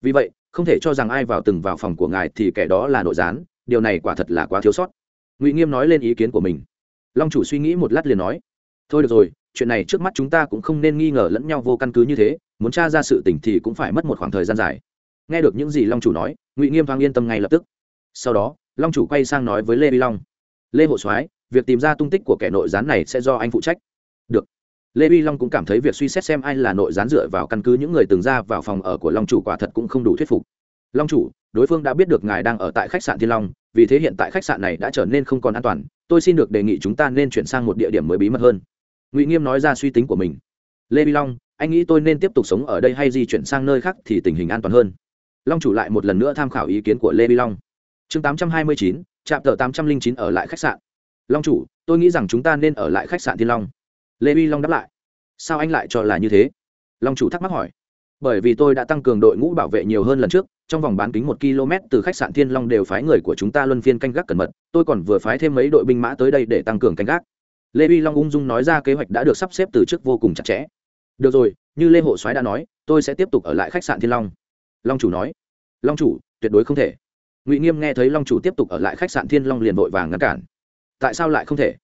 A: Vì vậy, không thể cho rằng ai vào từng vào phòng của ngài thì kẻ đó là nội gián, điều này quả thật là quá thiếu sót. Ngụy nghiêm nói lên ý kiến của mình long chủ suy nghĩ một lát liền nói, thôi được rồi, chuyện này trước mắt chúng ta cũng không nên nghi ngờ lẫn nhau vô căn cứ như thế, muốn t r a ra sự tình thì cũng phải mất một khoảng thời gian dài. Nghe được những gì long chủ nói, ngụy nghiêm thoáng yên tâm ngay lập tức. Sau đó, long chủ quay sang nói với lê vi long, lê hộ soái, việc tìm ra tung tích của kẻ nội gián này sẽ do anh phụ trách. Được. Lê vi long cũng cảm thấy việc suy xét xem ai là nội gián dựa vào căn cứ những người từng ra vào phòng ở của long chủ quả thật cũng không đủ thuyết phục. Long chủ, đối phương đã biết được ngài đang ở tại khách sạn thiên long vì thế hiện tại khách sạn này đã trở nên không còn an toàn, tôi xin được đề nghị chúng ta nên chuyển sang một địa điểm mới bí mật hơn. Ngụy nghiêm nói ra suy tính của mình. Lê vi long, anh nghĩ tôi nên tiếp tục sống ở đây hay di chuyển sang nơi khác thì tình hình an toàn hơn. Long chủ lại một lần nữa tham khảo ý kiến của lê vi long. Chương tám trăm hai mươi chín, trạm tờ tám trăm linh chín ở lại khách sạn. Long chủ, tôi nghĩ rằng chúng ta nên ở lại khách sạn thiên long. Lê vi long đáp lại. Sao anh lại cho là như thế? Long chủ thắc mắc hỏi bởi vì tôi đã tăng cường đội ngũ bảo vệ nhiều hơn lần trước, trong vòng bán kính một km từ khách sạn thiên long đều phái người của chúng ta luân phiên canh gác cẩn mật, tôi còn vừa phái thêm mấy đội binh mã tới đây để tăng cường canh gác. Lê vi long ung dung nói ra kế hoạch đã được sắp xếp từ trước vô cùng chặt chẽ. Được rồi, như lê hộ soái đã nói, tôi sẽ tiếp tục ở lại khách sạn thiên long. Long chủ nói. Long chủ, tuyệt đối không thể. Ngụy nghiêm nghe thấy long chủ tiếp tục ở lại khách sạn thiên long liền vội vàng ngăn cản. Tại sao lại không thể?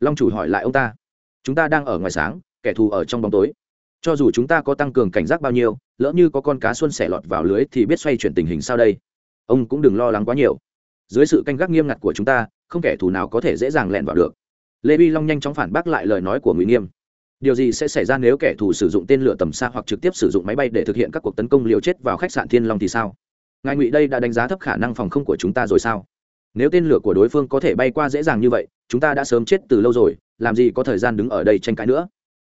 A: Long chủ hỏi lại ông ta. Chúng ta đang ở ngoài sáng, kẻ thù ở trong bóng tối. Cho dù chúng ta có tăng cường cảnh giác bao nhiêu lỡ như có con cá xuân xẻ lọt vào lưới thì biết xoay chuyển tình hình sao đây? Ông cũng đừng lo lắng quá nhiều. Dưới sự canh gác nghiêm ngặt của chúng ta, không kẻ thù nào có thể dễ dàng lẹn vào được. Lê vi long nhanh chóng phản bác lại lời nói của ngụy nghiêm. Điều gì sẽ xảy ra nếu kẻ thù sử dụng tên lửa tầm xa hoặc trực tiếp sử dụng máy bay để thực hiện các cuộc tấn công liều chết vào khách sạn thiên long thì sao? Ngài ngụy đây đã đánh giá thấp khả năng phòng không của chúng ta rồi sao? Nếu tên lửa của đối phương có thể bay qua dễ dàng như vậy, chúng ta đã sớm chết từ lâu rồi, làm gì có thời gian đứng ở đây tranh cãi nữa?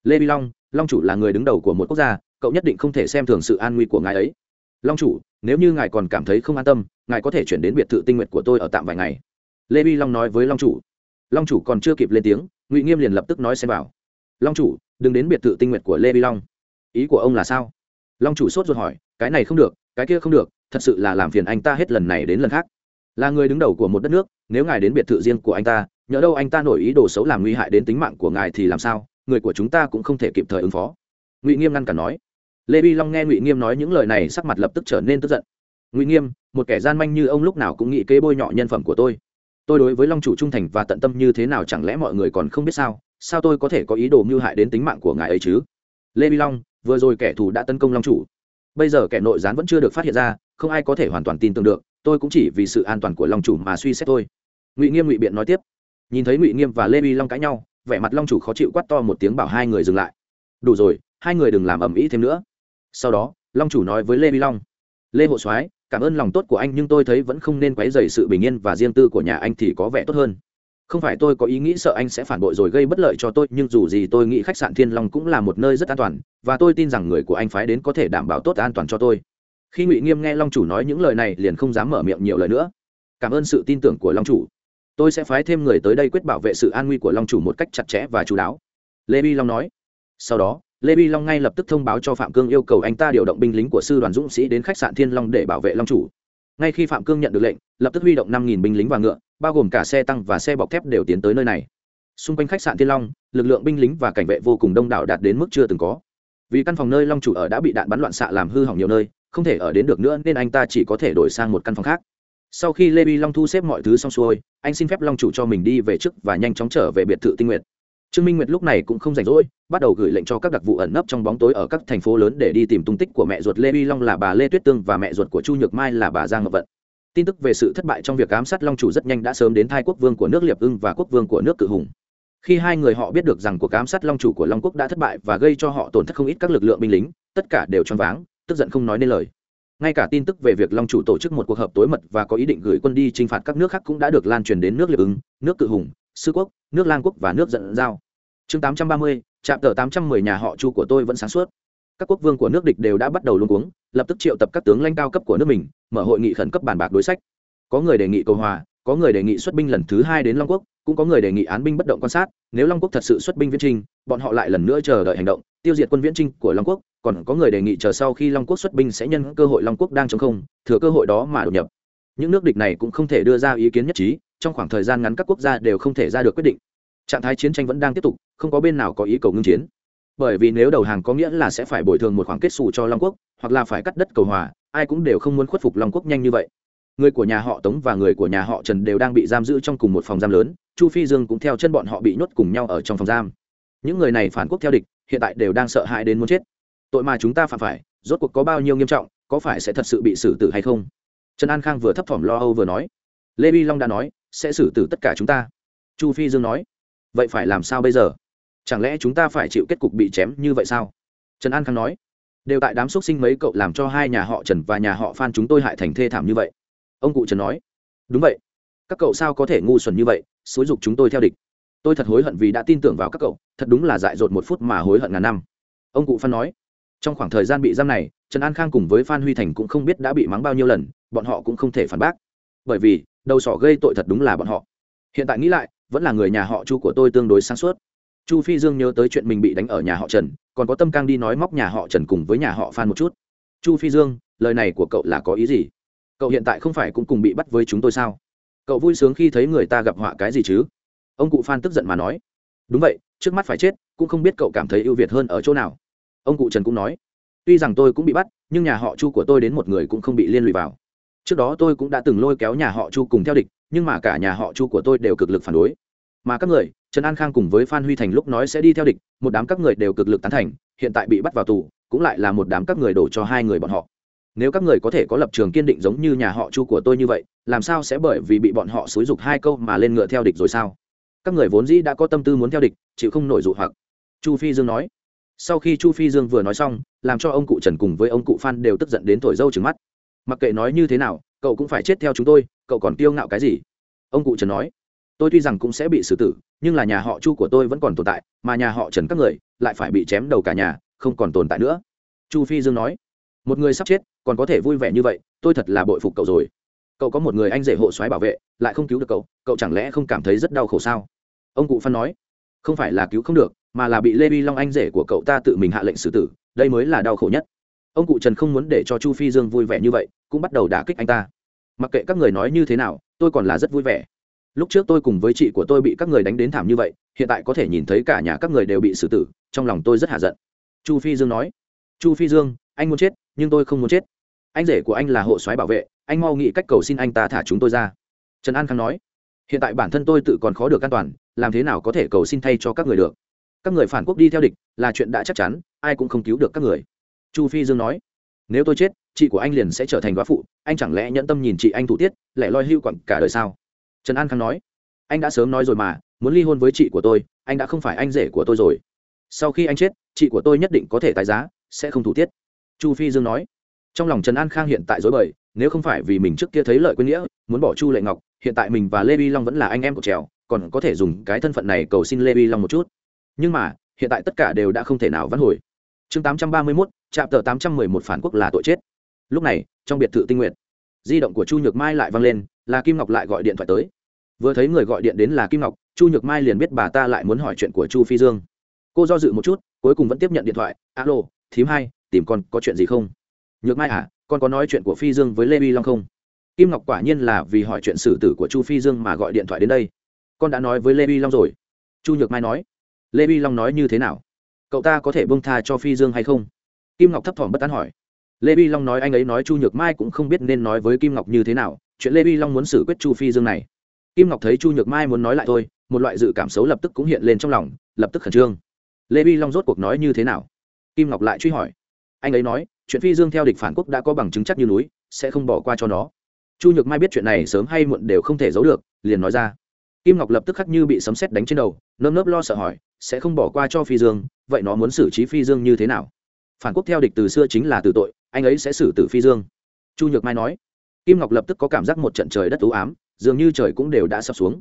A: Lê vi long long chủ là người đứng đầu của một quốc gia cậu nhất định không thể xem thường sự an nguy của ngài ấy. Long chủ, nếu như ngài còn cảm thấy không an tâm, ngài có thể chuyển đến biệt thự tinh nguyện của tôi ở tạm vài ngày. Lê vi long nói với long chủ. Long chủ còn chưa kịp lên tiếng, ngụy nghiêm liền lập tức nói xem vào. Long chủ, đừng đến biệt thự tinh nguyện của lê vi long. Ý của ông là sao? Long chủ sốt ruột hỏi, cái này không được, cái kia không được, thật sự là làm phiền anh ta hết lần này đến lần khác. Là người đứng đầu của một đất nước, nếu ngài đến biệt thự riêng của anh ta, nhỡ đâu anh ta nổi ý đồ xấu làm nguy hại đến tính mạng của ngài thì làm sao, người của chúng ta cũng không thể kịp thời ứng phó. Ngụy nghiêm ngăn cản nói lê vi long nghe ngụy nghiêm nói những lời này, sắc mặt lập tức trở nên tức giận. Ngụy nghiêm, một kẻ gian manh như ông lúc nào cũng nghĩ kế bôi nhọ nhân phẩm của tôi. Tôi đối với long chủ trung thành và tận tâm như thế nào chẳng lẽ mọi người còn không biết sao? Sao tôi có thể có ý đồ mưu hại đến tính mạng của ngài ấy chứ? Lê vi long, vừa rồi kẻ thù đã tấn công long chủ. Bây giờ kẻ nội gián vẫn chưa được phát hiện ra, không ai có thể hoàn toàn tin tưởng được. Tôi cũng chỉ vì sự an toàn của long chủ mà suy xét thôi. Ngụy nghiêm ngụy biện nói tiếp. Nhìn thấy ngụy nghiêm và lê vi long cãi nhau, vẻ mặt long chủ khó chịu quát to một tiếng bảo hai người dừng lại. Đủ rồi, hai người đừng làm ầm ĩ thêm nữa sau đó, long chủ nói với lê vi long, lê hộ soái, cảm ơn lòng tốt của anh nhưng tôi thấy vẫn không nên quấy dày sự bình yên và riêng tư của nhà anh thì có vẻ tốt hơn. Không phải tôi có ý nghĩ sợ anh sẽ phản bội rồi gây bất lợi cho tôi, nhưng dù gì tôi nghĩ khách sạn thiên long cũng là một nơi rất an toàn, và tôi tin rằng người của anh phái đến có thể đảm bảo tốt an toàn cho tôi. Khi ngụy nghiêm nghe long chủ nói những lời này liền không dám mở miệng nhiều lời nữa. Cảm ơn sự tin tưởng của long chủ. Tôi sẽ phái thêm người tới đây quyết bảo vệ sự an nguy của long chủ một cách chặt chẽ và chú đáo. Lê bi long nói. Sau đó lê bi long ngay lập tức thông báo cho phạm cương yêu cầu anh ta điều động binh lính của sư đoàn dũng sĩ đến khách sạn thiên long để bảo vệ long chủ. Ngay khi phạm cương nhận được lệnh, lập tức huy động năm binh lính và ngựa, bao gồm cả xe tăng và xe bọc thép đều tiến tới nơi này. Xung quanh khách sạn thiên long, lực lượng binh lính và cảnh vệ vô cùng đông đảo đạt đến mức chưa từng có. Vì căn phòng nơi long chủ ở đã bị đạn bắn loạn xạ làm hư hỏng nhiều nơi, không thể ở đến được nữa nên anh ta chỉ có thể đổi sang một căn phòng khác. Sau khi lê vi long thu xếp mọi thứ xong xuôi, anh xin phép long chủ cho mình đi về trước và nhanh chóng trở về biệt thự tinh nguyệt trương minh nguyệt lúc này cũng không rảnh rỗi, bắt đầu gửi lệnh cho các đặc vụ ẩn nấp trong bóng tối ở các thành phố lớn để đi tìm tung tích của mẹ ruột lê vi long là bà lê tuyết tương và mẹ ruột của chu nhược mai là bà giang ngọc vận. Tin tức về sự thất bại trong việc ám sát long chủ rất nhanh đã sớm đến thai quốc vương của nước liệp ưng và quốc vương của nước cự hùng. Khi hai người họ biết được rằng cuộc ám sát long chủ của long quốc đã thất bại và gây cho họ tổn thất không ít các lực lượng binh lính, tất cả đều choáng váng, tức giận không nói nên lời. Ngay cả tin tức về việc long chủ tổ chức một cuộc họp tối mật và có ý định gửi quân đi chinh phạt các nước khác cũng đã được lan truyền đến nước liệp ứng nước cự hùng sư quốc nước lang quốc và nước dẫn giao. Chương 830, trạm tờ 810 nhà họ chu của tôi vẫn sáng suốt. Các quốc vương của nước địch đều đã bắt đầu luống cuống lập tức triệu tập các tướng lãnh cao cấp của nước mình mở hội nghị khẩn cấp bàn bạc đối sách. Có người đề nghị cầu hòa có người đề nghị xuất binh lần thứ hai đến long quốc cũng có người đề nghị án binh bất động quan sát nếu long quốc thật sự xuất binh viễn trinh bọn họ lại lần nữa chờ đợi hành động tiêu diệt quân viễn trinh của long quốc còn có người đề nghị chờ sau khi long quốc xuất binh sẽ nhân cơ hội long quốc đang chống không thừa cơ hội đó mà đột nhập. Những nước địch này cũng không thể đưa ra ý kiến nhất trí trong khoảng thời gian ngắn các quốc gia đều không thể ra được quyết định. Trạng thái chiến tranh vẫn đang tiếp tục, không có bên nào có ý cầu ngưng chiến. Bởi vì nếu đầu hàng có nghĩa là sẽ phải bồi thường một khoản kết xù cho long quốc, hoặc là phải cắt đất cầu hòa, ai cũng đều không muốn khuất phục long quốc nhanh như vậy. Người của nhà họ tống và người của nhà họ trần đều đang bị giam giữ trong cùng một phòng giam lớn, chu phi dương cũng theo chân bọn họ bị nhốt cùng nhau ở trong phòng giam. Những người này phản quốc theo địch, hiện tại đều đang sợ hãi đến muốn chết. Tội mà chúng ta phạm phải, rốt cuộc có bao nhiêu nghiêm trọng, có phải sẽ thật sự bị xử tử hay không? Trần an khang vừa thấp thỏm lo âu vừa nói. Lê vi long đã nói sẽ xử tử tất cả chúng ta. Chu phi dương nói, vậy phải làm sao bây giờ? Chẳng lẽ chúng ta phải chịu kết cục bị chém như vậy sao? Trần an khang nói, đều tại đám x sinh mấy cậu làm cho hai nhà họ trần và nhà họ phan chúng tôi hại thành thê thảm như vậy. Ông cụ trần nói, đúng vậy, các cậu sao có thể ngu xuẩn như vậy, xúi dục chúng tôi theo địch. Tôi thật hối hận vì đã tin tưởng vào các cậu, thật đúng là dại dột một phút mà hối hận ngàn năm. Ông cụ phan nói, trong khoảng thời gian bị giam này, trần an khang cùng với phan huy thành cũng không biết đã bị mắng bao nhiêu lần, bọn họ cũng không thể phản bác. Bởi vì đầu sỏ gây tội thật đúng là bọn họ. Hiện tại nghĩ lại, vẫn là người nhà họ chu của tôi tương đối sáng suốt. Chu phi dương nhớ tới chuyện mình bị đánh ở nhà họ trần, còn có tâm cang đi nói móc nhà họ trần cùng với nhà họ phan một chút. Chu phi dương, lời này của cậu là có ý gì? Cậu hiện tại không phải cũng cùng bị bắt với chúng tôi sao? Cậu vui sướng khi thấy người ta gặp họa cái gì chứ? Ông cụ phan tức giận mà nói. Đúng vậy, trước mắt phải chết, cũng không biết cậu cảm thấy ưu việt hơn ở chỗ nào. Ông cụ trần cũng nói. Tuy rằng tôi cũng bị bắt, nhưng nhà họ chu của tôi đến một người cũng không bị liên lụy vào trước đó tôi cũng đã từng lôi kéo nhà họ chu cùng theo địch, nhưng mà cả nhà họ chu của tôi đều cực lực phản đối. Mà các người, trần an khang cùng với phan huy thành lúc nói sẽ đi theo địch, một đám các người đều cực lực tán thành, hiện tại bị bắt vào tù, cũng lại là một đám các người đổ cho hai người bọn họ. Nếu các người có thể có lập trường kiên định giống như nhà họ chu của tôi như vậy, làm sao sẽ bởi vì bị bọn họ xúi dục hai câu mà lên ngựa theo địch rồi sao? Các người vốn dĩ đã có tâm tư muốn theo địch, chịu không nổi dụ hoặc. Chu phi dương nói. Sau khi chu phi dương vừa nói xong, làm cho ông cụ trần cùng với ông cụ phan đều tức giận đến thổi dâu trứng mắt mặc kệ nói như thế nào, cậu cũng phải chết theo chúng tôi, cậu còn tiêu ngạo cái gì? Ông cụ trần nói, tôi tuy rằng cũng sẽ bị xử tử, nhưng là nhà họ chu của tôi vẫn còn tồn tại, mà nhà họ trần các người lại phải bị chém đầu cả nhà, không còn tồn tại nữa. Chu phi dương nói, một người sắp chết, còn có thể vui vẻ như vậy, tôi thật là bội phục cậu rồi. Cậu có một người anh rể hộ soái bảo vệ, lại không cứu được cậu cậu chẳng lẽ không cảm thấy rất đau khổ sao? Ông cụ phan nói, không phải là cứu không được, mà là bị lê vi long anh rể của cậu ta tự mình hạ lệnh xử tử, đây mới là đau khổ nhất ông cụ trần không muốn để cho chu phi dương vui vẻ như vậy, cũng bắt đầu đả kích anh ta. Mặc kệ các người nói như thế nào, tôi còn là rất vui vẻ. Lúc trước tôi cùng với chị của tôi bị các người đánh đến thảm như vậy, hiện tại có thể nhìn thấy cả nhà các người đều bị xử tử, trong lòng tôi rất hạ giận. Chu phi dương nói, chu phi dương, anh muốn chết, nhưng tôi không muốn chết. Anh rể của anh là hộ soái bảo vệ, anh mau nghĩ cách cầu xin anh ta thả chúng tôi ra. Trần an khang nói, hiện tại bản thân tôi tự còn khó được an toàn, làm thế nào có thể cầu xin thay cho các người được? Các người phản quốc đi theo địch là chuyện đã chắc chắn, ai cũng không cứu được các người chu phi dương nói, nếu tôi chết, chị của anh liền sẽ trở thành góa phụ, anh chẳng lẽ nhẫn tâm nhìn chị anh thủ tiết lẽ loi hưu quặng cả đời sao? Trần an khang nói, anh đã sớm nói rồi mà, muốn ly hôn với chị của tôi, anh đã không phải anh rể của tôi rồi. Sau khi anh chết, chị của tôi nhất định có thể tái giá, sẽ không thủ tiết. Chu phi dương nói. Trong lòng trần an khang hiện tại dối bời, nếu không phải vì mình trước kia thấy lợi quên nghĩa, muốn bỏ chu lệ ngọc, hiện tại mình và lê vi long vẫn là anh em của trèo, còn có thể dùng cái thân phận này cầu xin lê vi long một chút. Nhưng mà, hiện tại tất cả đều đã không thể nào vãn hồi chương tám trăm ba mươi mốt trạm tờ tám trăm mười một phản quốc là tội chết. Lúc này, trong biệt thự tinh nguyện, di động của chu nhược mai lại vang lên, là kim ngọc lại gọi điện thoại tới. Vừa thấy người gọi điện đến là kim ngọc, chu nhược mai liền biết bà ta lại muốn hỏi chuyện của chu phi dương. Cô do dự một chút, cuối cùng vẫn tiếp nhận điện thoại, alo, thím hai, tìm con có chuyện gì không? Nhược mai à con có nói chuyện của phi dương với lê vi long không? Kim ngọc quả nhiên là vì hỏi chuyện xử tử của chu phi dương mà gọi điện thoại đến đây. Con đã nói với lê vi long rồi. Chu nhược mai nói. Lê vi long nói như thế nào? Cậu ta có thể bông tha cho phi dương hay không? Kim ngọc thấp thỏm bất tán hỏi. Lê vi long nói anh ấy nói chu nhược mai cũng không biết nên nói với kim ngọc như thế nào, chuyện lê vi long muốn xử quyết chu phi dương này. Kim ngọc thấy chu nhược mai muốn nói lại thôi, một loại dự cảm xấu lập tức cũng hiện lên trong lòng, lập tức khẩn trương. Lê vi long rốt cuộc nói như thế nào? Kim ngọc lại truy hỏi. Anh ấy nói, chuyện phi dương theo địch phản quốc đã có bằng chứng chắc như núi, sẽ không bỏ qua cho nó. Chu nhược mai biết chuyện này sớm hay muộn đều không thể giấu được, liền nói ra. Kim ngọc lập tức khắc như bị sấm sét đánh trên đầu, nơm nớp lo sợ hỏi sẽ không bỏ qua cho phi dương, vậy nó muốn xử trí phi dương như thế nào? Phản quốc theo địch từ xưa chính là từ tội, anh ấy sẽ xử tử phi dương. Chu nhược mai nói. Kim ngọc lập tức có cảm giác một trận trời đất ưu ám, dường như trời cũng đều đã sập xuống.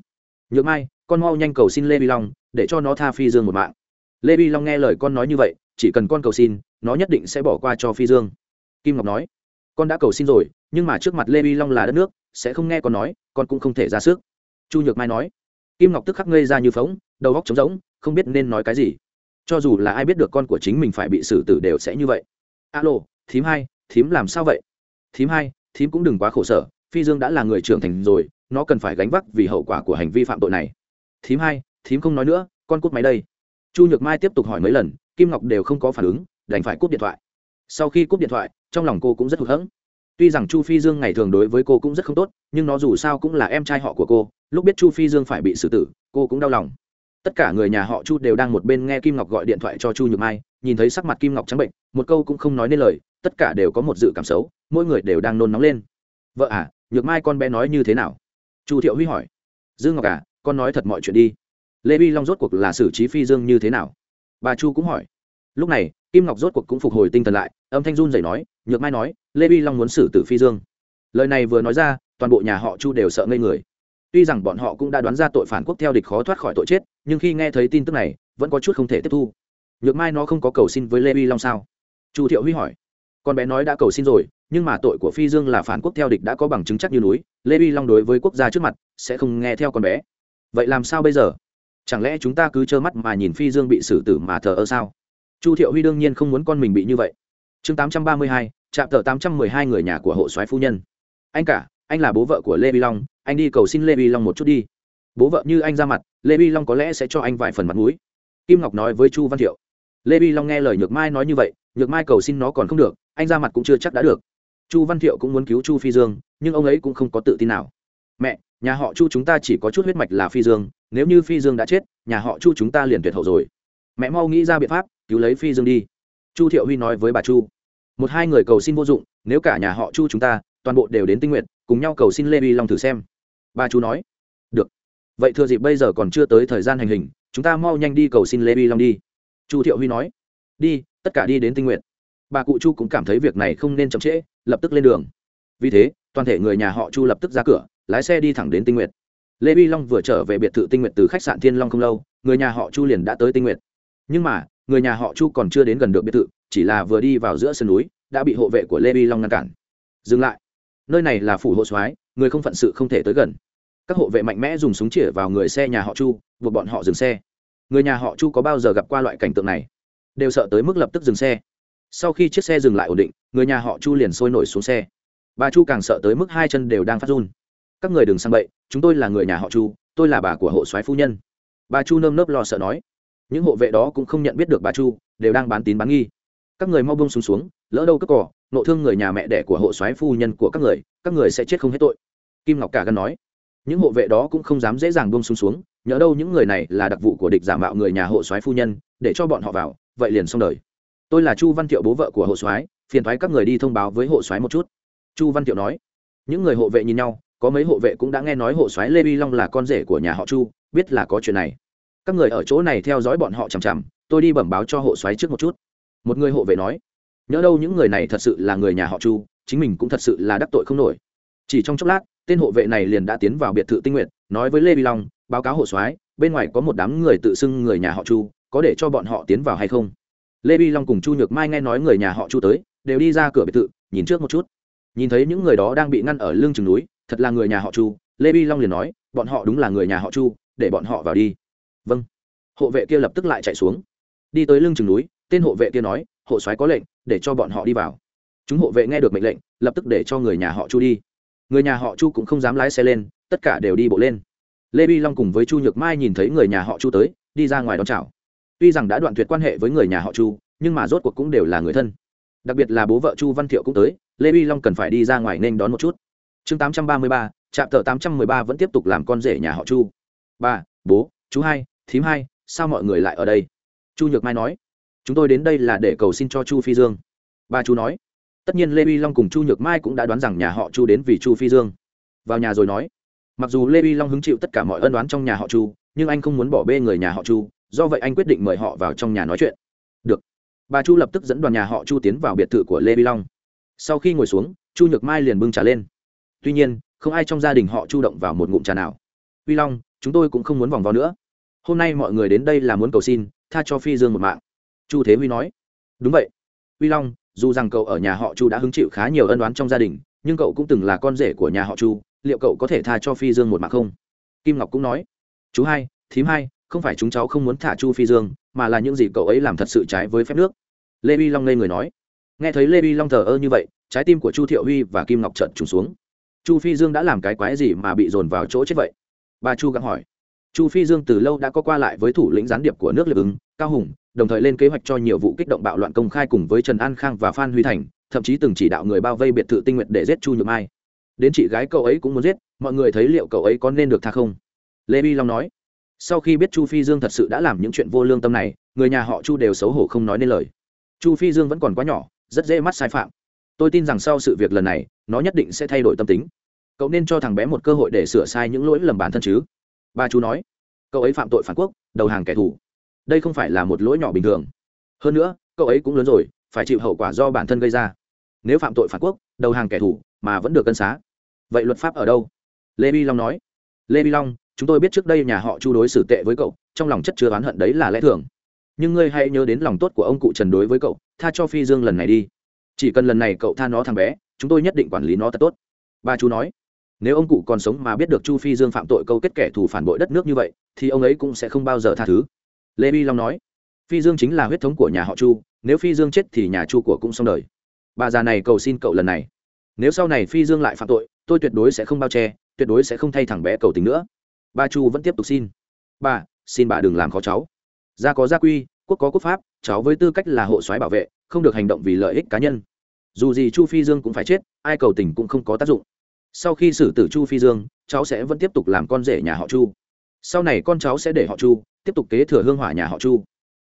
A: Nhược mai, con mau nhanh cầu xin lê vi long, để cho nó tha phi dương một mạng. Lê vi long nghe lời con nói như vậy, chỉ cần con cầu xin, nó nhất định sẽ bỏ qua cho phi dương. Kim ngọc nói. Con đã cầu xin rồi, nhưng mà trước mặt lê vi long là đất nước, sẽ không nghe con nói, con cũng không thể ra sức. Chu nhược mai nói. Kim ngọc tức khắc ngây ra như phóng, đầu góc trống rỗng không biết nên nói cái gì. Cho dù là ai biết được con của chính mình phải bị xử tử đều sẽ như vậy. Alo, thím hai, thím làm sao vậy? Thím hai, thím cũng đừng quá khổ sở, phi dương đã là người trưởng thành rồi, nó cần phải gánh vác vì hậu quả của hành vi phạm tội này. Thím hai, thím không nói nữa, con cút máy đây. Chu nhược mai tiếp tục hỏi mấy lần, kim ngọc đều không có phản ứng, đành phải cúp điện thoại. Sau khi cúp điện thoại, trong lòng cô cũng rất hụt hẫng. Tuy rằng chu phi dương ngày thường đối với cô cũng rất không tốt, nhưng nó dù sao cũng là em trai họ của cô, lúc biết chu phi dương phải bị xử tử, cô cũng đau lòng tất cả người nhà họ chu đều đang một bên nghe kim ngọc gọi điện thoại cho chu nhược mai, nhìn thấy sắc mặt kim ngọc trắng bệnh, một câu cũng không nói nên lời, tất cả đều có một dự cảm xấu, mỗi người đều đang nôn nóng lên. Vợ à nhược mai con bé nói như thế nào? Chu thiệu huy hỏi. Dương ngọc à con nói thật mọi chuyện đi. Lê vi long rốt cuộc là xử trí phi dương như thế nào? Bà chu cũng hỏi. Lúc này, kim ngọc rốt cuộc cũng phục hồi tinh thần lại, âm thanh run dậy nói, nhược mai nói, lê vi long muốn xử tử phi dương. Lời này vừa nói ra, toàn bộ nhà họ chu đều sợ ngây người tuy rằng bọn họ cũng đã đoán ra tội phản quốc theo địch khó thoát khỏi tội chết, nhưng khi nghe thấy tin tức này, vẫn có chút không thể tiếp thu. Nhược mai nó không có cầu xin với lê vi long sao? Chu thiệu huy hỏi. Con bé nói đã cầu xin rồi, nhưng mà tội của phi dương là phản quốc theo địch đã có bằng chứng chắc như núi, lê vi long đối với quốc gia trước mặt sẽ không nghe theo con bé. Vậy làm sao bây giờ? Chẳng lẽ chúng ta cứ trơ mắt mà nhìn phi dương bị xử tử mà thờ ơ sao? Chu thiệu huy đương nhiên không muốn con mình bị như vậy. Chương tám trăm ba mươi hai, trạm tờ tám trăm mười hai người nhà của hộ soái phu nhân. Anh cả, anh là bố vợ của lê vi long anh đi cầu xin lê vi long một chút đi. Bố vợ như anh ra mặt, lê vi long có lẽ sẽ cho anh vài phần mặt mũi. Kim ngọc nói với chu văn thiệu. Lê vi long nghe lời nhược mai nói như vậy, nhược mai cầu xin nó còn không được, anh ra mặt cũng chưa chắc đã được. Chu văn thiệu cũng muốn cứu chu phi dương, nhưng ông ấy cũng không có tự tin nào. Mẹ, nhà họ chu chúng ta chỉ có chút huyết mạch là phi dương, nếu như phi dương đã chết, nhà họ chu chúng ta liền tuyệt hậu rồi. Mẹ mau nghĩ ra biện pháp, cứu lấy phi dương đi. Chu thiệu huy nói với bà chu. Một hai người cầu xin vô dụng, nếu cả nhà họ chu chúng ta, toàn bộ đều đến tinh nguyện, cùng nhau cầu xin lê vi long thử xem. Ba chú nói. Được. Vậy thừa dịp bây giờ còn chưa tới thời gian hành hình, chúng ta mau nhanh đi cầu xin lê vi long đi. Chu thiệu huy nói. Đi, tất cả đi đến tinh nguyện bà cụ chu cũng cảm thấy việc này không nên chậm trễ, lập tức lên đường. Vì thế, toàn thể người nhà họ chu lập tức ra cửa, lái xe đi thẳng đến tinh nguyện lê vi long vừa trở về biệt thự tinh nguyện từ khách sạn thiên long không lâu, người nhà họ chu liền đã tới tinh nguyện nhưng mà, người nhà họ chu còn chưa đến gần được biệt thự, chỉ là vừa đi vào giữa sườn núi, đã bị hộ vệ của lê vi long ngăn cản. Dừng lại. Nơi này là phủ hộ soái người không phận sự không thể tới gần. Các hộ vệ mạnh mẽ dùng súng chĩa vào người xe nhà họ chu, buộc bọn họ dừng xe. Người nhà họ chu có bao giờ gặp qua loại cảnh tượng này? Đều sợ tới mức lập tức dừng xe. Sau khi chiếc xe dừng lại ổn định, người nhà họ chu liền sôi nổi xuống xe. Bà chu càng sợ tới mức hai chân đều đang phát run. Các người đừng sang bậy, chúng tôi là người nhà họ chu, tôi là bà của hộ soái phu nhân. Bà chu nơm nớp lo sợ nói. Những hộ vệ đó cũng không nhận biết được bà chu, đều đang bán tín bán nghi. Các người mau bông xuống xuống, lỡ đâu cất cỏ, nộ thương người nhà mẹ đẻ của hộ soái phu nhân của các người các người sẽ chết không hết tội. Kim ngọc cả gần nói, những hộ vệ đó cũng không dám dễ dàng bông xuống xuống nhớ đâu những người này là đặc vụ của địch giả mạo người nhà hộ soái phu nhân, để cho bọn họ vào, vậy liền xong đời. Tôi là chu văn thiệu bố vợ của hộ soái, phiền thoái các người đi thông báo với hộ soái một chút. Chu văn thiệu nói, những người hộ vệ nhìn nhau, có mấy hộ vệ cũng đã nghe nói hộ soái lê vi long là con rể của nhà họ chu, biết là có chuyện này. Các người ở chỗ này theo dõi bọn họ chằm chằm, tôi đi bẩm báo cho hộ soái trước một chút. Một người hộ vệ nói nhớ đâu những người này thật sự là người nhà họ chu chính mình cũng thật sự là đắc tội không nổi. Chỉ trong chốc lát, tên hộ vệ này liền đã tiến vào biệt thự tinh nguyện nói với lê vi long, báo cáo hộ soái, bên ngoài có một đám người tự xưng người nhà họ chu, có để cho bọn họ tiến vào hay không? Lê vi long cùng chu nhược mai nghe nói người nhà họ chu tới, đều đi ra cửa biệt thự, nhìn trước một chút. Nhìn thấy những người đó đang bị ngăn ở lưng chừng núi, thật là người nhà họ chu, lê vi long liền nói, bọn họ đúng là người nhà họ chu, để bọn họ vào đi. Vâng. Hộ vệ kia lập tức lại chạy xuống. Đi tới lưng chừng núi, tên hộ vệ kia nói, hộ soái có lệnh, để cho bọn họ đi vào chúng hộ vệ nghe được mệnh lệnh, lập tức để cho người nhà họ chu đi. Người nhà họ chu cũng không dám lái xe lên, tất cả đều đi bộ lên. Lê vi long cùng với chu nhược mai nhìn thấy người nhà họ chu tới, đi ra ngoài đón chào. Tuy rằng đã đoạn tuyệt quan hệ với người nhà họ chu, nhưng mà rốt cuộc cũng đều là người thân. Đặc biệt là bố vợ chu văn thiệu cũng tới, lê vi long cần phải đi ra ngoài nên đón một chút. Chương tám trăm ba mươi ba, trạm thợ tám trăm mười ba vẫn tiếp tục làm con rể nhà họ chu. Ba, bố, chú hai, thím hai, sao mọi người lại ở đây? Chu nhược mai nói, chúng tôi đến đây là để cầu xin cho chu phi dương. Ba chú nói tất nhiên lê vi long cùng chu nhược mai cũng đã đoán rằng nhà họ chu đến vì chu phi dương. Vào nhà rồi nói, mặc dù lê vi long hứng chịu tất cả mọi ân đoán trong nhà họ chu, nhưng anh không muốn bỏ bê người nhà họ chu, do vậy anh quyết định mời họ vào trong nhà nói chuyện. Được. Bà chu lập tức dẫn đoàn nhà họ chu tiến vào biệt thự của lê vi long. Sau khi ngồi xuống, chu nhược mai liền bưng trà lên. Tuy nhiên, không ai trong gia đình họ chu động vào một ngụm trà nào. Vi long, chúng tôi cũng không muốn vòng vo nữa. Hôm nay mọi người đến đây là muốn cầu xin, tha cho phi dương một mạng. Chu thế huy nói. Đúng vậy. Vi long dù rằng cậu ở nhà họ chu đã hứng chịu khá nhiều ân oán trong gia đình, nhưng cậu cũng từng là con rể của nhà họ chu, liệu cậu có thể tha cho phi dương một mạng không? Kim ngọc cũng nói, chú hai, thím hai, không phải chúng cháu không muốn thả chu phi dương, mà là những gì cậu ấy làm thật sự trái với phép nước. Lê vi long ngây người nói, nghe thấy lê vi long thờ ơ như vậy, trái tim của chu thiệu huy và kim ngọc trợn trùng xuống. Chu phi dương đã làm cái quái gì mà bị dồn vào chỗ chết vậy? Bà chu gặng hỏi, chu phi dương từ lâu đã có qua lại với thủ lĩnh gián điệp của nước liệp ứng, cao hùng đồng thời lên kế hoạch cho nhiều vụ kích động bạo loạn công khai cùng với trần an khang và phan huy thành, thậm chí từng chỉ đạo người bao vây biệt thự tinh nguyện để giết chu nhược mai. Đến chị gái cậu ấy cũng muốn giết, mọi người thấy liệu cậu ấy có nên được tha không? Lê vi long nói. Sau khi biết chu phi dương thật sự đã làm những chuyện vô lương tâm này, người nhà họ chu đều xấu hổ không nói nên lời. Chu phi dương vẫn còn quá nhỏ, rất dễ mắc sai phạm. Tôi tin rằng sau sự việc lần này, nó nhất định sẽ thay đổi tâm tính. Cậu nên cho thằng bé một cơ hội để sửa sai những lỗi lầm bản thân chứ? Ba chú nói. Cậu ấy phạm tội phản quốc, đầu hàng kẻ thù đây không phải là một lỗi nhỏ bình thường. Hơn nữa, cậu ấy cũng lớn rồi, phải chịu hậu quả do bản thân gây ra. Nếu phạm tội phản quốc, đầu hàng kẻ thù, mà vẫn được cân xá. Vậy luật pháp ở đâu? Lê bi long nói. Lê bi long, chúng tôi biết trước đây nhà họ chu đối xử tệ với cậu, trong lòng chất chứa oán hận đấy là lẽ thường. Nhưng ngươi hãy nhớ đến lòng tốt của ông cụ trần đối với cậu, tha cho phi dương lần này đi. Chỉ cần lần này cậu tha nó thằng bé, chúng tôi nhất định quản lý nó thật tốt. Ba chú nói. Nếu ông cụ còn sống mà biết được chu phi dương phạm tội câu kết kẻ thù phản bội đất nước như vậy, thì ông ấy cũng sẽ không bao giờ tha thứ lê bi long nói, phi dương chính là huyết thống của nhà họ chu, nếu phi dương chết thì nhà chu của cũng xong đời. Bà già này cầu xin cậu lần này. Nếu sau này phi dương lại phạm tội, tôi tuyệt đối sẽ không bao che, tuyệt đối sẽ không thay thằng bé cầu tình nữa. Bà chu vẫn tiếp tục xin, bà xin bà đừng làm khó cháu. Gia có gia quy, quốc có quốc pháp, cháu với tư cách là hộ soái bảo vệ, không được hành động vì lợi ích cá nhân. Dù gì chu phi dương cũng phải chết, ai cầu tình cũng không có tác dụng. Sau khi xử tử chu phi dương, cháu sẽ vẫn tiếp tục làm con rể nhà họ chu sau này con cháu sẽ để họ chu, tiếp tục kế thừa hương hỏa nhà họ chu.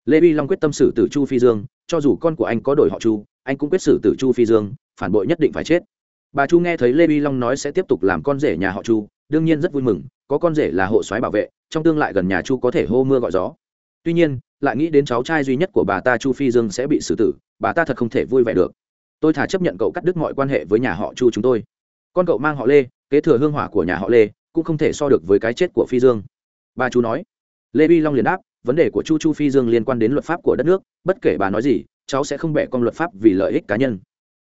A: Lê vi long quyết tâm xử tử chu phi dương, cho dù con của anh có đổi họ chu, anh cũng quyết xử tử chu phi dương, phản bội nhất định phải chết. Bà chu nghe thấy lê vi long nói sẽ tiếp tục làm con rể nhà họ chu, đương nhiên rất vui mừng, có con rể là hộ soái bảo vệ, trong tương lai gần nhà chu có thể hô mưa gọi gió. Tuy nhiên, lại nghĩ đến cháu trai duy nhất của bà ta chu phi dương sẽ bị xử tử, bà ta thật không thể vui vẻ được. Tôi thả chấp nhận cậu cắt đứt mọi quan hệ với nhà họ chu chúng tôi. Con cậu mang họ lê, kế thừa hương hỏa của nhà họ lê, cũng không thể so được với cái chết của phi dương bà chú nói. Lê vi long liền đáp, vấn đề của chu chu phi dương liên quan đến luật pháp của đất nước, bất kể bà nói gì, cháu sẽ không bẻ con luật pháp vì lợi ích cá nhân.